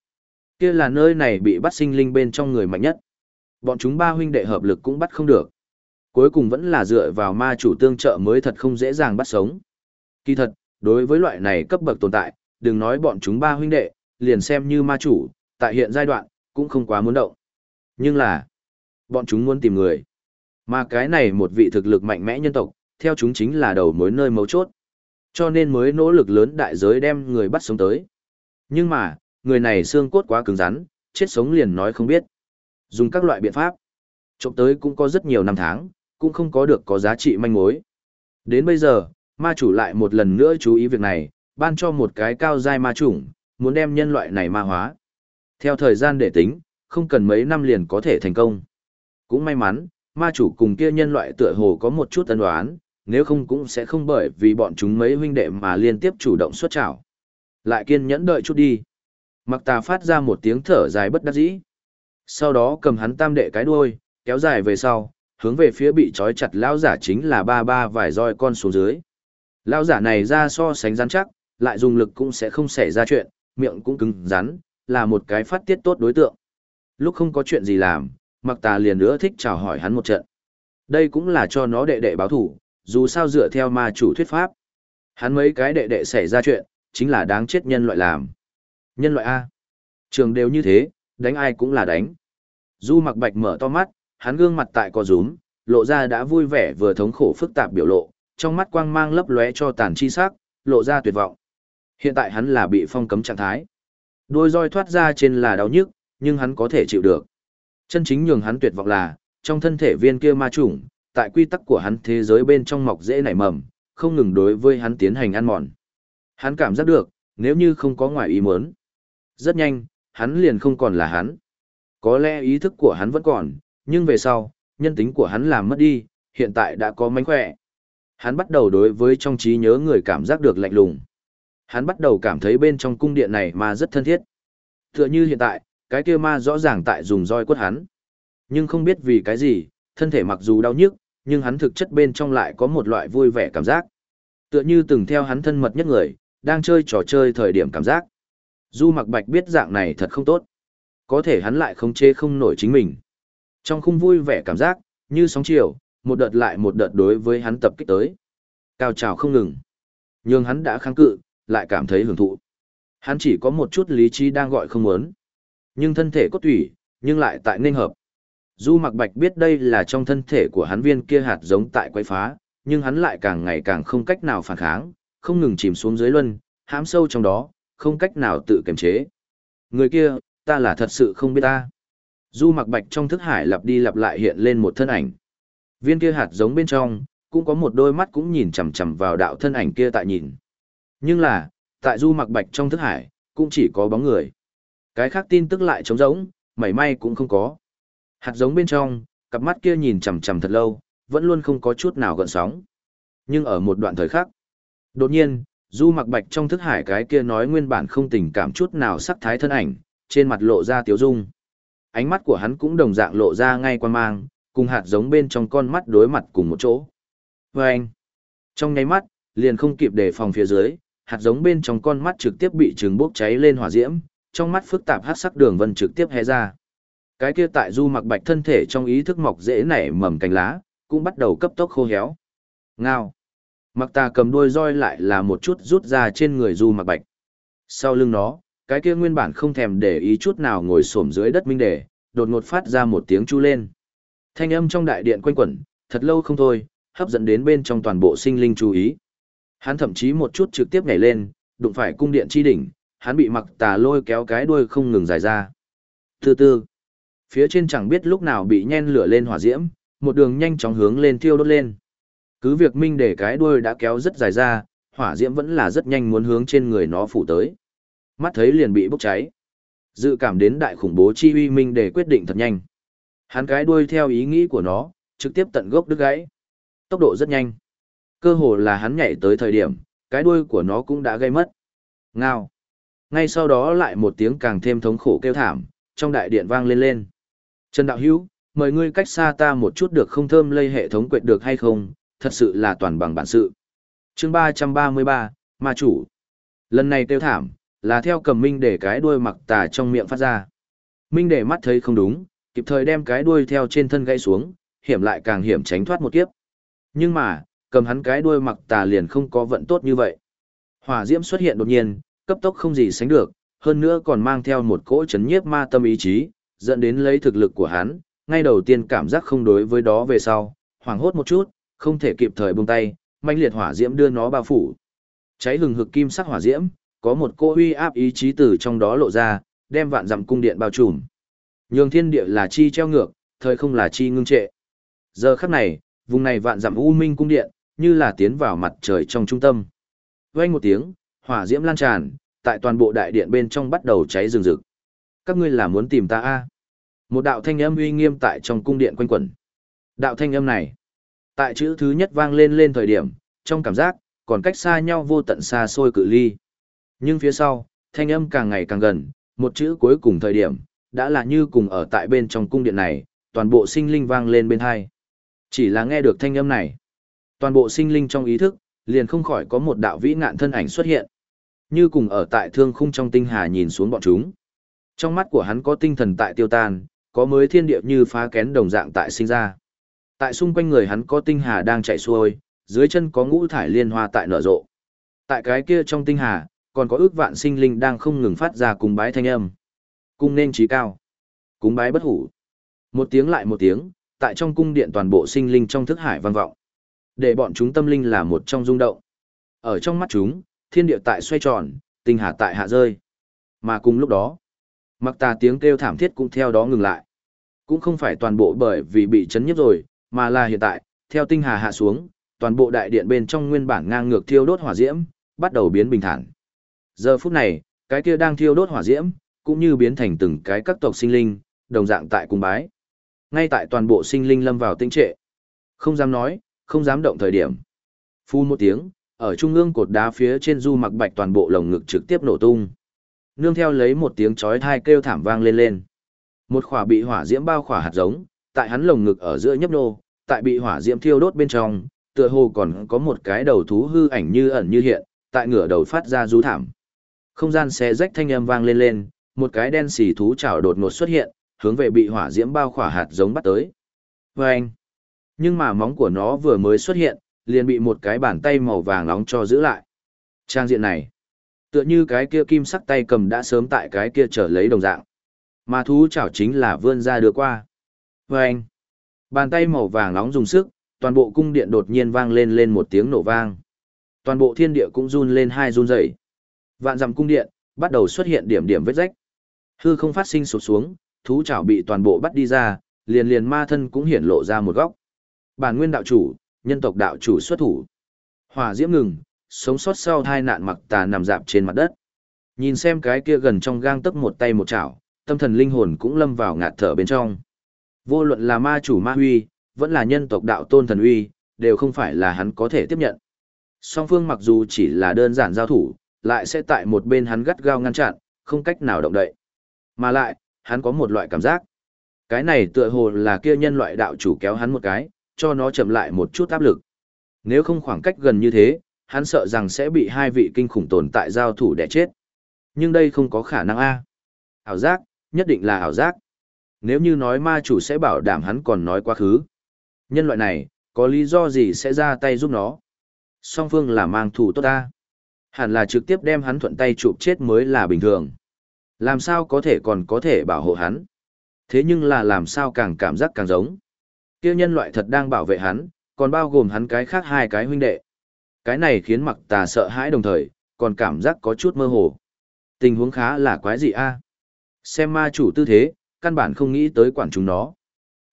A: Kia là nơi này bị bắt sinh linh bên trong người mạnh nhất. Bọn chúng ba huynh đệ hợp lực cũng bắt không được. Cuối cùng vẫn là dựa vào ma chủ tương trợ mới thật không dễ dàng bắt sống. Kỳ thật, đối với loại này cấp bậc tồn tại, đừng nói bọn chúng ba huynh đệ, liền xem như ma chủ, tại hiện giai đoạn, cũng không quá muốn động. Nhưng là, bọn chúng muốn tìm người. Mà cái này một vị thực lực mạnh mẽ nhân tộc, theo chúng chính là đầu mối nơi mấu chốt. Cho nên mới nỗ lực lớn đại giới đem người bắt sống tới. Nhưng mà, người này xương cốt quá cứng rắn, chết sống liền nói không biết. Dùng các loại biện pháp. Trộm tới cũng có rất nhiều năm tháng, cũng không có được có giá trị manh mối. Đến bây giờ, ma chủ lại một lần nữa chú ý việc này, ban cho một cái cao giai ma chủng, muốn đem nhân loại này ma hóa. Theo thời gian để tính, không cần mấy năm liền có thể thành công. Cũng may mắn, ma chủ cùng kia nhân loại tựa hồ có một chút ân đoán, nếu không cũng sẽ không bởi vì bọn chúng mấy huynh đệ mà liên tiếp chủ động xuất trảo. Lại kiên nhẫn đợi chút đi. Mặc tà phát ra một tiếng thở dài bất đắc dĩ. Sau đó cầm hắn tam đệ cái đuôi, kéo dài về sau, hướng về phía bị trói chặt lão giả chính là ba ba vài roi con xuống dưới. Lão giả này ra so sánh rắn chắc, lại dùng lực cũng sẽ không xảy ra chuyện, miệng cũng cứng rắn, là một cái phát tiết tốt đối tượng. Lúc không có chuyện gì làm, mặc tà liền nữa thích chào hỏi hắn một trận. Đây cũng là cho nó đệ đệ báo thủ, dù sao dựa theo ma chủ thuyết pháp. Hắn mấy cái đệ đệ xảy ra chuyện, chính là đáng chết nhân loại làm. Nhân loại A. Trường đều như thế, đánh ai cũng là đánh. Du mặc bạch mở to mắt, hắn gương mặt tại co rúm, lộ ra đã vui vẻ vừa thống khổ phức tạp biểu lộ, trong mắt quang mang lấp lóe cho tàn chi sắc, lộ ra tuyệt vọng. Hiện tại hắn là bị phong cấm trạng thái. Đôi roi thoát ra trên là đau nhức, nhưng hắn có thể chịu được. Chân chính nhường hắn tuyệt vọng là, trong thân thể viên kia ma chủng, tại quy tắc của hắn thế giới bên trong mọc dễ nảy mầm, không ngừng đối với hắn tiến hành ăn mòn. Hắn cảm giác được, nếu như không có ngoài ý muốn. Rất nhanh, hắn liền không còn là hắn. Có lẽ ý thức của hắn vẫn còn, nhưng về sau, nhân tính của hắn làm mất đi, hiện tại đã có mánh khỏe. Hắn bắt đầu đối với trong trí nhớ người cảm giác được lạnh lùng. Hắn bắt đầu cảm thấy bên trong cung điện này ma rất thân thiết. Tựa như hiện tại, cái kia ma rõ ràng tại dùng roi quất hắn. Nhưng không biết vì cái gì, thân thể mặc dù đau nhức, nhưng hắn thực chất bên trong lại có một loại vui vẻ cảm giác. Tựa như từng theo hắn thân mật nhất người, đang chơi trò chơi thời điểm cảm giác. Du mặc bạch biết dạng này thật không tốt. Có thể hắn lại không chê không nổi chính mình. Trong khung vui vẻ cảm giác, như sóng chiều, một đợt lại một đợt đối với hắn tập kích tới. Cao trào không ngừng. Nhưng hắn đã kháng cự, lại cảm thấy hưởng thụ. Hắn chỉ có một chút lý trí đang gọi không muốn. Nhưng thân thể cốt tủy, nhưng lại tại nên hợp. Du mặc bạch biết đây là trong thân thể của hắn viên kia hạt giống tại quay phá, nhưng hắn lại càng ngày càng không cách nào phản kháng, không ngừng chìm xuống dưới luân, hãm sâu trong đó, không cách nào tự kiềm chế. Người kia, ta là thật sự không biết ta. Du mặc bạch trong thức hải lặp đi lặp lại hiện lên một thân ảnh. Viên kia hạt giống bên trong, cũng có một đôi mắt cũng nhìn chằm chằm vào đạo thân ảnh kia tại nhìn. Nhưng là, tại du mặc bạch trong thức hải, cũng chỉ có bóng người. Cái khác tin tức lại trống rỗng, mảy may cũng không có. Hạt giống bên trong, cặp mắt kia nhìn chằm chằm thật lâu, vẫn luôn không có chút nào gợn sóng. Nhưng ở một đoạn thời khắc, đột nhiên, Du Mặc Bạch trong thức hải cái kia nói nguyên bản không tình cảm chút nào sắc thái thân ảnh, trên mặt lộ ra tiếu dung. Ánh mắt của hắn cũng đồng dạng lộ ra ngay quan mang, cùng hạt giống bên trong con mắt đối mặt cùng một chỗ. Và anh, trong nháy mắt, liền không kịp đề phòng phía dưới, hạt giống bên trong con mắt trực tiếp bị trứng bốc cháy lên hỏa diễm, trong mắt phức tạp hát sắc đường vân trực tiếp hé ra. Cái kia tại Du Mặc Bạch thân thể trong ý thức mọc dễ nảy mầm cành lá, cũng bắt đầu cấp tốc khô héo. Ngao. Mặc ta cầm đuôi roi lại là một chút rút ra trên người Du Mặc Bạch. Sau lưng nó, cái kia nguyên bản không thèm để ý chút nào ngồi xổm dưới đất minh đề, đột ngột phát ra một tiếng chu lên. Thanh âm trong đại điện quanh quẩn, thật lâu không thôi, hấp dẫn đến bên trong toàn bộ sinh linh chú ý. Hắn thậm chí một chút trực tiếp nhảy lên, đụng phải cung điện chi đỉnh, hắn bị mặc tà lôi kéo cái đuôi không ngừng dài ra. Từ từ, phía trên chẳng biết lúc nào bị nhen lửa lên hỏa diễm, một đường nhanh chóng hướng lên thiêu đốt lên. Cứ việc minh để cái đuôi đã kéo rất dài ra, hỏa diễm vẫn là rất nhanh muốn hướng trên người nó phủ tới. Mắt thấy liền bị bốc cháy. Dự cảm đến đại khủng bố chi uy minh để quyết định thật nhanh. Hắn cái đuôi theo ý nghĩ của nó, trực tiếp tận gốc đứt gãy. Tốc độ rất nhanh. Cơ hồ là hắn nhảy tới thời điểm, cái đuôi của nó cũng đã gây mất. Ngao. Ngay sau đó lại một tiếng càng thêm thống khổ kêu thảm, trong đại điện vang lên lên. Trần Đạo Hữu mời ngươi cách xa ta một chút được không thơm lây hệ thống quệt được hay không, thật sự là toàn bằng bản sự. chương ba trăm ba mươi ba Ma Chủ. Lần này kêu thảm, là theo cầm minh để cái đuôi mặc tà trong miệng phát ra. Minh để mắt thấy không đúng, kịp thời đem cái đuôi theo trên thân gãy xuống, hiểm lại càng hiểm tránh thoát một kiếp. Nhưng mà, cầm hắn cái đuôi mặc tà liền không có vận tốt như vậy. Hỏa diễm xuất hiện đột nhiên, cấp tốc không gì sánh được, hơn nữa còn mang theo một cỗ chấn nhiếp ma tâm ý chí, dẫn đến lấy thực lực của hắn, ngay đầu tiên cảm giác không đối với đó về sau, hoảng hốt một chút, không thể kịp thời buông tay, manh liệt hỏa diễm đưa nó bao phủ. Cháy hừng hực kim sắc hỏa diễm, có một cô uy áp ý chí từ trong đó lộ ra, đem vạn dặm cung điện bao trùm. Nhường thiên địa là chi treo ngược, thời không là chi ngưng trệ. Giờ khắc này, vùng này vạn dặm u minh cung điện, như là tiến vào mặt trời trong trung tâm. Vang một tiếng, hỏa diễm lan tràn, tại toàn bộ đại điện bên trong bắt đầu cháy rừng rực. Các ngươi là muốn tìm ta a? Một đạo thanh âm uy nghiêm tại trong cung điện quanh quẩn. Đạo thanh âm này, tại chữ thứ nhất vang lên lên thời điểm, trong cảm giác, còn cách xa nhau vô tận xa xôi cự ly. Nhưng phía sau, thanh âm càng ngày càng gần, một chữ cuối cùng thời điểm, đã là như cùng ở tại bên trong cung điện này, toàn bộ sinh linh vang lên bên hai. Chỉ là nghe được thanh âm này, toàn bộ sinh linh trong ý thức, liền không khỏi có một đạo vĩ ngạn thân ảnh xuất hiện. Như cùng ở tại thương khung trong tinh hà nhìn xuống bọn chúng. Trong mắt của hắn có tinh thần tại tiêu tan, có mới thiên địa như phá kén đồng dạng tại sinh ra. Tại xung quanh người hắn có tinh hà đang chạy xuôi, dưới chân có ngũ thải liên hoa tại nở rộ. Tại cái kia trong tinh hà, còn có ước vạn sinh linh đang không ngừng phát ra cùng bái thanh âm. Cung nên trí cao. Cúng bái bất hủ. Một tiếng lại một tiếng, tại trong cung điện toàn bộ sinh linh trong thức hải vang vọng. Để bọn chúng tâm linh là một trong rung động. Ở trong mắt chúng, thiên địa tại xoay tròn, tinh hà tại hạ rơi. Mà cùng lúc đó, mặc tà tiếng kêu thảm thiết cũng theo đó ngừng lại. Cũng không phải toàn bộ bởi vì bị chấn nhiếp rồi, mà là hiện tại, theo tinh hà hạ xuống, toàn bộ đại điện bên trong nguyên bản ngang ngược thiêu đốt hỏa diễm, bắt đầu biến bình thản. Giờ phút này, cái kia đang thiêu đốt hỏa diễm, cũng như biến thành từng cái các tộc sinh linh, đồng dạng tại cung bái. Ngay tại toàn bộ sinh linh lâm vào tinh trệ. Không dám nói, không dám động thời điểm. Phu một tiếng, ở trung ương cột đá phía trên du mặc bạch toàn bộ lồng ngực trực tiếp nổ tung. Nương theo lấy một tiếng chói thai kêu thảm vang lên lên. Một khỏa bị hỏa diễm bao khỏa hạt giống, tại hắn lồng ngực ở giữa nhấp nô, tại bị hỏa diễm thiêu đốt bên trong, tựa hồ còn có một cái đầu thú hư ảnh như ẩn như hiện, tại ngửa đầu phát ra rú thảm. Không gian xé rách thanh âm vang lên lên, một cái đen xì thú chảo đột ngột xuất hiện, hướng về bị hỏa diễm bao khỏa hạt giống bắt tới. Vâng! Nhưng mà móng của nó vừa mới xuất hiện, liền bị một cái bàn tay màu vàng nóng cho giữ lại. Trang diện này, tựa như cái kia kim sắc tay cầm đã sớm tại cái kia trở lấy đồng dạng. Mà thú chảo chính là vươn ra đưa qua. Vâng! Bàn tay màu vàng nóng dùng sức, toàn bộ cung điện đột nhiên vang lên lên một tiếng nổ vang. Toàn bộ thiên địa cũng run lên hai run rẩy. Vạn dặm cung điện, bắt đầu xuất hiện điểm điểm vết rách. Hư không phát sinh sụt xuống, thú chảo bị toàn bộ bắt đi ra, liền liền ma thân cũng hiển lộ ra một góc. Bản nguyên đạo chủ, nhân tộc đạo chủ xuất thủ. Hỏa diễm ngừng, sống sót sau hai nạn mặc tà nằm dạp trên mặt đất. Nhìn xem cái kia gần trong gang tấc một tay một chảo, tâm thần linh hồn cũng lâm vào ngạt thở bên trong. Vô luận là ma chủ ma huy, vẫn là nhân tộc đạo tôn thần uy, đều không phải là hắn có thể tiếp nhận. Song phương mặc dù chỉ là đơn giản giao thủ, lại sẽ tại một bên hắn gắt gao ngăn chặn, không cách nào động đậy. Mà lại, hắn có một loại cảm giác. Cái này tựa hồ là kia nhân loại đạo chủ kéo hắn một cái, cho nó chậm lại một chút áp lực. Nếu không khoảng cách gần như thế, hắn sợ rằng sẽ bị hai vị kinh khủng tồn tại giao thủ đẻ chết. Nhưng đây không có khả năng a. Ảo giác, nhất định là ảo giác. Nếu như nói ma chủ sẽ bảo đảm hắn còn nói quá khứ. Nhân loại này, có lý do gì sẽ ra tay giúp nó? Song phương là mang thủ tốt ta. Hẳn là trực tiếp đem hắn thuận tay chụp chết mới là bình thường. Làm sao có thể còn có thể bảo hộ hắn? Thế nhưng là làm sao càng cảm giác càng giống. Kia nhân loại thật đang bảo vệ hắn, còn bao gồm hắn cái khác hai cái huynh đệ. Cái này khiến mặc tà sợ hãi đồng thời, còn cảm giác có chút mơ hồ. Tình huống khá là quái dị a. Xem ma chủ tư thế, căn bản không nghĩ tới quản chúng nó.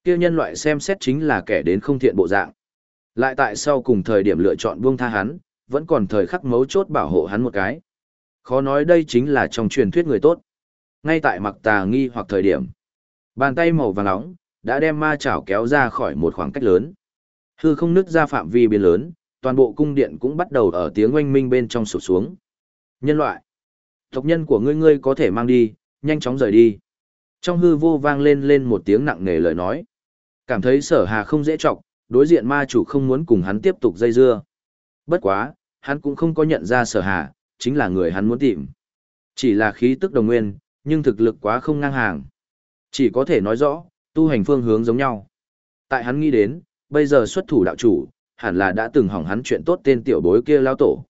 A: Kia nhân loại xem xét chính là kẻ đến không thiện bộ dạng. Lại tại sau cùng thời điểm lựa chọn buông tha hắn, vẫn còn thời khắc mấu chốt bảo hộ hắn một cái. Khó nói đây chính là trong truyền thuyết người tốt. Ngay tại mặc tà nghi hoặc thời điểm, bàn tay màu vàng nóng đã đem ma chảo kéo ra khỏi một khoảng cách lớn. Hư không nứt ra phạm vi biến lớn, toàn bộ cung điện cũng bắt đầu ở tiếng oanh minh bên trong sụp xuống. Nhân loại, tộc nhân của ngươi ngươi có thể mang đi, nhanh chóng rời đi. Trong hư vô vang lên lên một tiếng nặng nề lời nói. Cảm thấy sở hà không dễ trọng, đối diện ma chủ không muốn cùng hắn tiếp tục dây dưa. Bất quá, hắn cũng không có nhận ra sở hà, chính là người hắn muốn tìm. Chỉ là khí tức đồng nguyên, nhưng thực lực quá không ngang hàng. Chỉ có thể nói rõ, tu hành phương hướng giống nhau. Tại hắn nghĩ đến, bây giờ xuất thủ đạo chủ, hẳn là đã từng hỏng hắn chuyện tốt tên tiểu bối kia lao tổ.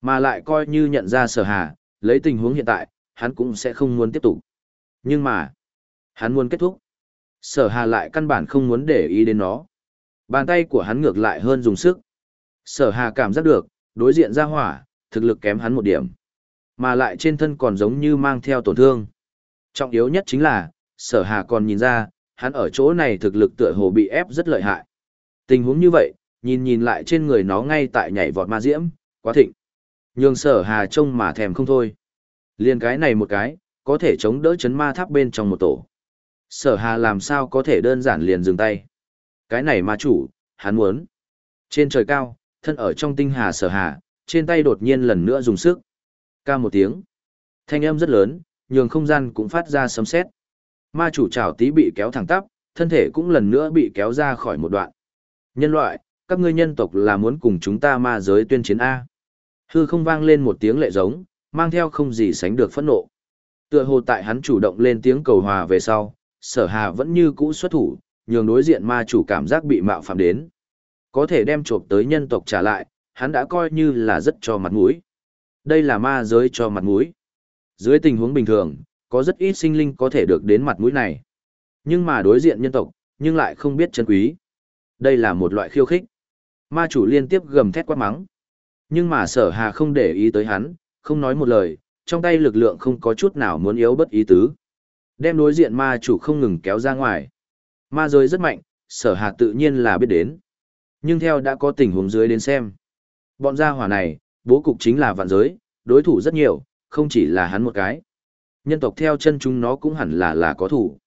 A: Mà lại coi như nhận ra sở hà, lấy tình huống hiện tại, hắn cũng sẽ không muốn tiếp tục. Nhưng mà, hắn muốn kết thúc. Sở hà lại căn bản không muốn để ý đến nó. Bàn tay của hắn ngược lại hơn dùng sức. Sở hà cảm giác được, đối diện ra hỏa, thực lực kém hắn một điểm. Mà lại trên thân còn giống như mang theo tổn thương. Trọng yếu nhất chính là, sở hà còn nhìn ra, hắn ở chỗ này thực lực tựa hồ bị ép rất lợi hại. Tình huống như vậy, nhìn nhìn lại trên người nó ngay tại nhảy vọt ma diễm, quá thịnh. Nhường sở hà trông mà thèm không thôi. Liên cái này một cái, có thể chống đỡ chấn ma tháp bên trong một tổ. Sở hà làm sao có thể đơn giản liền dừng tay. Cái này ma chủ, hắn muốn. Trên trời cao, thân ở trong tinh hà sở hà, trên tay đột nhiên lần nữa dùng sức. Ca một tiếng. Thanh âm rất lớn, nhường không gian cũng phát ra sấm sét. Ma chủ trảo tí bị kéo thẳng tắp, thân thể cũng lần nữa bị kéo ra khỏi một đoạn. Nhân loại, các ngươi nhân tộc là muốn cùng chúng ta ma giới tuyên chiến A. Hư không vang lên một tiếng lệ giống, mang theo không gì sánh được phẫn nộ. Tựa hồ tại hắn chủ động lên tiếng cầu hòa về sau, sở hà vẫn như cũ xuất thủ, nhường đối diện ma chủ cảm giác bị mạo phạm đến. Có thể đem trộm tới nhân tộc trả lại, hắn đã coi như là rất cho mặt mũi. Đây là ma giới cho mặt mũi. Dưới tình huống bình thường, có rất ít sinh linh có thể được đến mặt mũi này. Nhưng mà đối diện nhân tộc, nhưng lại không biết chân quý. Đây là một loại khiêu khích. Ma chủ liên tiếp gầm thét quát mắng. Nhưng mà sở hà không để ý tới hắn, không nói một lời, trong tay lực lượng không có chút nào muốn yếu bất ý tứ. Đem đối diện ma chủ không ngừng kéo ra ngoài. Ma giới rất mạnh, sở hà tự nhiên là biết đến. Nhưng theo đã có tình huống dưới đến xem. Bọn gia hỏa này, bố cục chính là vạn giới, đối thủ rất nhiều, không chỉ là hắn một cái. Nhân tộc theo chân chúng nó cũng hẳn là là có thủ.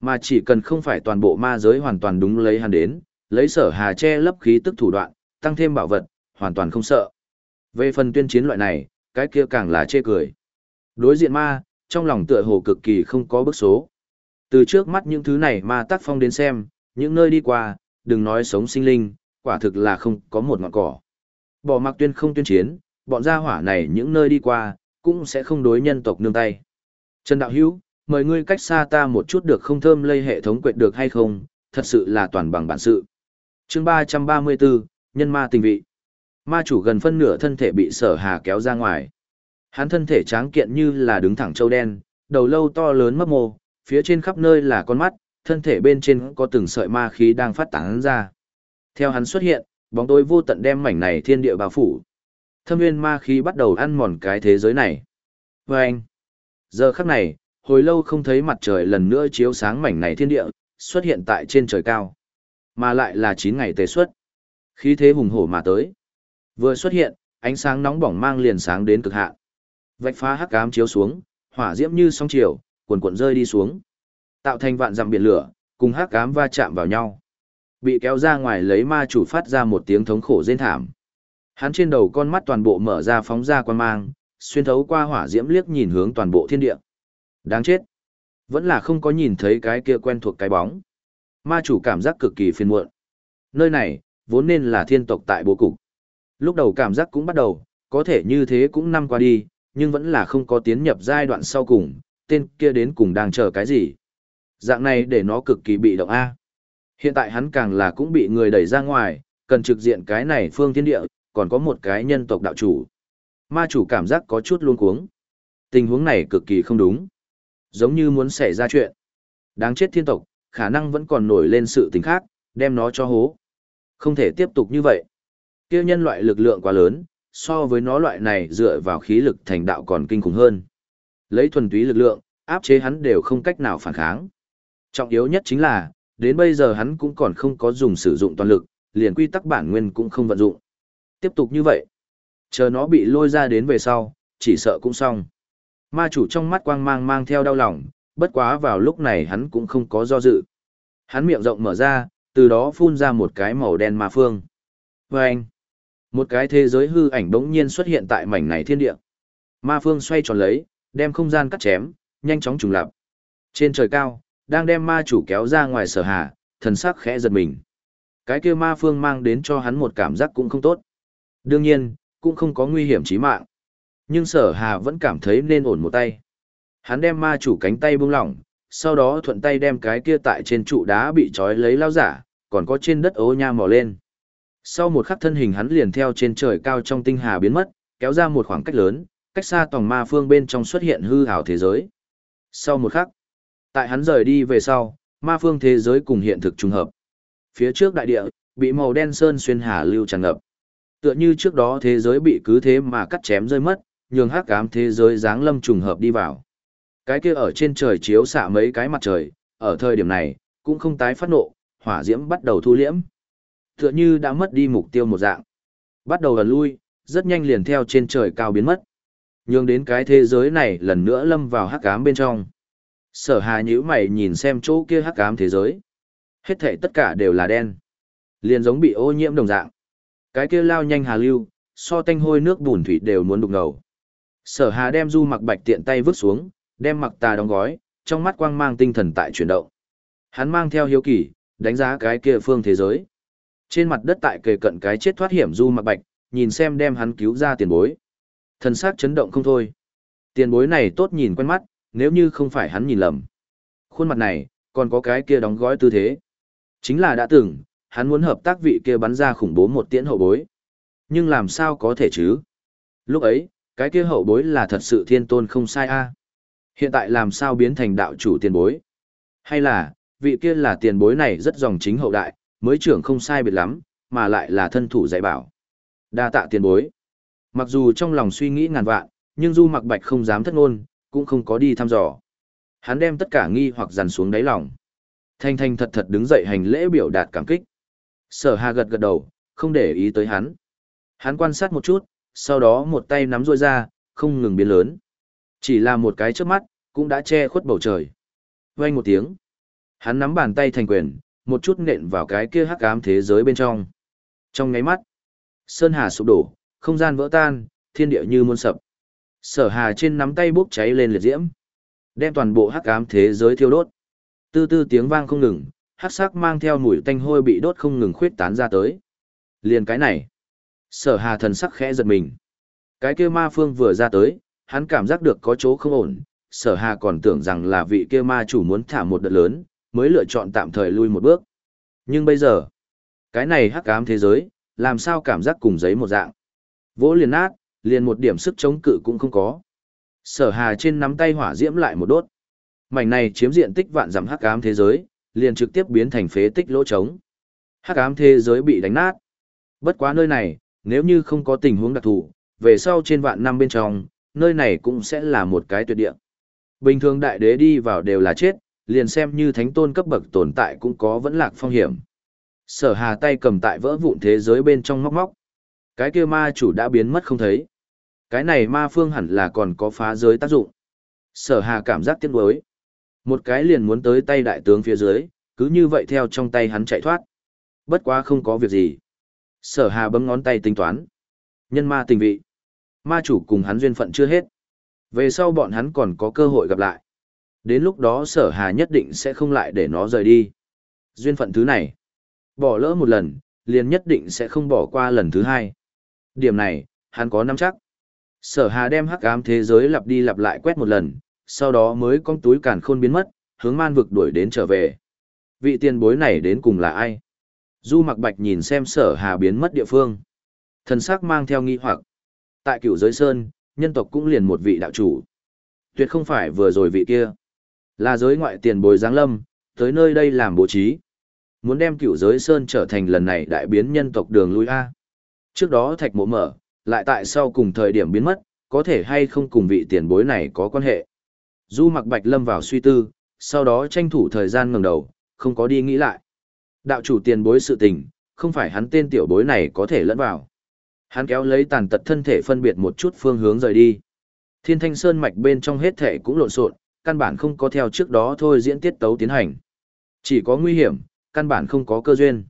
A: Mà chỉ cần không phải toàn bộ ma giới hoàn toàn đúng lấy hắn đến, lấy sở hà che lấp khí tức thủ đoạn, tăng thêm bảo vật, hoàn toàn không sợ. Về phần tuyên chiến loại này, cái kia càng là chê cười. Đối diện ma, trong lòng tựa hồ cực kỳ không có bức số. Từ trước mắt những thứ này ma tác phong đến xem, những nơi đi qua, đừng nói sống sinh linh, quả thực là không có một ngọn cỏ. Bỏ mặc tuyên không tuyên chiến, bọn gia hỏa này những nơi đi qua, cũng sẽ không đối nhân tộc nương tay. Trần Đạo Hữu mời ngươi cách xa ta một chút được không thơm lây hệ thống quệt được hay không, thật sự là toàn bằng bản sự. chương 334, Nhân ma tình vị. Ma chủ gần phân nửa thân thể bị sở hà kéo ra ngoài. Hắn thân thể tráng kiện như là đứng thẳng châu đen, đầu lâu to lớn mấp mô, phía trên khắp nơi là con mắt, thân thể bên trên có từng sợi ma khí đang phát tán ra. Theo hắn xuất hiện, bóng tối vô tận đem mảnh này thiên địa bao phủ. Thâm nguyên ma khí bắt đầu ăn mòn cái thế giới này. Và anh, giờ khắc này, hồi lâu không thấy mặt trời lần nữa chiếu sáng mảnh này thiên địa, xuất hiện tại trên trời cao. Mà lại là 9 ngày tề xuất. Khí thế hùng hổ mà tới. Vừa xuất hiện, ánh sáng nóng bỏng mang liền sáng đến cực hạn. Vạch phá hắc ám chiếu xuống, hỏa diễm như sóng chiều, cuồn cuộn rơi đi xuống. Tạo thành vạn dặm biển lửa, cùng hắc ám va chạm vào nhau. Bị kéo ra ngoài lấy ma chủ phát ra một tiếng thống khổ rên thảm. Hắn trên đầu con mắt toàn bộ mở ra phóng ra quan mang, xuyên thấu qua hỏa diễm liếc nhìn hướng toàn bộ thiên địa. Đáng chết. Vẫn là không có nhìn thấy cái kia quen thuộc cái bóng. Ma chủ cảm giác cực kỳ phiền muộn. Nơi này, vốn nên là thiên tộc tại bố cục. Lúc đầu cảm giác cũng bắt đầu, có thể như thế cũng năm qua đi, nhưng vẫn là không có tiến nhập giai đoạn sau cùng, tên kia đến cùng đang chờ cái gì. Dạng này để nó cực kỳ bị động A. Hiện tại hắn càng là cũng bị người đẩy ra ngoài, cần trực diện cái này phương thiên địa, còn có một cái nhân tộc đạo chủ. Ma chủ cảm giác có chút luống cuống. Tình huống này cực kỳ không đúng. Giống như muốn xảy ra chuyện. Đáng chết thiên tộc, khả năng vẫn còn nổi lên sự tình khác, đem nó cho hố. Không thể tiếp tục như vậy. Kêu nhân loại lực lượng quá lớn, so với nó loại này dựa vào khí lực thành đạo còn kinh khủng hơn. Lấy thuần túy lực lượng, áp chế hắn đều không cách nào phản kháng. Trọng yếu nhất chính là, đến bây giờ hắn cũng còn không có dùng sử dụng toàn lực, liền quy tắc bản nguyên cũng không vận dụng. Tiếp tục như vậy, chờ nó bị lôi ra đến về sau, chỉ sợ cũng xong. Ma chủ trong mắt quang mang mang theo đau lòng, bất quá vào lúc này hắn cũng không có do dự. Hắn miệng rộng mở ra, từ đó phun ra một cái màu đen ma phương. Vâng! một cái thế giới hư ảnh bỗng nhiên xuất hiện tại mảnh này thiên địa. Ma phương xoay tròn lấy, đem không gian cắt chém, nhanh chóng trùng lập. Trên trời cao, đang đem ma chủ kéo ra ngoài sở hạ, thần sắc khẽ giật mình. Cái kia ma phương mang đến cho hắn một cảm giác cũng không tốt. Đương nhiên, cũng không có nguy hiểm chí mạng. Nhưng sở hà vẫn cảm thấy nên ổn một tay. Hắn đem ma chủ cánh tay buông lỏng, sau đó thuận tay đem cái kia tại trên trụ đá bị trói lấy lao giả, còn có trên đất ố nha mò lên. Sau một khắc thân hình hắn liền theo trên trời cao trong tinh hà biến mất, kéo ra một khoảng cách lớn, cách xa tòng ma phương bên trong xuất hiện hư ảo thế giới. Sau một khắc, tại hắn rời đi về sau, ma phương thế giới cùng hiện thực trùng hợp. Phía trước đại địa, bị màu đen sơn xuyên hà lưu tràn ngập. Tựa như trước đó thế giới bị cứ thế mà cắt chém rơi mất, nhường hắc ám thế giới dáng lâm trùng hợp đi vào. Cái kia ở trên trời chiếu xạ mấy cái mặt trời, ở thời điểm này, cũng không tái phát nộ, hỏa diễm bắt đầu thu liễm. Tựa như đã mất đi mục tiêu một dạng. Bắt đầu ẩn lui, rất nhanh liền theo trên trời cao biến mất. Nhường đến cái thế giới này lần nữa lâm vào hắc ám bên trong. Sở hà nhíu mày nhìn xem chỗ kia hắc ám thế giới. Hết thảy tất cả đều là đen. Liền giống bị ô nhiễm đồng dạng. Cái kia lao nhanh hà lưu, so tanh hôi nước bùn thủy đều muốn đục ngầu. Sở hà đem du mặc bạch tiện tay vứt xuống, đem mặc tà đóng gói, trong mắt quang mang tinh thần tại chuyển động. Hắn mang theo hiếu kỳ, đánh giá cái kia phương thế giới. Trên mặt đất tại kề cận cái chết thoát hiểm du mặc bạch, nhìn xem đem hắn cứu ra tiền bối. Thần sắc chấn động không thôi. Tiền bối này tốt nhìn quen mắt, nếu như không phải hắn nhìn lầm. Khuôn mặt này, còn có cái kia đóng gói tư thế. Chính là đã từng, hắn muốn hợp tác vị kia bắn ra khủng bố một tiễn hậu bối. Nhưng làm sao có thể chứ? Lúc ấy, cái kia hậu bối là thật sự thiên tôn không sai a. Hiện tại làm sao biến thành đạo chủ tiền bối? Hay là, vị kia là tiền bối này rất dòng chính hậu đại, mới trưởng không sai biệt lắm, mà lại là thân thủ dạy bảo. Đa tạ tiền bối. Mặc dù trong lòng suy nghĩ ngàn vạn, nhưng Du Mặc Bạch không dám thất ngôn, cũng không có đi thăm dò. Hắn đem tất cả nghi hoặc dằn xuống đáy lòng. Thanh thanh thật thật đứng dậy hành lễ biểu đạt cảm kích. Sở Hà gật gật đầu, không để ý tới hắn. Hắn quan sát một chút, sau đó một tay nắm rôi ra, không ngừng biến lớn. Chỉ là một cái trước mắt, cũng đã che khuất bầu trời. Vang một tiếng. Hắn nắm bàn tay thành quyền, một chút nện vào cái kia hắc ám thế giới bên trong. Trong ngáy mắt, sơn hà sụp đổ, không gian vỡ tan, thiên địa như muôn sập. Sở hà trên nắm tay bốc cháy lên liệt diễm, đem toàn bộ hắc ám thế giới thiêu đốt. Tư tư tiếng vang không ngừng, hắc sắc mang theo mùi tanh hôi bị đốt không ngừng khuyết tán ra tới. Liền cái này, sở hà thần sắc khẽ giật mình. Cái kia ma phương vừa ra tới, hắn cảm giác được có chỗ không ổn, sở hà còn tưởng rằng là vị kia ma chủ muốn thả một đợt lớn, mới lựa chọn tạm thời lui một bước. Nhưng bây giờ, cái này hắc ám thế giới, làm sao cảm giác cùng giấy một dạng. Vỗ liền nát, liền một điểm sức chống cự cũng không có. Sở hà trên nắm tay hỏa diễm lại một đốt. Mảnh này chiếm diện tích vạn dặm hắc ám thế giới, liền trực tiếp biến thành phế tích lỗ trống. Hắc ám thế giới bị đánh nát. Bất quá nơi này, nếu như không có tình huống đặc thù, về sau trên vạn năm bên trong, nơi này cũng sẽ là một cái tuyệt địa. Bình thường đại đế đi vào đều là chết, liền xem như thánh tôn cấp bậc tồn tại cũng có vẫn lạc phong hiểm. Sở hà tay cầm tại vỡ vụn thế giới bên trong móc móc. Cái kia ma chủ đã biến mất không thấy. Cái này ma phương hẳn là còn có phá giới tác dụng. Sở hà cảm giác tiếc nuối. Một cái liền muốn tới tay đại tướng phía dưới, cứ như vậy theo trong tay hắn chạy thoát. Bất quá không có việc gì. Sở hà bấm ngón tay tính toán. Nhân ma tình vị. Ma chủ cùng hắn duyên phận chưa hết. Về sau bọn hắn còn có cơ hội gặp lại. Đến lúc đó sở hà nhất định sẽ không lại để nó rời đi. Duyên phận thứ này. Bỏ lỡ một lần, liền nhất định sẽ không bỏ qua lần thứ hai. Điểm này, hắn có nắm chắc. Sở hà đem hắc ám thế giới lặp đi lặp lại quét một lần, sau đó mới con túi càn khôn biến mất, hướng man vực đuổi đến trở về. Vị tiền bối này đến cùng là ai? Du mặc bạch nhìn xem sở hà biến mất địa phương. Thần sắc mang theo nghi hoặc. Tại cửu giới sơn, nhân tộc cũng liền một vị đạo chủ. Tuyệt không phải vừa rồi vị kia. Là giới ngoại tiền bối giáng lâm, tới nơi đây làm bố trí. Muốn đem cửu giới sơn trở thành lần này đại biến nhân tộc đường lui A. Trước đó thạch mộ mở, lại tại sau cùng thời điểm biến mất, có thể hay không cùng vị tiền bối này có quan hệ. Du mặc bạch lâm vào suy tư, sau đó tranh thủ thời gian ngẩng đầu, không có đi nghĩ lại. Đạo chủ tiền bối sự tình, không phải hắn tên tiểu bối này có thể lẫn vào. Hắn kéo lấy tàn tật thân thể phân biệt một chút phương hướng rời đi. Thiên thanh sơn mạch bên trong hết thể cũng lộn xộn, căn bản không có theo trước đó thôi diễn tiết tấu tiến hành. Chỉ có nguy hiểm, căn bản không có cơ duyên.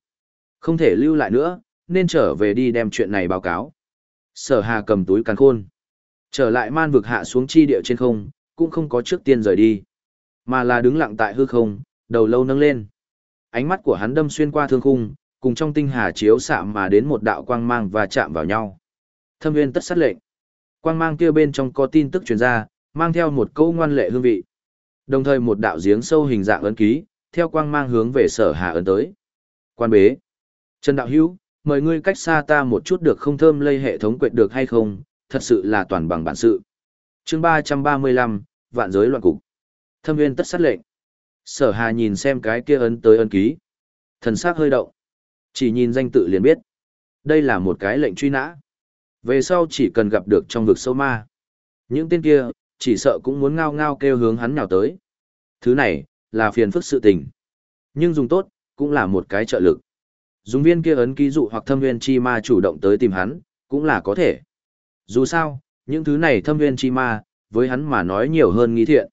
A: Không thể lưu lại nữa, nên trở về đi đem chuyện này báo cáo. Sở hà cầm túi càn khôn. Trở lại man vực hạ xuống chi địa trên không, cũng không có trước tiên rời đi. Mà là đứng lặng tại hư không, đầu lâu nâng lên. Ánh mắt của hắn đâm xuyên qua thương khung, cùng trong tinh hà chiếu xạ mà đến một đạo quang mang và chạm vào nhau. Thâm viên tất sát lệnh. Quang mang kia bên trong có tin tức truyền ra, mang theo một câu ngoan lệ hương vị. Đồng thời một đạo giếng sâu hình dạng ấn ký, theo quang mang hướng về sở hà ấn tới. Quan bế. Trần Đạo Hữu mời ngươi cách xa ta một chút được không thơm lây hệ thống quệt được hay không, thật sự là toàn bằng bản sự. chương ba ba mươi lăm vạn giới loạn cục. Thâm viên tất sát lệnh. Sở hà nhìn xem cái kia ấn tới ấn ký. Thần sắc hơi động. Chỉ nhìn danh tự liền biết. Đây là một cái lệnh truy nã. Về sau chỉ cần gặp được trong vực sâu ma. Những tên kia, chỉ sợ cũng muốn ngao ngao kêu hướng hắn nào tới. Thứ này, là phiền phức sự tình. Nhưng dùng tốt, cũng là một cái trợ lực. Dùng viên kia ấn ký dụ hoặc thâm viên chi ma chủ động tới tìm hắn, cũng là có thể. Dù sao, những thứ này thâm viên chi ma, với hắn mà nói nhiều hơn nghi thiện.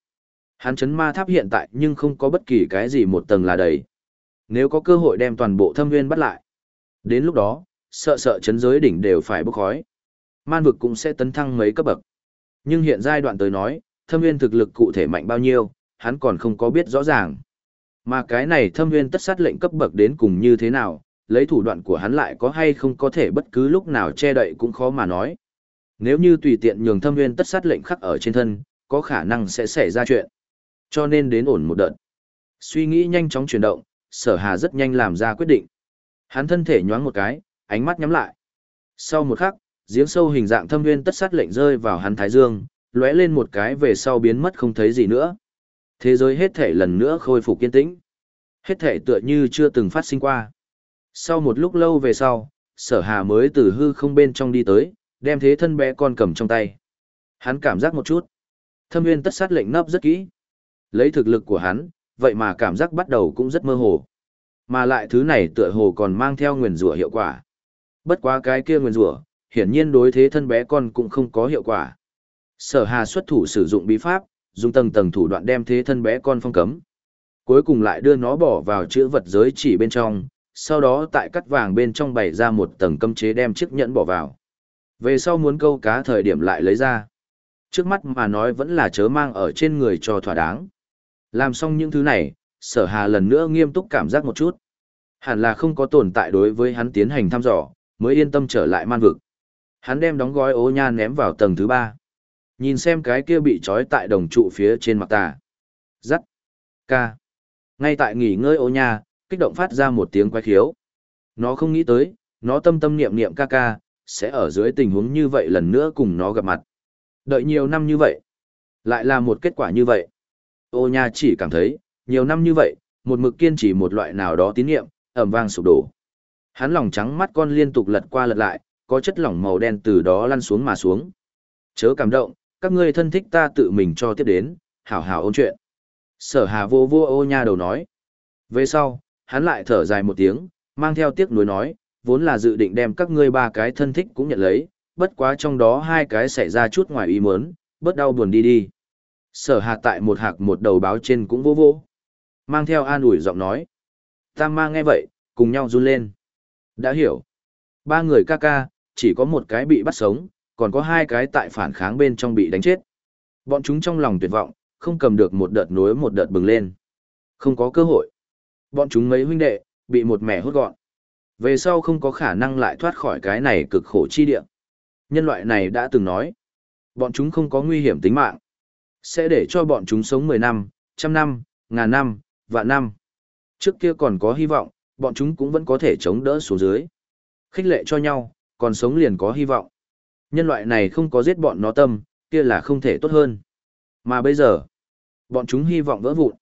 A: Hắn chấn ma tháp hiện tại nhưng không có bất kỳ cái gì một tầng là đầy. Nếu có cơ hội đem toàn bộ thâm viên bắt lại. Đến lúc đó, sợ sợ chấn giới đỉnh đều phải bốc khói. Man vực cũng sẽ tấn thăng mấy cấp bậc. Nhưng hiện giai đoạn tới nói, thâm viên thực lực cụ thể mạnh bao nhiêu, hắn còn không có biết rõ ràng. Mà cái này thâm viên tất sát lệnh cấp bậc đến cùng như thế nào, lấy thủ đoạn của hắn lại có hay không có thể bất cứ lúc nào che đậy cũng khó mà nói. Nếu như tùy tiện nhường thâm nguyên tất sát lệnh khắc ở trên thân, có khả năng sẽ xảy ra chuyện. Cho nên đến ổn một đợt. Suy nghĩ nhanh chóng chuyển động, sở hà rất nhanh làm ra quyết định. Hắn thân thể nhoáng một cái, ánh mắt nhắm lại. Sau một khắc, giếng sâu hình dạng thâm nguyên tất sát lệnh rơi vào hắn thái dương, lóe lên một cái về sau biến mất không thấy gì nữa. Thế giới hết thể lần nữa khôi phục kiên tĩnh. Hết thể tựa như chưa từng phát sinh qua. Sau một lúc lâu về sau, sở hà mới từ hư không bên trong đi tới, đem thế thân bé con cầm trong tay. Hắn cảm giác một chút. Thâm nguyên tất sát lệnh nấp rất kỹ. Lấy thực lực của hắn, vậy mà cảm giác bắt đầu cũng rất mơ hồ. Mà lại thứ này tựa hồ còn mang theo nguyền rủa hiệu quả. Bất quá cái kia nguyền rủa, hiển nhiên đối thế thân bé con cũng không có hiệu quả. Sở Hà xuất thủ sử dụng bí pháp, dùng tầng tầng thủ đoạn đem thế thân bé con phong cấm. Cuối cùng lại đưa nó bỏ vào chữ vật giới chỉ bên trong, sau đó tại cắt vàng bên trong bày ra một tầng cấm chế đem chiếc nhẫn bỏ vào. Về sau muốn câu cá thời điểm lại lấy ra. Trước mắt mà nói vẫn là chớ mang ở trên người cho thỏa đáng. Làm xong những thứ này, sở hà lần nữa nghiêm túc cảm giác một chút. Hẳn là không có tồn tại đối với hắn tiến hành thăm dò, mới yên tâm trở lại man vực. Hắn đem đóng gói ố nha ném vào tầng thứ ba. Nhìn xem cái kia bị trói tại đồng trụ phía trên mặt tà. Giắt. Ca. Ngay tại nghỉ ngơi ô nha, kích động phát ra một tiếng quái khiếu. Nó không nghĩ tới, nó tâm tâm niệm niệm ca ca, sẽ ở dưới tình huống như vậy lần nữa cùng nó gặp mặt. Đợi nhiều năm như vậy, lại là một kết quả như vậy. Ô nha chỉ cảm thấy, nhiều năm như vậy, một mực kiên trì một loại nào đó tín niệm, ẩm vang sụp đổ. Hắn lòng trắng mắt con liên tục lật qua lật lại, có chất lỏng màu đen từ đó lăn xuống mà xuống. Chớ cảm động, các ngươi thân thích ta tự mình cho tiếp đến, hảo hảo ôn chuyện. Sở hà vô vô ô nha đầu nói. Về sau, hắn lại thở dài một tiếng, mang theo tiếc nuối nói, vốn là dự định đem các ngươi ba cái thân thích cũng nhận lấy, bất quá trong đó hai cái xảy ra chút ngoài ý muốn, bớt đau buồn đi đi. Sở hạt tại một hạc một đầu báo trên cũng vô vô. Mang theo an ủi giọng nói. Tam ma nghe vậy, cùng nhau run lên. Đã hiểu. Ba người ca ca, chỉ có một cái bị bắt sống, còn có hai cái tại phản kháng bên trong bị đánh chết. Bọn chúng trong lòng tuyệt vọng, không cầm được một đợt nối một đợt bừng lên. Không có cơ hội. Bọn chúng mấy huynh đệ, bị một mẻ hút gọn. Về sau không có khả năng lại thoát khỏi cái này cực khổ chi địa. Nhân loại này đã từng nói, bọn chúng không có nguy hiểm tính mạng. Sẽ để cho bọn chúng sống 10 năm, trăm năm, ngàn năm, vạn năm. Trước kia còn có hy vọng, bọn chúng cũng vẫn có thể chống đỡ xuống dưới. Khích lệ cho nhau, còn sống liền có hy vọng. Nhân loại này không có giết bọn nó tâm, kia là không thể tốt hơn. Mà bây giờ, bọn chúng hy vọng vỡ vụn.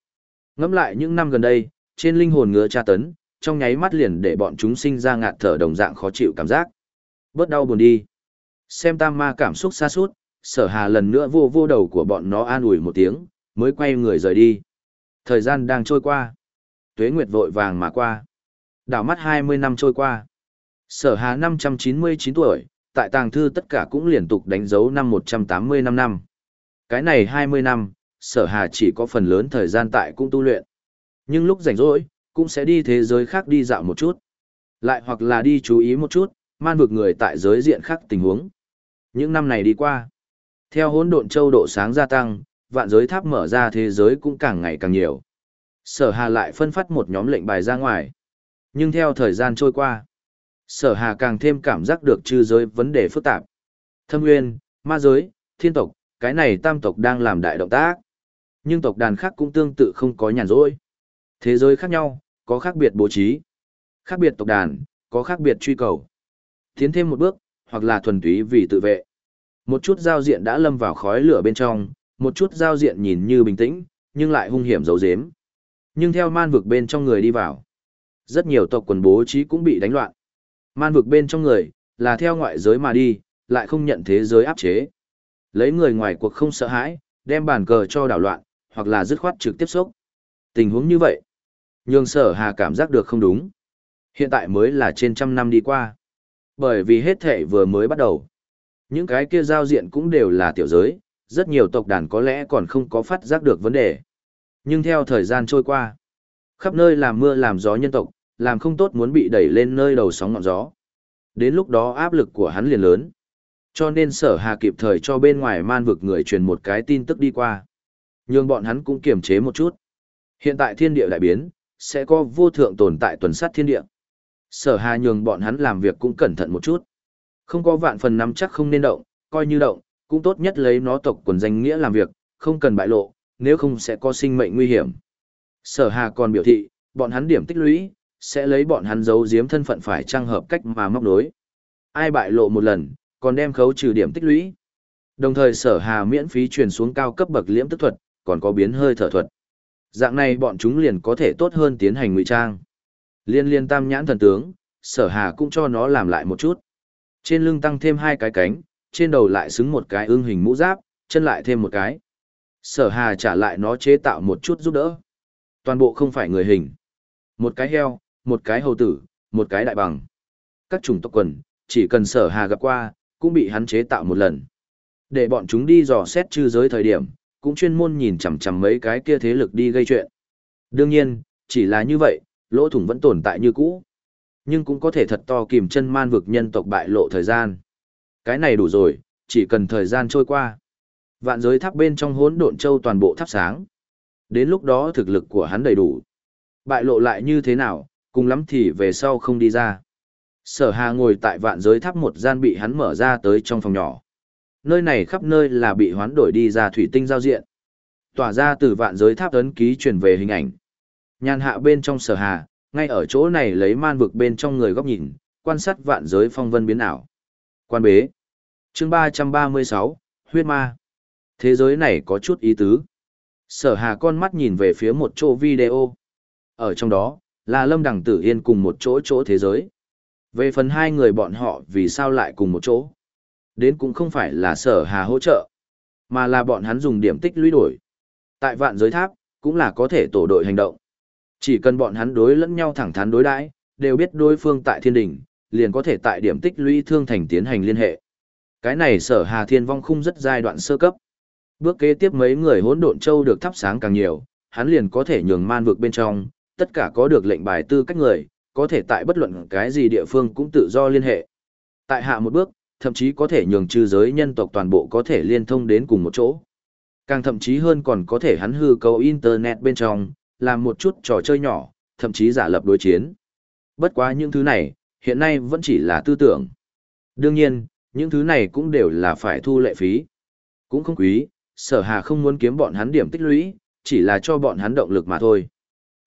A: Ngẫm lại những năm gần đây, trên linh hồn ngứa tra tấn, trong nháy mắt liền để bọn chúng sinh ra ngạt thở đồng dạng khó chịu cảm giác. Bớt đau buồn đi. Xem tam ma cảm xúc xa suốt, sở hà lần nữa vô vô đầu của bọn nó an ủi một tiếng, mới quay người rời đi. Thời gian đang trôi qua. Tuế nguyệt vội vàng mà qua. Đảo mắt 20 năm trôi qua. Sở hà 599 tuổi, tại tàng thư tất cả cũng liên tục đánh dấu năm 185 năm. Cái này 20 năm, sở hà chỉ có phần lớn thời gian tại cung tu luyện. Nhưng lúc rảnh rỗi, cũng sẽ đi thế giới khác đi dạo một chút. Lại hoặc là đi chú ý một chút, man vực người tại giới diện khác tình huống. Những năm này đi qua, theo hỗn độn châu độ sáng gia tăng, vạn giới tháp mở ra thế giới cũng càng ngày càng nhiều. Sở Hà lại phân phát một nhóm lệnh bài ra ngoài. Nhưng theo thời gian trôi qua, Sở Hà càng thêm cảm giác được chư giới vấn đề phức tạp. Thâm Nguyên, ma giới, thiên tộc, cái này tam tộc đang làm đại động tác. Nhưng tộc đàn khác cũng tương tự không có nhàn rỗi. Thế giới khác nhau, có khác biệt bố trí. Khác biệt tộc đàn, có khác biệt truy cầu. Tiến thêm một bước, hoặc là thuần túy vì tự vệ. Một chút giao diện đã lâm vào khói lửa bên trong, một chút giao diện nhìn như bình tĩnh, nhưng lại hung hiểm giấu giếm. Nhưng theo man vực bên trong người đi vào, rất nhiều tộc quần bố trí cũng bị đánh loạn. Man vực bên trong người, là theo ngoại giới mà đi, lại không nhận thế giới áp chế. Lấy người ngoài cuộc không sợ hãi, đem bàn cờ cho đảo loạn, hoặc là dứt khoát trực tiếp xúc. Tình huống như vậy, nhường sở hà cảm giác được không đúng. Hiện tại mới là trên trăm năm đi qua. Bởi vì hết thể vừa mới bắt đầu. Những cái kia giao diện cũng đều là tiểu giới, rất nhiều tộc đàn có lẽ còn không có phát giác được vấn đề. Nhưng theo thời gian trôi qua, khắp nơi làm mưa làm gió nhân tộc, làm không tốt muốn bị đẩy lên nơi đầu sóng ngọn gió. Đến lúc đó áp lực của hắn liền lớn. Cho nên sở hà kịp thời cho bên ngoài man vực người truyền một cái tin tức đi qua. Nhưng bọn hắn cũng kiềm chế một chút. Hiện tại thiên địa đại biến, sẽ có vô thượng tồn tại tuần sát thiên địa. Sở hà nhường bọn hắn làm việc cũng cẩn thận một chút. Không có vạn phần nắm chắc không nên động, coi như động, cũng tốt nhất lấy nó tộc quần danh nghĩa làm việc, không cần bại lộ, nếu không sẽ có sinh mệnh nguy hiểm. Sở hà còn biểu thị, bọn hắn điểm tích lũy, sẽ lấy bọn hắn giấu giếm thân phận phải trang hợp cách mà móc đối. Ai bại lộ một lần, còn đem khấu trừ điểm tích lũy. Đồng thời sở hà miễn phí truyền xuống cao cấp bậc liễm tức thuật, còn có biến hơi thở thuật. Dạng này bọn chúng liền có thể tốt hơn tiến hành ngụy trang. Liên liên tam nhãn thần tướng, sở hà cũng cho nó làm lại một chút. Trên lưng tăng thêm hai cái cánh, trên đầu lại xứng một cái ương hình mũ giáp, chân lại thêm một cái. Sở hà trả lại nó chế tạo một chút giúp đỡ. Toàn bộ không phải người hình. Một cái heo, một cái hầu tử, một cái đại bằng. Các chủng tộc quần, chỉ cần sở hà gặp qua, cũng bị hắn chế tạo một lần. Để bọn chúng đi dò xét chư giới thời điểm, cũng chuyên môn nhìn chằm chằm mấy cái kia thế lực đi gây chuyện. Đương nhiên, chỉ là như vậy, lỗ thủng vẫn tồn tại như cũ. Nhưng cũng có thể thật to kìm chân man vực nhân tộc bại lộ thời gian. Cái này đủ rồi, chỉ cần thời gian trôi qua. Vạn giới tháp bên trong hỗn độn châu toàn bộ thắp sáng. Đến lúc đó thực lực của hắn đầy đủ. Bại lộ lại như thế nào, cùng lắm thì về sau không đi ra. Sở Hà ngồi tại vạn giới tháp một gian bị hắn mở ra tới trong phòng nhỏ. Nơi này khắp nơi là bị hoán đổi đi ra thủy tinh giao diện. Tỏa ra từ vạn giới tháp ấn ký truyền về hình ảnh. Nhàn hạ bên trong sở hà, ngay ở chỗ này lấy man vực bên trong người góc nhìn, quan sát vạn giới phong vân biến ảo. Quan bế. chương 336, huyết ma. Thế giới này có chút ý tứ. Sở hà con mắt nhìn về phía một chỗ video. Ở trong đó, là Lâm Đằng Tử Yên cùng một chỗ chỗ thế giới. Về phần hai người bọn họ vì sao lại cùng một chỗ. Đến cũng không phải là sở hà hỗ trợ, mà là bọn hắn dùng điểm tích lũy đổi. Tại vạn giới tháp, cũng là có thể tổ đội hành động. Chỉ cần bọn hắn đối lẫn nhau thẳng thắn đối đãi, đều biết đối phương tại thiên Đình liền có thể tại điểm tích lũy thương thành tiến hành liên hệ. Cái này sở hà thiên vong khung rất giai đoạn sơ cấp. Bước kế tiếp mấy người hỗn độn châu được thắp sáng càng nhiều, hắn liền có thể nhường man vực bên trong, tất cả có được lệnh bài tư cách người, có thể tại bất luận cái gì địa phương cũng tự do liên hệ. Tại hạ một bước, thậm chí có thể nhường trừ giới nhân tộc toàn bộ có thể liên thông đến cùng một chỗ. Càng thậm chí hơn còn có thể hắn hư cấu internet bên trong, làm một chút trò chơi nhỏ, thậm chí giả lập đối chiến. Bất quá những thứ này, hiện nay vẫn chỉ là tư tưởng. Đương nhiên, những thứ này cũng đều là phải thu lệ phí. Cũng không quý, sở hà không muốn kiếm bọn hắn điểm tích lũy, chỉ là cho bọn hắn động lực mà thôi.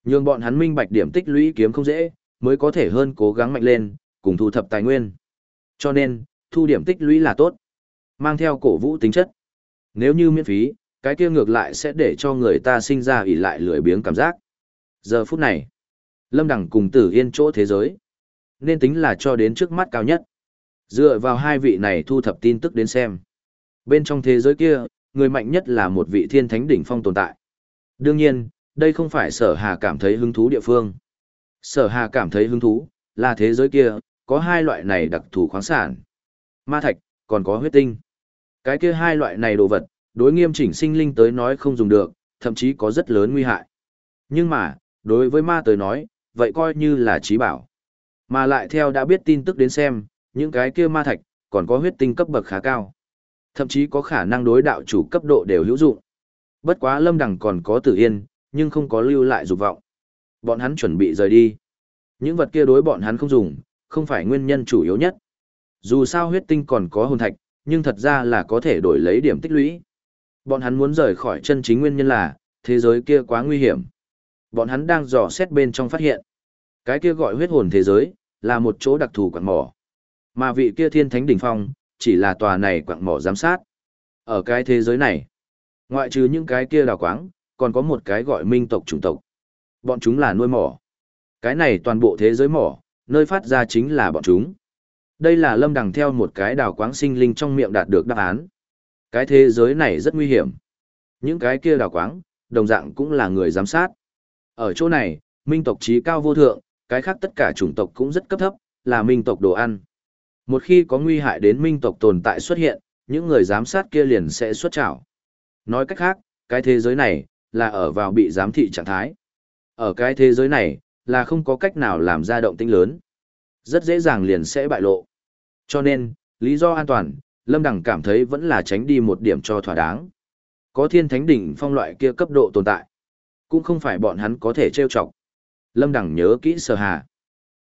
A: Nhưng bọn hắn minh bạch điểm tích lũy kiếm không dễ, mới có thể hơn cố gắng mạnh lên, cùng thu thập tài nguyên. Cho nên, thu điểm tích lũy là tốt. Mang theo cổ vũ tính chất. Nếu như miễn phí, cái kia ngược lại sẽ để cho người ta sinh ra ỉ lại lười biếng cảm giác. Giờ phút này, Lâm Đẳng cùng Tử Yên chỗ thế giới, nên tính là cho đến trước mắt cao nhất. Dựa vào hai vị này thu thập tin tức đến xem. Bên trong thế giới kia, người mạnh nhất là một vị thiên thánh đỉnh phong tồn tại. Đương nhiên, đây không phải sở hà cảm thấy hứng thú địa phương. Sở hà cảm thấy hứng thú, là thế giới kia, có hai loại này đặc thù khoáng sản. Ma thạch, còn có huyết tinh. Cái kia hai loại này đồ vật, đối nghiêm chỉnh sinh linh tới nói không dùng được, thậm chí có rất lớn nguy hại. Nhưng mà, đối với ma tới nói, vậy coi như là trí bảo. Mà lại theo đã biết tin tức đến xem, những cái kia ma thạch, còn có huyết tinh cấp bậc khá cao. Thậm chí có khả năng đối đạo chủ cấp độ đều hữu dụng. Bất quá lâm đằng còn có tử yên, nhưng không có lưu lại dục vọng. Bọn hắn chuẩn bị rời đi. Những vật kia đối bọn hắn không dùng, không phải nguyên nhân chủ yếu nhất. Dù sao huyết tinh còn có hồn thạch, nhưng thật ra là có thể đổi lấy điểm tích lũy. Bọn hắn muốn rời khỏi chân chính nguyên nhân là, thế giới kia quá nguy hiểm. Bọn hắn đang dò xét bên trong phát hiện. Cái kia gọi huyết hồn thế giới, là một chỗ đặc thù quặng mỏ. Mà vị kia thiên thánh đỉnh phong, chỉ là tòa này quặng mỏ giám sát. Ở cái thế giới này, ngoại trừ những cái kia đào quáng, còn có một cái gọi minh tộc chủng tộc. Bọn chúng là nuôi mỏ. Cái này toàn bộ thế giới mỏ, nơi phát ra chính là bọn chúng. Đây là lâm đằng theo một cái đào quáng sinh linh trong miệng đạt được đáp án. Cái thế giới này rất nguy hiểm. Những cái kia đào quáng, đồng dạng cũng là người giám sát. Ở chỗ này, minh tộc trí cao vô thượng, cái khác tất cả chủng tộc cũng rất cấp thấp, là minh tộc đồ ăn. Một khi có nguy hại đến minh tộc tồn tại xuất hiện, những người giám sát kia liền sẽ xuất trảo. Nói cách khác, cái thế giới này, là ở vào bị giám thị trạng thái. Ở cái thế giới này, là không có cách nào làm ra động tĩnh lớn. Rất dễ dàng liền sẽ bại lộ. Cho nên, lý do an toàn, Lâm Đằng cảm thấy vẫn là tránh đi một điểm cho thỏa đáng. Có thiên thánh đỉnh phong loại kia cấp độ tồn tại. Cũng không phải bọn hắn có thể trêu chọc. Lâm Đằng nhớ kỹ sở hà.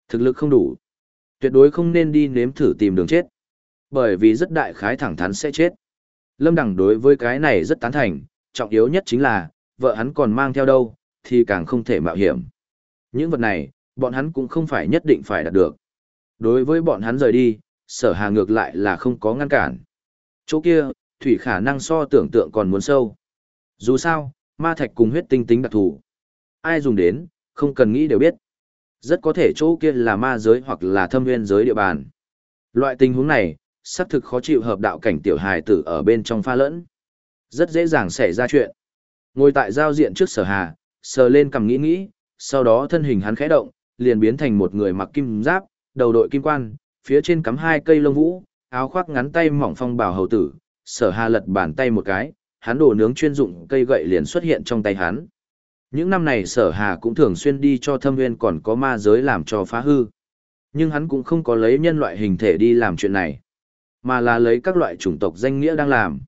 A: Thực lực không đủ. Tuyệt đối không nên đi nếm thử tìm đường chết. Bởi vì rất đại khái thẳng thắn sẽ chết. Lâm Đằng đối với cái này rất tán thành, trọng yếu nhất chính là, vợ hắn còn mang theo đâu, thì càng không thể mạo hiểm. Những vật này, bọn hắn cũng không phải nhất định phải đạt được. Đối với bọn hắn rời đi, sở hà ngược lại là không có ngăn cản. Chỗ kia, thủy khả năng so tưởng tượng còn muốn sâu. Dù sao, ma thạch cùng huyết tinh tính đặc thù. Ai dùng đến, không cần nghĩ đều biết. Rất có thể chỗ kia là ma giới hoặc là thâm nguyên giới địa bàn. Loại tình huống này, xác thực khó chịu hợp đạo cảnh tiểu hài tử ở bên trong pha lẫn. Rất dễ dàng xảy ra chuyện. Ngồi tại giao diện trước sở hà, sờ lên cầm nghĩ nghĩ, sau đó thân hình hắn khẽ động, liền biến thành một người mặc kim giáp, đầu đội kim quan, phía trên cắm hai cây lông vũ, áo khoác ngắn tay mỏng phong bào hầu tử, sở hà lật bàn tay một cái, hắn đồ nướng chuyên dụng cây gậy liền xuất hiện trong tay hắn. Những năm này sở hà cũng thường xuyên đi cho thâm nguyên còn có ma giới làm cho phá hư. Nhưng hắn cũng không có lấy nhân loại hình thể đi làm chuyện này, mà là lấy các loại chủng tộc danh nghĩa đang làm.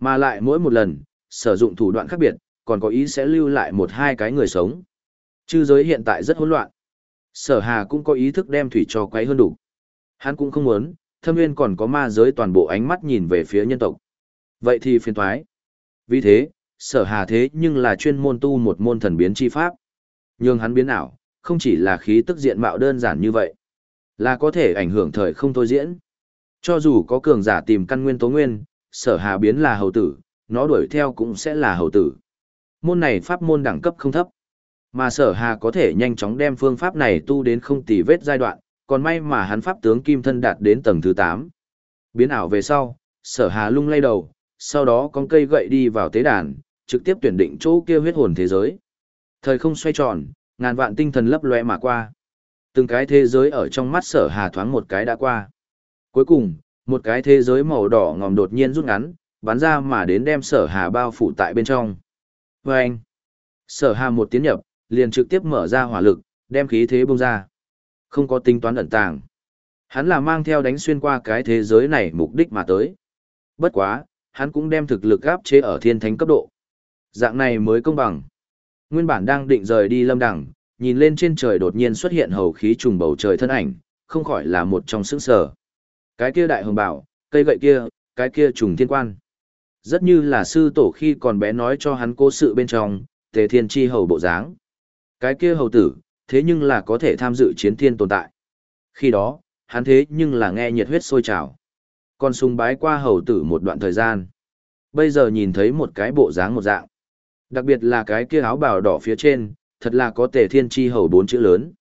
A: Mà lại mỗi một lần, sử dụng thủ đoạn khác biệt, còn có ý sẽ lưu lại một hai cái người sống. Chư giới hiện tại rất hỗn loạn. Sở Hà cũng có ý thức đem thủy cho quấy hơn đủ. Hắn cũng không muốn, thâm nguyên còn có ma giới toàn bộ ánh mắt nhìn về phía nhân tộc. Vậy thì phiền thoái. Vì thế, sở hà thế nhưng là chuyên môn tu một môn thần biến chi pháp. Nhưng hắn biến ảo, không chỉ là khí tức diện mạo đơn giản như vậy, là có thể ảnh hưởng thời không thôi diễn. Cho dù có cường giả tìm căn nguyên tố nguyên, sở hà biến là hầu tử, nó đuổi theo cũng sẽ là hầu tử. Môn này pháp môn đẳng cấp không thấp. Mà sở hà có thể nhanh chóng đem phương pháp này tu đến không tì vết giai đoạn, còn may mà hắn pháp tướng kim thân đạt đến tầng thứ 8. Biến ảo về sau, sở hà lung lay đầu, sau đó con cây gậy đi vào tế đàn, trực tiếp tuyển định chỗ kia huyết hồn thế giới. Thời không xoay tròn, ngàn vạn tinh thần lấp lóe mà qua. Từng cái thế giới ở trong mắt sở hà thoáng một cái đã qua. Cuối cùng, một cái thế giới màu đỏ ngòm đột nhiên rút ngắn, bắn ra mà đến đem sở hà bao phủ tại bên trong. Và anh, sở hà một tiến nhập, liền trực tiếp mở ra hỏa lực, đem khí thế bung ra. Không có tính toán ẩn tàng. Hắn là mang theo đánh xuyên qua cái thế giới này mục đích mà tới. Bất quá, hắn cũng đem thực lực gáp chế ở thiên thánh cấp độ. Dạng này mới công bằng. Nguyên bản đang định rời đi lâm đẳng, nhìn lên trên trời đột nhiên xuất hiện hầu khí trùng bầu trời thân ảnh, không khỏi là một trong sững sở. Cái kia đại hồng bảo, cây gậy kia, cái kia trùng thiên quan. Rất như là sư tổ khi còn bé nói cho hắn cố sự bên trong, tề thiên chi hầu bộ dáng. Cái kia hầu tử, thế nhưng là có thể tham dự chiến thiên tồn tại. Khi đó, hắn thế nhưng là nghe nhiệt huyết sôi trào. Còn sùng bái qua hầu tử một đoạn thời gian. Bây giờ nhìn thấy một cái bộ dáng một dạng. Đặc biệt là cái kia áo bào đỏ phía trên, thật là có tề thiên chi hầu bốn chữ lớn.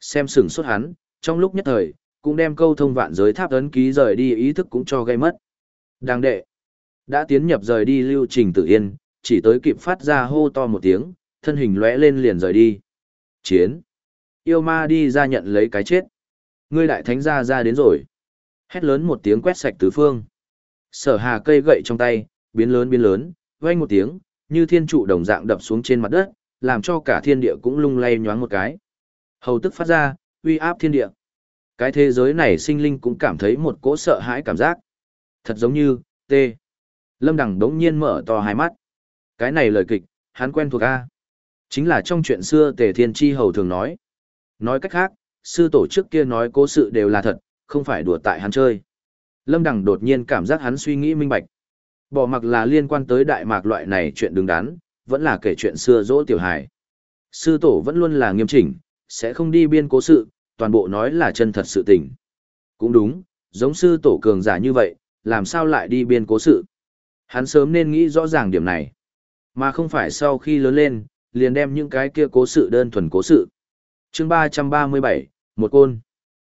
A: Xem sừng xuất hắn, trong lúc nhất thời, cũng đem câu thông vạn giới tháp ấn ký rời đi ý thức cũng cho gây mất. Đang đệ, đã tiến nhập rời đi lưu trình tự yên, chỉ tới kịp phát ra hô to một tiếng, thân hình lóe lên liền rời đi. Chiến. Yêu ma đi ra nhận lấy cái chết. Ngươi đại thánh gia ra đến rồi. Hét lớn một tiếng quét sạch tứ phương. Sở hà cây gậy trong tay, biến lớn biến lớn, vang một tiếng, như thiên trụ đồng dạng đập xuống trên mặt đất, làm cho cả thiên địa cũng lung lay nhoáng một cái. Hầu tức phát ra, uy áp thiên địa. Cái thế giới này sinh linh cũng cảm thấy một cỗ sợ hãi cảm giác. Thật giống như, t Lâm Đằng đống nhiên mở to hai mắt. Cái này lời kịch, hắn quen thuộc A. Chính là trong chuyện xưa Tề Thiên Chi Hầu thường nói. Nói cách khác, sư tổ trước kia nói cố sự đều là thật, không phải đùa tại hắn chơi. Lâm Đằng đột nhiên cảm giác hắn suy nghĩ minh bạch. Bỏ mặc là liên quan tới đại mạc loại này chuyện đứng đắn, vẫn là kể chuyện xưa dỗ tiểu hài. Sư tổ vẫn luôn là nghiêm chỉnh, sẽ không đi biên cố sự, toàn bộ nói là chân thật sự tình. Cũng đúng, giống sư tổ cường giả như vậy, làm sao lại đi biên cố sự. Hắn sớm nên nghĩ rõ ràng điểm này. Mà không phải sau khi lớn lên, liền đem những cái kia cố sự đơn thuần cố sự. chương 337, một côn.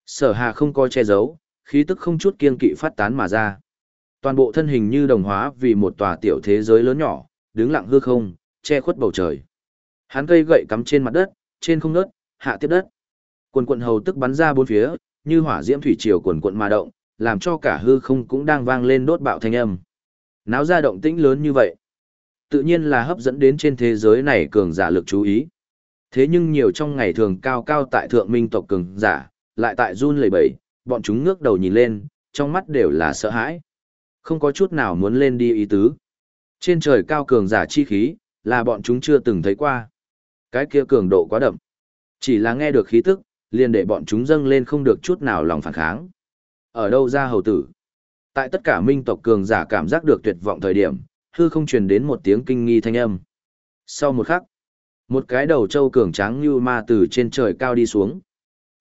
A: Sở hà không có che giấu, khí tức không chút kiên kỵ phát tán mà ra. Toàn bộ thân hình như đồng hóa vì một tòa tiểu thế giới lớn nhỏ, đứng lặng hư không, che khuất bầu trời. Hắn cây gậy cắm trên mặt đất, trên không nớt, hạ tiếp đất. Quần quần hầu tức bắn ra bốn phía, như hỏa diễm thủy triều quần quần mà động, làm cho cả hư không cũng đang vang lên đốt bạo thanh âm. Náo ra động tĩnh lớn như vậy, tự nhiên là hấp dẫn đến trên thế giới này cường giả lực chú ý. Thế nhưng nhiều trong ngày thường cao cao tại thượng minh tộc cường giả, lại tại run lẩy bẩy, bọn chúng ngước đầu nhìn lên, trong mắt đều là sợ hãi. Không có chút nào muốn lên đi ý tứ. Trên trời cao cường giả chi khí, là bọn chúng chưa từng thấy qua. Cái kia cường độ quá đậm. Chỉ là nghe được khí tức, liền để bọn chúng dâng lên không được chút nào lòng phản kháng. Ở đâu ra hầu tử? Tại tất cả minh tộc cường giả cảm giác được tuyệt vọng thời điểm, hư không truyền đến một tiếng kinh nghi thanh âm. Sau một khắc, một cái đầu trâu cường tráng như ma từ trên trời cao đi xuống.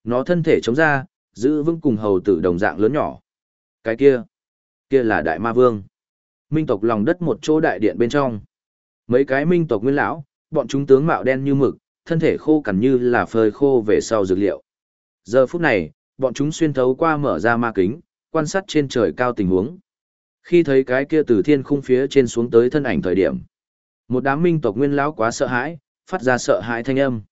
A: Nó thân thể chống ra, giữ vững cùng hầu tử đồng dạng lớn nhỏ. Cái kia, kia là đại ma vương. Minh tộc lòng đất một chỗ đại điện bên trong. Mấy cái minh tộc nguyên lão, bọn chúng tướng mạo đen như mực, thân thể khô cằn như là phơi khô về sau dược liệu. Giờ phút này, bọn chúng xuyên thấu qua mở ra ma kính, quan sát trên trời cao tình huống. Khi thấy cái kia từ thiên khung phía trên xuống tới thân ảnh thời điểm, một đám minh tộc nguyên lão quá sợ hãi, phát ra sợ hãi thanh âm.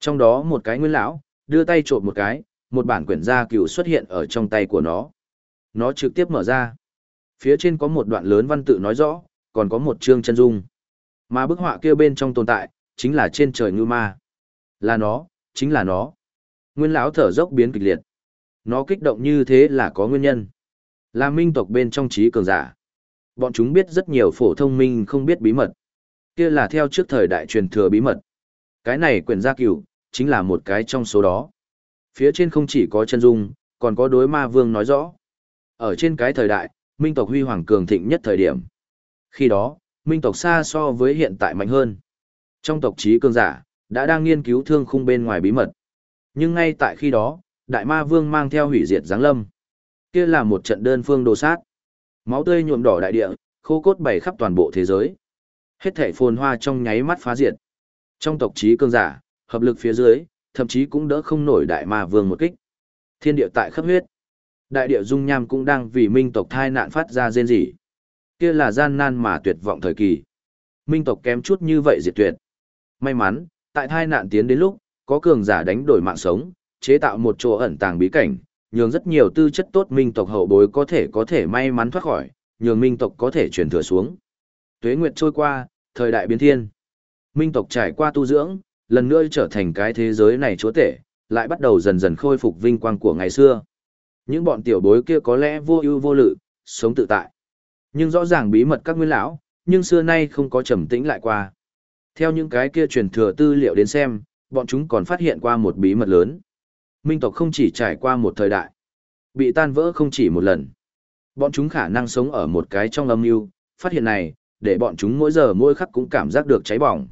A: Trong đó một cái nguyên lão, đưa tay trộm một cái, một bản quyển gia cựu xuất hiện ở trong tay của nó. Nó trực tiếp mở ra. Phía trên có một đoạn lớn văn tự nói rõ, còn có một chương chân dung. Mà bức họa kia bên trong tồn tại, chính là trên trời ngư ma. Là nó, chính là nó. Nguyên lão thở dốc biến kịch liệt. Nó kích động như thế là có nguyên nhân. Là minh tộc bên trong trí cường giả. Bọn chúng biết rất nhiều phổ thông minh không biết bí mật. Kia là theo trước thời đại truyền thừa bí mật. Cái này quyển gia cửu, chính là một cái trong số đó. Phía trên không chỉ có chân dung, còn có đối ma vương nói rõ. Ở trên cái thời đại, minh tộc huy hoàng cường thịnh nhất thời điểm. Khi đó, minh tộc xa so với hiện tại mạnh hơn. Trong tộc trí cường giả, đã đang nghiên cứu thương khung bên ngoài bí mật. Nhưng ngay tại khi đó, đại ma vương mang theo hủy diệt giáng lâm. Kia là một trận đơn phương đồ sát. Máu tươi nhuộm đỏ đại địa, khô cốt bày khắp toàn bộ thế giới. Hết thảy phồn hoa trong nháy mắt phá diệt. Trong tộc chí cường giả, hợp lực phía dưới, thậm chí cũng đỡ không nổi đại ma vương một kích. Thiên địa tại khắp huyết. Đại địa dung nham cũng đang vì minh tộc thai nạn phát ra rên rỉ. Kia là gian nan mà tuyệt vọng thời kỳ. Minh tộc kém chút như vậy diệt tuyệt. May mắn, tại thai nạn tiến đến lúc, có cường giả đánh đổi mạng sống, chế tạo một chỗ ẩn tàng bí cảnh, nhường rất nhiều tư chất tốt minh tộc hậu bối có thể có thể may mắn thoát khỏi, nhường minh tộc có thể truyền thừa xuống. Tuế nguyệt trôi qua, thời đại biến thiên. Minh tộc trải qua tu dưỡng, lần nữa trở thành cái thế giới này chúa tể, lại bắt đầu dần dần khôi phục vinh quang của ngày xưa. Những bọn tiểu bối kia có lẽ vô ưu vô lự, sống tự tại. Nhưng rõ ràng bí mật các nguyên lão, nhưng xưa nay không có trầm tĩnh lại qua. Theo những cái kia truyền thừa tư liệu đến xem, bọn chúng còn phát hiện qua một bí mật lớn. Minh tộc không chỉ trải qua một thời đại, bị tan vỡ không chỉ một lần. Bọn chúng khả năng sống ở một cái trong âm mưu, phát hiện này, để bọn chúng mỗi giờ mỗi khắc cũng cảm giác được cháy bỏng.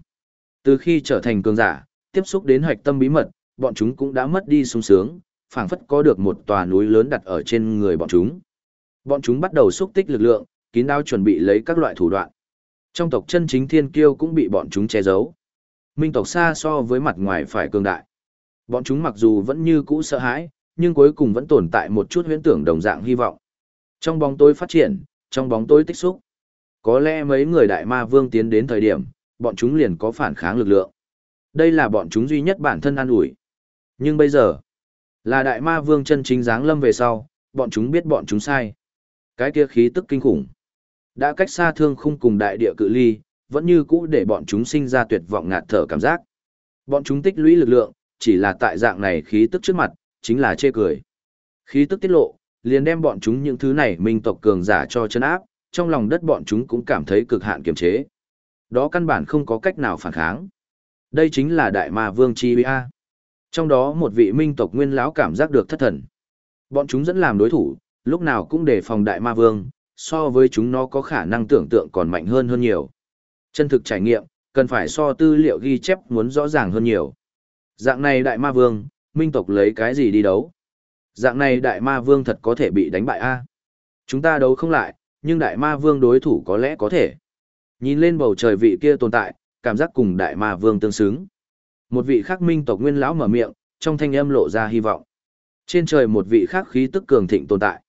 A: Từ khi trở thành cường giả, tiếp xúc đến hoạch tâm bí mật, bọn chúng cũng đã mất đi sung sướng, phảng phất có được một tòa núi lớn đặt ở trên người bọn chúng. Bọn chúng bắt đầu xúc tích lực lượng, kín đáo chuẩn bị lấy các loại thủ đoạn. Trong tộc chân chính thiên kiêu cũng bị bọn chúng che giấu. Minh tộc xa so với mặt ngoài phải cường đại. Bọn chúng mặc dù vẫn như cũ sợ hãi, nhưng cuối cùng vẫn tồn tại một chút huyễn tưởng đồng dạng hy vọng. Trong bóng tối phát triển, trong bóng tối tích xúc. Có lẽ mấy người đại ma vương tiến đến thời điểm, bọn chúng liền có phản kháng lực lượng. Đây là bọn chúng duy nhất bản thân an ủi. Nhưng bây giờ, là đại ma vương chân chính dáng lâm về sau, bọn chúng biết bọn chúng sai. Cái kia khí tức kinh khủng. Đã cách xa thương khung cùng đại địa cự ly, vẫn như cũ để bọn chúng sinh ra tuyệt vọng ngạt thở cảm giác. Bọn chúng tích lũy lực lượng, chỉ là tại dạng này khí tức trước mặt, chính là chê cười. Khí tức tiết lộ, liền đem bọn chúng những thứ này minh tộc cường giả cho chân áp, trong lòng đất bọn chúng cũng cảm thấy cực hạn kiềm chế. Đó căn bản không có cách nào phản kháng. Đây chính là đại ma vương chi a. Trong đó một vị minh tộc nguyên lão cảm giác được thất thần. Bọn chúng dẫn làm đối thủ, lúc nào cũng đề phòng đại ma vương, so với chúng nó có khả năng tưởng tượng còn mạnh hơn hơn nhiều. Chân thực trải nghiệm, cần phải so tư liệu ghi chép muốn rõ ràng hơn nhiều. Dạng này đại ma vương, minh tộc lấy cái gì đi đấu? Dạng này đại ma vương thật có thể bị đánh bại a Chúng ta đấu không lại, nhưng đại ma vương đối thủ có lẽ có thể. Nhìn lên bầu trời vị kia tồn tại, cảm giác cùng đại ma vương tương xứng. Một vị khác minh tộc nguyên lão mở miệng, trong thanh âm lộ ra hy vọng. Trên trời một vị khác khí tức cường thịnh tồn tại.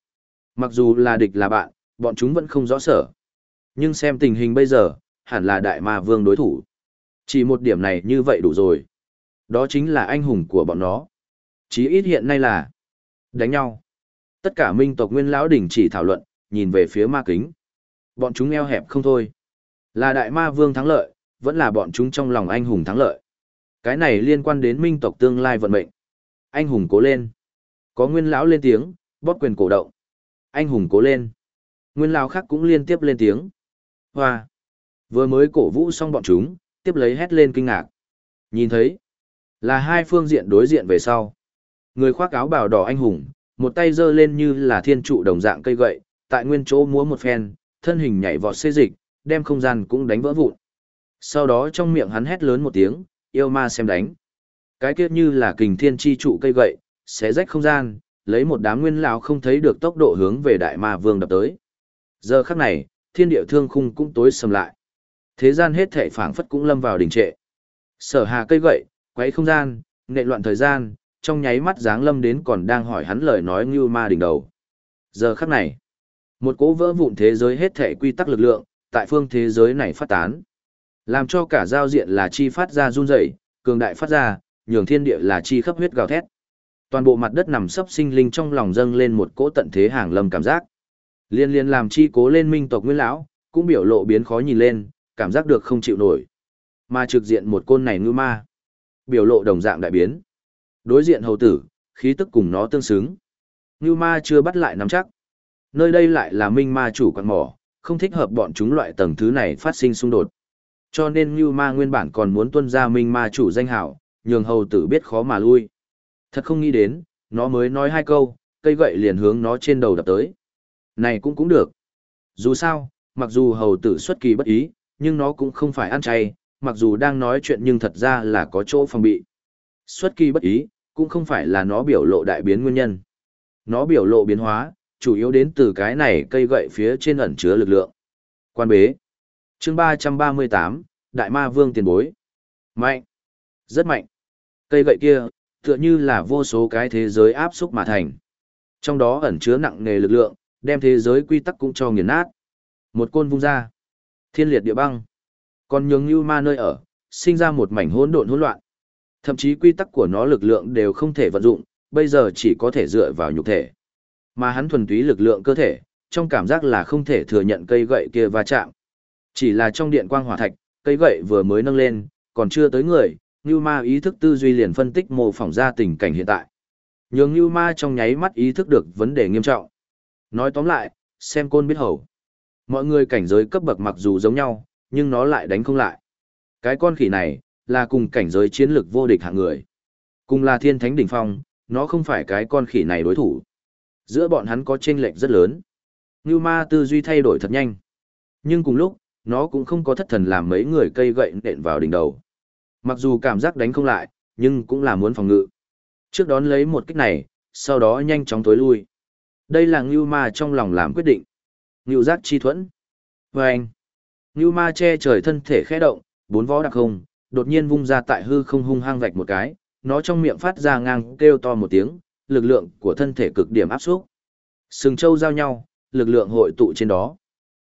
A: Mặc dù là địch là bạn, bọn chúng vẫn không rõ sở. Nhưng xem tình hình bây giờ, hẳn là đại ma vương đối thủ. Chỉ một điểm này như vậy đủ rồi. Đó chính là anh hùng của bọn nó. Chí ít hiện nay là đánh nhau. Tất cả minh tộc nguyên lão đỉnh chỉ thảo luận, nhìn về phía ma kính. Bọn chúng eo hẹp không thôi. Là đại ma vương thắng lợi, vẫn là bọn chúng trong lòng anh hùng thắng lợi. Cái này liên quan đến minh tộc tương lai vận mệnh. Anh hùng cố lên. Có nguyên lão lên tiếng, bóp quyền cổ động. Anh hùng cố lên. Nguyên lão khác cũng liên tiếp lên tiếng. Hoa. Vừa mới cổ vũ xong bọn chúng, tiếp lấy hét lên kinh ngạc. Nhìn thấy, là hai phương diện đối diện về sau. Người khoác áo bào đỏ anh hùng, một tay giơ lên như là thiên trụ đồng dạng cây gậy, tại nguyên chỗ múa một phen, thân hình nhảy vọt xê dịch, đem không gian cũng đánh vỡ vụn. Sau đó trong miệng hắn hét lớn một tiếng, yêu ma xem đánh. Cái kiếp như là kình thiên chi trụ cây gậy, xé rách không gian, lấy một đám nguyên lão không thấy được tốc độ hướng về đại ma vương đập tới. Giờ khắc này, thiên địa thương khung cũng tối sầm lại. Thế gian hết thảy phảng phất cũng lâm vào đình trệ. Sở hà cây gậy, Quấy không gian, nệ loạn thời gian, trong nháy mắt dáng lâm đến còn đang hỏi hắn lời nói như ma đỉnh đầu. Giờ khắc này, một cỗ vỡ vụn thế giới hết thể quy tắc lực lượng, tại phương thế giới này phát tán. Làm cho cả giao diện là chi phát ra run rẩy, cường đại phát ra, nhường thiên địa là chi khắp huyết gào thét. Toàn bộ mặt đất nằm sấp sinh linh trong lòng dâng lên một cỗ tận thế hàng lâm cảm giác. Liên liên làm chi cố lên minh tộc nguyên lão, cũng biểu lộ biến khó nhìn lên, cảm giác được không chịu nổi. Mà trực diện một côn này ngư ma. Biểu lộ đồng dạng đại biến. Đối diện hầu tử, khí tức cùng nó tương xứng. Như ma chưa bắt lại nắm chắc. Nơi đây lại là minh ma chủ quạt mỏ, không thích hợp bọn chúng loại tầng thứ này phát sinh xung đột. Cho nên Như Ma nguyên bản còn muốn tuân ra minh ma chủ danh hảo, nhường hầu tử biết khó mà lui. Thật không nghĩ đến, nó mới nói hai câu, cây gậy liền hướng nó trên đầu đập tới. Này cũng cũng được. Dù sao, mặc dù hầu tử xuất kỳ bất ý, nhưng nó cũng không phải ăn chay, mặc dù đang nói chuyện nhưng thật ra là có chỗ phòng bị. Xuất kỳ bất ý, cũng không phải là nó biểu lộ đại biến nguyên nhân. Nó biểu lộ biến hóa, chủ yếu đến từ cái này cây gậy phía trên ẩn chứa lực lượng. Quan bế. chương 338, Đại Ma Vương tiền bối. Mạnh. Rất mạnh. Cây gậy kia, tựa như là vô số cái thế giới áp xúc mà thành. Trong đó ẩn chứa nặng nề lực lượng, đem thế giới quy tắc cũng cho nghiền nát. Một côn vung ra. Thiên liệt địa băng. Còn nhường như ma nơi ở, sinh ra một mảnh hỗn độn hỗn loạn. Thậm chí quy tắc của nó lực lượng đều không thể vận dụng, bây giờ chỉ có thể dựa vào nhục thể. Mà hắn thuần túy lực lượng cơ thể, trong cảm giác là không thể thừa nhận cây gậy kia va chạm. Chỉ là trong điện quang hỏa thạch, cây gậy vừa mới nâng lên, còn chưa tới người, Như Ma ý thức tư duy liền phân tích mô phỏng ra tình cảnh hiện tại. Nhường Như Ma trong nháy mắt ý thức được vấn đề nghiêm trọng. Nói tóm lại, xem côn biết hầu. Mọi người cảnh giới cấp bậc mặc dù giống nhau, nhưng nó lại đánh không lại. Cái con khỉ này, là cùng cảnh giới chiến lược vô địch hạng người. Cùng là thiên thánh đỉnh phong, nó không phải cái con khỉ này đối thủ. Giữa bọn hắn có chênh lệch rất lớn. Ngưu ma tư duy thay đổi thật nhanh. Nhưng cùng lúc, nó cũng không có thất thần làm mấy người cây gậy nện vào đỉnh đầu. Mặc dù cảm giác đánh không lại, nhưng cũng là muốn phòng ngự. Trước đón lấy một kích này, sau đó nhanh chóng tối lui. Đây là Ngưu Ma trong lòng làm quyết định. Ngưu giác chi thuẫn. Và anh. Ngưu Ma che trời thân thể khẽ động, bốn vó đặc không, đột nhiên vung ra tại hư không hung hăng vạch một cái, nó trong miệng phát ra ngang kêu to một tiếng, lực lượng của thân thể cực điểm áp xúc. Sừng châu giao nhau, lực lượng hội tụ trên đó.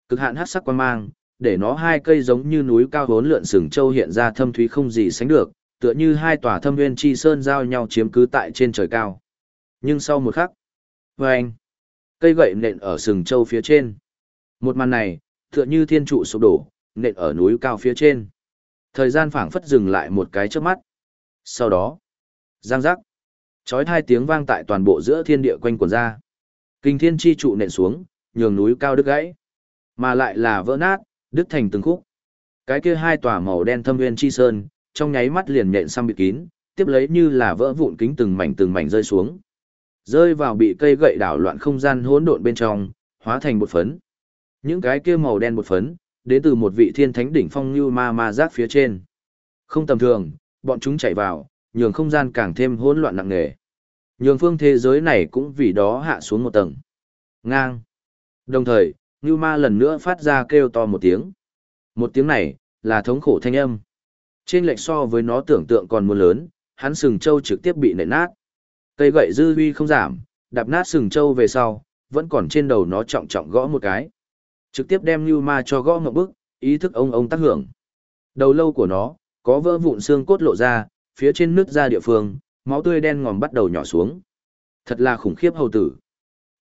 A: Cực hạn hắc sắc quan mang, để nó hai cây giống như núi cao hốn lượn sừng châu hiện ra thâm thúy không gì sánh được, tựa như hai tòa thâm nguyên chi sơn giao nhau chiếm cứ tại trên trời cao. Nhưng sau một khắc, vâng, cây gậy nện ở sừng châu phía trên. Một màn này, tựa như thiên trụ sụp đổ, nện ở núi cao phía trên. Thời gian phảng phất dừng lại một cái trước mắt. Sau đó, giang giác, chói hai tiếng vang tại toàn bộ giữa thiên địa quanh quần ra. Kinh thiên chi trụ nện xuống, nhường núi cao đứt gãy. Mà lại là vỡ nát, đứt thành từng khúc. Cái kia hai tòa màu đen thâm nguyên chi sơn, trong nháy mắt liền nện sang bịt kín, tiếp lấy như là vỡ vụn kính từng mảnh từng mảnh rơi xuống. Rơi vào bị cây gậy đảo loạn không gian hỗn độn bên trong, hóa thành một phấn. Những cái kia màu đen bột phấn, đến từ một vị thiên thánh đỉnh phong như ma ma giác phía trên. Không tầm thường, bọn chúng chạy vào, nhường không gian càng thêm hỗn loạn nặng nề. Nhường phương thế giới này cũng vì đó hạ xuống một tầng. Ngang. Đồng thời, như ma lần nữa phát ra kêu to một tiếng. Một tiếng này, là thống khổ thanh âm. Trên lệch so với nó tưởng tượng còn muốn lớn, hắn sừng trâu trực tiếp bị nện nát. Cây gậy dư huy không giảm, đạp nát sừng trâu về sau, vẫn còn trên đầu nó trọng trọng gõ một cái. Trực tiếp đem như ma cho gõ ngậm bức, ý thức ông ông tác hưởng. Đầu lâu của nó, có vỡ vụn xương cốt lộ ra, phía trên nước ra địa phương, máu tươi đen ngòm bắt đầu nhỏ xuống. Thật là khủng khiếp hầu tử.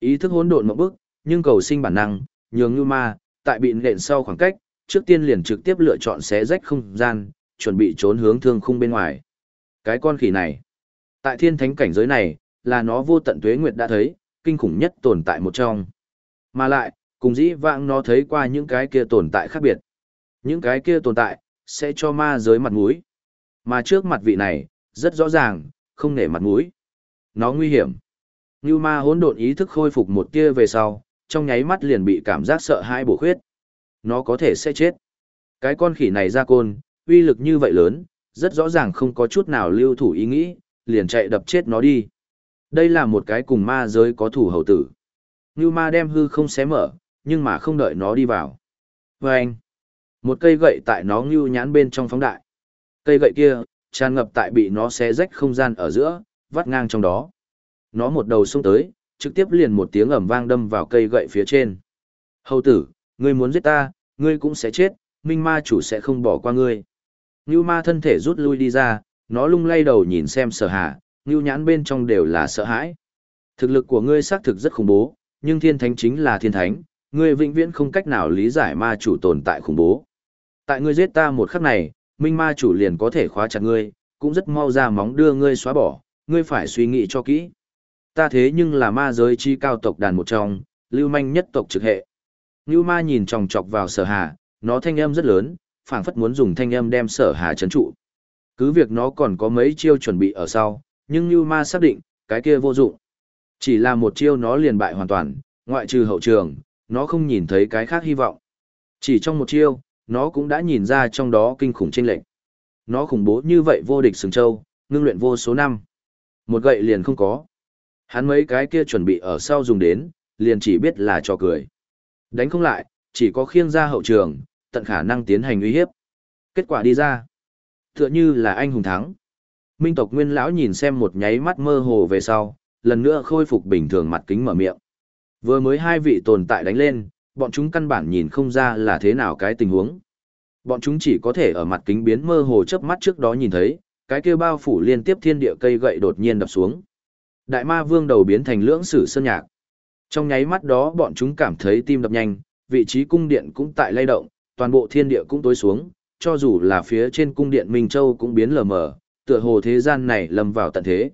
A: Ý thức hỗn độn ngậm bức, nhưng cầu sinh bản năng, nhường như ma, tại bị nện sau khoảng cách, trước tiên liền trực tiếp lựa chọn xé rách không gian, chuẩn bị trốn hướng thương khung bên ngoài. Cái con khỉ này, tại thiên thánh cảnh giới này, là nó vô tận tuế nguyệt đã thấy, kinh khủng nhất tồn tại một trong. Mà lại, cùng dĩ vãng nó thấy qua những cái kia tồn tại khác biệt. Những cái kia tồn tại, sẽ cho ma giới mặt mũi. Mà trước mặt vị này, rất rõ ràng, không nể mặt mũi. Nó nguy hiểm. Như ma hỗn độn ý thức khôi phục một tia về sau, trong nháy mắt liền bị cảm giác sợ hãi bổ khuyết. Nó có thể sẽ chết. Cái con khỉ này ra côn, uy lực như vậy lớn, rất rõ ràng không có chút nào lưu thủ ý nghĩ, liền chạy đập chết nó đi. Đây là một cái cùng ma giới có thủ hầu tử. Như ma đem hư không xé mở, nhưng mà không đợi nó đi vào. Và anh, một cây gậy tại nó ngưu nhãn bên trong phóng đại. Cây gậy kia, tràn ngập tại bị nó xé rách không gian ở giữa, vắt ngang trong đó. Nó một đầu xông tới, trực tiếp liền một tiếng ầm vang đâm vào cây gậy phía trên. Hầu tử, ngươi muốn giết ta, ngươi cũng sẽ chết, minh ma chủ sẽ không bỏ qua ngươi. Ngưu ma thân thể rút lui đi ra, nó lung lay đầu nhìn xem sở hạ, ngưu nhãn bên trong đều là sợ hãi. Thực lực của ngươi xác thực rất khủng bố, nhưng thiên thánh chính là thiên thánh, ngươi vĩnh viễn không cách nào lý giải ma chủ tồn tại khủng bố. Tại ngươi giết ta một khắc này, minh ma chủ liền có thể khóa chặt ngươi, cũng rất mau ra móng đưa ngươi xóa bỏ, ngươi phải suy nghĩ cho kỹ. Ta thế nhưng là ma giới chi cao tộc đàn một trong, lưu manh nhất tộc trực hệ. Như ma nhìn tròng trọc vào sở hà, nó thanh âm rất lớn, phảng phất muốn dùng thanh âm đem sở hà chấn trụ. Cứ việc nó còn có mấy chiêu chuẩn bị ở sau, nhưng như ma xác định, cái kia vô dụng. Chỉ là một chiêu nó liền bại hoàn toàn, ngoại trừ hậu trường, nó không nhìn thấy cái khác hy vọng. Chỉ trong một chiêu, nó cũng đã nhìn ra trong đó kinh khủng chênh lệch. Nó khủng bố như vậy vô địch sừng châu, ngưng luyện vô số năm. Một gậy liền không có. Hắn mấy cái kia chuẩn bị ở sau dùng đến, liền chỉ biết là cho cười. Đánh không lại, chỉ có khiêng ra hậu trường, tận khả năng tiến hành uy hiếp. Kết quả đi ra. Tựa như là anh hùng thắng. Minh tộc nguyên lão nhìn xem một nháy mắt mơ hồ về sau, lần nữa khôi phục bình thường mặt kính mở miệng. Vừa mới hai vị tồn tại đánh lên, bọn chúng căn bản nhìn không ra là thế nào cái tình huống. Bọn chúng chỉ có thể ở mặt kính biến mơ hồ chớp mắt trước đó nhìn thấy, cái kia bao phủ liên tiếp thiên địa cây gậy đột nhiên đập xuống. Đại ma vương đầu biến thành lưỡng sử sơn nhạc. Trong nháy mắt đó bọn chúng cảm thấy tim đập nhanh, vị trí cung điện cũng tại lay động, toàn bộ thiên địa cũng tối xuống, cho dù là phía trên cung điện Minh Châu cũng biến lờ mờ, tựa hồ thế gian này lâm vào tận thế.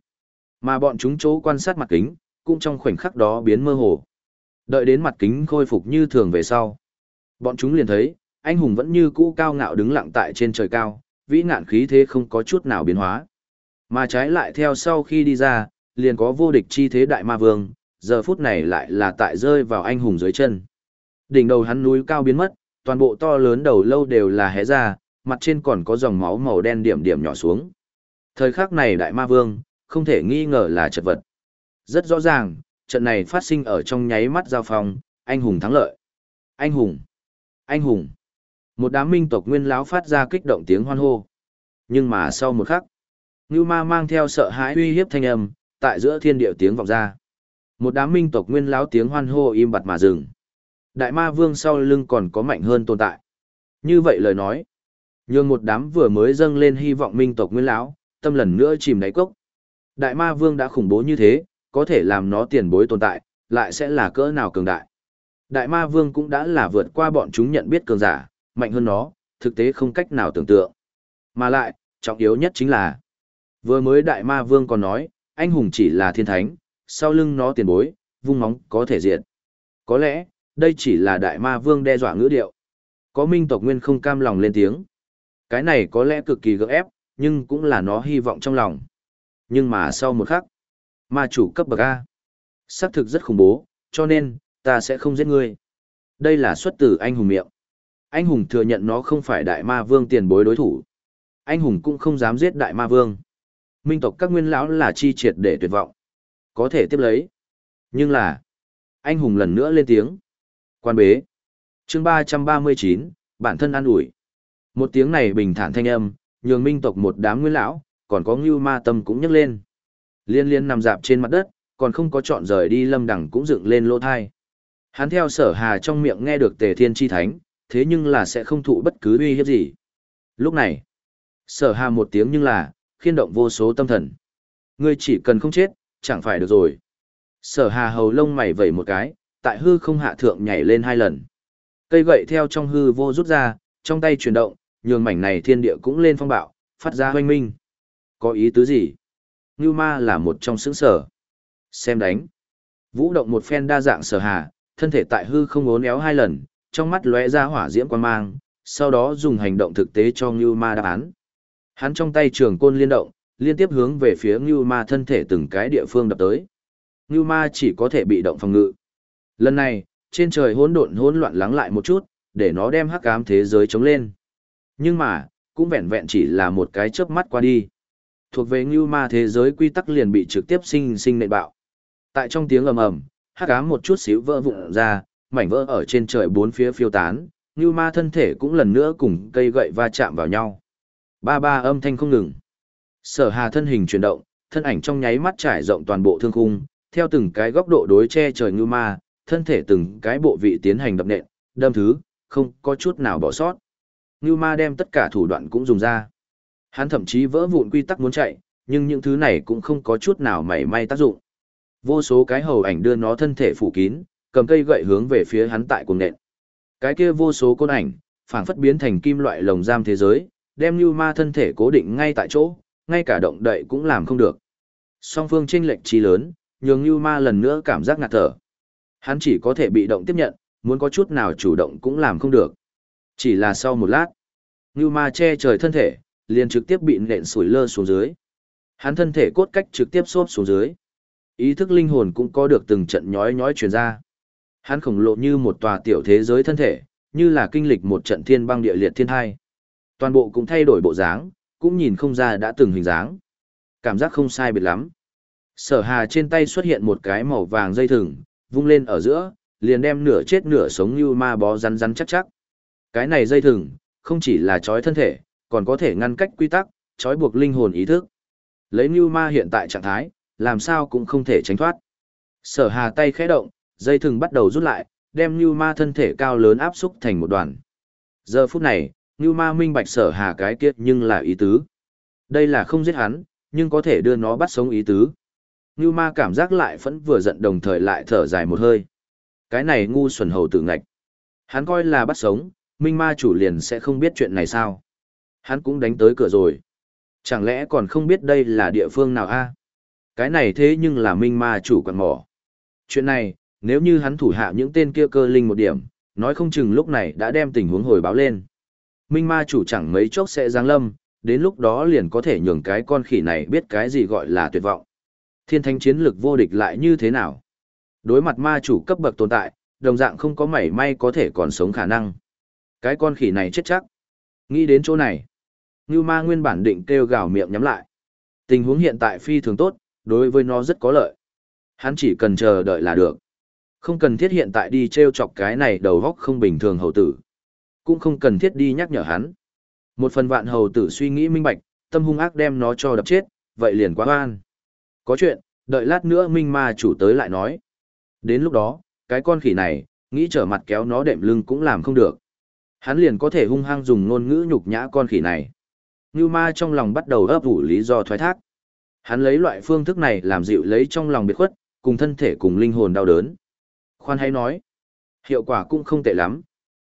A: Mà bọn chúng chỗ quan sát mặt kính, cũng trong khoảnh khắc đó biến mơ hồ. Đợi đến mặt kính khôi phục như thường về sau. Bọn chúng liền thấy, anh hùng vẫn như cũ cao ngạo đứng lặng tại trên trời cao, vĩ ngạn khí thế không có chút nào biến hóa. Mà trái lại theo sau khi đi ra, liền có vô địch chi thế đại ma vương, giờ phút này lại là tại rơi vào anh hùng dưới chân. Đỉnh đầu hắn núi cao biến mất, toàn bộ to lớn đầu lâu đều là hé ra, mặt trên còn có dòng máu màu đen điểm điểm nhỏ xuống. Thời khắc này đại ma vương, không thể nghi ngờ là chật vật. Rất rõ ràng, trận này phát sinh ở trong nháy mắt giao phong, anh hùng thắng lợi. Anh hùng! Anh hùng! Một đám minh tộc nguyên lão phát ra kích động tiếng hoan hô. Nhưng mà sau một khắc, Ngưu Ma mang theo sợ hãi uy hiếp thanh âm, tại giữa thiên địa tiếng vọng ra. Một đám minh tộc nguyên lão tiếng hoan hô im bặt mà dừng. Đại ma vương sau lưng còn có mạnh hơn tồn tại. Như vậy lời nói, nhường một đám vừa mới dâng lên hy vọng minh tộc nguyên lão, tâm lần nữa chìm đáy cốc. Đại ma vương đã khủng bố như thế, có thể làm nó tiền bối tồn tại, lại sẽ là cỡ nào cường đại. Đại ma vương cũng đã là vượt qua bọn chúng nhận biết cường giả, mạnh hơn nó, thực tế không cách nào tưởng tượng. Mà lại, trọng yếu nhất chính là, vừa mới đại ma vương còn nói, anh hùng chỉ là thiên thánh, sau lưng nó tiền bối, vung móng có thể diệt. Có lẽ, đây chỉ là đại ma vương đe dọa ngữ điệu. Có minh tộc nguyên không cam lòng lên tiếng. Cái này có lẽ cực kỳ gỡ ép, nhưng cũng là nó hy vọng trong lòng. Nhưng mà sau một khắc, ma chủ cấp bậc A. Xác thực rất khủng bố, cho nên, ta sẽ không giết ngươi. Đây là xuất từ anh hùng miệng. Anh hùng thừa nhận nó không phải đại ma vương tiền bối đối thủ. Anh hùng cũng không dám giết đại ma vương. Minh tộc các nguyên lão là chi triệt để tuyệt vọng. Có thể tiếp lấy. Nhưng là, anh hùng lần nữa lên tiếng. Quan bế. chương ba trăm ba mươi chín bản thân an ủi. Một tiếng này bình thản thanh âm, nhường minh tộc một đám nguyên lão, còn có ngưu ma tâm cũng nhấc lên. Liên liên nằm dạp trên mặt đất, còn không có chọn rời đi lâm đẳng cũng dựng lên lỗ thai. Hắn theo sở hà trong miệng nghe được tề thiên chi thánh, thế nhưng là sẽ không thụ bất cứ uy hiếp gì. Lúc này, sở hà một tiếng nhưng là, khiên động vô số tâm thần. Ngươi chỉ cần không chết, chẳng phải được rồi. Sở hà hầu lông mày vẩy một cái, tại hư không hạ thượng nhảy lên hai lần. Cây gậy theo trong hư vô rút ra, trong tay chuyển động, nhường mảnh này thiên địa cũng lên phong bạo, phát ra hoanh minh. Có ý tứ gì? Ngưu ma là một trong xứng sở. Xem đánh. Vũ động một phen đa dạng sở hà, thân thể tại hư không ốn éo hai lần, trong mắt lóe ra hỏa diễm quan mang, sau đó dùng hành động thực tế cho Ngưu ma đáp án. Hắn trong tay trường côn liên động, liên tiếp hướng về phía Ngưu ma thân thể từng cái địa phương đập tới. Ngưu ma chỉ có thể bị động phòng ngự. Lần này, trên trời hỗn độn hỗn loạn lắng lại một chút, để nó đem hắc ám thế giới chống lên. Nhưng mà, cũng vẹn vẹn chỉ là một cái chớp mắt qua đi. Thuộc về Ngưu ma thế giới quy tắc liền bị trực tiếp sinh sinh nện bạo. Tại trong tiếng ầm ầm, hắc ám một chút xíu vỡ vụn ra, mảnh vỡ ở trên trời bốn phía phiêu tán, Ngưu ma thân thể cũng lần nữa cùng cây gậy va chạm vào nhau. Ba ba âm thanh không ngừng. Sở Hà thân hình chuyển động, thân ảnh trong nháy mắt trải rộng toàn bộ thương khung, theo từng cái góc độ đối che trời ngưu ma, thân thể từng cái bộ vị tiến hành đập nện, đâm thứ, không có chút nào bỏ sót. Ngưu ma đem tất cả thủ đoạn cũng dùng ra. Hắn thậm chí vỡ vụn quy tắc muốn chạy, nhưng những thứ này cũng không có chút nào mảy may tác dụng. Vô số cái hầu ảnh đưa nó thân thể phủ kín, cầm cây gậy hướng về phía hắn tại cuồng nện. Cái kia vô số côn ảnh, phảng phất biến thành kim loại lồng giam thế giới, đem Như Ma thân thể cố định ngay tại chỗ, ngay cả động đậy cũng làm không được. Song phương chênh lệch chi lớn, nhường Như Ma lần nữa cảm giác ngạt thở. Hắn chỉ có thể bị động tiếp nhận, muốn có chút nào chủ động cũng làm không được. Chỉ là sau một lát, Như Ma che trời thân thể, liền trực tiếp bị nện sủi lơ xuống dưới. Hắn thân thể cốt cách trực tiếp xốp xuống dưới. Ý thức linh hồn cũng có được từng trận nhói nhói truyền ra. Hắn khổng lồ như một tòa tiểu thế giới thân thể, như là kinh lịch một trận thiên băng địa liệt thiên hai, Toàn bộ cũng thay đổi bộ dáng, cũng nhìn không ra đã từng hình dáng. Cảm giác không sai biệt lắm. Sở hà trên tay xuất hiện một cái màu vàng dây thừng, vung lên ở giữa, liền đem nửa chết nửa sống như ma bó rắn rắn chắc chắc. Cái này dây thừng, không chỉ là trói thân thể, còn có thể ngăn cách quy tắc, trói buộc linh hồn ý thức. Lấy như ma hiện tại trạng thái, làm sao cũng không thể tránh thoát. Sở hà tay khẽ động, dây thừng bắt đầu rút lại, đem như ma thân thể cao lớn áp xúc thành một đoàn. Giờ phút này, như ma minh bạch sở hà cái kiết nhưng là ý tứ. Đây là không giết hắn, nhưng có thể đưa nó bắt sống ý tứ. Như ma cảm giác lại vẫn vừa giận đồng thời lại thở dài một hơi. Cái này ngu xuẩn hầu tử ngạch. Hắn coi là bắt sống, minh ma chủ liền sẽ không biết chuyện này sao. Hắn cũng đánh tới cửa rồi. Chẳng lẽ còn không biết đây là địa phương nào a? Cái này thế nhưng là minh ma chủ quạt mỏ. Chuyện này, nếu như hắn thủ hạ những tên kia cơ linh một điểm, nói không chừng lúc này đã đem tình huống hồi báo lên. Minh ma chủ chẳng mấy chốc sẽ giáng lâm, đến lúc đó liền có thể nhường cái con khỉ này biết cái gì gọi là tuyệt vọng. Thiên thánh chiến lực vô địch lại như thế nào? Đối mặt ma chủ cấp bậc tồn tại, đồng dạng không có mảy may có thể còn sống khả năng. Cái con khỉ này chết chắc. Nghĩ đến chỗ này. Ngưu ma nguyên bản định kêu gào miệng nhắm lại. Tình huống hiện tại phi thường tốt, đối với nó rất có lợi. Hắn chỉ cần chờ đợi là được. Không cần thiết hiện tại đi treo chọc cái này đầu góc không bình thường hầu tử. Cũng không cần thiết đi nhắc nhở hắn. Một phần vạn hầu tử suy nghĩ minh bạch, tâm hung ác đem nó cho đập chết, vậy liền quá oan. Có chuyện, đợi lát nữa minh ma chủ tới lại nói. Đến lúc đó, cái con khỉ này, nghĩ trở mặt kéo nó đệm lưng cũng làm không được. Hắn liền có thể hung hăng dùng ngôn ngữ nhục nhã con khỉ này. Ngưu ma trong lòng bắt đầu ấp ủ lý do thoái thác. Hắn lấy loại phương thức này làm dịu lấy trong lòng biệt khuất, cùng thân thể cùng linh hồn đau đớn. Khoan hay nói, hiệu quả cũng không tệ lắm.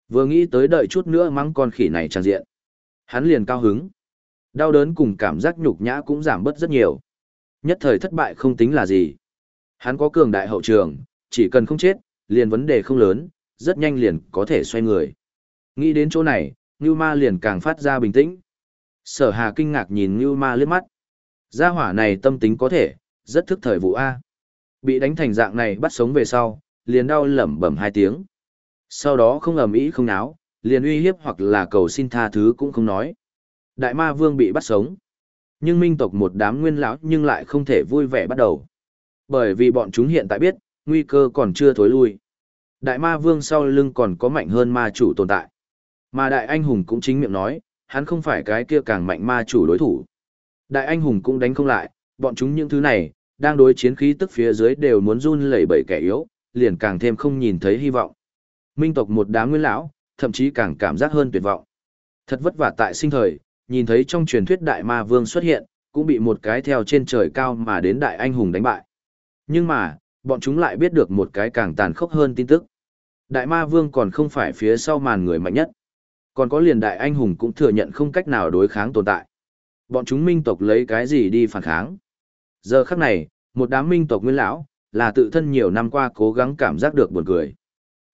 A: Vừa nghĩ tới đợi chút nữa mắng con khỉ này tràn diện. Hắn liền cao hứng. Đau đớn cùng cảm giác nhục nhã cũng giảm bớt rất nhiều. Nhất thời thất bại không tính là gì. Hắn có cường đại hậu trường, chỉ cần không chết, liền vấn đề không lớn, rất nhanh liền có thể xoay người. Nghĩ đến chỗ này, Ngưu Ma liền càng phát ra bình tĩnh. Sở Hà kinh ngạc nhìn Ngưu Ma liếc mắt. Gia hỏa này tâm tính có thể, rất thức thời vụ A. Bị đánh thành dạng này bắt sống về sau, liền đau lẩm bẩm hai tiếng. Sau đó không ầm ĩ không náo, liền uy hiếp hoặc là cầu xin tha thứ cũng không nói. Đại ma vương bị bắt sống. Nhưng minh tộc một đám nguyên lão nhưng lại không thể vui vẻ bắt đầu. Bởi vì bọn chúng hiện tại biết, nguy cơ còn chưa thối lui. Đại ma vương sau lưng còn có mạnh hơn ma chủ tồn tại. Mà đại anh hùng cũng chính miệng nói, hắn không phải cái kia càng mạnh ma chủ đối thủ. Đại anh hùng cũng đánh không lại, bọn chúng những thứ này, đang đối chiến khí tức phía dưới đều muốn run lẩy bẩy kẻ yếu, liền càng thêm không nhìn thấy hy vọng. Minh tộc một đám nguyên lão, thậm chí càng cảm giác hơn tuyệt vọng. Thật vất vả tại sinh thời, nhìn thấy trong truyền thuyết đại ma vương xuất hiện, cũng bị một cái theo trên trời cao mà đến đại anh hùng đánh bại. Nhưng mà, bọn chúng lại biết được một cái càng tàn khốc hơn tin tức. Đại ma vương còn không phải phía sau màn người mạnh nhất. Còn có liền đại anh hùng cũng thừa nhận không cách nào đối kháng tồn tại. Bọn chúng minh tộc lấy cái gì đi phản kháng. Giờ khắc này, một đám minh tộc nguyên lão, là tự thân nhiều năm qua cố gắng cảm giác được buồn cười.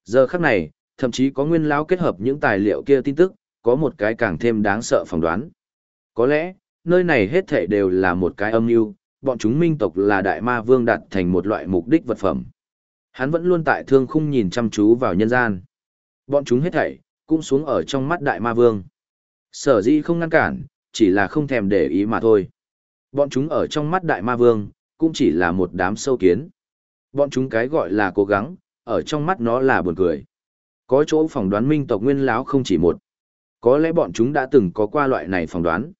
A: Giờ khắc này, thậm chí có nguyên lão kết hợp những tài liệu kia tin tức, có một cái càng thêm đáng sợ phỏng đoán. Có lẽ, nơi này hết thảy đều là một cái âm mưu, bọn chúng minh tộc là đại ma vương đặt thành một loại mục đích vật phẩm. Hắn vẫn luôn tại thương khung nhìn chăm chú vào nhân gian. Bọn chúng hết thảy, cũng xuống ở trong mắt đại ma vương. Sở dĩ không ngăn cản, chỉ là không thèm để ý mà thôi. Bọn chúng ở trong mắt đại ma vương, cũng chỉ là một đám sâu kiến. Bọn chúng cái gọi là cố gắng, ở trong mắt nó là buồn cười. Có chỗ phỏng đoán minh tộc nguyên lão không chỉ một. Có lẽ bọn chúng đã từng có qua loại này phỏng đoán.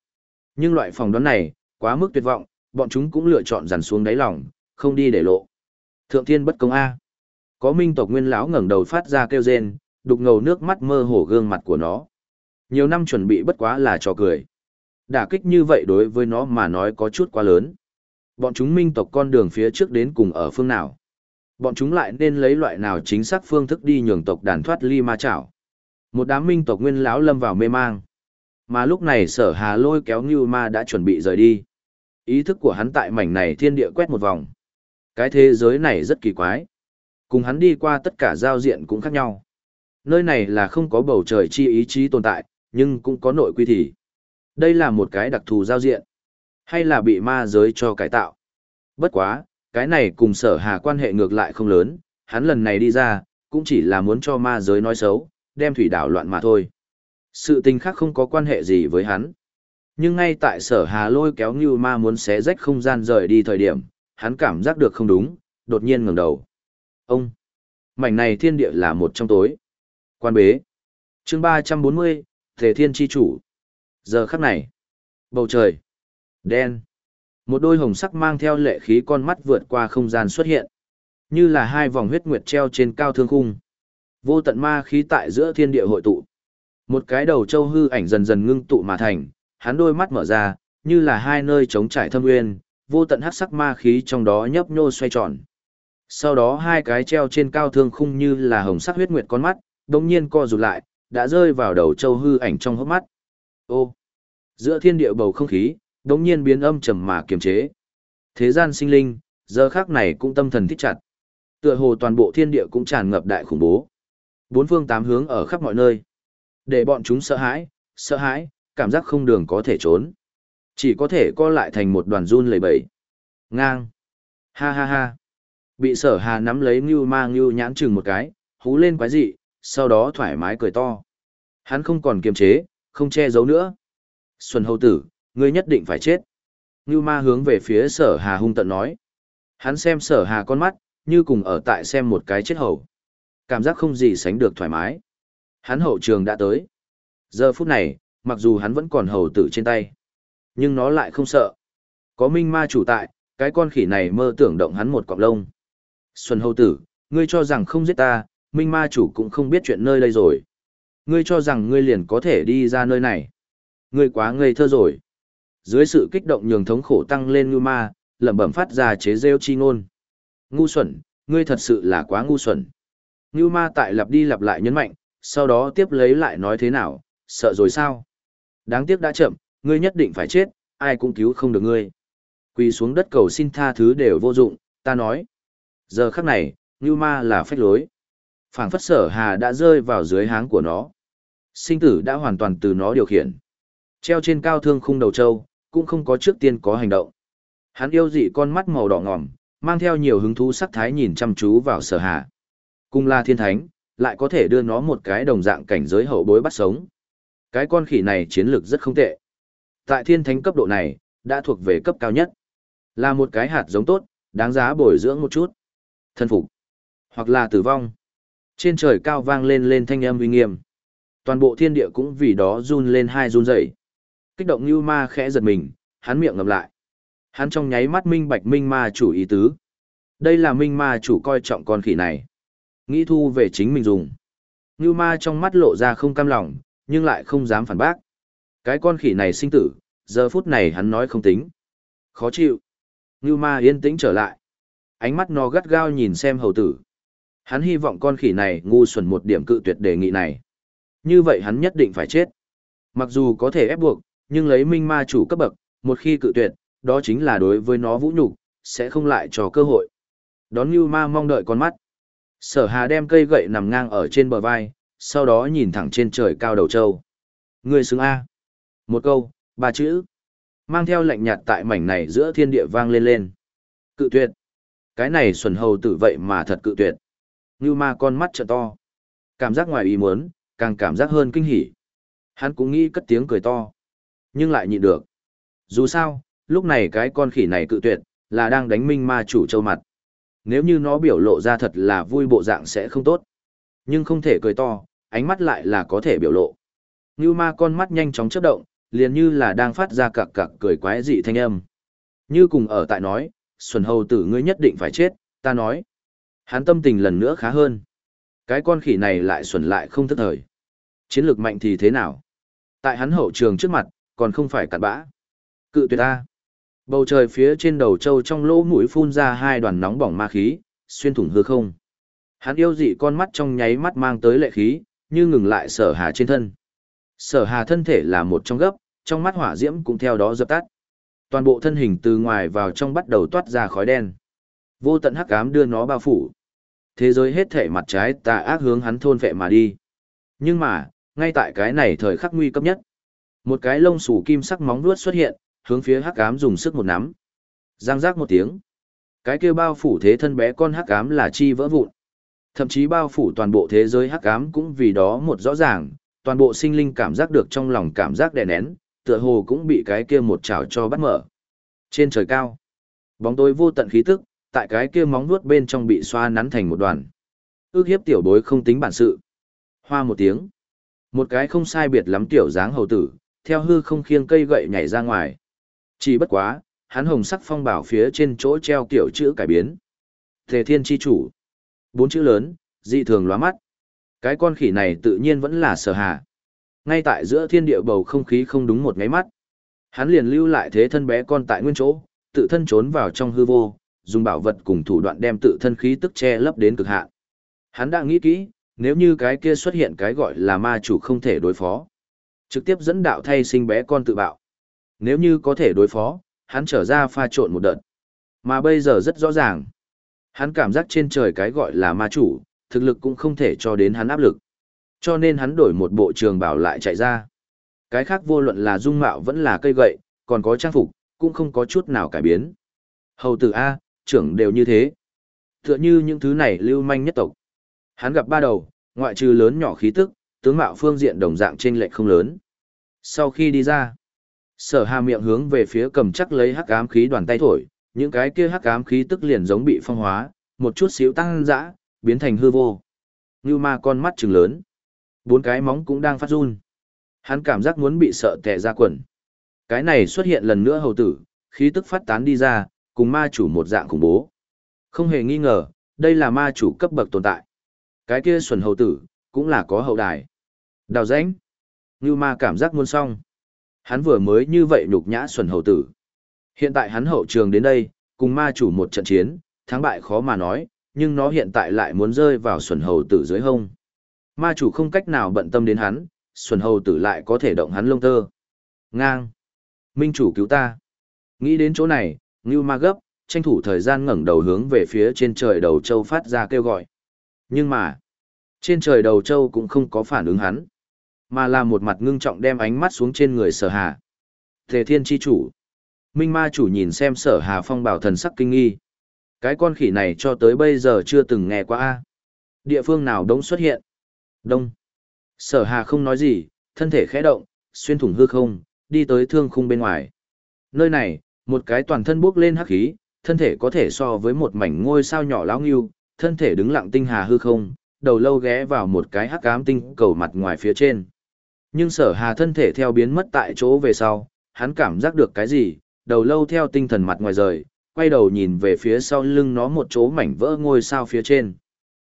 A: Nhưng loại phỏng đoán này, Quá mức tuyệt vọng, bọn chúng cũng lựa chọn dằn xuống đáy lòng, không đi để lộ. Thượng thiên bất công a. Có minh tộc nguyên lão ngẩng đầu phát ra kêu rên, đục ngầu nước mắt mơ hồ gương mặt của nó. Nhiều năm chuẩn bị bất quá là trò cười. Đả kích như vậy đối với nó mà nói có chút quá lớn. Bọn chúng minh tộc con đường phía trước đến cùng ở phương nào? Bọn chúng lại nên lấy loại nào chính xác phương thức đi nhường tộc đàn thoát ly ma chảo? Một đám minh tộc nguyên lão lâm vào mê mang. Mà lúc này sở hà lôi kéo như ma đã chuẩn bị rời đi. Ý thức của hắn tại mảnh này thiên địa quét một vòng. Cái thế giới này rất kỳ quái. Cùng hắn đi qua tất cả giao diện cũng khác nhau. Nơi này là không có bầu trời chi ý chí tồn tại, nhưng cũng có nội quy thì. Đây là một cái đặc thù giao diện. Hay là bị ma giới cho cải tạo. Bất quá, cái này cùng sở hà quan hệ ngược lại không lớn, hắn lần này đi ra, cũng chỉ là muốn cho ma giới nói xấu, đem thủy đảo loạn mà thôi. Sự tình khác không có quan hệ gì với hắn. Nhưng ngay tại sở hà lôi kéo như ma muốn xé rách không gian rời đi thời điểm, hắn cảm giác được không đúng, đột nhiên ngẩng đầu. Ông! Mảnh này thiên địa là một trong tối. Quan bế. chương ba trăm bốn mươi Thể thiên chi chủ. Giờ khắc này. Bầu trời. Đen. Một đôi hồng sắc mang theo lệ khí con mắt vượt qua không gian xuất hiện. Như là hai vòng huyết nguyệt treo trên cao thương khung. Vô tận ma khí tại giữa thiên địa hội tụ. Một cái đầu châu hư ảnh dần dần ngưng tụ mà thành, hắn đôi mắt mở ra, như là hai nơi trống trải thâm nguyên, vô tận hắc sắc ma khí trong đó nhấp nhô xoay tròn. Sau đó hai cái treo trên cao thương khung như là hồng sắc huyết nguyệt con mắt, đồng nhiên co rụt lại, đã rơi vào đầu châu hư ảnh trong hốc mắt. Ô! Giữa thiên địa bầu không khí, đồng nhiên biến âm trầm mà kiềm chế. Thế gian sinh linh, giờ khác này cũng tâm thần thích chặt. Tựa hồ toàn bộ thiên địa cũng tràn ngập đại khủng bố. Bốn phương tám hướng ở khắp mọi nơi. Để bọn chúng sợ hãi, sợ hãi, cảm giác không đường có thể trốn. Chỉ có thể co lại thành một đoàn run lầy bẩy. Ngang. Ha ha ha. Bị sở hà nắm lấy ngưu ma ngưu nhãn chừng một cái, hú lên quái dị, sau đó thoải mái cười to. Hắn không còn kiềm chế, không che giấu nữa. Xuân hầu tử, ngươi nhất định phải chết. Ngưu ma hướng về phía sở hà hung tận nói. Hắn xem sở hà con mắt, như cùng ở tại xem một cái chết hầu. Cảm giác không gì sánh được thoải mái. Hắn hậu trường đã tới. Giờ phút này, mặc dù hắn vẫn còn hầu tử trên tay. Nhưng nó lại không sợ. Có minh ma chủ tại, cái con khỉ này mơ tưởng động hắn một cọng lông. Xuân hầu tử, ngươi cho rằng không giết ta, minh ma chủ cũng không biết chuyện nơi đây rồi. Ngươi cho rằng ngươi liền có thể đi ra nơi này. Ngươi quá ngây thơ rồi. Dưới sự kích động nhường thống khổ tăng lên Ngưu ma, lẩm bẩm phát ra chế rêu chi ngôn. Ngu xuẩn, ngươi thật sự là quá ngu xuẩn. Ngưu ma tại lặp đi lặp lại nhấn mạnh, sau đó tiếp lấy lại nói thế nào, sợ rồi sao? Đáng tiếc đã chậm, ngươi nhất định phải chết, ai cũng cứu không được ngươi. Quỳ xuống đất cầu xin tha thứ đều vô dụng, ta nói. Giờ khắc này, Ngưu Ma là phách lối phảng phất sở hà đã rơi vào dưới háng của nó. Sinh tử đã hoàn toàn từ nó điều khiển. Treo trên cao thương khung đầu trâu, cũng không có trước tiên có hành động. Hắn yêu dị con mắt màu đỏ ngòm, mang theo nhiều hứng thú sắc thái nhìn chăm chú vào sở hà. Cung la thiên thánh, lại có thể đưa nó một cái đồng dạng cảnh giới hậu bối bắt sống. Cái con khỉ này chiến lược rất không tệ. Tại thiên thánh cấp độ này, đã thuộc về cấp cao nhất. Là một cái hạt giống tốt, đáng giá bồi dưỡng một chút. Thân phục, hoặc là tử vong. Trên trời cao vang lên lên thanh âm uy nghiêm. Toàn bộ thiên địa cũng vì đó run lên hai run rẩy. Kích động như ma khẽ giật mình, hắn miệng ngậm lại. Hắn trong nháy mắt minh bạch minh ma chủ ý tứ. Đây là minh ma chủ coi trọng con khỉ này. Nghĩ thu về chính mình dùng. Như ma trong mắt lộ ra không cam lòng, nhưng lại không dám phản bác. Cái con khỉ này sinh tử, giờ phút này hắn nói không tính. Khó chịu. Như ma yên tĩnh trở lại. Ánh mắt nó gắt gao nhìn xem hầu tử. Hắn hy vọng con khỉ này ngu xuẩn một điểm cự tuyệt đề nghị này. Như vậy hắn nhất định phải chết. Mặc dù có thể ép buộc, nhưng lấy minh ma chủ cấp bậc, một khi cự tuyệt, đó chính là đối với nó vũ nhục, sẽ không lại cho cơ hội. Đón Như Ma mong đợi con mắt. Sở Hà đem cây gậy nằm ngang ở trên bờ vai, sau đó nhìn thẳng trên trời cao đầu trâu. Người xứng A. Một câu, ba chữ. Mang theo lệnh nhạt tại mảnh này giữa thiên địa vang lên lên. Cự tuyệt. Cái này xuẩn hầu tử vậy mà thật cự tuyệt. Ngưu ma con mắt trợ to. Cảm giác ngoài ý muốn, càng cảm giác hơn kinh hỉ. Hắn cũng nghĩ cất tiếng cười to. Nhưng lại nhịn được. Dù sao, lúc này cái con khỉ này cự tuyệt, là đang đánh minh ma chủ châu mặt. Nếu như nó biểu lộ ra thật là vui bộ dạng sẽ không tốt. Nhưng không thể cười to, ánh mắt lại là có thể biểu lộ. Ngưu ma con mắt nhanh chóng chớp động, liền như là đang phát ra cặc cặc cười quái dị thanh âm. Như cùng ở tại nói, Xuân Hầu tử ngươi nhất định phải chết, ta nói. Hắn tâm tình lần nữa khá hơn. Cái con khỉ này lại xuẩn lại không thức thời. Chiến lược mạnh thì thế nào? Tại hắn hậu trường trước mặt, còn không phải cặn bã. Cự tuyệt ta. Bầu trời phía trên đầu trâu trong lỗ mũi phun ra hai đoàn nóng bỏng ma khí, xuyên thủng hư không. Hắn yêu dị con mắt trong nháy mắt mang tới lệ khí, như ngừng lại sở hà trên thân. Sở hà thân thể là một trong gấp, trong mắt hỏa diễm cũng theo đó dập tắt. Toàn bộ thân hình từ ngoài vào trong bắt đầu toát ra khói đen. Vô tận hắc ám đưa nó bao phủ. Thế giới hết thể mặt trái tà ác hướng hắn thôn vệ mà đi. Nhưng mà, ngay tại cái này thời khắc nguy cấp nhất, một cái lông xù kim sắc móng vuốt xuất hiện, hướng phía hắc ám dùng sức một nắm. Giang giác một tiếng. Cái kia bao phủ thế thân bé con hắc ám là chi vỡ vụn. Thậm chí bao phủ toàn bộ thế giới hắc ám cũng vì đó một rõ ràng, toàn bộ sinh linh cảm giác được trong lòng cảm giác đè nén, tựa hồ cũng bị cái kia một chảo cho bắt mở. Trên trời cao, bóng tối vô tận khí tức, tại cái kia móng vuốt bên trong bị xoa nắn thành một đoàn. Ước hiếp tiểu bối không tính bản sự. Hoa một tiếng. Một cái không sai biệt lắm tiểu dáng hầu tử, theo hư không khiêng cây gậy nhảy ra ngoài. Chỉ bất quá, hắn hồng sắc phong bảo phía trên chỗ treo tiểu chữ cải biến. Thề thiên chi chủ. Bốn chữ lớn, dị thường lóa mắt. Cái con khỉ này tự nhiên vẫn là sở hạ. Ngay tại giữa thiên địa bầu không khí không đúng một ngáy mắt. Hắn liền lưu lại thế thân bé con tại nguyên chỗ, tự thân trốn vào trong hư vô, dùng bảo vật cùng thủ đoạn đem tự thân khí tức che lấp đến cực hạn. Hắn đã nghĩ kỹ, nếu như cái kia xuất hiện cái gọi là ma chủ không thể đối phó, trực tiếp dẫn đạo thay sinh bé con tự bạo. Nếu như có thể đối phó, hắn trở ra pha trộn một đợt. Mà bây giờ rất rõ ràng, hắn cảm giác trên trời cái gọi là ma chủ, thực lực cũng không thể cho đến hắn áp lực. Cho nên hắn đổi một bộ trường bảo lại chạy ra. Cái khác vô luận là dung mạo vẫn là cây gậy, còn có trang phục, cũng không có chút nào cải biến. Hầu tử A, trưởng đều như thế. Tựa như những thứ này lưu manh nhất tộc. Hắn gặp ba đầu, ngoại trừ lớn nhỏ khí tức, tướng mạo phương diện đồng dạng trên lệch không lớn. Sau khi đi ra, sở hà miệng hướng về phía cầm chắc lấy hắc ám khí đoàn tay thổi, những cái kia hắc ám khí tức liền giống bị phong hóa, một chút xíu tăng dã, biến thành hư vô. Như ma con mắt trừng lớn. Bốn cái móng cũng đang phát run. Hắn cảm giác muốn bị sợ tè ra quần. Cái này xuất hiện lần nữa hầu tử, khí tức phát tán đi ra, cùng ma chủ một dạng khủng bố. Không hề nghi ngờ, đây là ma chủ cấp bậc tồn tại. Cái kia xuẩn hầu tử, cũng là có hậu đài. Đào rãnh. Như ma cảm giác muôn song, Hắn vừa mới như vậy nhục nhã xuẩn hầu tử. Hiện tại hắn hậu trường đến đây, cùng ma chủ một trận chiến, thắng bại khó mà nói, nhưng nó hiện tại lại muốn rơi vào xuẩn hầu tử dưới hông. Ma chủ không cách nào bận tâm đến hắn, xuẩn hầu tử lại có thể động hắn lông tơ. Ngang. Minh chủ cứu ta. Nghĩ đến chỗ này, Ngưu ma gấp, tranh thủ thời gian ngẩng đầu hướng về phía trên trời đầu châu phát ra kêu gọi. Nhưng mà, trên trời đầu châu cũng không có phản ứng hắn, mà là một mặt ngưng trọng đem ánh mắt xuống trên người sở hà. Thề thiên chi chủ. Minh ma chủ nhìn xem sở hà phong bảo thần sắc kinh nghi. Cái con khỉ này cho tới bây giờ chưa từng nghe qua a Địa phương nào đống xuất hiện? Đông. Sở hà không nói gì, thân thể khẽ động, xuyên thủng hư không, đi tới thương khung bên ngoài. Nơi này, một cái toàn thân bước lên hắc khí, thân thể có thể so với một mảnh ngôi sao nhỏ lão nghiêu, thân thể đứng lặng tinh hà hư không, đầu lâu ghé vào một cái hắc ám tinh cầu mặt ngoài phía trên. Nhưng sở hà thân thể theo biến mất tại chỗ về sau, hắn cảm giác được cái gì, đầu lâu theo tinh thần mặt ngoài rời, quay đầu nhìn về phía sau lưng nó một chỗ mảnh vỡ ngôi sao phía trên.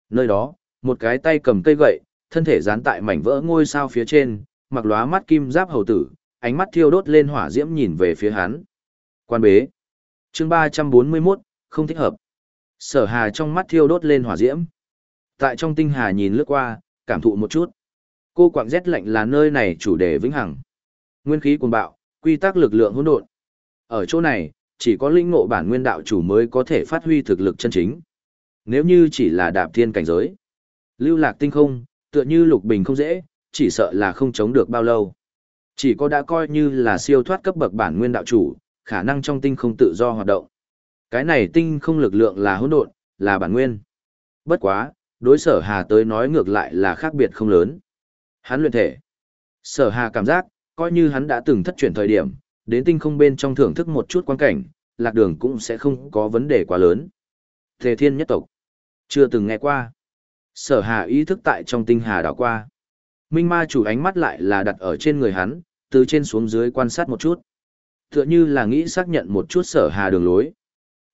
A: Nơi đó, một cái tay cầm cây gậy, thân thể dán tại mảnh vỡ ngôi sao phía trên, mặc lóa mắt kim giáp hầu tử, ánh mắt thiêu đốt lên hỏa diễm nhìn về phía hắn. Quan bế. chương 341, không thích hợp. Sở hà trong mắt thiêu đốt lên hỏa diễm. Tại trong tinh hà nhìn lướt qua, cảm thụ một chút. Cô quạng rét lạnh là nơi này chủ đề vĩnh hằng. Nguyên khí cuồng bạo, quy tắc lực lượng hỗn độn. Ở chỗ này, chỉ có linh ngộ bản nguyên đạo chủ mới có thể phát huy thực lực chân chính. Nếu như chỉ là đạp thiên cảnh giới, lưu lạc tinh không, tựa như lục bình không dễ, chỉ sợ là không chống được bao lâu. Chỉ có đã coi như là siêu thoát cấp bậc bản nguyên đạo chủ, khả năng trong tinh không tự do hoạt động. Cái này tinh không lực lượng là hỗn độn, là bản nguyên. Bất quá, đối sở hà tới nói ngược lại là khác biệt không lớn. Hắn luyện thể. Sở hà cảm giác, coi như hắn đã từng thất chuyển thời điểm, đến tinh không bên trong thưởng thức một chút quan cảnh, lạc đường cũng sẽ không có vấn đề quá lớn. Thề thiên nhất tộc. Chưa từng nghe qua. Sở hà ý thức tại trong tinh hà đảo qua. Minh ma chủ ánh mắt lại là đặt ở trên người hắn, từ trên xuống dưới quan sát một chút. Tựa như là nghĩ xác nhận một chút sở hà đường lối.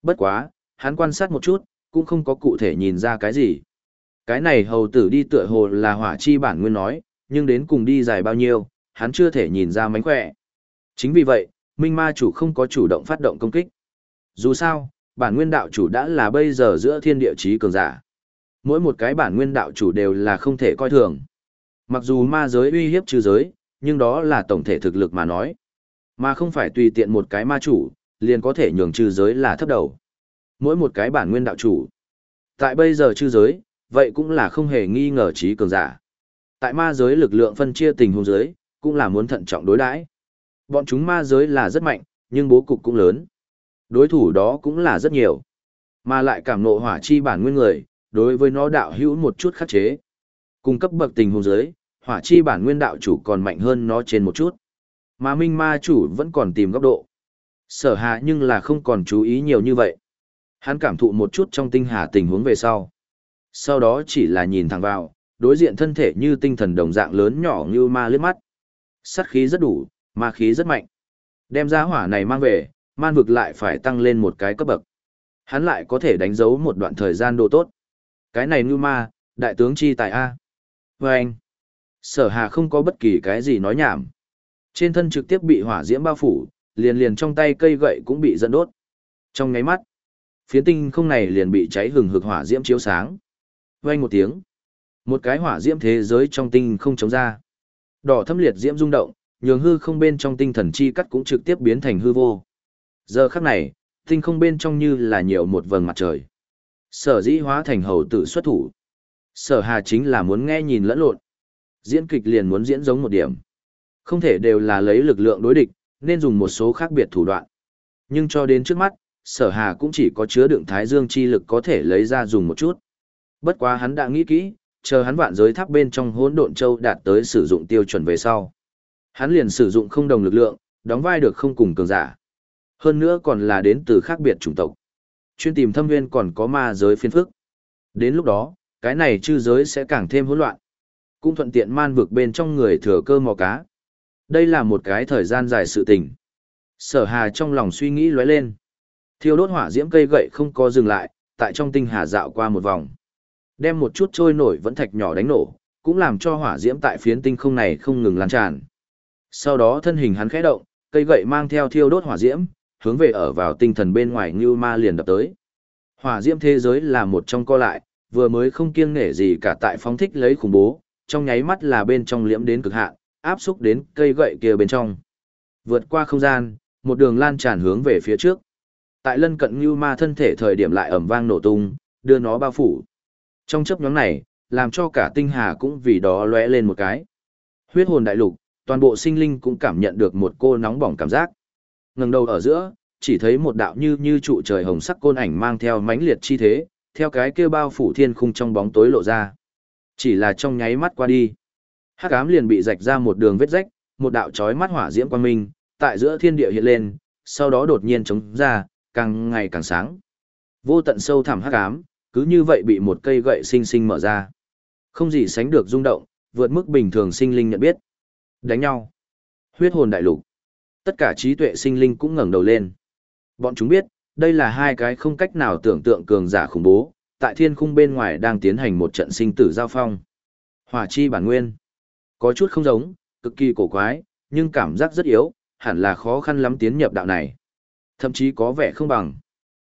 A: Bất quá, hắn quan sát một chút, cũng không có cụ thể nhìn ra cái gì. Cái này hầu tử đi tựa hồ là hỏa chi bản nguyên nói, nhưng đến cùng đi dài bao nhiêu, hắn chưa thể nhìn ra mánh khỏe. Chính vì vậy, Minh Ma chủ không có chủ động phát động công kích. Dù sao, bản nguyên đạo chủ đã là bây giờ giữa thiên địa chí cường giả. Mỗi một cái bản nguyên đạo chủ đều là không thể coi thường. Mặc dù ma giới uy hiếp trừ giới, nhưng đó là tổng thể thực lực mà nói. Mà không phải tùy tiện một cái ma chủ, liền có thể nhường trừ giới là thấp đầu. Mỗi một cái bản nguyên đạo chủ. Tại bây giờ trừ giới, vậy cũng là không hề nghi ngờ trí cường giả. Tại ma giới lực lượng phân chia tình huống giới, cũng là muốn thận trọng đối đãi. Bọn chúng ma giới là rất mạnh, nhưng bố cục cũng lớn. Đối thủ đó cũng là rất nhiều. Mà lại cảm nộ hỏa chi bản nguyên người, đối với nó đạo hữu một chút khắc chế. Cung cấp bậc tình huống giới, hỏa chi bản nguyên đạo chủ còn mạnh hơn nó trên một chút. Mà minh ma chủ vẫn còn tìm góc độ. Sở hạ nhưng là không còn chú ý nhiều như vậy. Hắn cảm thụ một chút trong tinh hà tình huống về sau. Sau đó chỉ là nhìn thẳng vào, đối diện thân thể như tinh thần đồng dạng lớn nhỏ như ma liếc mắt. Sát khí rất đủ, ma khí rất mạnh. Đem ra hỏa này mang về, man vực lại phải tăng lên một cái cấp bậc. Hắn lại có thể đánh dấu một đoạn thời gian độ tốt. Cái này như ma, đại tướng chi tại A. Và anh, sở hà không có bất kỳ cái gì nói nhảm. Trên thân trực tiếp bị hỏa diễm bao phủ, liền liền trong tay cây gậy cũng bị dẫn đốt. Trong ngáy mắt, phiến tinh không này liền bị cháy hừng hực hỏa diễm chiếu sáng. Vang một tiếng, một cái hỏa diễm thế giới trong tinh không chống ra. Đỏ thâm liệt diễm rung động, nhường hư không bên trong tinh thần chi cắt cũng trực tiếp biến thành hư vô. Giờ khắc này, tinh không bên trong như là nhiều một vầng mặt trời. Sở dĩ hóa thành hầu tử xuất thủ. Sở hà chính là muốn nghe nhìn lẫn lộn. Diễn kịch liền muốn diễn giống một điểm. Không thể đều là lấy lực lượng đối địch, nên dùng một số khác biệt thủ đoạn. Nhưng cho đến trước mắt, sở hà cũng chỉ có chứa đựng thái dương chi lực có thể lấy ra dùng một chút. Bất quá hắn đã nghĩ kỹ, chờ hắn vạn giới tháp bên trong hỗn độn châu đạt tới sử dụng tiêu chuẩn về sau. Hắn liền sử dụng không đồng lực lượng, đóng vai được không cùng cường giả. Hơn nữa còn là đến từ khác biệt chủng tộc. Chuyên tìm thâm nguyên còn có ma giới phiên phức. Đến lúc đó, cái này chư giới sẽ càng thêm hỗn loạn. Cũng thuận tiện man vực bên trong người thừa cơ mò cá. Đây là một cái thời gian dài sự tình. Sở hà trong lòng suy nghĩ lóe lên. Thiêu đốt hỏa diễm cây gậy không có dừng lại, tại trong tinh hà dạo qua một vòng. Đem một chút trôi nổi vẫn thạch nhỏ đánh nổ, cũng làm cho hỏa diễm tại phiến tinh không này không ngừng lan tràn. Sau đó thân hình hắn khẽ động, cây gậy mang theo thiêu đốt hỏa diễm, hướng về ở vào tinh thần bên ngoài như ma liền đập tới. Hỏa diễm thế giới là một trong co lại, vừa mới không kiêng nể gì cả tại phóng thích lấy khủng bố, trong nháy mắt là bên trong liễm đến cực hạn, áp xúc đến cây gậy kia bên trong. Vượt qua không gian, một đường lan tràn hướng về phía trước. Tại lân cận như ma thân thể thời điểm lại ẩm vang nổ tung, đưa nó bao phủ. Trong chấp nhóm này, làm cho cả tinh hà cũng vì đó lóe lên một cái. Huyết hồn đại lục, toàn bộ sinh linh cũng cảm nhận được một cô nóng bỏng cảm giác. Ngẩng đầu ở giữa, chỉ thấy một đạo như như trụ trời hồng sắc côn ảnh mang theo mãnh liệt chi thế, theo cái kia bao phủ thiên khung trong bóng tối lộ ra. Chỉ là trong nháy mắt qua đi, hắc ám liền bị rạch ra một đường vết rách, một đạo chói mắt hỏa diễm quang minh, tại giữa thiên địa hiện lên, sau đó đột nhiên chống ra, càng ngày càng sáng. Vô tận sâu thẳm hắc ám, cứ như vậy bị một cây gậy sinh sinh mở ra. Không gì sánh được rung động, vượt mức bình thường sinh linh nhận biết. Đánh nhau. Huyết hồn đại lục. Tất cả trí tuệ sinh linh cũng ngẩng đầu lên. Bọn chúng biết, đây là hai cái không cách nào tưởng tượng cường giả khủng bố, tại thiên khung bên ngoài đang tiến hành một trận sinh tử giao phong. Hỏa chi bản nguyên. Có chút không giống, cực kỳ cổ quái, nhưng cảm giác rất yếu, hẳn là khó khăn lắm tiến nhập đạo này. Thậm chí có vẻ không bằng.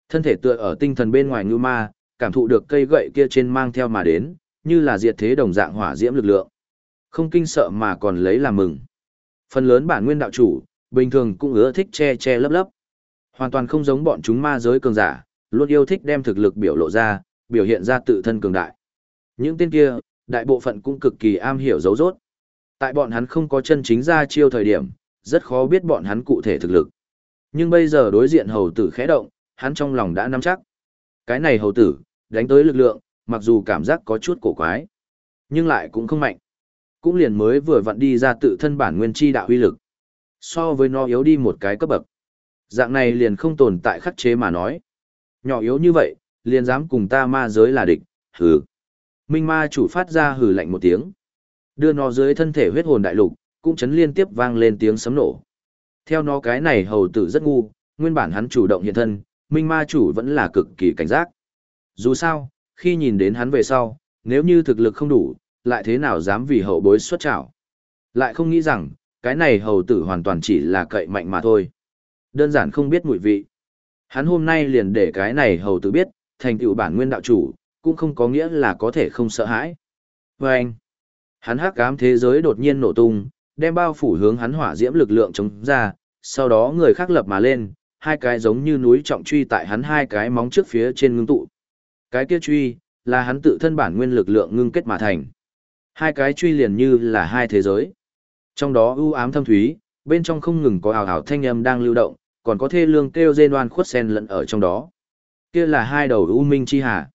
A: Thân thể tựa ở tinh thần bên ngoài như ma, cảm thụ được cây gậy kia trên mang theo mà đến, như là diệt thế đồng dạng hỏa diễm lực lượng. Không kinh sợ mà còn lấy làm mừng. Phần lớn bản nguyên đạo chủ, bình thường cũng ưa thích che che lấp lấp. Hoàn toàn không giống bọn chúng ma giới cường giả, luôn yêu thích đem thực lực biểu lộ ra, biểu hiện ra tự thân cường đại. Những tên kia, đại bộ phận cũng cực kỳ am hiểu dấu rốt. Tại bọn hắn không có chân chính ra chiêu thời điểm, rất khó biết bọn hắn cụ thể thực lực. Nhưng bây giờ đối diện hầu tử khẽ động, hắn trong lòng đã nắm chắc. Cái này hầu tử, đánh tới lực lượng, mặc dù cảm giác có chút cổ quái, nhưng lại cũng không mạnh. Cũng liền mới vừa vặn đi ra tự thân bản nguyên chi đạo uy lực. So với nó yếu đi một cái cấp bậc. Dạng này liền không tồn tại khắc chế mà nói. Nhỏ yếu như vậy, liền dám cùng ta ma giới là địch, hừ. Minh ma chủ phát ra hừ lạnh một tiếng. Đưa nó dưới thân thể huyết hồn đại lục, cũng chấn liên tiếp vang lên tiếng sấm nổ. Theo nó cái này hầu tử rất ngu, nguyên bản hắn chủ động hiện thân, minh ma chủ vẫn là cực kỳ cảnh giác. Dù sao, khi nhìn đến hắn về sau, nếu như thực lực không đủ, lại thế nào dám vì hậu bối xuất trảo. Lại không nghĩ rằng, cái này hầu tử hoàn toàn chỉ là cậy mạnh mà thôi. Đơn giản không biết mùi vị. Hắn hôm nay liền để cái này hầu tử biết, thành tựu bản nguyên đạo chủ, cũng không có nghĩa là có thể không sợ hãi. Vâng! anh, hắn hắc ám thế giới đột nhiên nổ tung, đem bao phủ hướng hắn hỏa diễm lực lượng chống ra, sau đó người khác lập mà lên, hai cái giống như núi trọng truy tại hắn hai cái móng trước phía trên ngưng tụ. Cái kia truy, là hắn tự thân bản nguyên lực lượng ngưng kết mà thành. Hai cái truy liền như là hai thế giới. Trong đó ưu ám thâm thúy, bên trong không ngừng có ảo ảo thanh âm đang lưu động, còn có thê lương kêu rên oan khuất sen lẫn ở trong đó. Kia là hai đầu ưu minh chi hà.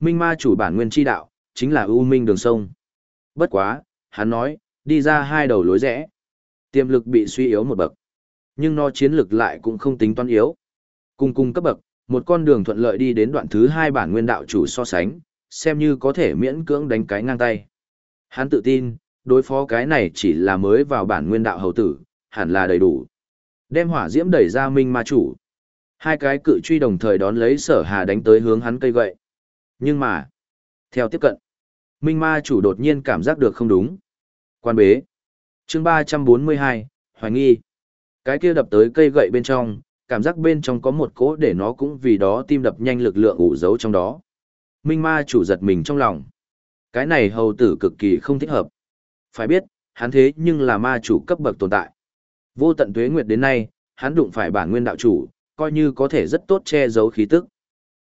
A: Minh ma chủ bản nguyên chi đạo, chính là ưu minh đường sông. Bất quá, hắn nói, đi ra hai đầu lối rẽ. Tiềm lực bị suy yếu một bậc. Nhưng nó chiến lực lại cũng không tính toán yếu. Cùng cùng cấp bậc, một con đường thuận lợi đi đến đoạn thứ hai bản nguyên đạo chủ so sánh, xem như có thể miễn cưỡng đánh cái ngang tay. Hắn tự tin, đối phó cái này chỉ là mới vào bản nguyên đạo hầu tử, hẳn là đầy đủ. Đem hỏa diễm đẩy ra minh ma chủ. Hai cái cự truy đồng thời đón lấy sở hà đánh tới hướng hắn cây gậy. Nhưng mà, theo tiếp cận, minh ma chủ đột nhiên cảm giác được không đúng. Quan bế. chương 342, hoài nghi. Cái kia đập tới cây gậy bên trong, cảm giác bên trong có một cỗ để nó cũng vì đó tim đập nhanh lực lượng ủ giấu trong đó. Minh ma chủ giật mình trong lòng. Cái này hầu tử cực kỳ không thích hợp. Phải biết, hắn thế nhưng là ma chủ cấp bậc tồn tại. Vô tận tuế nguyệt đến nay, hắn đụng phải bản nguyên đạo chủ, coi như có thể rất tốt che giấu khí tức.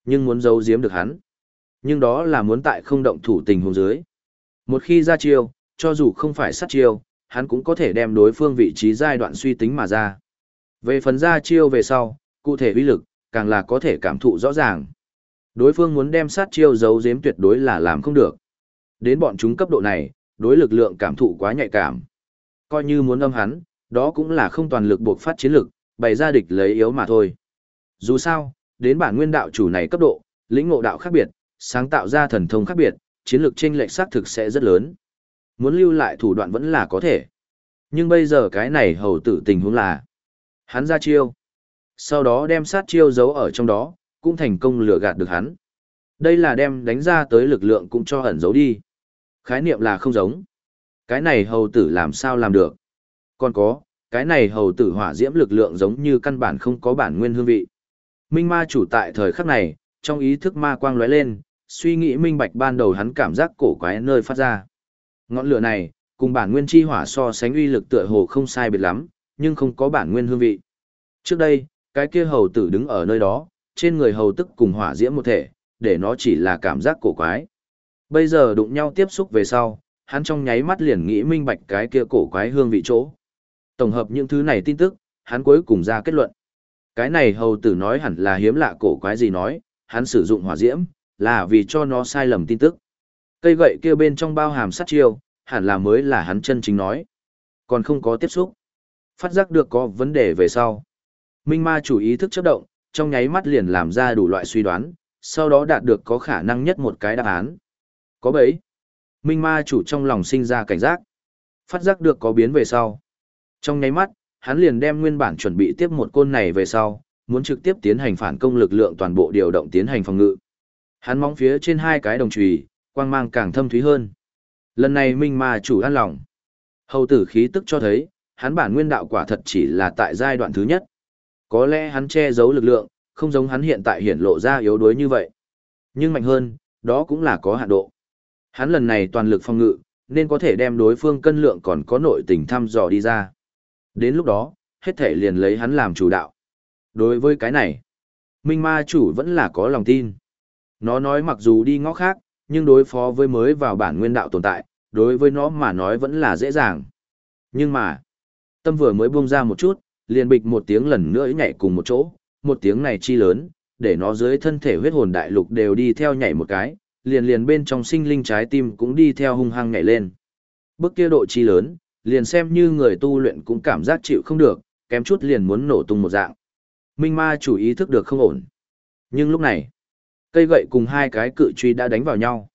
A: Nhưng muốn giấu giếm được hắn. Nhưng đó là muốn tại không động thủ tình huống dưới. Một khi ra chiêu, cho dù không phải sát chiêu, hắn cũng có thể đem đối phương vị trí giai đoạn suy tính mà ra. Về phần ra chiêu về sau, cụ thể uy lực, càng là có thể cảm thụ rõ ràng. Đối phương muốn đem sát chiêu giấu giếm tuyệt đối là làm không được. Đến bọn chúng cấp độ này, đối lực lượng cảm thụ quá nhạy cảm. Coi như muốn âm hắn, đó cũng là không toàn lực buộc phát chiến lực, bày ra địch lấy yếu mà thôi. Dù sao, đến bản nguyên đạo chủ này cấp độ, lĩnh ngộ đạo khác biệt, sáng tạo ra thần thông khác biệt, chiến lược chênh lệch xác thực sẽ rất lớn. Muốn lưu lại thủ đoạn vẫn là có thể. Nhưng bây giờ cái này hầu tử tình huống là hắn ra chiêu, sau đó đem sát chiêu giấu ở trong đó, cũng thành công lừa gạt được hắn. Đây là đem đánh ra tới lực lượng cũng cho ẩn giấu đi. Khái niệm là không giống. Cái này hầu tử làm sao làm được? Còn có, cái này hầu tử hỏa diễm lực lượng giống như căn bản không có bản nguyên hương vị. Minh ma chủ tại thời khắc này, trong ý thức ma quang lóe lên, suy nghĩ minh bạch ban đầu hắn cảm giác cổ quái nơi phát ra. Ngọn lửa này, cùng bản nguyên chi hỏa so sánh uy lực tựa hồ không sai biệt lắm, nhưng không có bản nguyên hương vị. Trước đây, cái kia hầu tử đứng ở nơi đó, trên người hầu tức cùng hỏa diễm một thể, để nó chỉ là cảm giác cổ quái. Bây giờ đụng nhau tiếp xúc về sau, hắn trong nháy mắt liền nghĩ minh bạch cái kia cổ quái hương vị chỗ. Tổng hợp những thứ này tin tức, hắn cuối cùng ra kết luận. Cái này hầu tử nói hẳn là hiếm lạ cổ quái gì nói, hắn sử dụng hỏa diễm, là vì cho nó sai lầm tin tức. Cây gậy kia bên trong bao hàm sát chiêu, hẳn là mới là hắn chân chính nói. Còn không có tiếp xúc. Phát giác được có vấn đề về sau. Minh ma chủ ý thức chấp động, trong nháy mắt liền làm ra đủ loại suy đoán, sau đó đạt được có khả năng nhất một cái đáp án. Có bấy. Minh ma chủ trong lòng sinh ra cảnh giác. Phát giác được có biến về sau. Trong nháy mắt, hắn liền đem nguyên bản chuẩn bị tiếp một côn này về sau, muốn trực tiếp tiến hành phản công lực lượng toàn bộ điều động tiến hành phòng ngự. Hắn mong phía trên hai cái đồng chùy, quang mang càng thâm thúy hơn. Lần này Minh Ma chủ an lòng. Hầu tử khí tức cho thấy, hắn bản nguyên đạo quả thật chỉ là tại giai đoạn thứ nhất. Có lẽ hắn che giấu lực lượng, không giống hắn hiện tại hiển lộ ra yếu đuối như vậy. Nhưng mạnh hơn, đó cũng là có hạn độ. Hắn lần này toàn lực phòng ngự, nên có thể đem đối phương cân lượng còn có nội tình thăm dò đi ra. Đến lúc đó, hết thể liền lấy hắn làm chủ đạo. Đối với cái này, Minh Ma chủ vẫn là có lòng tin. Nó nói mặc dù đi ngõ khác, nhưng đối phó với mới vào bản nguyên đạo tồn tại, đối với nó mà nói vẫn là dễ dàng. Nhưng mà, tâm vừa mới buông ra một chút, liền bịch một tiếng lần nữa nhảy cùng một chỗ, một tiếng này chi lớn, để nó dưới thân thể huyết hồn đại lục đều đi theo nhảy một cái, liền liền bên trong sinh linh trái tim cũng đi theo hung hăng nhảy lên. Bước kia độ chi lớn, liền xem như người tu luyện cũng cảm giác chịu không được, kém chút liền muốn nổ tung một dạng. Minh ma chủ ý thức được không ổn. Nhưng lúc này, cây gậy cùng hai cái cự truy đã đánh vào nhau.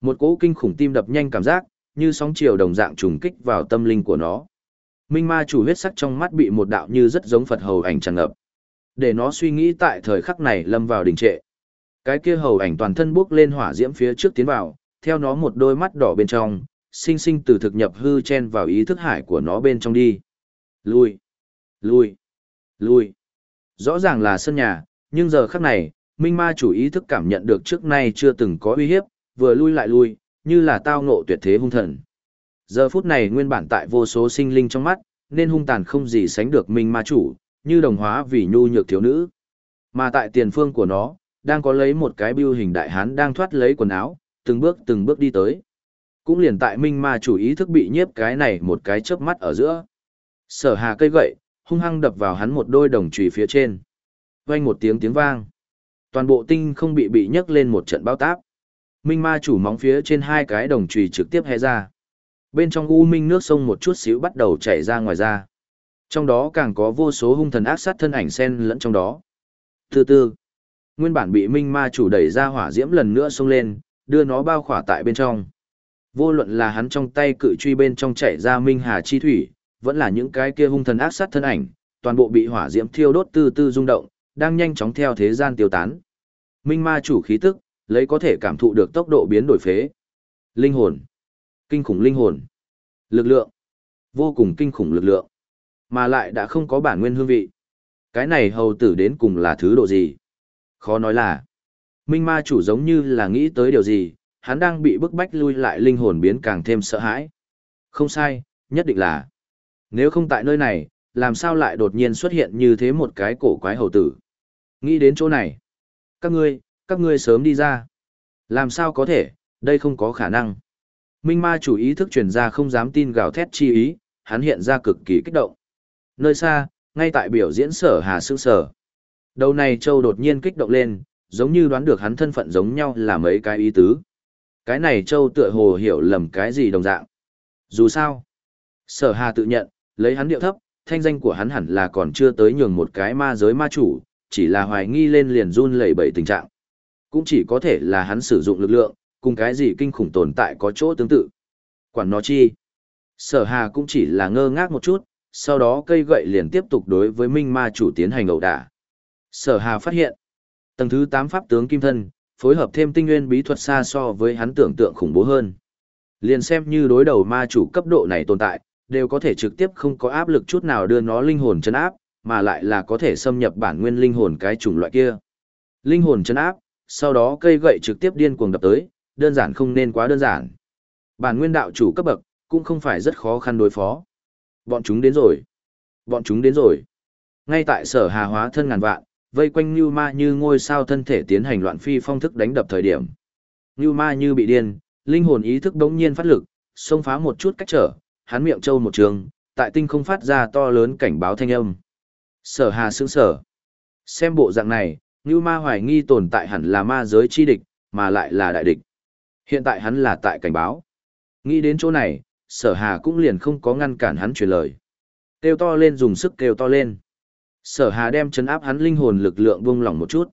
A: Một cỗ kinh khủng tim đập nhanh cảm giác, như sóng chiều đồng dạng trùng kích vào tâm linh của nó. Minh ma chủ huyết sắc trong mắt bị một đạo như rất giống Phật hầu ảnh tràn ngập. Để nó suy nghĩ tại thời khắc này lâm vào đình trệ. Cái kia hầu ảnh toàn thân bước lên hỏa diễm phía trước tiến vào, theo nó một đôi mắt đỏ bên trong, sinh sinh từ thực nhập hư chen vào ý thức hải của nó bên trong đi. Lui, lui, lui. Rõ ràng là sân nhà, nhưng giờ khắc này, Minh Ma chủ ý thức cảm nhận được trước nay chưa từng có uy hiếp, vừa lui lại lui, như là tao ngộ tuyệt thế hung thần. Giờ phút này nguyên bản tại vô số sinh linh trong mắt, nên hung tàn không gì sánh được Minh Ma chủ, như đồng hóa vì nhu nhược thiếu nữ. Mà tại tiền phương của nó, đang có lấy một cái biêu hình đại hán đang thoát lấy quần áo, từng bước từng bước đi tới. Cũng liền tại Minh Ma chủ ý thức bị nhiếp cái này một cái chớp mắt ở giữa. Sở hà cây gậy, hung hăng đập vào hắn một đôi đồng chùy phía trên. Vang một tiếng tiếng vang. Toàn bộ tinh không bị bị nhấc lên một trận bao táp. Minh ma chủ móng phía trên hai cái đồng chùy trực tiếp hé ra. Bên trong u minh nước sông một chút xíu bắt đầu chảy ra ngoài ra. Trong đó càng có vô số hung thần ác sát thân ảnh xen lẫn trong đó. Từ từ, nguyên bản bị minh ma chủ đẩy ra hỏa diễm lần nữa xông lên, đưa nó bao khỏa tại bên trong. Vô luận là hắn trong tay cự truy bên trong chảy ra minh hà chi thủy, vẫn là những cái kia hung thần ác sát thân ảnh, toàn bộ bị hỏa diễm thiêu đốt từ từ rung động, đang nhanh chóng theo thế gian tiêu tán. Minh ma chủ khí tức, lấy có thể cảm thụ được tốc độ biến đổi phế. Linh hồn. Kinh khủng linh hồn. Lực lượng. Vô cùng kinh khủng lực lượng. Mà lại đã không có bản nguyên hương vị. Cái này hầu tử đến cùng là thứ độ gì? Khó nói là. Minh ma chủ giống như là nghĩ tới điều gì, hắn đang bị bức bách lui lại linh hồn biến càng thêm sợ hãi. Không sai, nhất định là. Nếu không tại nơi này, làm sao lại đột nhiên xuất hiện như thế một cái cổ quái hầu tử? Nghĩ đến chỗ này. Các ngươi, các ngươi sớm đi ra. Làm sao có thể, đây không có khả năng. Minh ma chủ ý thức truyền ra không dám tin gào thét chi ý, hắn hiện ra cực kỳ kích động. Nơi xa, ngay tại biểu diễn sở hà sương sở. Đầu này châu đột nhiên kích động lên, giống như đoán được hắn thân phận giống nhau là mấy cái ý tứ. Cái này châu tựa hồ hiểu lầm cái gì đồng dạng. Dù sao, sở hà tự nhận, lấy hắn điệu thấp, thanh danh của hắn hẳn là còn chưa tới nhường một cái ma giới ma chủ, chỉ là hoài nghi lên liền run lẩy bẩy tình trạng. Cũng chỉ có thể là hắn sử dụng lực lượng, cùng cái gì kinh khủng tồn tại có chỗ tương tự. Quản nó chi. Sở hà cũng chỉ là ngơ ngác một chút, sau đó cây gậy liền tiếp tục đối với minh ma chủ tiến hành ẩu đả. Sở hà phát hiện, tầng thứ 8 pháp tướng kim thân, phối hợp thêm tinh nguyên bí thuật xa so với hắn tưởng tượng khủng bố hơn. Liền xem như đối đầu ma chủ cấp độ này tồn tại, đều có thể trực tiếp không có áp lực chút nào đưa nó linh hồn chân áp, mà lại là có thể xâm nhập bản nguyên linh hồn cái chủng loại kia. Linh hồn chân áp, sau đó cây gậy trực tiếp điên cuồng đập tới, đơn giản không nên quá đơn giản. Bản nguyên đạo chủ cấp bậc, cũng không phải rất khó khăn đối phó. Bọn chúng đến rồi. Bọn chúng đến rồi. Ngay tại sở hà hóa thân ngàn vạn, vây quanh Như Ma như ngôi sao thân thể tiến hành loạn phi phong thức đánh đập thời điểm. Như Ma như bị điên, linh hồn ý thức đống nhiên phát lực, xông phá một chút cách trở, hắn miệng trâu một trường, tại tinh không phát ra to lớn cảnh báo thanh âm. Sở hà sững sở. Xem bộ dạng này, Như Ma hoài nghi tồn tại hẳn là ma giới chi địch, mà lại là đại địch. Hiện tại hắn là tại cảnh báo. Nghĩ đến chỗ này, sở hà cũng liền không có ngăn cản hắn truyền lời. Kêu to lên dùng sức kêu to lên. Sở hà đem chấn áp hắn linh hồn lực lượng buông lỏng một chút.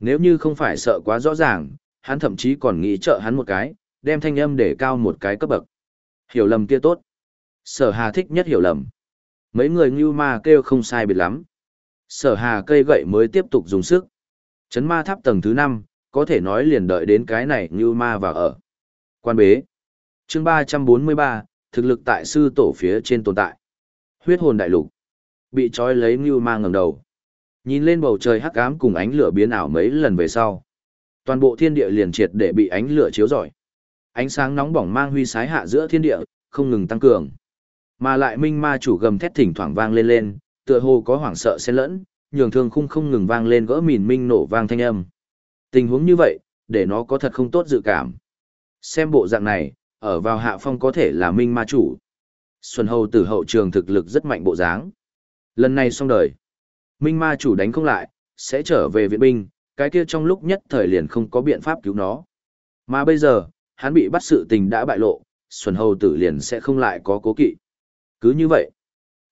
A: Nếu như không phải sợ quá rõ ràng, hắn thậm chí còn nghĩ trợ hắn một cái, đem thanh âm để cao một cái cấp bậc. Hiểu lầm kia tốt. Sở hà thích nhất hiểu lầm. Mấy người như ma kêu không sai biệt lắm. Sở hà cây gậy mới tiếp tục dùng sức. Chấn ma tháp tầng thứ năm, có thể nói liền đợi đến cái này như ma vào ở. Quan bế. chương 343, thực lực tại sư tổ phía trên tồn tại. Huyết hồn đại lục. Bị trói lấy như ma ngầm đầu. Nhìn lên bầu trời hắc ám cùng ánh lửa biến ảo mấy lần về sau. Toàn bộ thiên địa liền triệt để bị ánh lửa chiếu rọi. Ánh sáng nóng bỏng mang huy sái hạ giữa thiên địa, không ngừng tăng cường. Mà lại minh ma chủ gầm thét thỉnh thoảng vang lên lên, tựa hồ có hoảng sợ xen lẫn, nhường thương khung không ngừng vang lên gỡ mìn minh nổ vang thanh âm. Tình huống như vậy, để nó có thật không tốt dự cảm. Xem bộ dạng này, ở vào hạ phong có thể là minh ma chủ. Xuân hầu tử hậu trường thực lực rất mạnh bộ dáng. Lần này xong đời. Minh ma chủ đánh không lại, sẽ trở về viện binh, cái kia trong lúc nhất thời liền không có biện pháp cứu nó. Mà bây giờ, hắn bị bắt sự tình đã bại lộ, Xuân hầu tử liền sẽ không lại có cố kỵ. Cứ như vậy,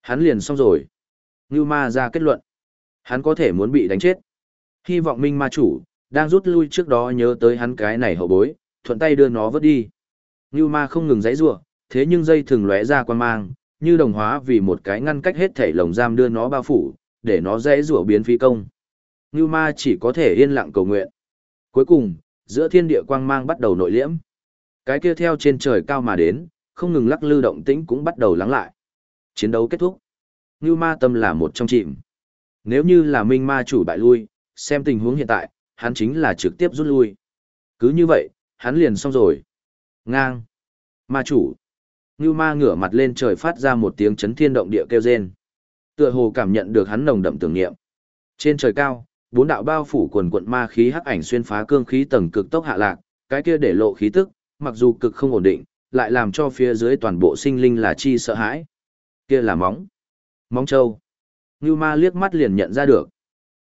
A: hắn liền xong rồi. Ngưu ma ra kết luận. Hắn có thể muốn bị đánh chết. Hy vọng minh ma chủ, đang rút lui trước đó nhớ tới hắn cái này hậu bối, thuận tay đưa nó vớt đi. Ngưu ma không ngừng giãy giụa, thế nhưng dây thường lóe ra quan mang, như đồng hóa vì một cái ngăn cách hết thảy lồng giam đưa nó bao phủ, để nó dễ rủa biến phi công. Ngưu ma chỉ có thể yên lặng cầu nguyện. Cuối cùng, giữa thiên địa quang mang bắt đầu nội liễm. Cái kia theo trên trời cao mà đến, không ngừng lắc lư động tĩnh cũng bắt đầu lắng lại. Chiến đấu kết thúc. Ngưu ma tâm là một trong chìm. Nếu như là minh ma chủ bại lui, xem tình huống hiện tại, hắn chính là trực tiếp rút lui. Cứ như vậy, hắn liền xong rồi. Ngang. Ma chủ. Ngưu ma ngửa mặt lên trời phát ra một tiếng chấn thiên động địa kêu rên. Tựa hồ cảm nhận được hắn nồng đậm tưởng niệm. Trên trời cao, bốn đạo bao phủ quần quận ma khí hắc ảnh xuyên phá cương khí tầng cực tốc hạ lạc, cái kia để lộ khí tức, mặc dù cực không ổn định, lại làm cho phía dưới toàn bộ sinh linh là chi sợ hãi. Kia là móng. Móng châu. Ngưu ma liếc mắt liền nhận ra được.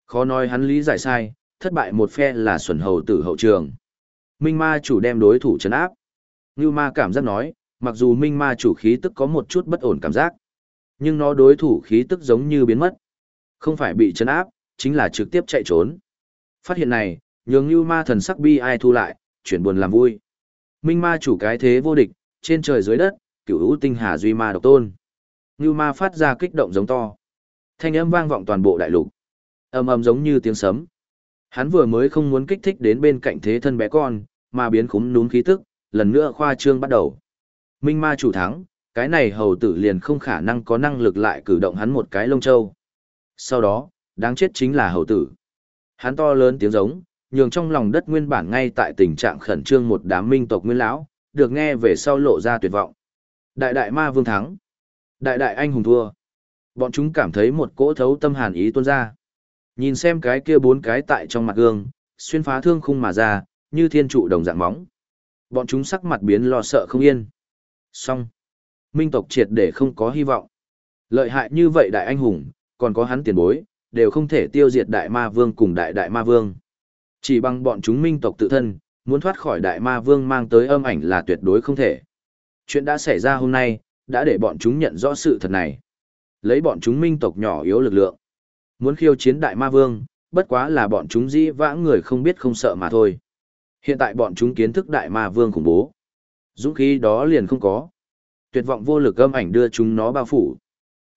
A: Khó nói hắn lý giải sai, thất bại một phe là xuẩn hầu tử hậu trường. Minh ma chủ đem đối thủ chấn áp. Ngưu ma cảm giác nói, mặc dù minh ma chủ khí tức có một chút bất ổn cảm giác, nhưng nó đối thủ khí tức giống như biến mất. Không phải bị chấn áp, chính là trực tiếp chạy trốn. Phát hiện này, nhường Ngưu ma thần sắc bi ai thu lại, chuyển buồn làm vui. Minh ma chủ cái thế vô địch, trên trời dưới đất, cửu u tinh hà duy ma độc tôn. Ngưu ma phát ra kích động giống to. Thanh âm vang vọng toàn bộ đại lục. Âm âm giống như tiếng sấm. Hắn vừa mới không muốn kích thích đến bên cạnh thế thân bé con, mà biến khúm núm khí tức, lần nữa khoa trương bắt đầu. Minh ma chủ thắng, cái này hầu tử liền không khả năng có năng lực lại cử động hắn một cái lông châu. Sau đó, đáng chết chính là hầu tử. Hắn to lớn tiếng giống, nhường trong lòng đất nguyên bản ngay tại tình trạng khẩn trương một đám minh tộc nguyên lão, được nghe về sau lộ ra tuyệt vọng. Đại đại ma vương thắng. Đại đại anh hùng thua. Bọn chúng cảm thấy một cỗ thấu tâm hàn ý tuôn ra. Nhìn xem cái kia bốn cái tại trong mặt gương, xuyên phá thương khung mà ra, như thiên trụ đồng dạng móng. Bọn chúng sắc mặt biến lo sợ không yên. Xong. Minh tộc triệt để không có hy vọng. Lợi hại như vậy đại anh hùng, còn có hắn tiền bối, đều không thể tiêu diệt đại ma vương cùng đại đại ma vương. Chỉ bằng bọn chúng minh tộc tự thân, muốn thoát khỏi đại ma vương mang tới âm ảnh là tuyệt đối không thể. Chuyện đã xảy ra hôm nay, đã để bọn chúng nhận rõ sự thật này. Lấy bọn chúng minh tộc nhỏ yếu lực lượng. Muốn khiêu chiến đại ma vương, bất quá là bọn chúng dĩ vãng người không biết không sợ mà thôi. Hiện tại bọn chúng kiến thức đại ma vương khủng bố. Dũng khí đó liền không có. Tuyệt vọng vô lực âm ảnh đưa chúng nó bao phủ.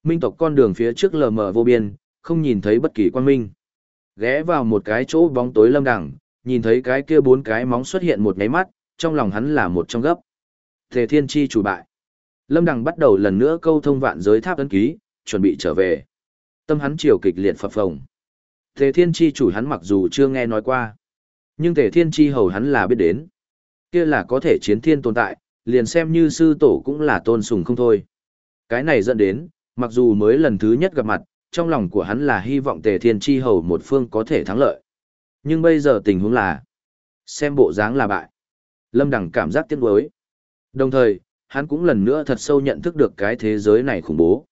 A: Minh tộc con đường phía trước lờ mờ vô biên, không nhìn thấy bất kỳ quan minh. Ghé vào một cái chỗ bóng tối lâm đẳng, nhìn thấy cái kia bốn cái móng xuất hiện một nháy mắt, trong lòng hắn là một trong gấp. Tề Thiên Chi chủ bại. Lâm Đằng bắt đầu lần nữa câu thông vạn giới tháp ấn ký, chuẩn bị trở về. Tâm hắn chiều kịch liệt phập phồng. Tề Thiên Chi chủ hắn mặc dù chưa nghe nói qua, nhưng Tề Thiên Chi hầu hắn là biết đến. Kia là có thể chiến thiên tồn tại, liền xem như sư tổ cũng là tôn sùng không thôi. Cái này dẫn đến, mặc dù mới lần thứ nhất gặp mặt, trong lòng của hắn là hy vọng Tề Thiên Chi hầu một phương có thể thắng lợi. Nhưng bây giờ tình huống là, xem bộ dáng là bại. Lâm Đằng cảm giác tiếc nuối. Đồng thời, hắn cũng lần nữa thật sâu nhận thức được cái thế giới này khủng bố.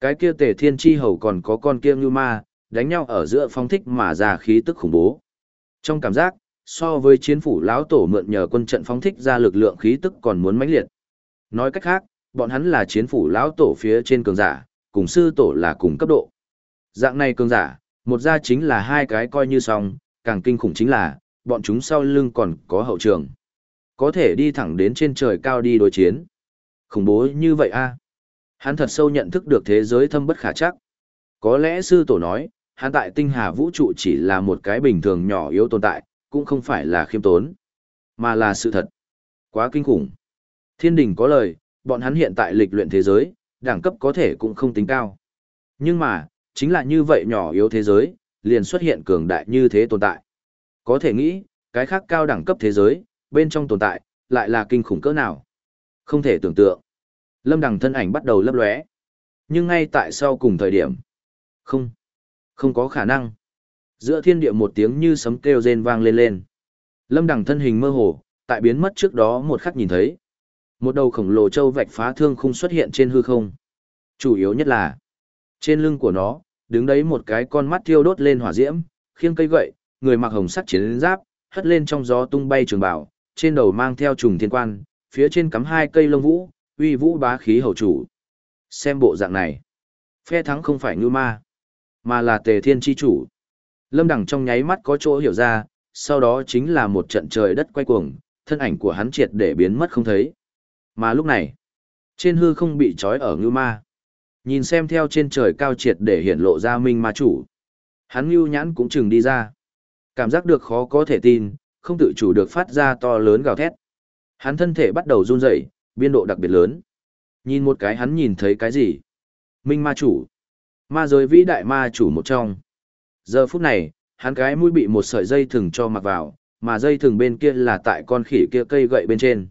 A: Cái kia Tề Thiên Chi hầu còn có con kia như ma, đánh nhau ở giữa phong thích mà ra khí tức khủng bố. Trong cảm giác, so với chiến phủ lão tổ mượn nhờ quân trận phóng thích ra lực lượng khí tức còn muốn mãnh liệt. Nói cách khác, bọn hắn là chiến phủ lão tổ phía trên cường giả, cùng sư tổ là cùng cấp độ. Dạng này cường giả, một ra chính là hai cái coi như xong, càng kinh khủng chính là, bọn chúng sau lưng còn có hậu trường. Có thể đi thẳng đến trên trời cao đi đối chiến. Khủng bố như vậy a Hắn thật sâu nhận thức được thế giới thâm bất khả chắc. Có lẽ sư tổ nói, hắn tại tinh hà vũ trụ chỉ là một cái bình thường nhỏ yếu tồn tại, cũng không phải là khiêm tốn, mà là sự thật. Quá kinh khủng. Thiên đình có lời, bọn hắn hiện tại lịch luyện thế giới, đẳng cấp có thể cũng không tính cao. Nhưng mà, chính là như vậy nhỏ yếu thế giới, liền xuất hiện cường đại như thế tồn tại. Có thể nghĩ, cái khác cao đẳng cấp thế giới, bên trong tồn tại, lại là kinh khủng cỡ nào. Không thể tưởng tượng. Lâm Đằng thân ảnh bắt đầu lấp lóe. Nhưng ngay tại sau cùng thời điểm, không, không có khả năng. Giữa thiên địa một tiếng như sấm kêu rên vang lên lên. Lâm Đằng thân hình mơ hồ, tại biến mất trước đó một khắc nhìn thấy. Một đầu khổng lồ châu vạch phá thương khung xuất hiện trên hư không. Chủ yếu nhất là, trên lưng của nó, đứng đấy một cái con mắt thiêu đốt lên hỏa diễm, khiêng cây gậy, người mặc hồng sắt chiến giáp, hất lên trong gió tung bay trường bảo, trên đầu mang theo trùng thiên quan, phía trên cắm hai cây lông vũ, uy vũ bá khí hầu chủ. Xem bộ dạng này, phe thắng không phải như ma, mà là tề thiên chi chủ. Lâm Đằng trong nháy mắt có chỗ hiểu ra, sau đó chính là một trận trời đất quay cuồng, thân ảnh của hắn triệt để biến mất không thấy. Mà lúc này, Trên hư không bị trói ở ngưu ma. Nhìn xem theo trên trời cao triệt để hiện lộ ra minh ma chủ. Hắn ngưu nhãn cũng chừng đi ra. Cảm giác được khó có thể tin, không tự chủ được phát ra to lớn gào thét. Hắn thân thể bắt đầu run rẩy, biên độ đặc biệt lớn. Nhìn một cái hắn nhìn thấy cái gì? Minh ma chủ. Ma giới vĩ đại ma chủ một trong. Giờ phút này, hắn cái mũi bị một sợi dây thừng cho mặc vào, mà dây thừng bên kia là tại con khỉ kia cây gậy bên trên.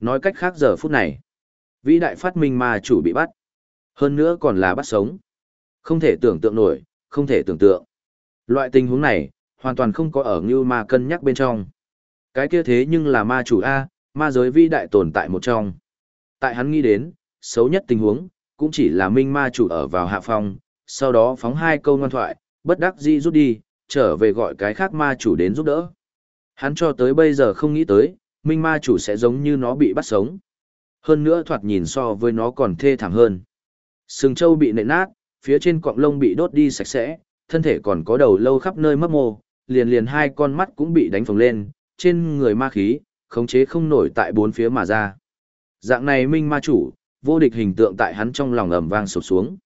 A: Nói cách khác giờ phút này, vĩ đại phát minh ma chủ bị bắt. Hơn nữa còn là bắt sống. Không thể tưởng tượng nổi, không thể tưởng tượng. Loại tình huống này, hoàn toàn không có ở như ma cân nhắc bên trong. Cái kia thế nhưng là ma chủ A, ma giới vi đại tồn tại một trong. Tại hắn nghĩ đến, xấu nhất tình huống, cũng chỉ là minh ma chủ ở vào hạ phòng, sau đó phóng hai câu ngoan thoại, bất đắc dĩ rút đi, trở về gọi cái khác ma chủ đến giúp đỡ. Hắn cho tới bây giờ không nghĩ tới, minh ma chủ sẽ giống như nó bị bắt sống. Hơn nữa thoạt nhìn so với nó còn thê thảm hơn. Sừng trâu bị nện nát, phía trên cọng lông bị đốt đi sạch sẽ, thân thể còn có đầu lâu khắp nơi mất mô, liền liền hai con mắt cũng bị đánh phồng lên, trên người ma khí, khống chế không nổi tại bốn phía mà ra. Dạng này minh ma chủ, vô địch hình tượng tại hắn trong lòng ầm vang sụp xuống.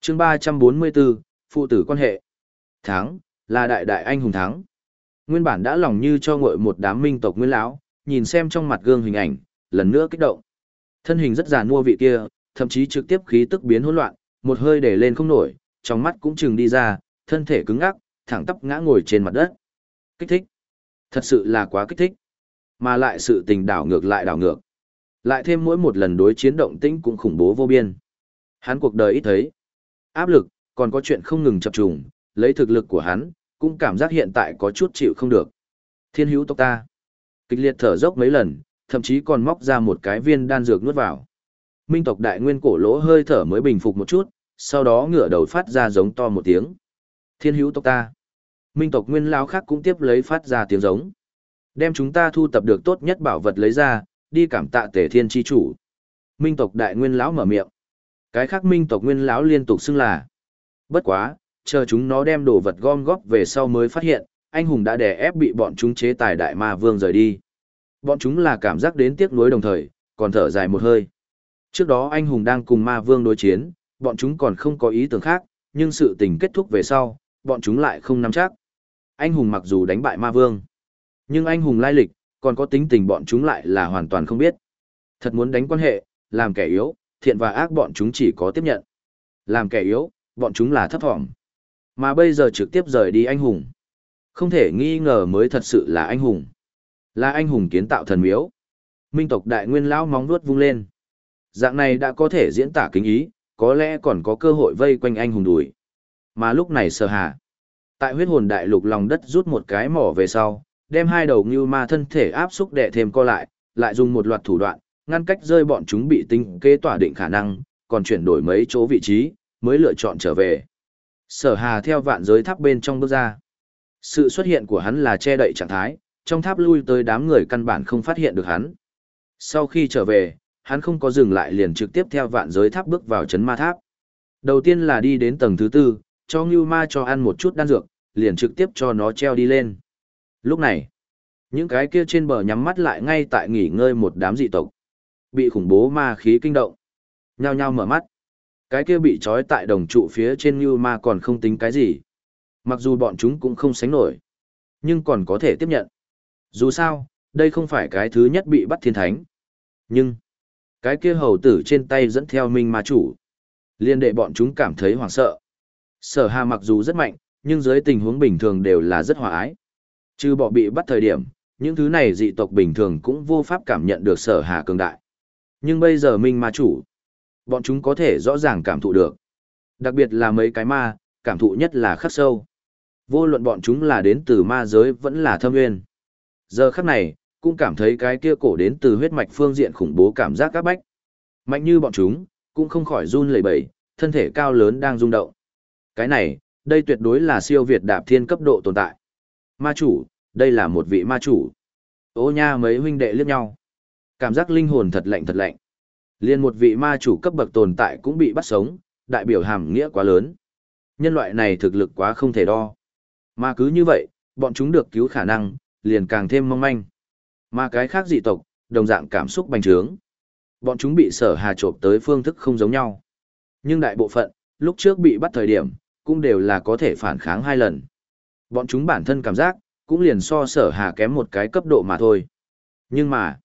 A: chương 344, phụ tử quan hệ. Thắng, là đại đại anh hùng thắng. Nguyên bản đã lòng như cho ngội một đám minh tộc nguyên lão, nhìn xem trong mặt gương hình ảnh, lần nữa kích động. Thân hình rất già nua vị kia, thậm chí trực tiếp khí tức biến hỗn loạn, một hơi để lên không nổi, trong mắt cũng chừng đi ra, thân thể cứng ngắc, thẳng tắp ngã ngồi trên mặt đất. Kích thích. Thật sự là quá kích thích. Mà lại sự tình đảo ngược lại đảo ngược. Lại thêm mỗi một lần đối chiến động tĩnh cũng khủng bố vô biên. Hắn cuộc đời ít thấy. Áp lực, còn có chuyện không ngừng chập trùng, lấy thực lực của hắn, cũng cảm giác hiện tại có chút chịu không được. Thiên hữu tộc ta. Kịch liệt thở dốc mấy lần, thậm chí còn móc ra một cái viên đan dược nuốt vào. Minh tộc đại nguyên cổ lỗ hơi thở mới bình phục một chút, sau đó ngửa đầu phát ra giống to một tiếng. Thiên hữu tộc ta. Minh tộc nguyên lao khác cũng tiếp lấy phát ra tiếng giống. Đem chúng ta thu tập được tốt nhất bảo vật lấy ra, đi cảm tạ tể thiên chi chủ. Minh tộc đại nguyên lão mở miệng. Cái khác minh tộc nguyên lão liên tục xưng là. Bất quá, chờ chúng nó đem đồ vật gom góp về sau mới phát hiện, anh hùng đã đè ép bị bọn chúng chế tài đại ma vương rời đi. Bọn chúng là cảm giác đến tiếc nuối đồng thời, còn thở dài một hơi. Trước đó anh hùng đang cùng ma vương đối chiến, bọn chúng còn không có ý tưởng khác, nhưng sự tình kết thúc về sau, bọn chúng lại không nắm chắc. Anh hùng mặc dù đánh bại ma vương, nhưng anh hùng lai lịch, còn có tính tình bọn chúng lại là hoàn toàn không biết. Thật muốn đánh quan hệ, làm kẻ yếu, thiện và ác bọn chúng chỉ có tiếp nhận. Làm kẻ yếu, bọn chúng là thấp thỏm. Mà bây giờ trực tiếp rời đi anh hùng. Không thể nghi ngờ mới thật sự là anh hùng. Là anh hùng kiến tạo thần miếu. Minh tộc đại nguyên lão móng vuốt vung lên. Dạng này đã có thể diễn tả kính ý, có lẽ còn có cơ hội vây quanh anh hùng đuổi. Mà lúc này Sở hạ. Tại huyết hồn đại lục lòng đất rút một cái mỏ về sau, đem hai đầu ngưu ma thân thể áp xúc đè thêm co lại, lại dùng một loạt thủ đoạn, ngăn cách rơi bọn chúng bị tinh kế tỏa định khả năng, còn chuyển đổi mấy chỗ vị trí, mới lựa chọn trở về. Sở hà theo vạn giới tháp bên trong bước ra. Sự xuất hiện của hắn là che đậy trạng thái, trong tháp lui tới đám người căn bản không phát hiện được hắn. Sau khi trở về, hắn không có dừng lại liền trực tiếp theo vạn giới tháp bước vào chấn ma tháp. Đầu tiên là đi đến tầng thứ tư, cho Ngưu Ma cho ăn một chút đan dược, liền trực tiếp cho nó treo đi lên. Lúc này, những cái kia trên bờ nhắm mắt lại ngay tại nghỉ ngơi một đám dị tộc. Bị khủng bố ma khí kinh động. Nhao nhao mở mắt. Cái kia bị trói tại đồng trụ phía trên Ngưu ma còn không tính cái gì. Mặc dù bọn chúng cũng không sánh nổi. Nhưng còn có thể tiếp nhận. Dù sao, đây không phải cái thứ nhất bị bắt thiên thánh. Nhưng, cái kia hầu tử trên tay dẫn theo minh ma chủ. Liên đệ bọn chúng cảm thấy hoảng sợ. Sở hà mặc dù rất mạnh, nhưng dưới tình huống bình thường đều là rất hòa ái. Trừ bỏ bị bắt thời điểm, những thứ này dị tộc bình thường cũng vô pháp cảm nhận được sở hà cường đại. Nhưng bây giờ minh ma chủ, bọn chúng có thể rõ ràng cảm thụ được. Đặc biệt là mấy cái ma, cảm thụ nhất là khắc sâu. Vô luận bọn chúng là đến từ ma giới vẫn là thâm nguyên. Giờ khắc này, cũng cảm thấy cái kia cổ đến từ huyết mạch phương diện khủng bố cảm giác các bách. Mạnh như bọn chúng, cũng không khỏi run lẩy bẩy, thân thể cao lớn đang rung động. Cái này, đây tuyệt đối là siêu việt đạp thiên cấp độ tồn tại. Ma chủ, đây là một vị ma chủ. Ô nha mấy huynh đệ liếc nhau. Cảm giác linh hồn thật lạnh thật lạnh. Liên một vị ma chủ cấp bậc tồn tại cũng bị bắt sống, đại biểu hàm nghĩa quá lớn. Nhân loại này thực lực quá không thể đo. Mà cứ như vậy, bọn chúng được cứu khả năng, liền càng thêm mong manh. Mà cái khác dị tộc, đồng dạng cảm xúc bành trướng. Bọn chúng bị sở hà trộm tới phương thức không giống nhau. Nhưng đại bộ phận, lúc trước bị bắt thời điểm, cũng đều là có thể phản kháng hai lần. Bọn chúng bản thân cảm giác, cũng liền so sở hà kém một cái cấp độ mà thôi. Nhưng mà,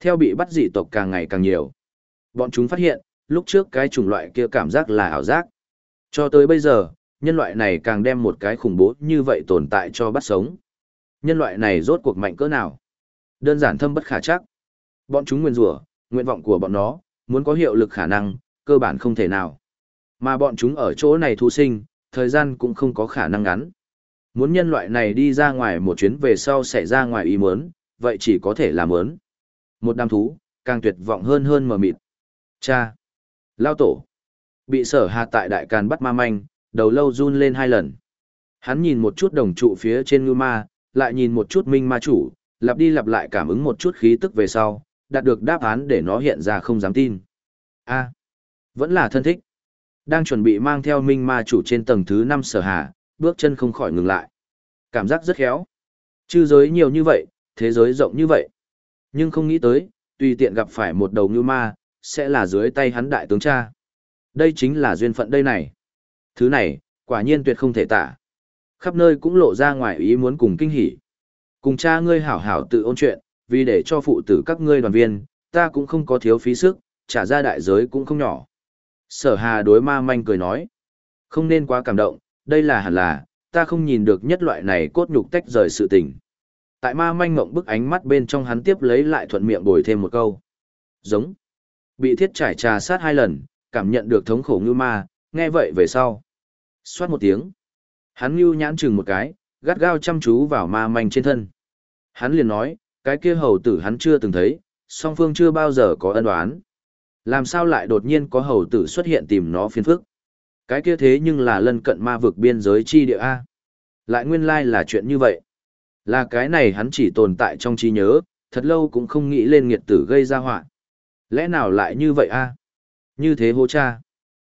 A: theo bị bắt dị tộc càng ngày càng nhiều, bọn chúng phát hiện, lúc trước cái chủng loại kia cảm giác là ảo giác. Cho tới bây giờ, nhân loại này càng đem một cái khủng bố như vậy tồn tại cho bắt sống. Nhân loại này rốt cuộc mạnh cỡ nào? Đơn giản thâm bất khả chắc. Bọn chúng nguyên rủa, nguyện vọng của bọn nó, muốn có hiệu lực khả năng, cơ bản không thể nào. Mà bọn chúng ở chỗ này thu sinh, thời gian cũng không có khả năng ngắn. Muốn nhân loại này đi ra ngoài một chuyến về sau xảy ra ngoài ý muốn, vậy chỉ có thể là muốn. Một đám thú, càng tuyệt vọng hơn hơn mờ mịt. Cha! Lao tổ! Bị sở hà tại đại càn bắt ma manh, đầu lâu run lên hai lần. Hắn nhìn một chút đồng trụ phía trên ngư ma, lại nhìn một chút minh ma chủ, lặp đi lặp lại cảm ứng một chút khí tức về sau, đạt được đáp án để nó hiện ra không dám tin. A, vẫn là thân thích. Đang chuẩn bị mang theo minh ma chủ trên tầng thứ 5 sở hà, bước chân không khỏi ngừng lại. Cảm giác rất khéo. Chư giới nhiều như vậy, thế giới rộng như vậy. Nhưng không nghĩ tới, tùy tiện gặp phải một đầu như ma, sẽ là dưới tay hắn đại tướng cha. Đây chính là duyên phận đây này. Thứ này, quả nhiên tuyệt không thể tả. Khắp nơi cũng lộ ra ngoài ý muốn cùng kinh hỉ. Cùng cha ngươi hảo hảo tự ôn chuyện, vì để cho phụ tử các ngươi đoàn viên, ta cũng không có thiếu phí sức, trả ra đại giới cũng không nhỏ. Sở hà đối ma manh cười nói. Không nên quá cảm động, đây là hẳn là, ta không nhìn được nhất loại này cốt nhục tách rời sự tình. Tại ma manh ngộng bức ánh mắt bên trong hắn tiếp lấy lại thuận miệng bồi thêm một câu. Giống. Bị thiết trải trà sát hai lần, cảm nhận được thống khổ như ma, nghe vậy về sau. Xoát một tiếng. Hắn như nhãn chừng một cái, gắt gao chăm chú vào ma manh trên thân. Hắn liền nói, cái kia hầu tử hắn chưa từng thấy, song phương chưa bao giờ có ân đoán. Làm sao lại đột nhiên có hầu tử xuất hiện tìm nó phiền phức? Cái kia thế nhưng là lân cận ma vực biên giới chi địa A. Lại nguyên lai là chuyện như vậy. Là cái này hắn chỉ tồn tại trong trí nhớ, thật lâu cũng không nghĩ lên nghiệt tử gây ra họa Lẽ nào lại như vậy a? Như thế hô cha.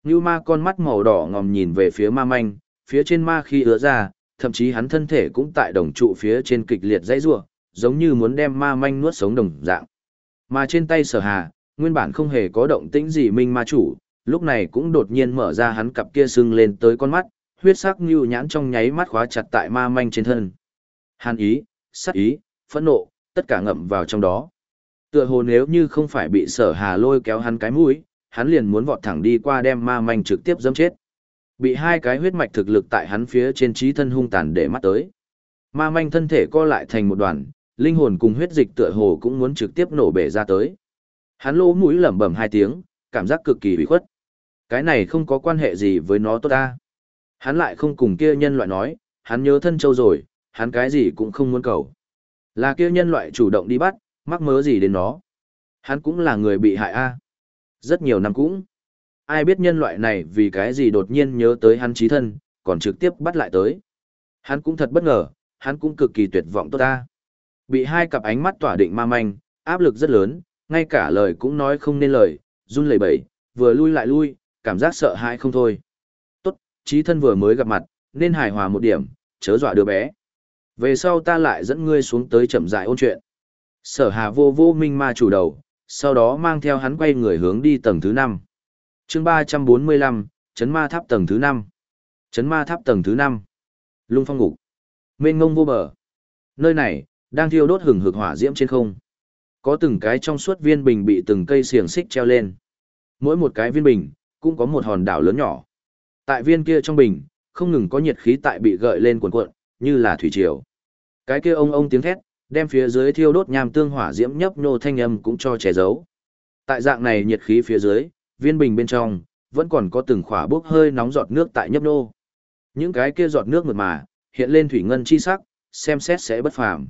A: Như ma con mắt màu đỏ ngòm nhìn về phía ma manh, phía trên ma khi ứa ra, thậm chí hắn thân thể cũng tại đồng trụ phía trên kịch liệt dãy rủa, giống như muốn đem ma manh nuốt sống đồng dạng. Mà trên tay sở hà, nguyên bản không hề có động tĩnh gì minh ma chủ, lúc này cũng đột nhiên mở ra hắn cặp kia sưng lên tới con mắt, huyết sắc như nhãn trong nháy mắt khóa chặt tại ma manh trên thân. Hàn ý, sát ý, phẫn nộ, tất cả ngậm vào trong đó. Tựa hồ nếu như không phải bị sở hà lôi kéo hắn cái mũi, hắn liền muốn vọt thẳng đi qua đem ma manh trực tiếp dâm chết. Bị hai cái huyết mạch thực lực tại hắn phía trên trí thân hung tàn để mắt tới. Ma manh thân thể co lại thành một đoàn, linh hồn cùng huyết dịch tựa hồ cũng muốn trực tiếp nổ bể ra tới. Hắn lỗ mũi lẩm bẩm hai tiếng, cảm giác cực kỳ bị khuất. Cái này không có quan hệ gì với nó tốt ta. Hắn lại không cùng kia nhân loại nói, hắn nhớ thân châu rồi, hắn cái gì cũng không muốn cầu. Là kia nhân loại chủ động đi bắt, mắc mớ gì đến nó. Hắn cũng là người bị hại a. Rất nhiều năm cũng. Ai biết nhân loại này vì cái gì đột nhiên nhớ tới hắn trí thân, còn trực tiếp bắt lại tới. Hắn cũng thật bất ngờ, hắn cũng cực kỳ tuyệt vọng tốt ta. Bị hai cặp ánh mắt tỏa định ma manh, áp lực rất lớn, ngay cả lời cũng nói không nên lời, run lẩy bẩy, vừa lui lại lui, cảm giác sợ hãi không thôi. Tốt, trí thân vừa mới gặp mặt, nên hài hòa một điểm, chớ dọa đứa bé. Về sau ta lại dẫn ngươi xuống tới chậm rãi ôn chuyện. Sở hà vô vô minh ma chủ đầu, sau đó mang theo hắn quay người hướng đi tầng thứ 5 chương 345, chấn ma tháp tầng thứ năm. Chấn ma tháp tầng thứ năm, Lung phong ngục. Mênh ngông vô bờ. Nơi này, đang thiêu đốt hừng hực hỏa diễm trên không. Có từng cái trong suốt viên bình bị từng cây xiềng xích treo lên. Mỗi một cái viên bình, cũng có một hòn đảo lớn nhỏ. Tại viên kia trong bình, không ngừng có nhiệt khí tại bị gợi lên cuộn cuộn, như là thủy triều. Cái kia ông ông tiếng thét, đem phía dưới thiêu đốt nham tương hỏa diễm nhấp nhô thanh âm cũng cho che giấu. Tại dạng này nhiệt khí phía dưới, viên bình bên trong, vẫn còn có từng khỏa bốc hơi nóng giọt nước tại nhấp nô. Những cái kia giọt nước mượt mà, hiện lên thủy ngân chi sắc, xem xét sẽ bất phàm.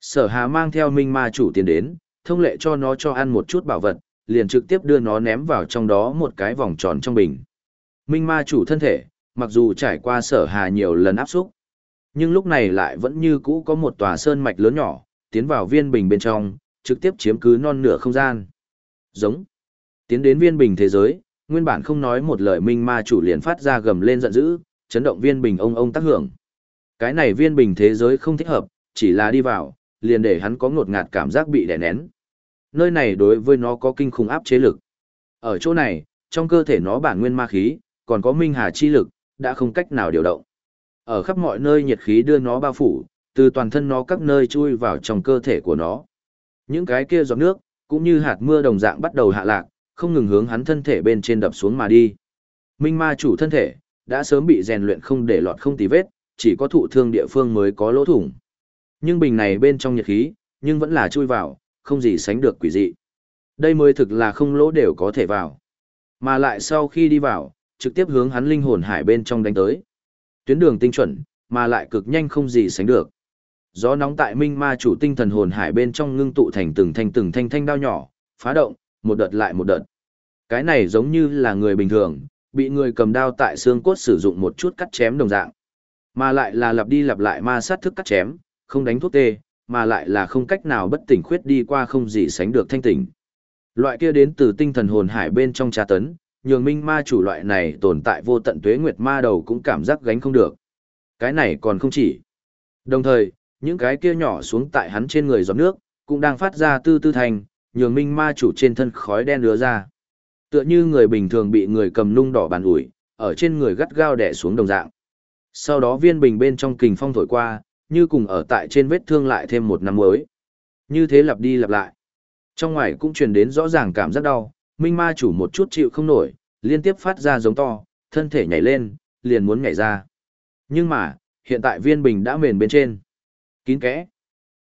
A: Sở Hà mang theo Minh Ma chủ tiền đến, thông lệ cho nó cho ăn một chút bảo vật, liền trực tiếp đưa nó ném vào trong đó một cái vòng tròn trong bình. Minh Ma chủ thân thể, mặc dù trải qua Sở Hà nhiều lần áp xúc, nhưng lúc này lại vẫn như cũ có một tòa sơn mạch lớn nhỏ, tiến vào viên bình bên trong, trực tiếp chiếm cứ non nửa không gian. Giống. Tiến đến viên bình thế giới, nguyên bản không nói một lời minh ma chủ liền phát ra gầm lên giận dữ, chấn động viên bình ông ông tác hưởng. Cái này viên bình thế giới không thích hợp, chỉ là đi vào, liền để hắn có ngột ngạt cảm giác bị đè nén. nơi này đối với nó có kinh khủng áp chế lực. Ở chỗ này, trong cơ thể nó bản nguyên ma khí, còn có minh hà chi lực, đã không cách nào điều động. Ở khắp mọi nơi nhiệt khí đưa nó bao phủ, từ toàn thân nó các nơi chui vào trong cơ thể của nó. Những cái kia giọt nước, cũng như hạt mưa đồng dạng bắt đầu hạ lạc, không ngừng hướng hắn thân thể bên trên đập xuống mà đi. Minh ma chủ thân thể, đã sớm bị rèn luyện không để lọt không tì vết, chỉ có thụ thương địa phương mới có lỗ thủng. Nhưng bình này bên trong nhiệt khí, nhưng vẫn là chui vào, không gì sánh được quỷ dị. Đây mới thực là không lỗ đều có thể vào. Mà lại sau khi đi vào, trực tiếp hướng hắn linh hồn hải bên trong đánh tới. Tuyến đường tinh chuẩn, mà lại cực nhanh không gì sánh được. Gió nóng tại minh ma chủ tinh thần hồn hải bên trong ngưng tụ thành từng thanh từng thanh thanh đao nhỏ, phá động, một đợt lại một đợt. Cái này giống như là người bình thường, bị người cầm đao tại xương cốt sử dụng một chút cắt chém đồng dạng. Mà lại là lặp đi lặp lại ma sát thức cắt chém, không đánh thuốc tê, mà lại là không cách nào bất tỉnh khuyết đi qua không gì sánh được thanh tỉnh. Loại kia đến từ tinh thần hồn hải bên trong trà tấn, nhường minh ma chủ loại này tồn tại vô tận tuế nguyệt ma đầu cũng cảm giác gánh không được. Cái này còn không chỉ. Đồng thời, những cái kia nhỏ xuống tại hắn trên người giọt nước, cũng đang phát ra tư tư thành, nhường minh ma chủ trên thân khói đen lứa ra. Tựa như người bình thường bị người cầm nung đỏ bàn ủi, ở trên người gắt gao đẻ xuống đồng dạng. Sau đó viên bình bên trong kình phong thổi qua, như cùng ở tại trên vết thương lại thêm một năm mới. Như thế lặp đi lặp lại. Trong ngoài cũng truyền đến rõ ràng cảm giác đau, minh ma chủ một chút chịu không nổi, liên tiếp phát ra giống to, thân thể nhảy lên, liền muốn nhảy ra. Nhưng mà, hiện tại viên bình đã mền bên trên. Kín kẽ.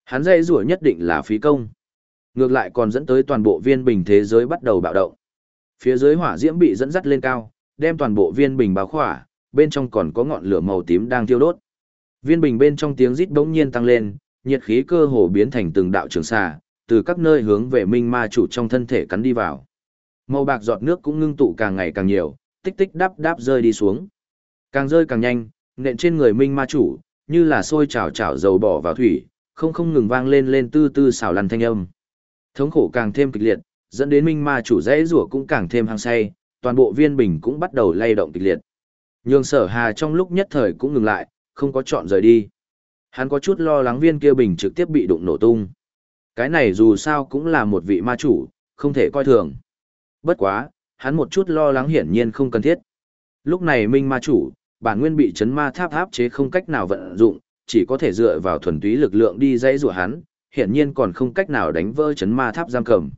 A: Hắn dây rủa nhất định là phí công. Ngược lại còn dẫn tới toàn bộ viên bình thế giới bắt đầu bạo động. Phía dưới hỏa diễm bị dẫn dắt lên cao, đem toàn bộ viên bình bao khỏa, bên trong còn có ngọn lửa màu tím đang thiêu đốt. Viên bình bên trong tiếng rít bỗng nhiên tăng lên, nhiệt khí cơ hồ biến thành từng đạo trường xà, từ các nơi hướng về minh ma chủ trong thân thể cắn đi vào. Màu bạc giọt nước cũng ngưng tụ càng ngày càng nhiều, tích tích đáp đáp rơi đi xuống. Càng rơi càng nhanh, nện trên người minh ma chủ, như là sôi chảo chảo dầu bỏ vào thủy, không không ngừng vang lên lên tư tư xào lăn thanh âm. Thống khổ càng thêm kịch liệt, dẫn đến minh ma chủ dãy rủa cũng càng thêm hăng say, toàn bộ viên bình cũng bắt đầu lay động kịch liệt. Nhường sở hà trong lúc nhất thời cũng ngừng lại, không có chọn rời đi. Hắn có chút lo lắng viên kia bình trực tiếp bị đụng nổ tung. Cái này dù sao cũng là một vị ma chủ, không thể coi thường. Bất quá, hắn một chút lo lắng hiển nhiên không cần thiết. Lúc này minh ma chủ, bản nguyên bị chấn ma tháp áp chế không cách nào vận dụng, chỉ có thể dựa vào thuần túy lực lượng đi dãy rủa hắn, hiển nhiên còn không cách nào đánh vỡ chấn ma tháp giam cầm.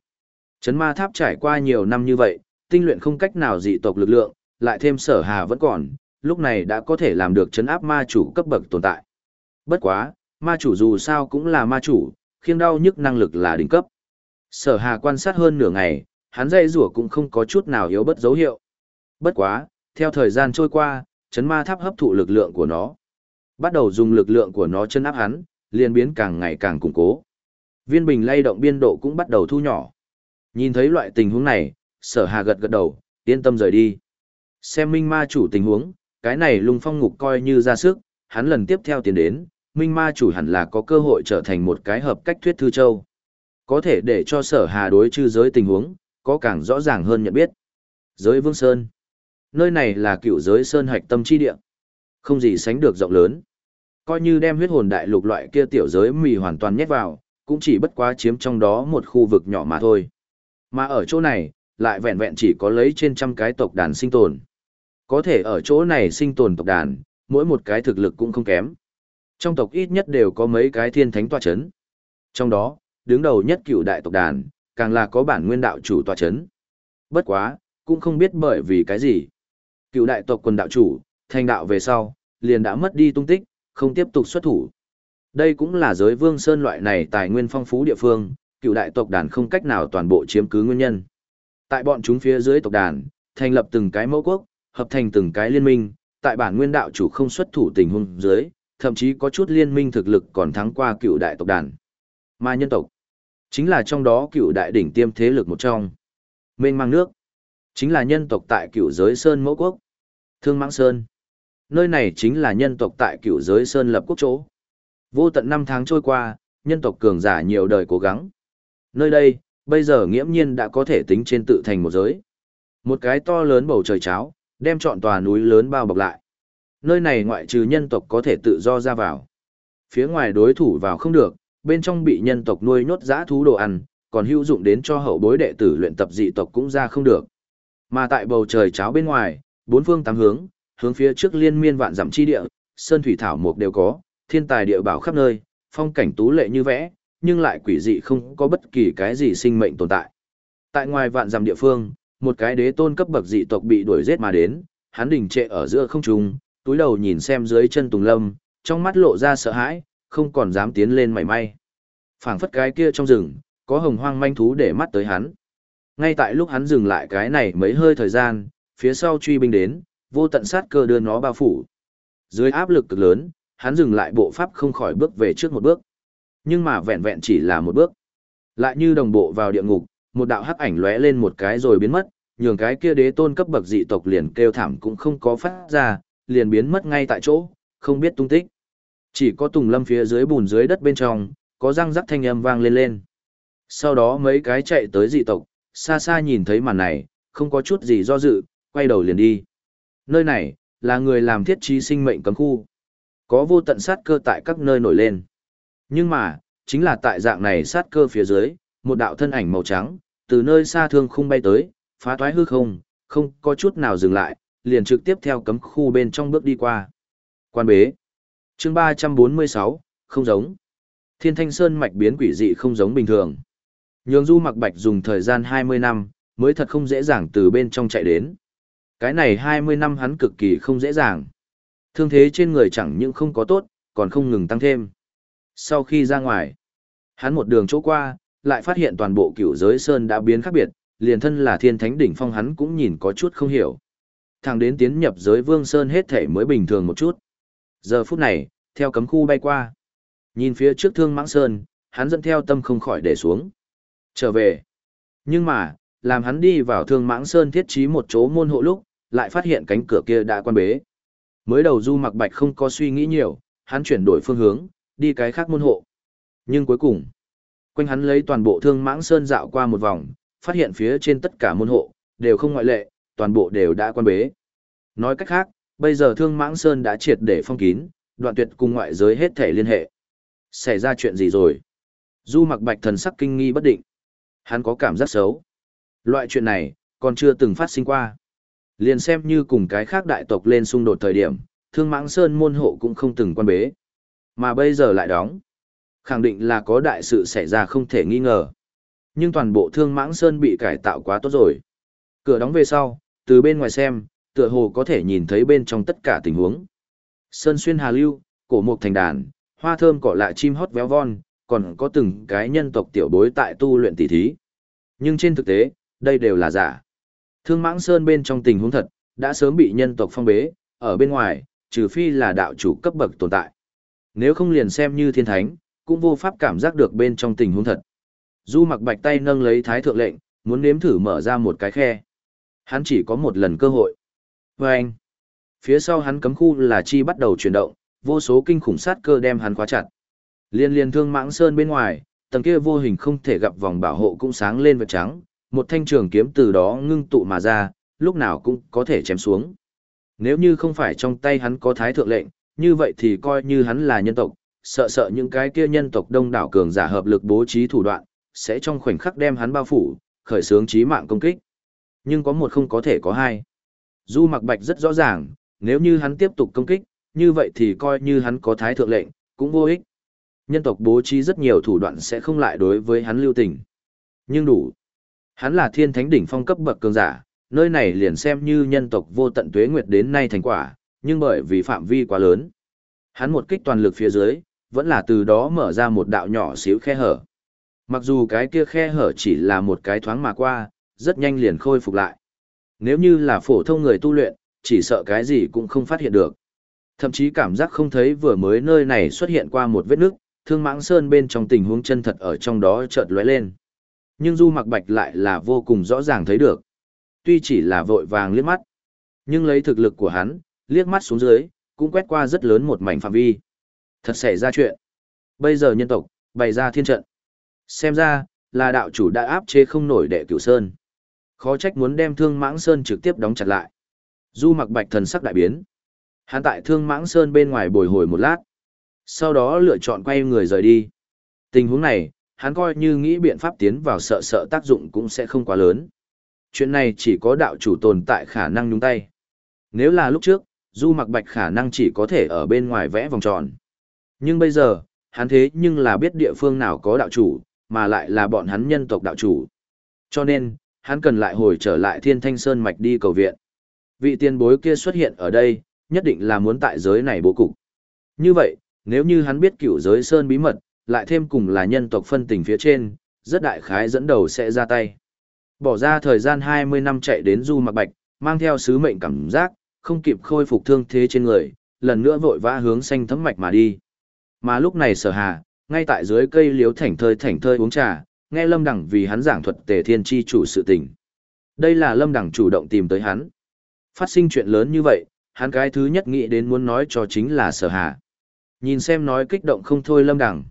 A: Chấn ma tháp trải qua nhiều năm như vậy, tinh luyện không cách nào dị tộc lực lượng, lại thêm sở hà vẫn còn, lúc này đã có thể làm được chấn áp ma chủ cấp bậc tồn tại. Bất quá, ma chủ dù sao cũng là ma chủ, khiêng đau nhức năng lực là đỉnh cấp. Sở hà quan sát hơn nửa ngày, hắn dây rủa cũng không có chút nào yếu bất dấu hiệu. Bất quá, theo thời gian trôi qua, chấn ma tháp hấp thụ lực lượng của nó. Bắt đầu dùng lực lượng của nó chân áp hắn, liền biến càng ngày càng củng cố. Viên bình lay động biên độ cũng bắt đầu thu nhỏ. Nhìn thấy loại tình huống này, sở hà gật gật đầu, yên tâm rời đi. Xem minh ma chủ tình huống, cái này lung phong ngục coi như ra sức, hắn lần tiếp theo tiến đến, minh ma chủ hẳn là có cơ hội trở thành một cái hợp cách thuyết thư châu. Có thể để cho sở hà đối chư giới tình huống, có càng rõ ràng hơn nhận biết. Giới Vương Sơn. Nơi này là cựu giới Sơn hạch tâm chi địa. Không gì sánh được rộng lớn. Coi như đem huyết hồn đại lục loại kia tiểu giới mì hoàn toàn nhét vào, cũng chỉ bất quá chiếm trong đó một khu vực nhỏ mà thôi. Mà ở chỗ này, lại vẹn vẹn chỉ có lấy trên trăm cái tộc đàn sinh tồn. Có thể ở chỗ này sinh tồn tộc đàn, mỗi một cái thực lực cũng không kém. Trong tộc ít nhất đều có mấy cái thiên thánh tòa chấn. Trong đó, đứng đầu nhất cựu đại tộc đàn, càng là có bản nguyên đạo chủ tòa chấn. Bất quá, cũng không biết bởi vì cái gì. Cựu đại tộc quần đạo chủ, thành đạo về sau, liền đã mất đi tung tích, không tiếp tục xuất thủ. Đây cũng là giới vương sơn loại này tài nguyên phong phú địa phương, cựu đại tộc đàn không cách nào toàn bộ chiếm cứ nguyên nhân. Tại bọn chúng phía dưới tộc đàn, thành lập từng cái mẫu quốc, hợp thành từng cái liên minh, tại bản nguyên đạo chủ không xuất thủ tình huống dưới, thậm chí có chút liên minh thực lực còn thắng qua cựu đại tộc đàn. Mà nhân tộc, chính là trong đó cựu đại đỉnh tiêm thế lực một trong. Mênh mang nước, chính là nhân tộc tại cựu giới Sơn Mẫu Quốc. Thương Mãng Sơn, nơi này chính là nhân tộc tại cựu giới Sơn lập quốc chỗ. Vô tận năm tháng trôi qua, nhân tộc cường giả nhiều đời cố gắng. Nơi đây, bây giờ nghiễm nhiên đã có thể tính trên tự thành một giới. Một cái to lớn bầu trời cháo, đem trọn tòa núi lớn bao bọc lại. Nơi này ngoại trừ nhân tộc có thể tự do ra vào. Phía ngoài đối thủ vào không được, bên trong bị nhân tộc nuôi nhốt giã thú đồ ăn, còn hữu dụng đến cho hậu bối đệ tử luyện tập dị tộc cũng ra không được. Mà tại bầu trời cháo bên ngoài, bốn phương tám hướng, hướng phía trước liên miên vạn dặm chi địa, sơn thủy thảo mục đều có, thiên tài địa bảo khắp nơi, phong cảnh tú lệ như vẽ, nhưng lại quỷ dị không có bất kỳ cái gì sinh mệnh tồn tại. Tại ngoài vạn dặm địa phương, một cái đế tôn cấp bậc dị tộc bị đuổi giết mà đến, hắn đình trệ ở giữa không trung, túi đầu nhìn xem dưới chân Tùng Lâm, trong mắt lộ ra sợ hãi, không còn dám tiến lên mảy may. Phảng phất cái kia trong rừng, có hồng hoang manh thú để mắt tới hắn. Ngay tại lúc hắn dừng lại cái này mấy hơi thời gian, phía sau truy binh đến, vô tận sát cơ đưa nó bao phủ. Dưới áp lực cực lớn, hắn dừng lại bộ pháp không khỏi bước về trước một bước. Nhưng mà vẹn vẹn chỉ là một bước. Lại như đồng bộ vào địa ngục, một đạo hắc ảnh lóe lên một cái rồi biến mất, nhường cái kia đế tôn cấp bậc dị tộc liền kêu thảm cũng không có phát ra, liền biến mất ngay tại chỗ, không biết tung tích. Chỉ có tùng lâm phía dưới bùn dưới đất bên trong, có răng rắc thanh âm vang lên lên. Sau đó mấy cái chạy tới dị tộc, xa xa nhìn thấy màn này, không có chút gì do dự, quay đầu liền đi. Nơi này, là người làm thiết trí sinh mệnh cấm khu. Có vô tận sát cơ tại các nơi nổi lên. Nhưng mà, chính là tại dạng này sát cơ phía dưới, một đạo thân ảnh màu trắng, từ nơi xa thương khung bay tới, phá toái hư không, không có chút nào dừng lại, liền trực tiếp theo cấm khu bên trong bước đi qua. Quan bế. chương 346, không giống. Thiên thanh sơn mạch biến quỷ dị không giống bình thường. Nhường du mặc bạch dùng thời gian 20 năm, mới thật không dễ dàng từ bên trong chạy đến. Cái này 20 năm hắn cực kỳ không dễ dàng. Thương thế trên người chẳng những không có tốt, còn không ngừng tăng thêm. Sau khi ra ngoài, hắn một đường chỗ qua, lại phát hiện toàn bộ cửu giới sơn đã biến khác biệt, liền thân là thiên thánh đỉnh phong hắn cũng nhìn có chút không hiểu. Thẳng đến tiến nhập giới vương sơn hết thể mới bình thường một chút. Giờ phút này, theo cấm khu bay qua. Nhìn phía trước thương mãng sơn, hắn dẫn theo tâm không khỏi để xuống. Trở về. Nhưng mà, làm hắn đi vào thương mãng sơn thiết trí một chỗ môn hộ lúc, lại phát hiện cánh cửa kia đã quan bế. Mới đầu du mặc bạch không có suy nghĩ nhiều, hắn chuyển đổi phương hướng, đi cái khác môn hộ. Nhưng cuối cùng, quanh hắn lấy toàn bộ thương mãng sơn dạo qua một vòng, phát hiện phía trên tất cả môn hộ, đều không ngoại lệ, toàn bộ đều đã quan bế. Nói cách khác, bây giờ thương mãng sơn đã triệt để phong kín, đoạn tuyệt cùng ngoại giới hết thể liên hệ. Xảy ra chuyện gì rồi? Du mặc bạch thần sắc kinh nghi bất định. Hắn có cảm giác xấu. Loại chuyện này, còn chưa từng phát sinh qua. Liền xem như cùng cái khác đại tộc lên xung đột thời điểm, thương mãng sơn môn hộ cũng không từng quan bế. Mà bây giờ lại đóng. Khẳng định là có đại sự xảy ra không thể nghi ngờ. Nhưng toàn bộ thương mãng sơn bị cải tạo quá tốt rồi. Cửa đóng về sau, từ bên ngoài xem, tựa hồ có thể nhìn thấy bên trong tất cả tình huống. Sơn xuyên hà lưu, cổ mục thành đàn, hoa thơm cỏ lạ chim hót véo von, còn có từng cái nhân tộc tiểu bối tại tu luyện tỷ thí. Nhưng trên thực tế, đây đều là giả. Thương mãng sơn bên trong tình huống thật, đã sớm bị nhân tộc phong bế, ở bên ngoài, trừ phi là đạo chủ cấp bậc tồn tại. Nếu không liền xem như thiên thánh, cũng vô pháp cảm giác được bên trong tình huống thật. Du mặc bạch tay nâng lấy thái thượng lệnh, muốn nếm thử mở ra một cái khe. Hắn chỉ có một lần cơ hội. Và anh, phía sau hắn cấm khu là chi bắt đầu chuyển động, vô số kinh khủng sát cơ đem hắn khóa chặt. Liên liên thương mãng sơn bên ngoài, tầng kia vô hình không thể gặp vòng bảo hộ cũng sáng lên vật trắng, một thanh trường kiếm từ đó ngưng tụ mà ra, lúc nào cũng có thể chém xuống. Nếu như không phải trong tay hắn có thái thượng lệnh, như vậy thì coi như hắn là nhân tộc, sợ sợ những cái kia nhân tộc đông đảo cường giả hợp lực bố trí thủ đoạn, sẽ trong khoảnh khắc đem hắn bao phủ, khởi xướng chí mạng công kích. Nhưng có một không có thể có hai. Du Mặc Bạch rất rõ ràng, nếu như hắn tiếp tục công kích, như vậy thì coi như hắn có thái thượng lệnh, cũng vô ích. Nhân tộc bố trí rất nhiều thủ đoạn sẽ không lại đối với hắn lưu tình. Nhưng đủ. Hắn là thiên thánh đỉnh phong cấp bậc cường giả, nơi này liền xem như nhân tộc vô tận tuế nguyệt đến nay thành quả, nhưng bởi vì phạm vi quá lớn. Hắn một kích toàn lực phía dưới, vẫn là từ đó mở ra một đạo nhỏ xíu khe hở. Mặc dù cái kia khe hở chỉ là một cái thoáng mà qua, rất nhanh liền khôi phục lại. Nếu như là phổ thông người tu luyện, chỉ sợ cái gì cũng không phát hiện được. Thậm chí cảm giác không thấy vừa mới nơi này xuất hiện qua một vết nước, thương mãng sơn bên trong tình huống chân thật ở trong đó chợt lóe lên. Nhưng Du Mặc Bạch lại là vô cùng rõ ràng thấy được. Tuy chỉ là vội vàng liếc mắt, nhưng lấy thực lực của hắn, liếc mắt xuống dưới, cũng quét qua rất lớn một mảnh phạm vi. Thật xảy ra chuyện. Bây giờ nhân tộc, bày ra thiên trận. Xem ra, là đạo chủ đã áp chế không nổi đệ cửu sơn. Khó trách muốn đem thương mãng sơn trực tiếp đóng chặt lại. Du mặc bạch thần sắc đại biến. Hắn tại thương mãng sơn bên ngoài bồi hồi một lát. Sau đó lựa chọn quay người rời đi. Tình huống này, hắn coi như nghĩ biện pháp tiến vào sợ sợ tác dụng cũng sẽ không quá lớn. Chuyện này chỉ có đạo chủ tồn tại khả năng nhúng tay. Nếu là lúc trước, Du Mặc Bạch khả năng chỉ có thể ở bên ngoài vẽ vòng tròn. Nhưng bây giờ, hắn thế nhưng là biết địa phương nào có đạo chủ, mà lại là bọn hắn nhân tộc đạo chủ. Cho nên, hắn cần lại hồi trở lại Thiên Thanh Sơn Mạch đi cầu viện. Vị tiền bối kia xuất hiện ở đây, nhất định là muốn tại giới này bố cục. Như vậy, nếu như hắn biết cửu giới Sơn bí mật, lại thêm cùng là nhân tộc phân tình phía trên, rất đại khái dẫn đầu sẽ ra tay. Bỏ ra thời gian 20 năm chạy đến Du Mạc Bạch, mang theo sứ mệnh cảm giác, không kịp khôi phục thương thế trên người, lần nữa vội vã hướng xanh thấm mạch mà đi. Mà lúc này sở hà, ngay tại dưới cây liếu thảnh thơi thảnh thơi uống trà, nghe Lâm Đẳng vì hắn giảng thuật tề thiên chi chủ sự tình. Đây là Lâm Đẳng chủ động tìm tới hắn. Phát sinh chuyện lớn như vậy, hắn cái thứ nhất nghĩ đến muốn nói cho chính là sở hà. Nhìn xem nói kích động không thôi Lâm Đẳng.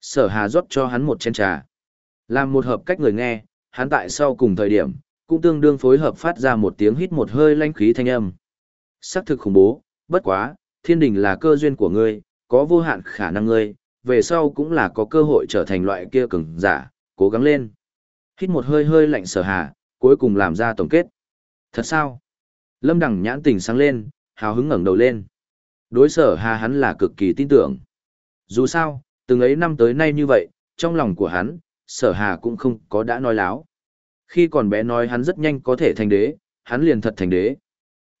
A: Sở hà rót cho hắn một chén trà. Làm một hợp cách người nghe, hắn tại sau cùng thời điểm, cũng tương đương phối hợp phát ra một tiếng hít một hơi lanh khí thanh âm. Sắc thực khủng bố, bất quá, thiên đình là cơ duyên của ngươi, có vô hạn khả năng ngươi, về sau cũng là có cơ hội trở thành loại kia cường giả, cố gắng lên. Hít một hơi hơi lạnh sở hà, cuối cùng làm ra tổng kết. Thật sao? Lâm Đằng nhãn tình sáng lên, hào hứng ngẩng đầu lên. Đối sở hà hắn là cực kỳ tin tưởng. Dù sao, từng ấy năm tới nay như vậy, trong lòng của hắn, sở hà cũng không có đã nói láo. Khi còn bé nói hắn rất nhanh có thể thành đế, hắn liền thật thành đế.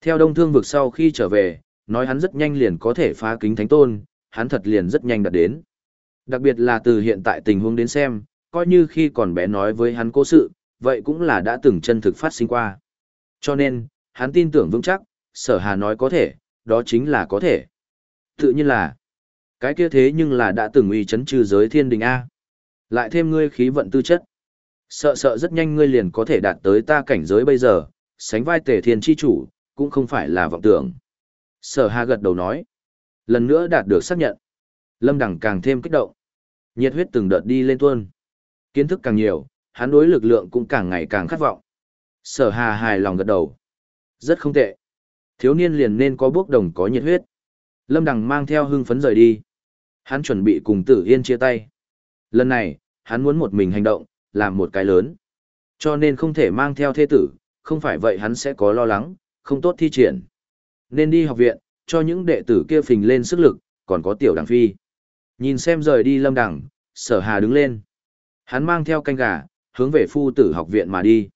A: Theo đông thương vực sau khi trở về, nói hắn rất nhanh liền có thể phá kính thánh tôn, hắn thật liền rất nhanh đạt đến. Đặc biệt là từ hiện tại tình huống đến xem, coi như khi còn bé nói với hắn cố sự, vậy cũng là đã từng chân thực phát sinh qua. Cho nên, hắn tin tưởng vững chắc, sở hà nói có thể, đó chính là có thể. Tự nhiên là, cái kia thế nhưng là đã từng uy chấn trừ giới thiên đình A. Lại thêm ngươi khí vận tư chất. Sợ sợ rất nhanh ngươi liền có thể đạt tới ta cảnh giới bây giờ, sánh vai tề thiên chi chủ, cũng không phải là vọng tưởng. Sở Hà gật đầu nói. Lần nữa đạt được xác nhận. Lâm Đằng càng thêm kích động. Nhiệt huyết từng đợt đi lên tuôn. Kiến thức càng nhiều, hắn đối lực lượng cũng càng ngày càng khát vọng. Sở Hà hài lòng gật đầu. Rất không tệ. Thiếu niên liền nên có bước đồng có nhiệt huyết. Lâm Đằng mang theo hưng phấn rời đi. Hắn chuẩn bị cùng Tử Yên chia tay. Lần này, hắn muốn một mình hành động, làm một cái lớn. Cho nên không thể mang theo thê tử, không phải vậy hắn sẽ có lo lắng, không tốt thi triển. Nên đi học viện, cho những đệ tử kia phình lên sức lực, còn có tiểu đằng phi. Nhìn xem rời đi lâm đằng, sở hà đứng lên. Hắn mang theo canh gà, hướng về phu tử học viện mà đi.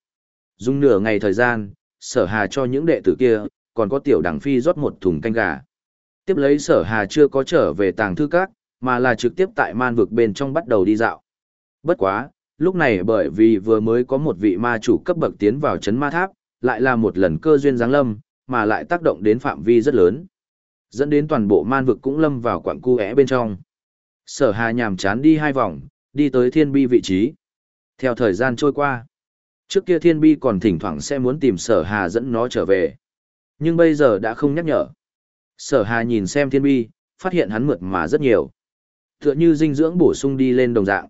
A: Dùng nửa ngày thời gian, sở hà cho những đệ tử kia, còn có tiểu đằng phi rót một thùng canh gà. Tiếp lấy sở hà chưa có trở về tàng thư các, mà là trực tiếp tại man vực bên trong bắt đầu đi dạo. Bất quá, lúc này bởi vì vừa mới có một vị ma chủ cấp bậc tiến vào chấn ma tháp, lại là một lần cơ duyên giáng lâm, mà lại tác động đến phạm vi rất lớn. Dẫn đến toàn bộ man vực cũng lâm vào quặng cu bên trong. Sở hà nhàm chán đi hai vòng, đi tới thiên bi vị trí. Theo thời gian trôi qua, trước kia thiên bi còn thỉnh thoảng sẽ muốn tìm sở hà dẫn nó trở về. Nhưng bây giờ đã không nhắc nhở. Sở hà nhìn xem thiên bi, phát hiện hắn mượt mà rất nhiều. Tựa như dinh dưỡng bổ sung đi lên đồng dạng.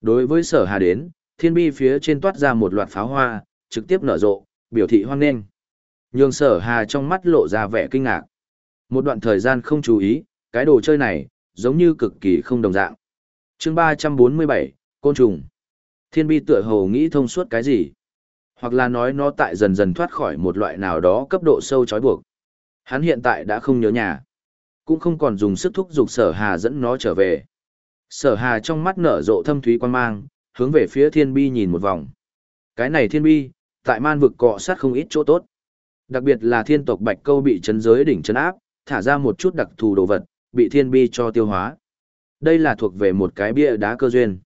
A: Đối với sở hà đến, thiên bi phía trên toát ra một loạt pháo hoa, trực tiếp nở rộ, biểu thị hoan nghênh. Nhường sở hà trong mắt lộ ra vẻ kinh ngạc. Một đoạn thời gian không chú ý, cái đồ chơi này, giống như cực kỳ không đồng dạng. chương 347, Côn trùng. Thiên bi tựa hồ nghĩ thông suốt cái gì? Hoặc là nói nó tại dần dần thoát khỏi một loại nào đó cấp độ sâu trói buộc. Hắn hiện tại đã không nhớ nhà. Cũng không còn dùng sức thúc giục sở hà dẫn nó trở về. Sở hà trong mắt nở rộ thâm thúy quan mang, hướng về phía thiên bi nhìn một vòng. Cái này thiên bi, tại man vực cọ sát không ít chỗ tốt. Đặc biệt là thiên tộc bạch câu bị chấn giới đỉnh chấn áp, thả ra một chút đặc thù đồ vật, bị thiên bi cho tiêu hóa. Đây là thuộc về một cái bia đá cơ duyên.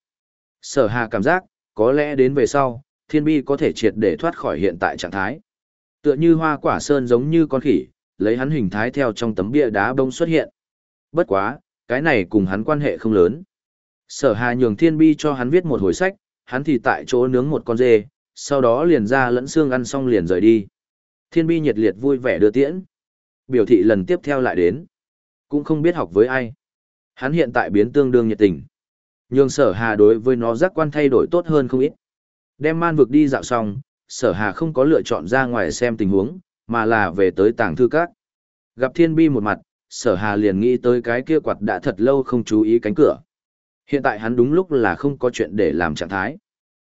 A: Sở hà cảm giác, có lẽ đến về sau, thiên bi có thể triệt để thoát khỏi hiện tại trạng thái. Tựa như hoa quả sơn giống như con khỉ, lấy hắn hình thái theo trong tấm bia đá bông xuất hiện. Bất quá, cái này cùng hắn quan hệ không lớn. Sở hà nhường thiên bi cho hắn viết một hồi sách, hắn thì tại chỗ nướng một con dê, sau đó liền ra lẫn xương ăn xong liền rời đi. Thiên bi nhiệt liệt vui vẻ đưa tiễn. Biểu thị lần tiếp theo lại đến. Cũng không biết học với ai. Hắn hiện tại biến tương đương nhiệt tình. Nhường sở hà đối với nó giác quan thay đổi tốt hơn không ít. Đem man vực đi dạo xong, sở hà không có lựa chọn ra ngoài xem tình huống, mà là về tới tàng thư các. Gặp thiên bi một mặt, sở hà liền nghĩ tới cái kia quạt đã thật lâu không chú ý cánh cửa. Hiện tại hắn đúng lúc là không có chuyện để làm trạng thái.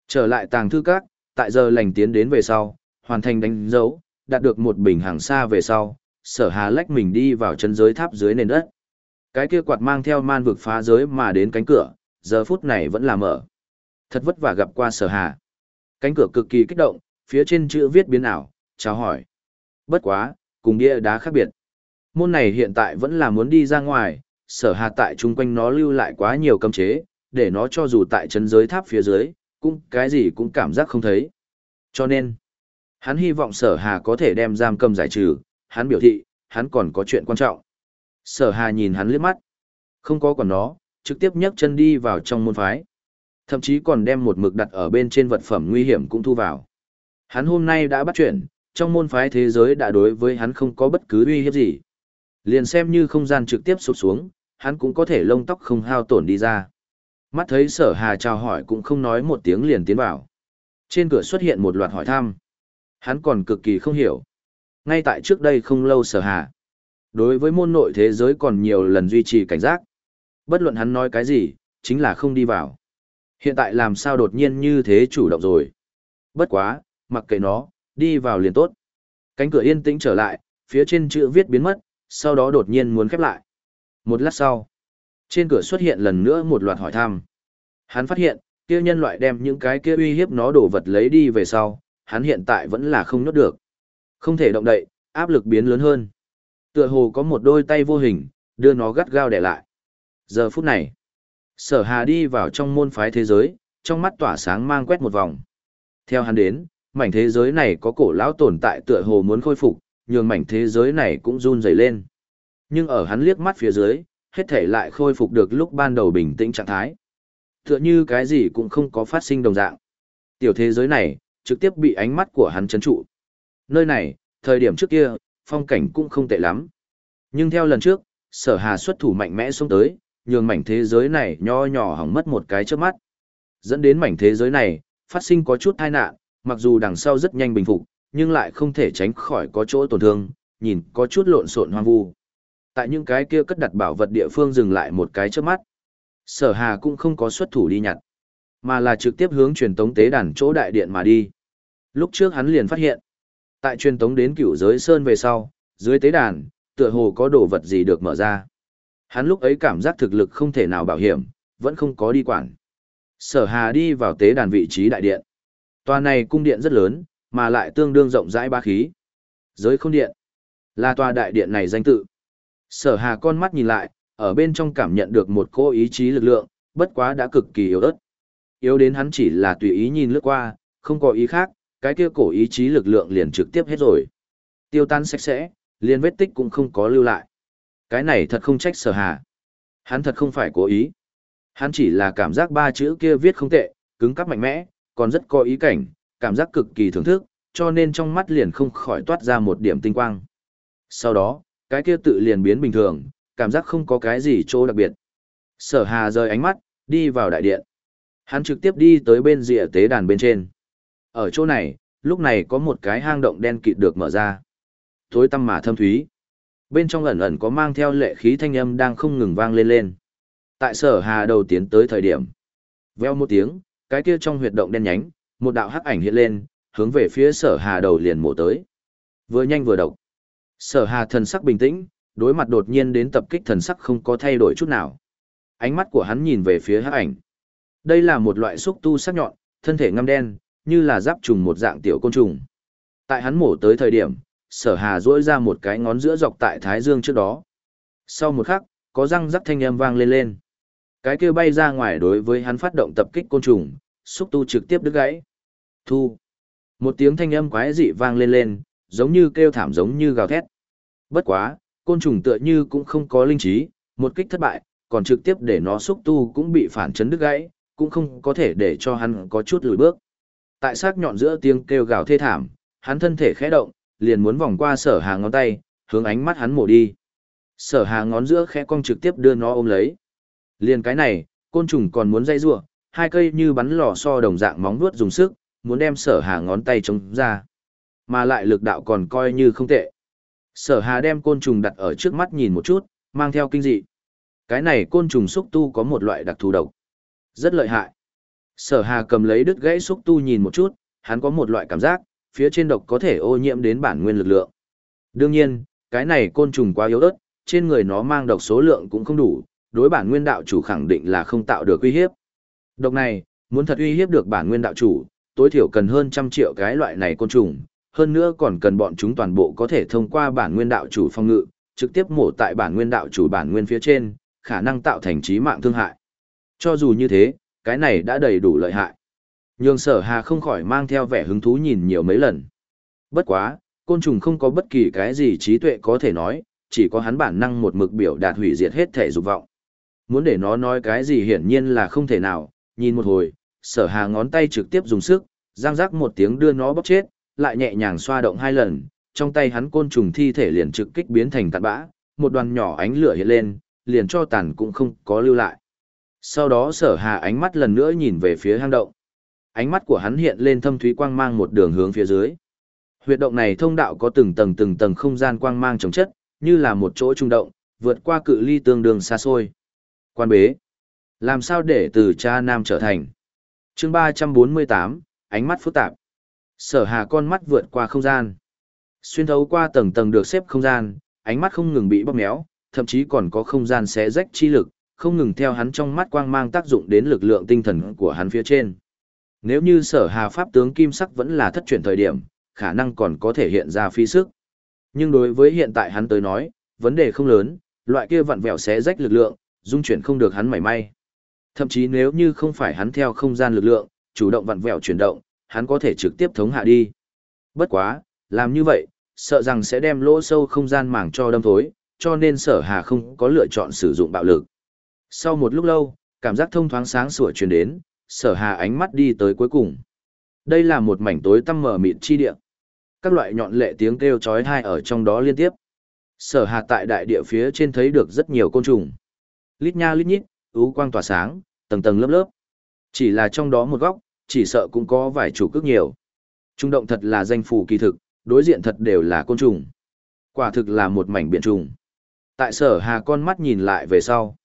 A: Trở lại tàng thư các, tại giờ lành tiến đến về sau, hoàn thành đánh dấu, đạt được một bình hàng xa về sau, sở hà lách mình đi vào chân giới tháp dưới nền đất. Cái kia quạt mang theo man vực phá giới mà đến cánh cửa, giờ phút này vẫn là mở. Thật vất vả gặp qua sở hà. Cánh cửa cực kỳ kích động, phía trên chữ viết biến ảo, chào hỏi. Bất quá, cùng địa đá khác biệt. Môn này hiện tại vẫn là muốn đi ra ngoài, sở hà tại chung quanh nó lưu lại quá nhiều cấm chế, để nó cho dù tại chân giới tháp phía dưới, cũng cái gì cũng cảm giác không thấy. Cho nên, hắn hy vọng sở hà có thể đem giam cầm giải trừ, hắn biểu thị, hắn còn có chuyện quan trọng. Sở hà nhìn hắn liếc mắt, không có còn nó, trực tiếp nhấc chân đi vào trong môn phái. Thậm chí còn đem một mực đặt ở bên trên vật phẩm nguy hiểm cũng thu vào. Hắn hôm nay đã bắt chuyển, trong môn phái thế giới đã đối với hắn không có bất cứ uy hiếp gì. Liền xem như không gian trực tiếp sụp xuống, hắn cũng có thể lông tóc không hao tổn đi ra. Mắt thấy sở hà chào hỏi cũng không nói một tiếng liền tiến vào. Trên cửa xuất hiện một loạt hỏi thăm. Hắn còn cực kỳ không hiểu. Ngay tại trước đây không lâu sở hà. Đối với môn nội thế giới còn nhiều lần duy trì cảnh giác. Bất luận hắn nói cái gì, chính là không đi vào. Hiện tại làm sao đột nhiên như thế chủ động rồi. Bất quá, mặc kệ nó, đi vào liền tốt. Cánh cửa yên tĩnh trở lại, phía trên chữ viết biến mất, sau đó đột nhiên muốn khép lại. Một lát sau, trên cửa xuất hiện lần nữa một loạt hỏi thăm. Hắn phát hiện, kia nhân loại đem những cái kia uy hiếp nó đổ vật lấy đi về sau, hắn hiện tại vẫn là không nhốt được. Không thể động đậy, áp lực biến lớn hơn. Tựa hồ có một đôi tay vô hình, đưa nó gắt gao để lại. Giờ phút này, sở hà đi vào trong môn phái thế giới, trong mắt tỏa sáng mang quét một vòng. Theo hắn đến, mảnh thế giới này có cổ lão tồn tại tựa hồ muốn khôi phục, nhường mảnh thế giới này cũng run rẩy lên. Nhưng ở hắn liếc mắt phía dưới, hết thể lại khôi phục được lúc ban đầu bình tĩnh trạng thái. Tựa như cái gì cũng không có phát sinh đồng dạng. Tiểu thế giới này, trực tiếp bị ánh mắt của hắn chấn trụ. Nơi này, thời điểm trước kia, phong cảnh cũng không tệ lắm. Nhưng theo lần trước, sở hà xuất thủ mạnh mẽ xuống tới, nhường mảnh thế giới này nho nhỏ hỏng mất một cái trước mắt. Dẫn đến mảnh thế giới này, phát sinh có chút tai nạn, mặc dù đằng sau rất nhanh bình phục, nhưng lại không thể tránh khỏi có chỗ tổn thương, nhìn có chút lộn xộn hoang vu. Tại những cái kia cất đặt bảo vật địa phương dừng lại một cái trước mắt. Sở Hà cũng không có xuất thủ đi nhặt, mà là trực tiếp hướng truyền tống tế đàn chỗ đại điện mà đi. Lúc trước hắn liền phát hiện, tại truyền tống đến cửu giới sơn về sau, dưới tế đàn, tựa hồ có đồ vật gì được mở ra. Hắn lúc ấy cảm giác thực lực không thể nào bảo hiểm, vẫn không có đi quản. Sở Hà đi vào tế đàn vị trí đại điện. Tòa này cung điện rất lớn, mà lại tương đương rộng rãi ba khí. Giới không điện, là tòa đại điện này danh tự. Sở Hà con mắt nhìn lại, ở bên trong cảm nhận được một cô ý chí lực lượng, bất quá đã cực kỳ yếu ớt. Yếu đến hắn chỉ là tùy ý nhìn lướt qua, không có ý khác, cái kia cổ ý chí lực lượng liền trực tiếp hết rồi. Tiêu tan sạch sẽ, liền vết tích cũng không có lưu lại. Cái này thật không trách sở hà. Hắn thật không phải cố ý. Hắn chỉ là cảm giác ba chữ kia viết không tệ, cứng cắp mạnh mẽ, còn rất có ý cảnh, cảm giác cực kỳ thưởng thức, cho nên trong mắt liền không khỏi toát ra một điểm tinh quang. Sau đó, cái kia tự liền biến bình thường, cảm giác không có cái gì chỗ đặc biệt. Sở Hà rời ánh mắt, đi vào đại điện. Hắn trực tiếp đi tới bên rìa tế đàn bên trên. Ở chỗ này, lúc này có một cái hang động đen kịt được mở ra. Tối tăm mà thâm thúy. Bên trong ẩn ẩn có mang theo lệ khí thanh âm đang không ngừng vang lên lên. Tại sở hà đầu tiến tới thời điểm. Veo một tiếng, cái kia trong huyệt động đen nhánh, một đạo hắc ảnh hiện lên, hướng về phía sở hà đầu liền mổ tới. Vừa nhanh vừa độc. Sở hà thần sắc bình tĩnh, đối mặt đột nhiên đến tập kích thần sắc không có thay đổi chút nào. Ánh mắt của hắn nhìn về phía hắc ảnh. Đây là một loại xúc tu sắc nhọn, thân thể ngăm đen, như là giáp trùng một dạng tiểu côn trùng. Tại hắn mổ tới thời điểm, sở hà duỗi ra một cái ngón giữa dọc tại thái dương trước đó. Sau một khắc, có răng rắc thanh âm vang lên lên. Cái kia bay ra ngoài đối với hắn phát động tập kích côn trùng, xúc tu trực tiếp đứt gãy. Thu. Một tiếng thanh âm quái dị vang lên lên, giống như kêu thảm giống như gào thét. Bất quá, côn trùng tựa như cũng không có linh trí, một kích thất bại, còn trực tiếp để nó xúc tu cũng bị phản chấn đứt gãy, cũng không có thể để cho hắn có chút lùi bước. Tại sát nhọn giữa tiếng kêu gào thê thảm, hắn thân thể khẽ động, liền muốn vòng qua sở hà ngón tay, hướng ánh mắt hắn mổ đi. Sở hà ngón giữa khẽ cong trực tiếp đưa nó ôm lấy. Liền cái này, côn trùng còn muốn dây rua, hai cây như bắn lò so đồng dạng móng vuốt dùng sức, muốn đem sở hà ngón tay chống ra. Mà lại lực đạo còn coi như không tệ. Sở hà đem côn trùng đặt ở trước mắt nhìn một chút, mang theo kinh dị. Cái này côn trùng xúc tu có một loại đặc thù độc. Rất lợi hại. Sở hà cầm lấy đứt gãy xúc tu nhìn một chút, hắn có một loại cảm giác, phía trên độc có thể ô nhiễm đến bản nguyên lực lượng. Đương nhiên, cái này côn trùng quá yếu ớt, trên người nó mang độc số lượng cũng không đủ, đối bản nguyên đạo chủ khẳng định là không tạo được uy hiếp. Độc này, muốn thật uy hiếp được bản nguyên đạo chủ, tối thiểu cần hơn trăm triệu cái loại này côn trùng, hơn nữa còn cần bọn chúng toàn bộ có thể thông qua bản nguyên đạo chủ phong ngự, trực tiếp mổ tại bản nguyên đạo chủ bản nguyên phía trên, khả năng tạo thành trí mạng thương hại. Cho dù như thế, cái này đã đầy đủ lợi hại. Nhường sở hà không khỏi mang theo vẻ hứng thú nhìn nhiều mấy lần. Bất quá, côn trùng không có bất kỳ cái gì trí tuệ có thể nói, chỉ có hắn bản năng một mực biểu đạt hủy diệt hết thể dục vọng. Muốn để nó nói cái gì hiển nhiên là không thể nào, nhìn một hồi, sở hà ngón tay trực tiếp dùng sức, giang rắc một tiếng đưa nó bóp chết, lại nhẹ nhàng xoa động hai lần, trong tay hắn côn trùng thi thể liền trực kích biến thành cặn bã, một đoàn nhỏ ánh lửa hiện lên, liền cho tàn cũng không có lưu lại. Sau đó sở hà ánh mắt lần nữa nhìn về phía hang động. Ánh mắt của hắn hiện lên thâm thúy quang mang một đường hướng phía dưới. Huyệt động này thông đạo có từng tầng từng tầng không gian quang mang chống chất, như là một chỗ trung động, vượt qua cự ly tương đương xa xôi. Quan bế. Làm sao để từ cha nam trở thành? chương 348, ánh mắt phức tạp. Sở hà con mắt vượt qua không gian. Xuyên thấu qua tầng tầng được xếp không gian, ánh mắt không ngừng bị bóp méo, thậm chí còn có không gian xé rách chi lực, không ngừng theo hắn trong mắt quang mang tác dụng đến lực lượng tinh thần của hắn phía trên. Nếu như sở hà pháp tướng kim sắc vẫn là thất chuyển thời điểm, khả năng còn có thể hiện ra phi sức. Nhưng đối với hiện tại hắn tới nói, vấn đề không lớn, loại kia vặn vẹo xé rách lực lượng, dung chuyển không được hắn mảy may. Thậm chí nếu như không phải hắn theo không gian lực lượng, chủ động vặn vẹo chuyển động, hắn có thể trực tiếp thống hạ đi. Bất quá, làm như vậy, sợ rằng sẽ đem lỗ sâu không gian màng cho đâm thối, cho nên sở hà không có lựa chọn sử dụng bạo lực. Sau một lúc lâu, cảm giác thông thoáng sáng sủa truyền đến, sở hà ánh mắt đi tới cuối cùng. Đây là một mảnh tối tăm mở mịt chi địa. Các loại nhọn lệ tiếng kêu chói tai ở trong đó liên tiếp. Sở hà tại đại địa phía trên thấy được rất nhiều côn trùng. Lít nha lít nhít, ú quang tỏa sáng, tầng tầng lớp lớp. Chỉ là trong đó một góc, chỉ sợ cũng có vài chủ cước nhiều. Trung động thật là danh phù kỳ thực, đối diện thật đều là côn trùng. Quả thực là một mảnh biển trùng. Tại sở hà con mắt nhìn lại về sau.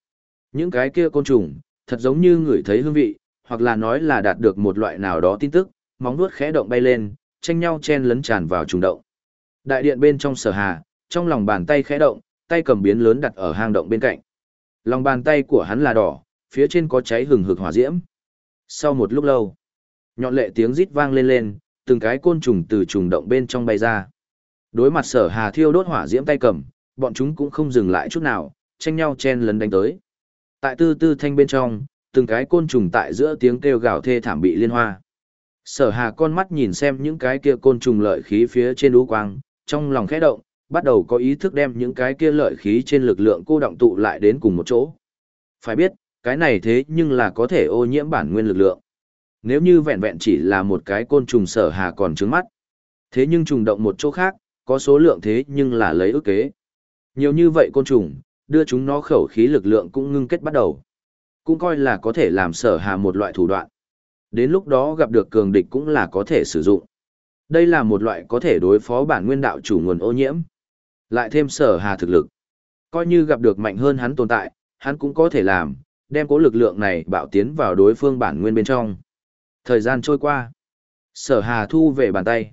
A: Những cái kia côn trùng, thật giống như người thấy hương vị, hoặc là nói là đạt được một loại nào đó tin tức, móng vuốt khẽ động bay lên, tranh nhau chen lấn tràn vào trùng động. Đại điện bên trong sở hà, trong lòng bàn tay khẽ động, tay cầm biến lớn đặt ở hang động bên cạnh. Lòng bàn tay của hắn là đỏ, phía trên có cháy hừng hực hỏa diễm. Sau một lúc lâu, nhọn lệ tiếng rít vang lên lên, từng cái côn trùng từ trùng động bên trong bay ra. Đối mặt sở hà thiêu đốt hỏa diễm tay cầm, bọn chúng cũng không dừng lại chút nào, tranh nhau chen lấn đánh tới. Tại tư tư thanh bên trong, từng cái côn trùng tại giữa tiếng kêu gào thê thảm bị liên hoa. Sở hà con mắt nhìn xem những cái kia côn trùng lợi khí phía trên ú quang, trong lòng khẽ động, bắt đầu có ý thức đem những cái kia lợi khí trên lực lượng cô động tụ lại đến cùng một chỗ. Phải biết, cái này thế nhưng là có thể ô nhiễm bản nguyên lực lượng. Nếu như vẹn vẹn chỉ là một cái côn trùng sở hà còn trứng mắt. Thế nhưng trùng động một chỗ khác, có số lượng thế nhưng là lấy ước kế. Nhiều như vậy côn trùng, đưa chúng nó khẩu khí lực lượng cũng ngưng kết bắt đầu. Cũng coi là có thể làm sở hà một loại thủ đoạn. Đến lúc đó gặp được cường địch cũng là có thể sử dụng. Đây là một loại có thể đối phó bản nguyên đạo chủ nguồn ô nhiễm. Lại thêm sở hà thực lực. Coi như gặp được mạnh hơn hắn tồn tại, hắn cũng có thể làm, đem cố lực lượng này bạo tiến vào đối phương bản nguyên bên trong. Thời gian trôi qua. Sở hà thu về bàn tay.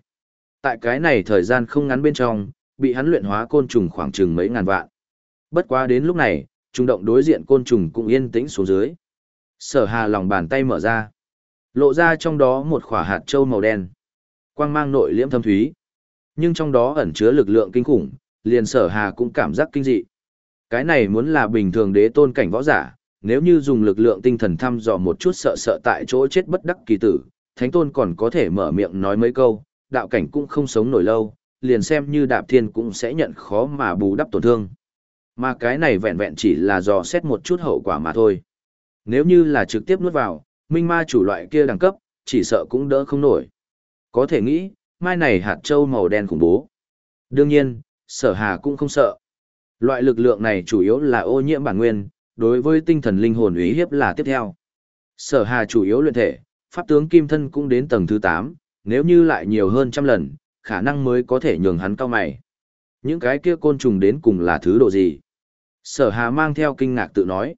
A: Tại cái này thời gian không ngắn bên trong, bị hắn luyện hóa côn trùng khoảng chừng mấy ngàn vạn. Bất quá đến lúc này, trung động đối diện côn trùng cũng yên tĩnh xuống dưới. Sở hà lòng bàn tay mở ra. Lộ ra trong đó một khỏa hạt trâu màu đen. Quang mang nội liễm thâm thúy. Nhưng trong đó ẩn chứa lực lượng kinh khủng, liền sở hà cũng cảm giác kinh dị. Cái này muốn là bình thường đế tôn cảnh võ giả, nếu như dùng lực lượng tinh thần thăm dò một chút sợ sợ tại chỗ chết bất đắc kỳ tử, thánh tôn còn có thể mở miệng nói mấy câu, đạo cảnh cũng không sống nổi lâu, liền xem như đạp thiên cũng sẽ nhận khó mà bù đắp tổn thương. Mà cái này vẹn vẹn chỉ là dò xét một chút hậu quả mà thôi. Nếu như là trực tiếp nuốt vào, minh ma chủ loại kia đẳng cấp, chỉ sợ cũng đỡ không nổi. Có thể nghĩ, mai này hạt châu màu đen khủng bố. Đương nhiên, sở hà cũng không sợ. Loại lực lượng này chủ yếu là ô nhiễm bản nguyên, đối với tinh thần linh hồn uy hiếp là tiếp theo. Sở hà chủ yếu luyện thể, pháp tướng kim thân cũng đến tầng thứ 8, nếu như lại nhiều hơn trăm lần, khả năng mới có thể nhường hắn cao mày. Những cái kia côn trùng đến cùng là thứ độ gì? Sở hà mang theo kinh ngạc tự nói.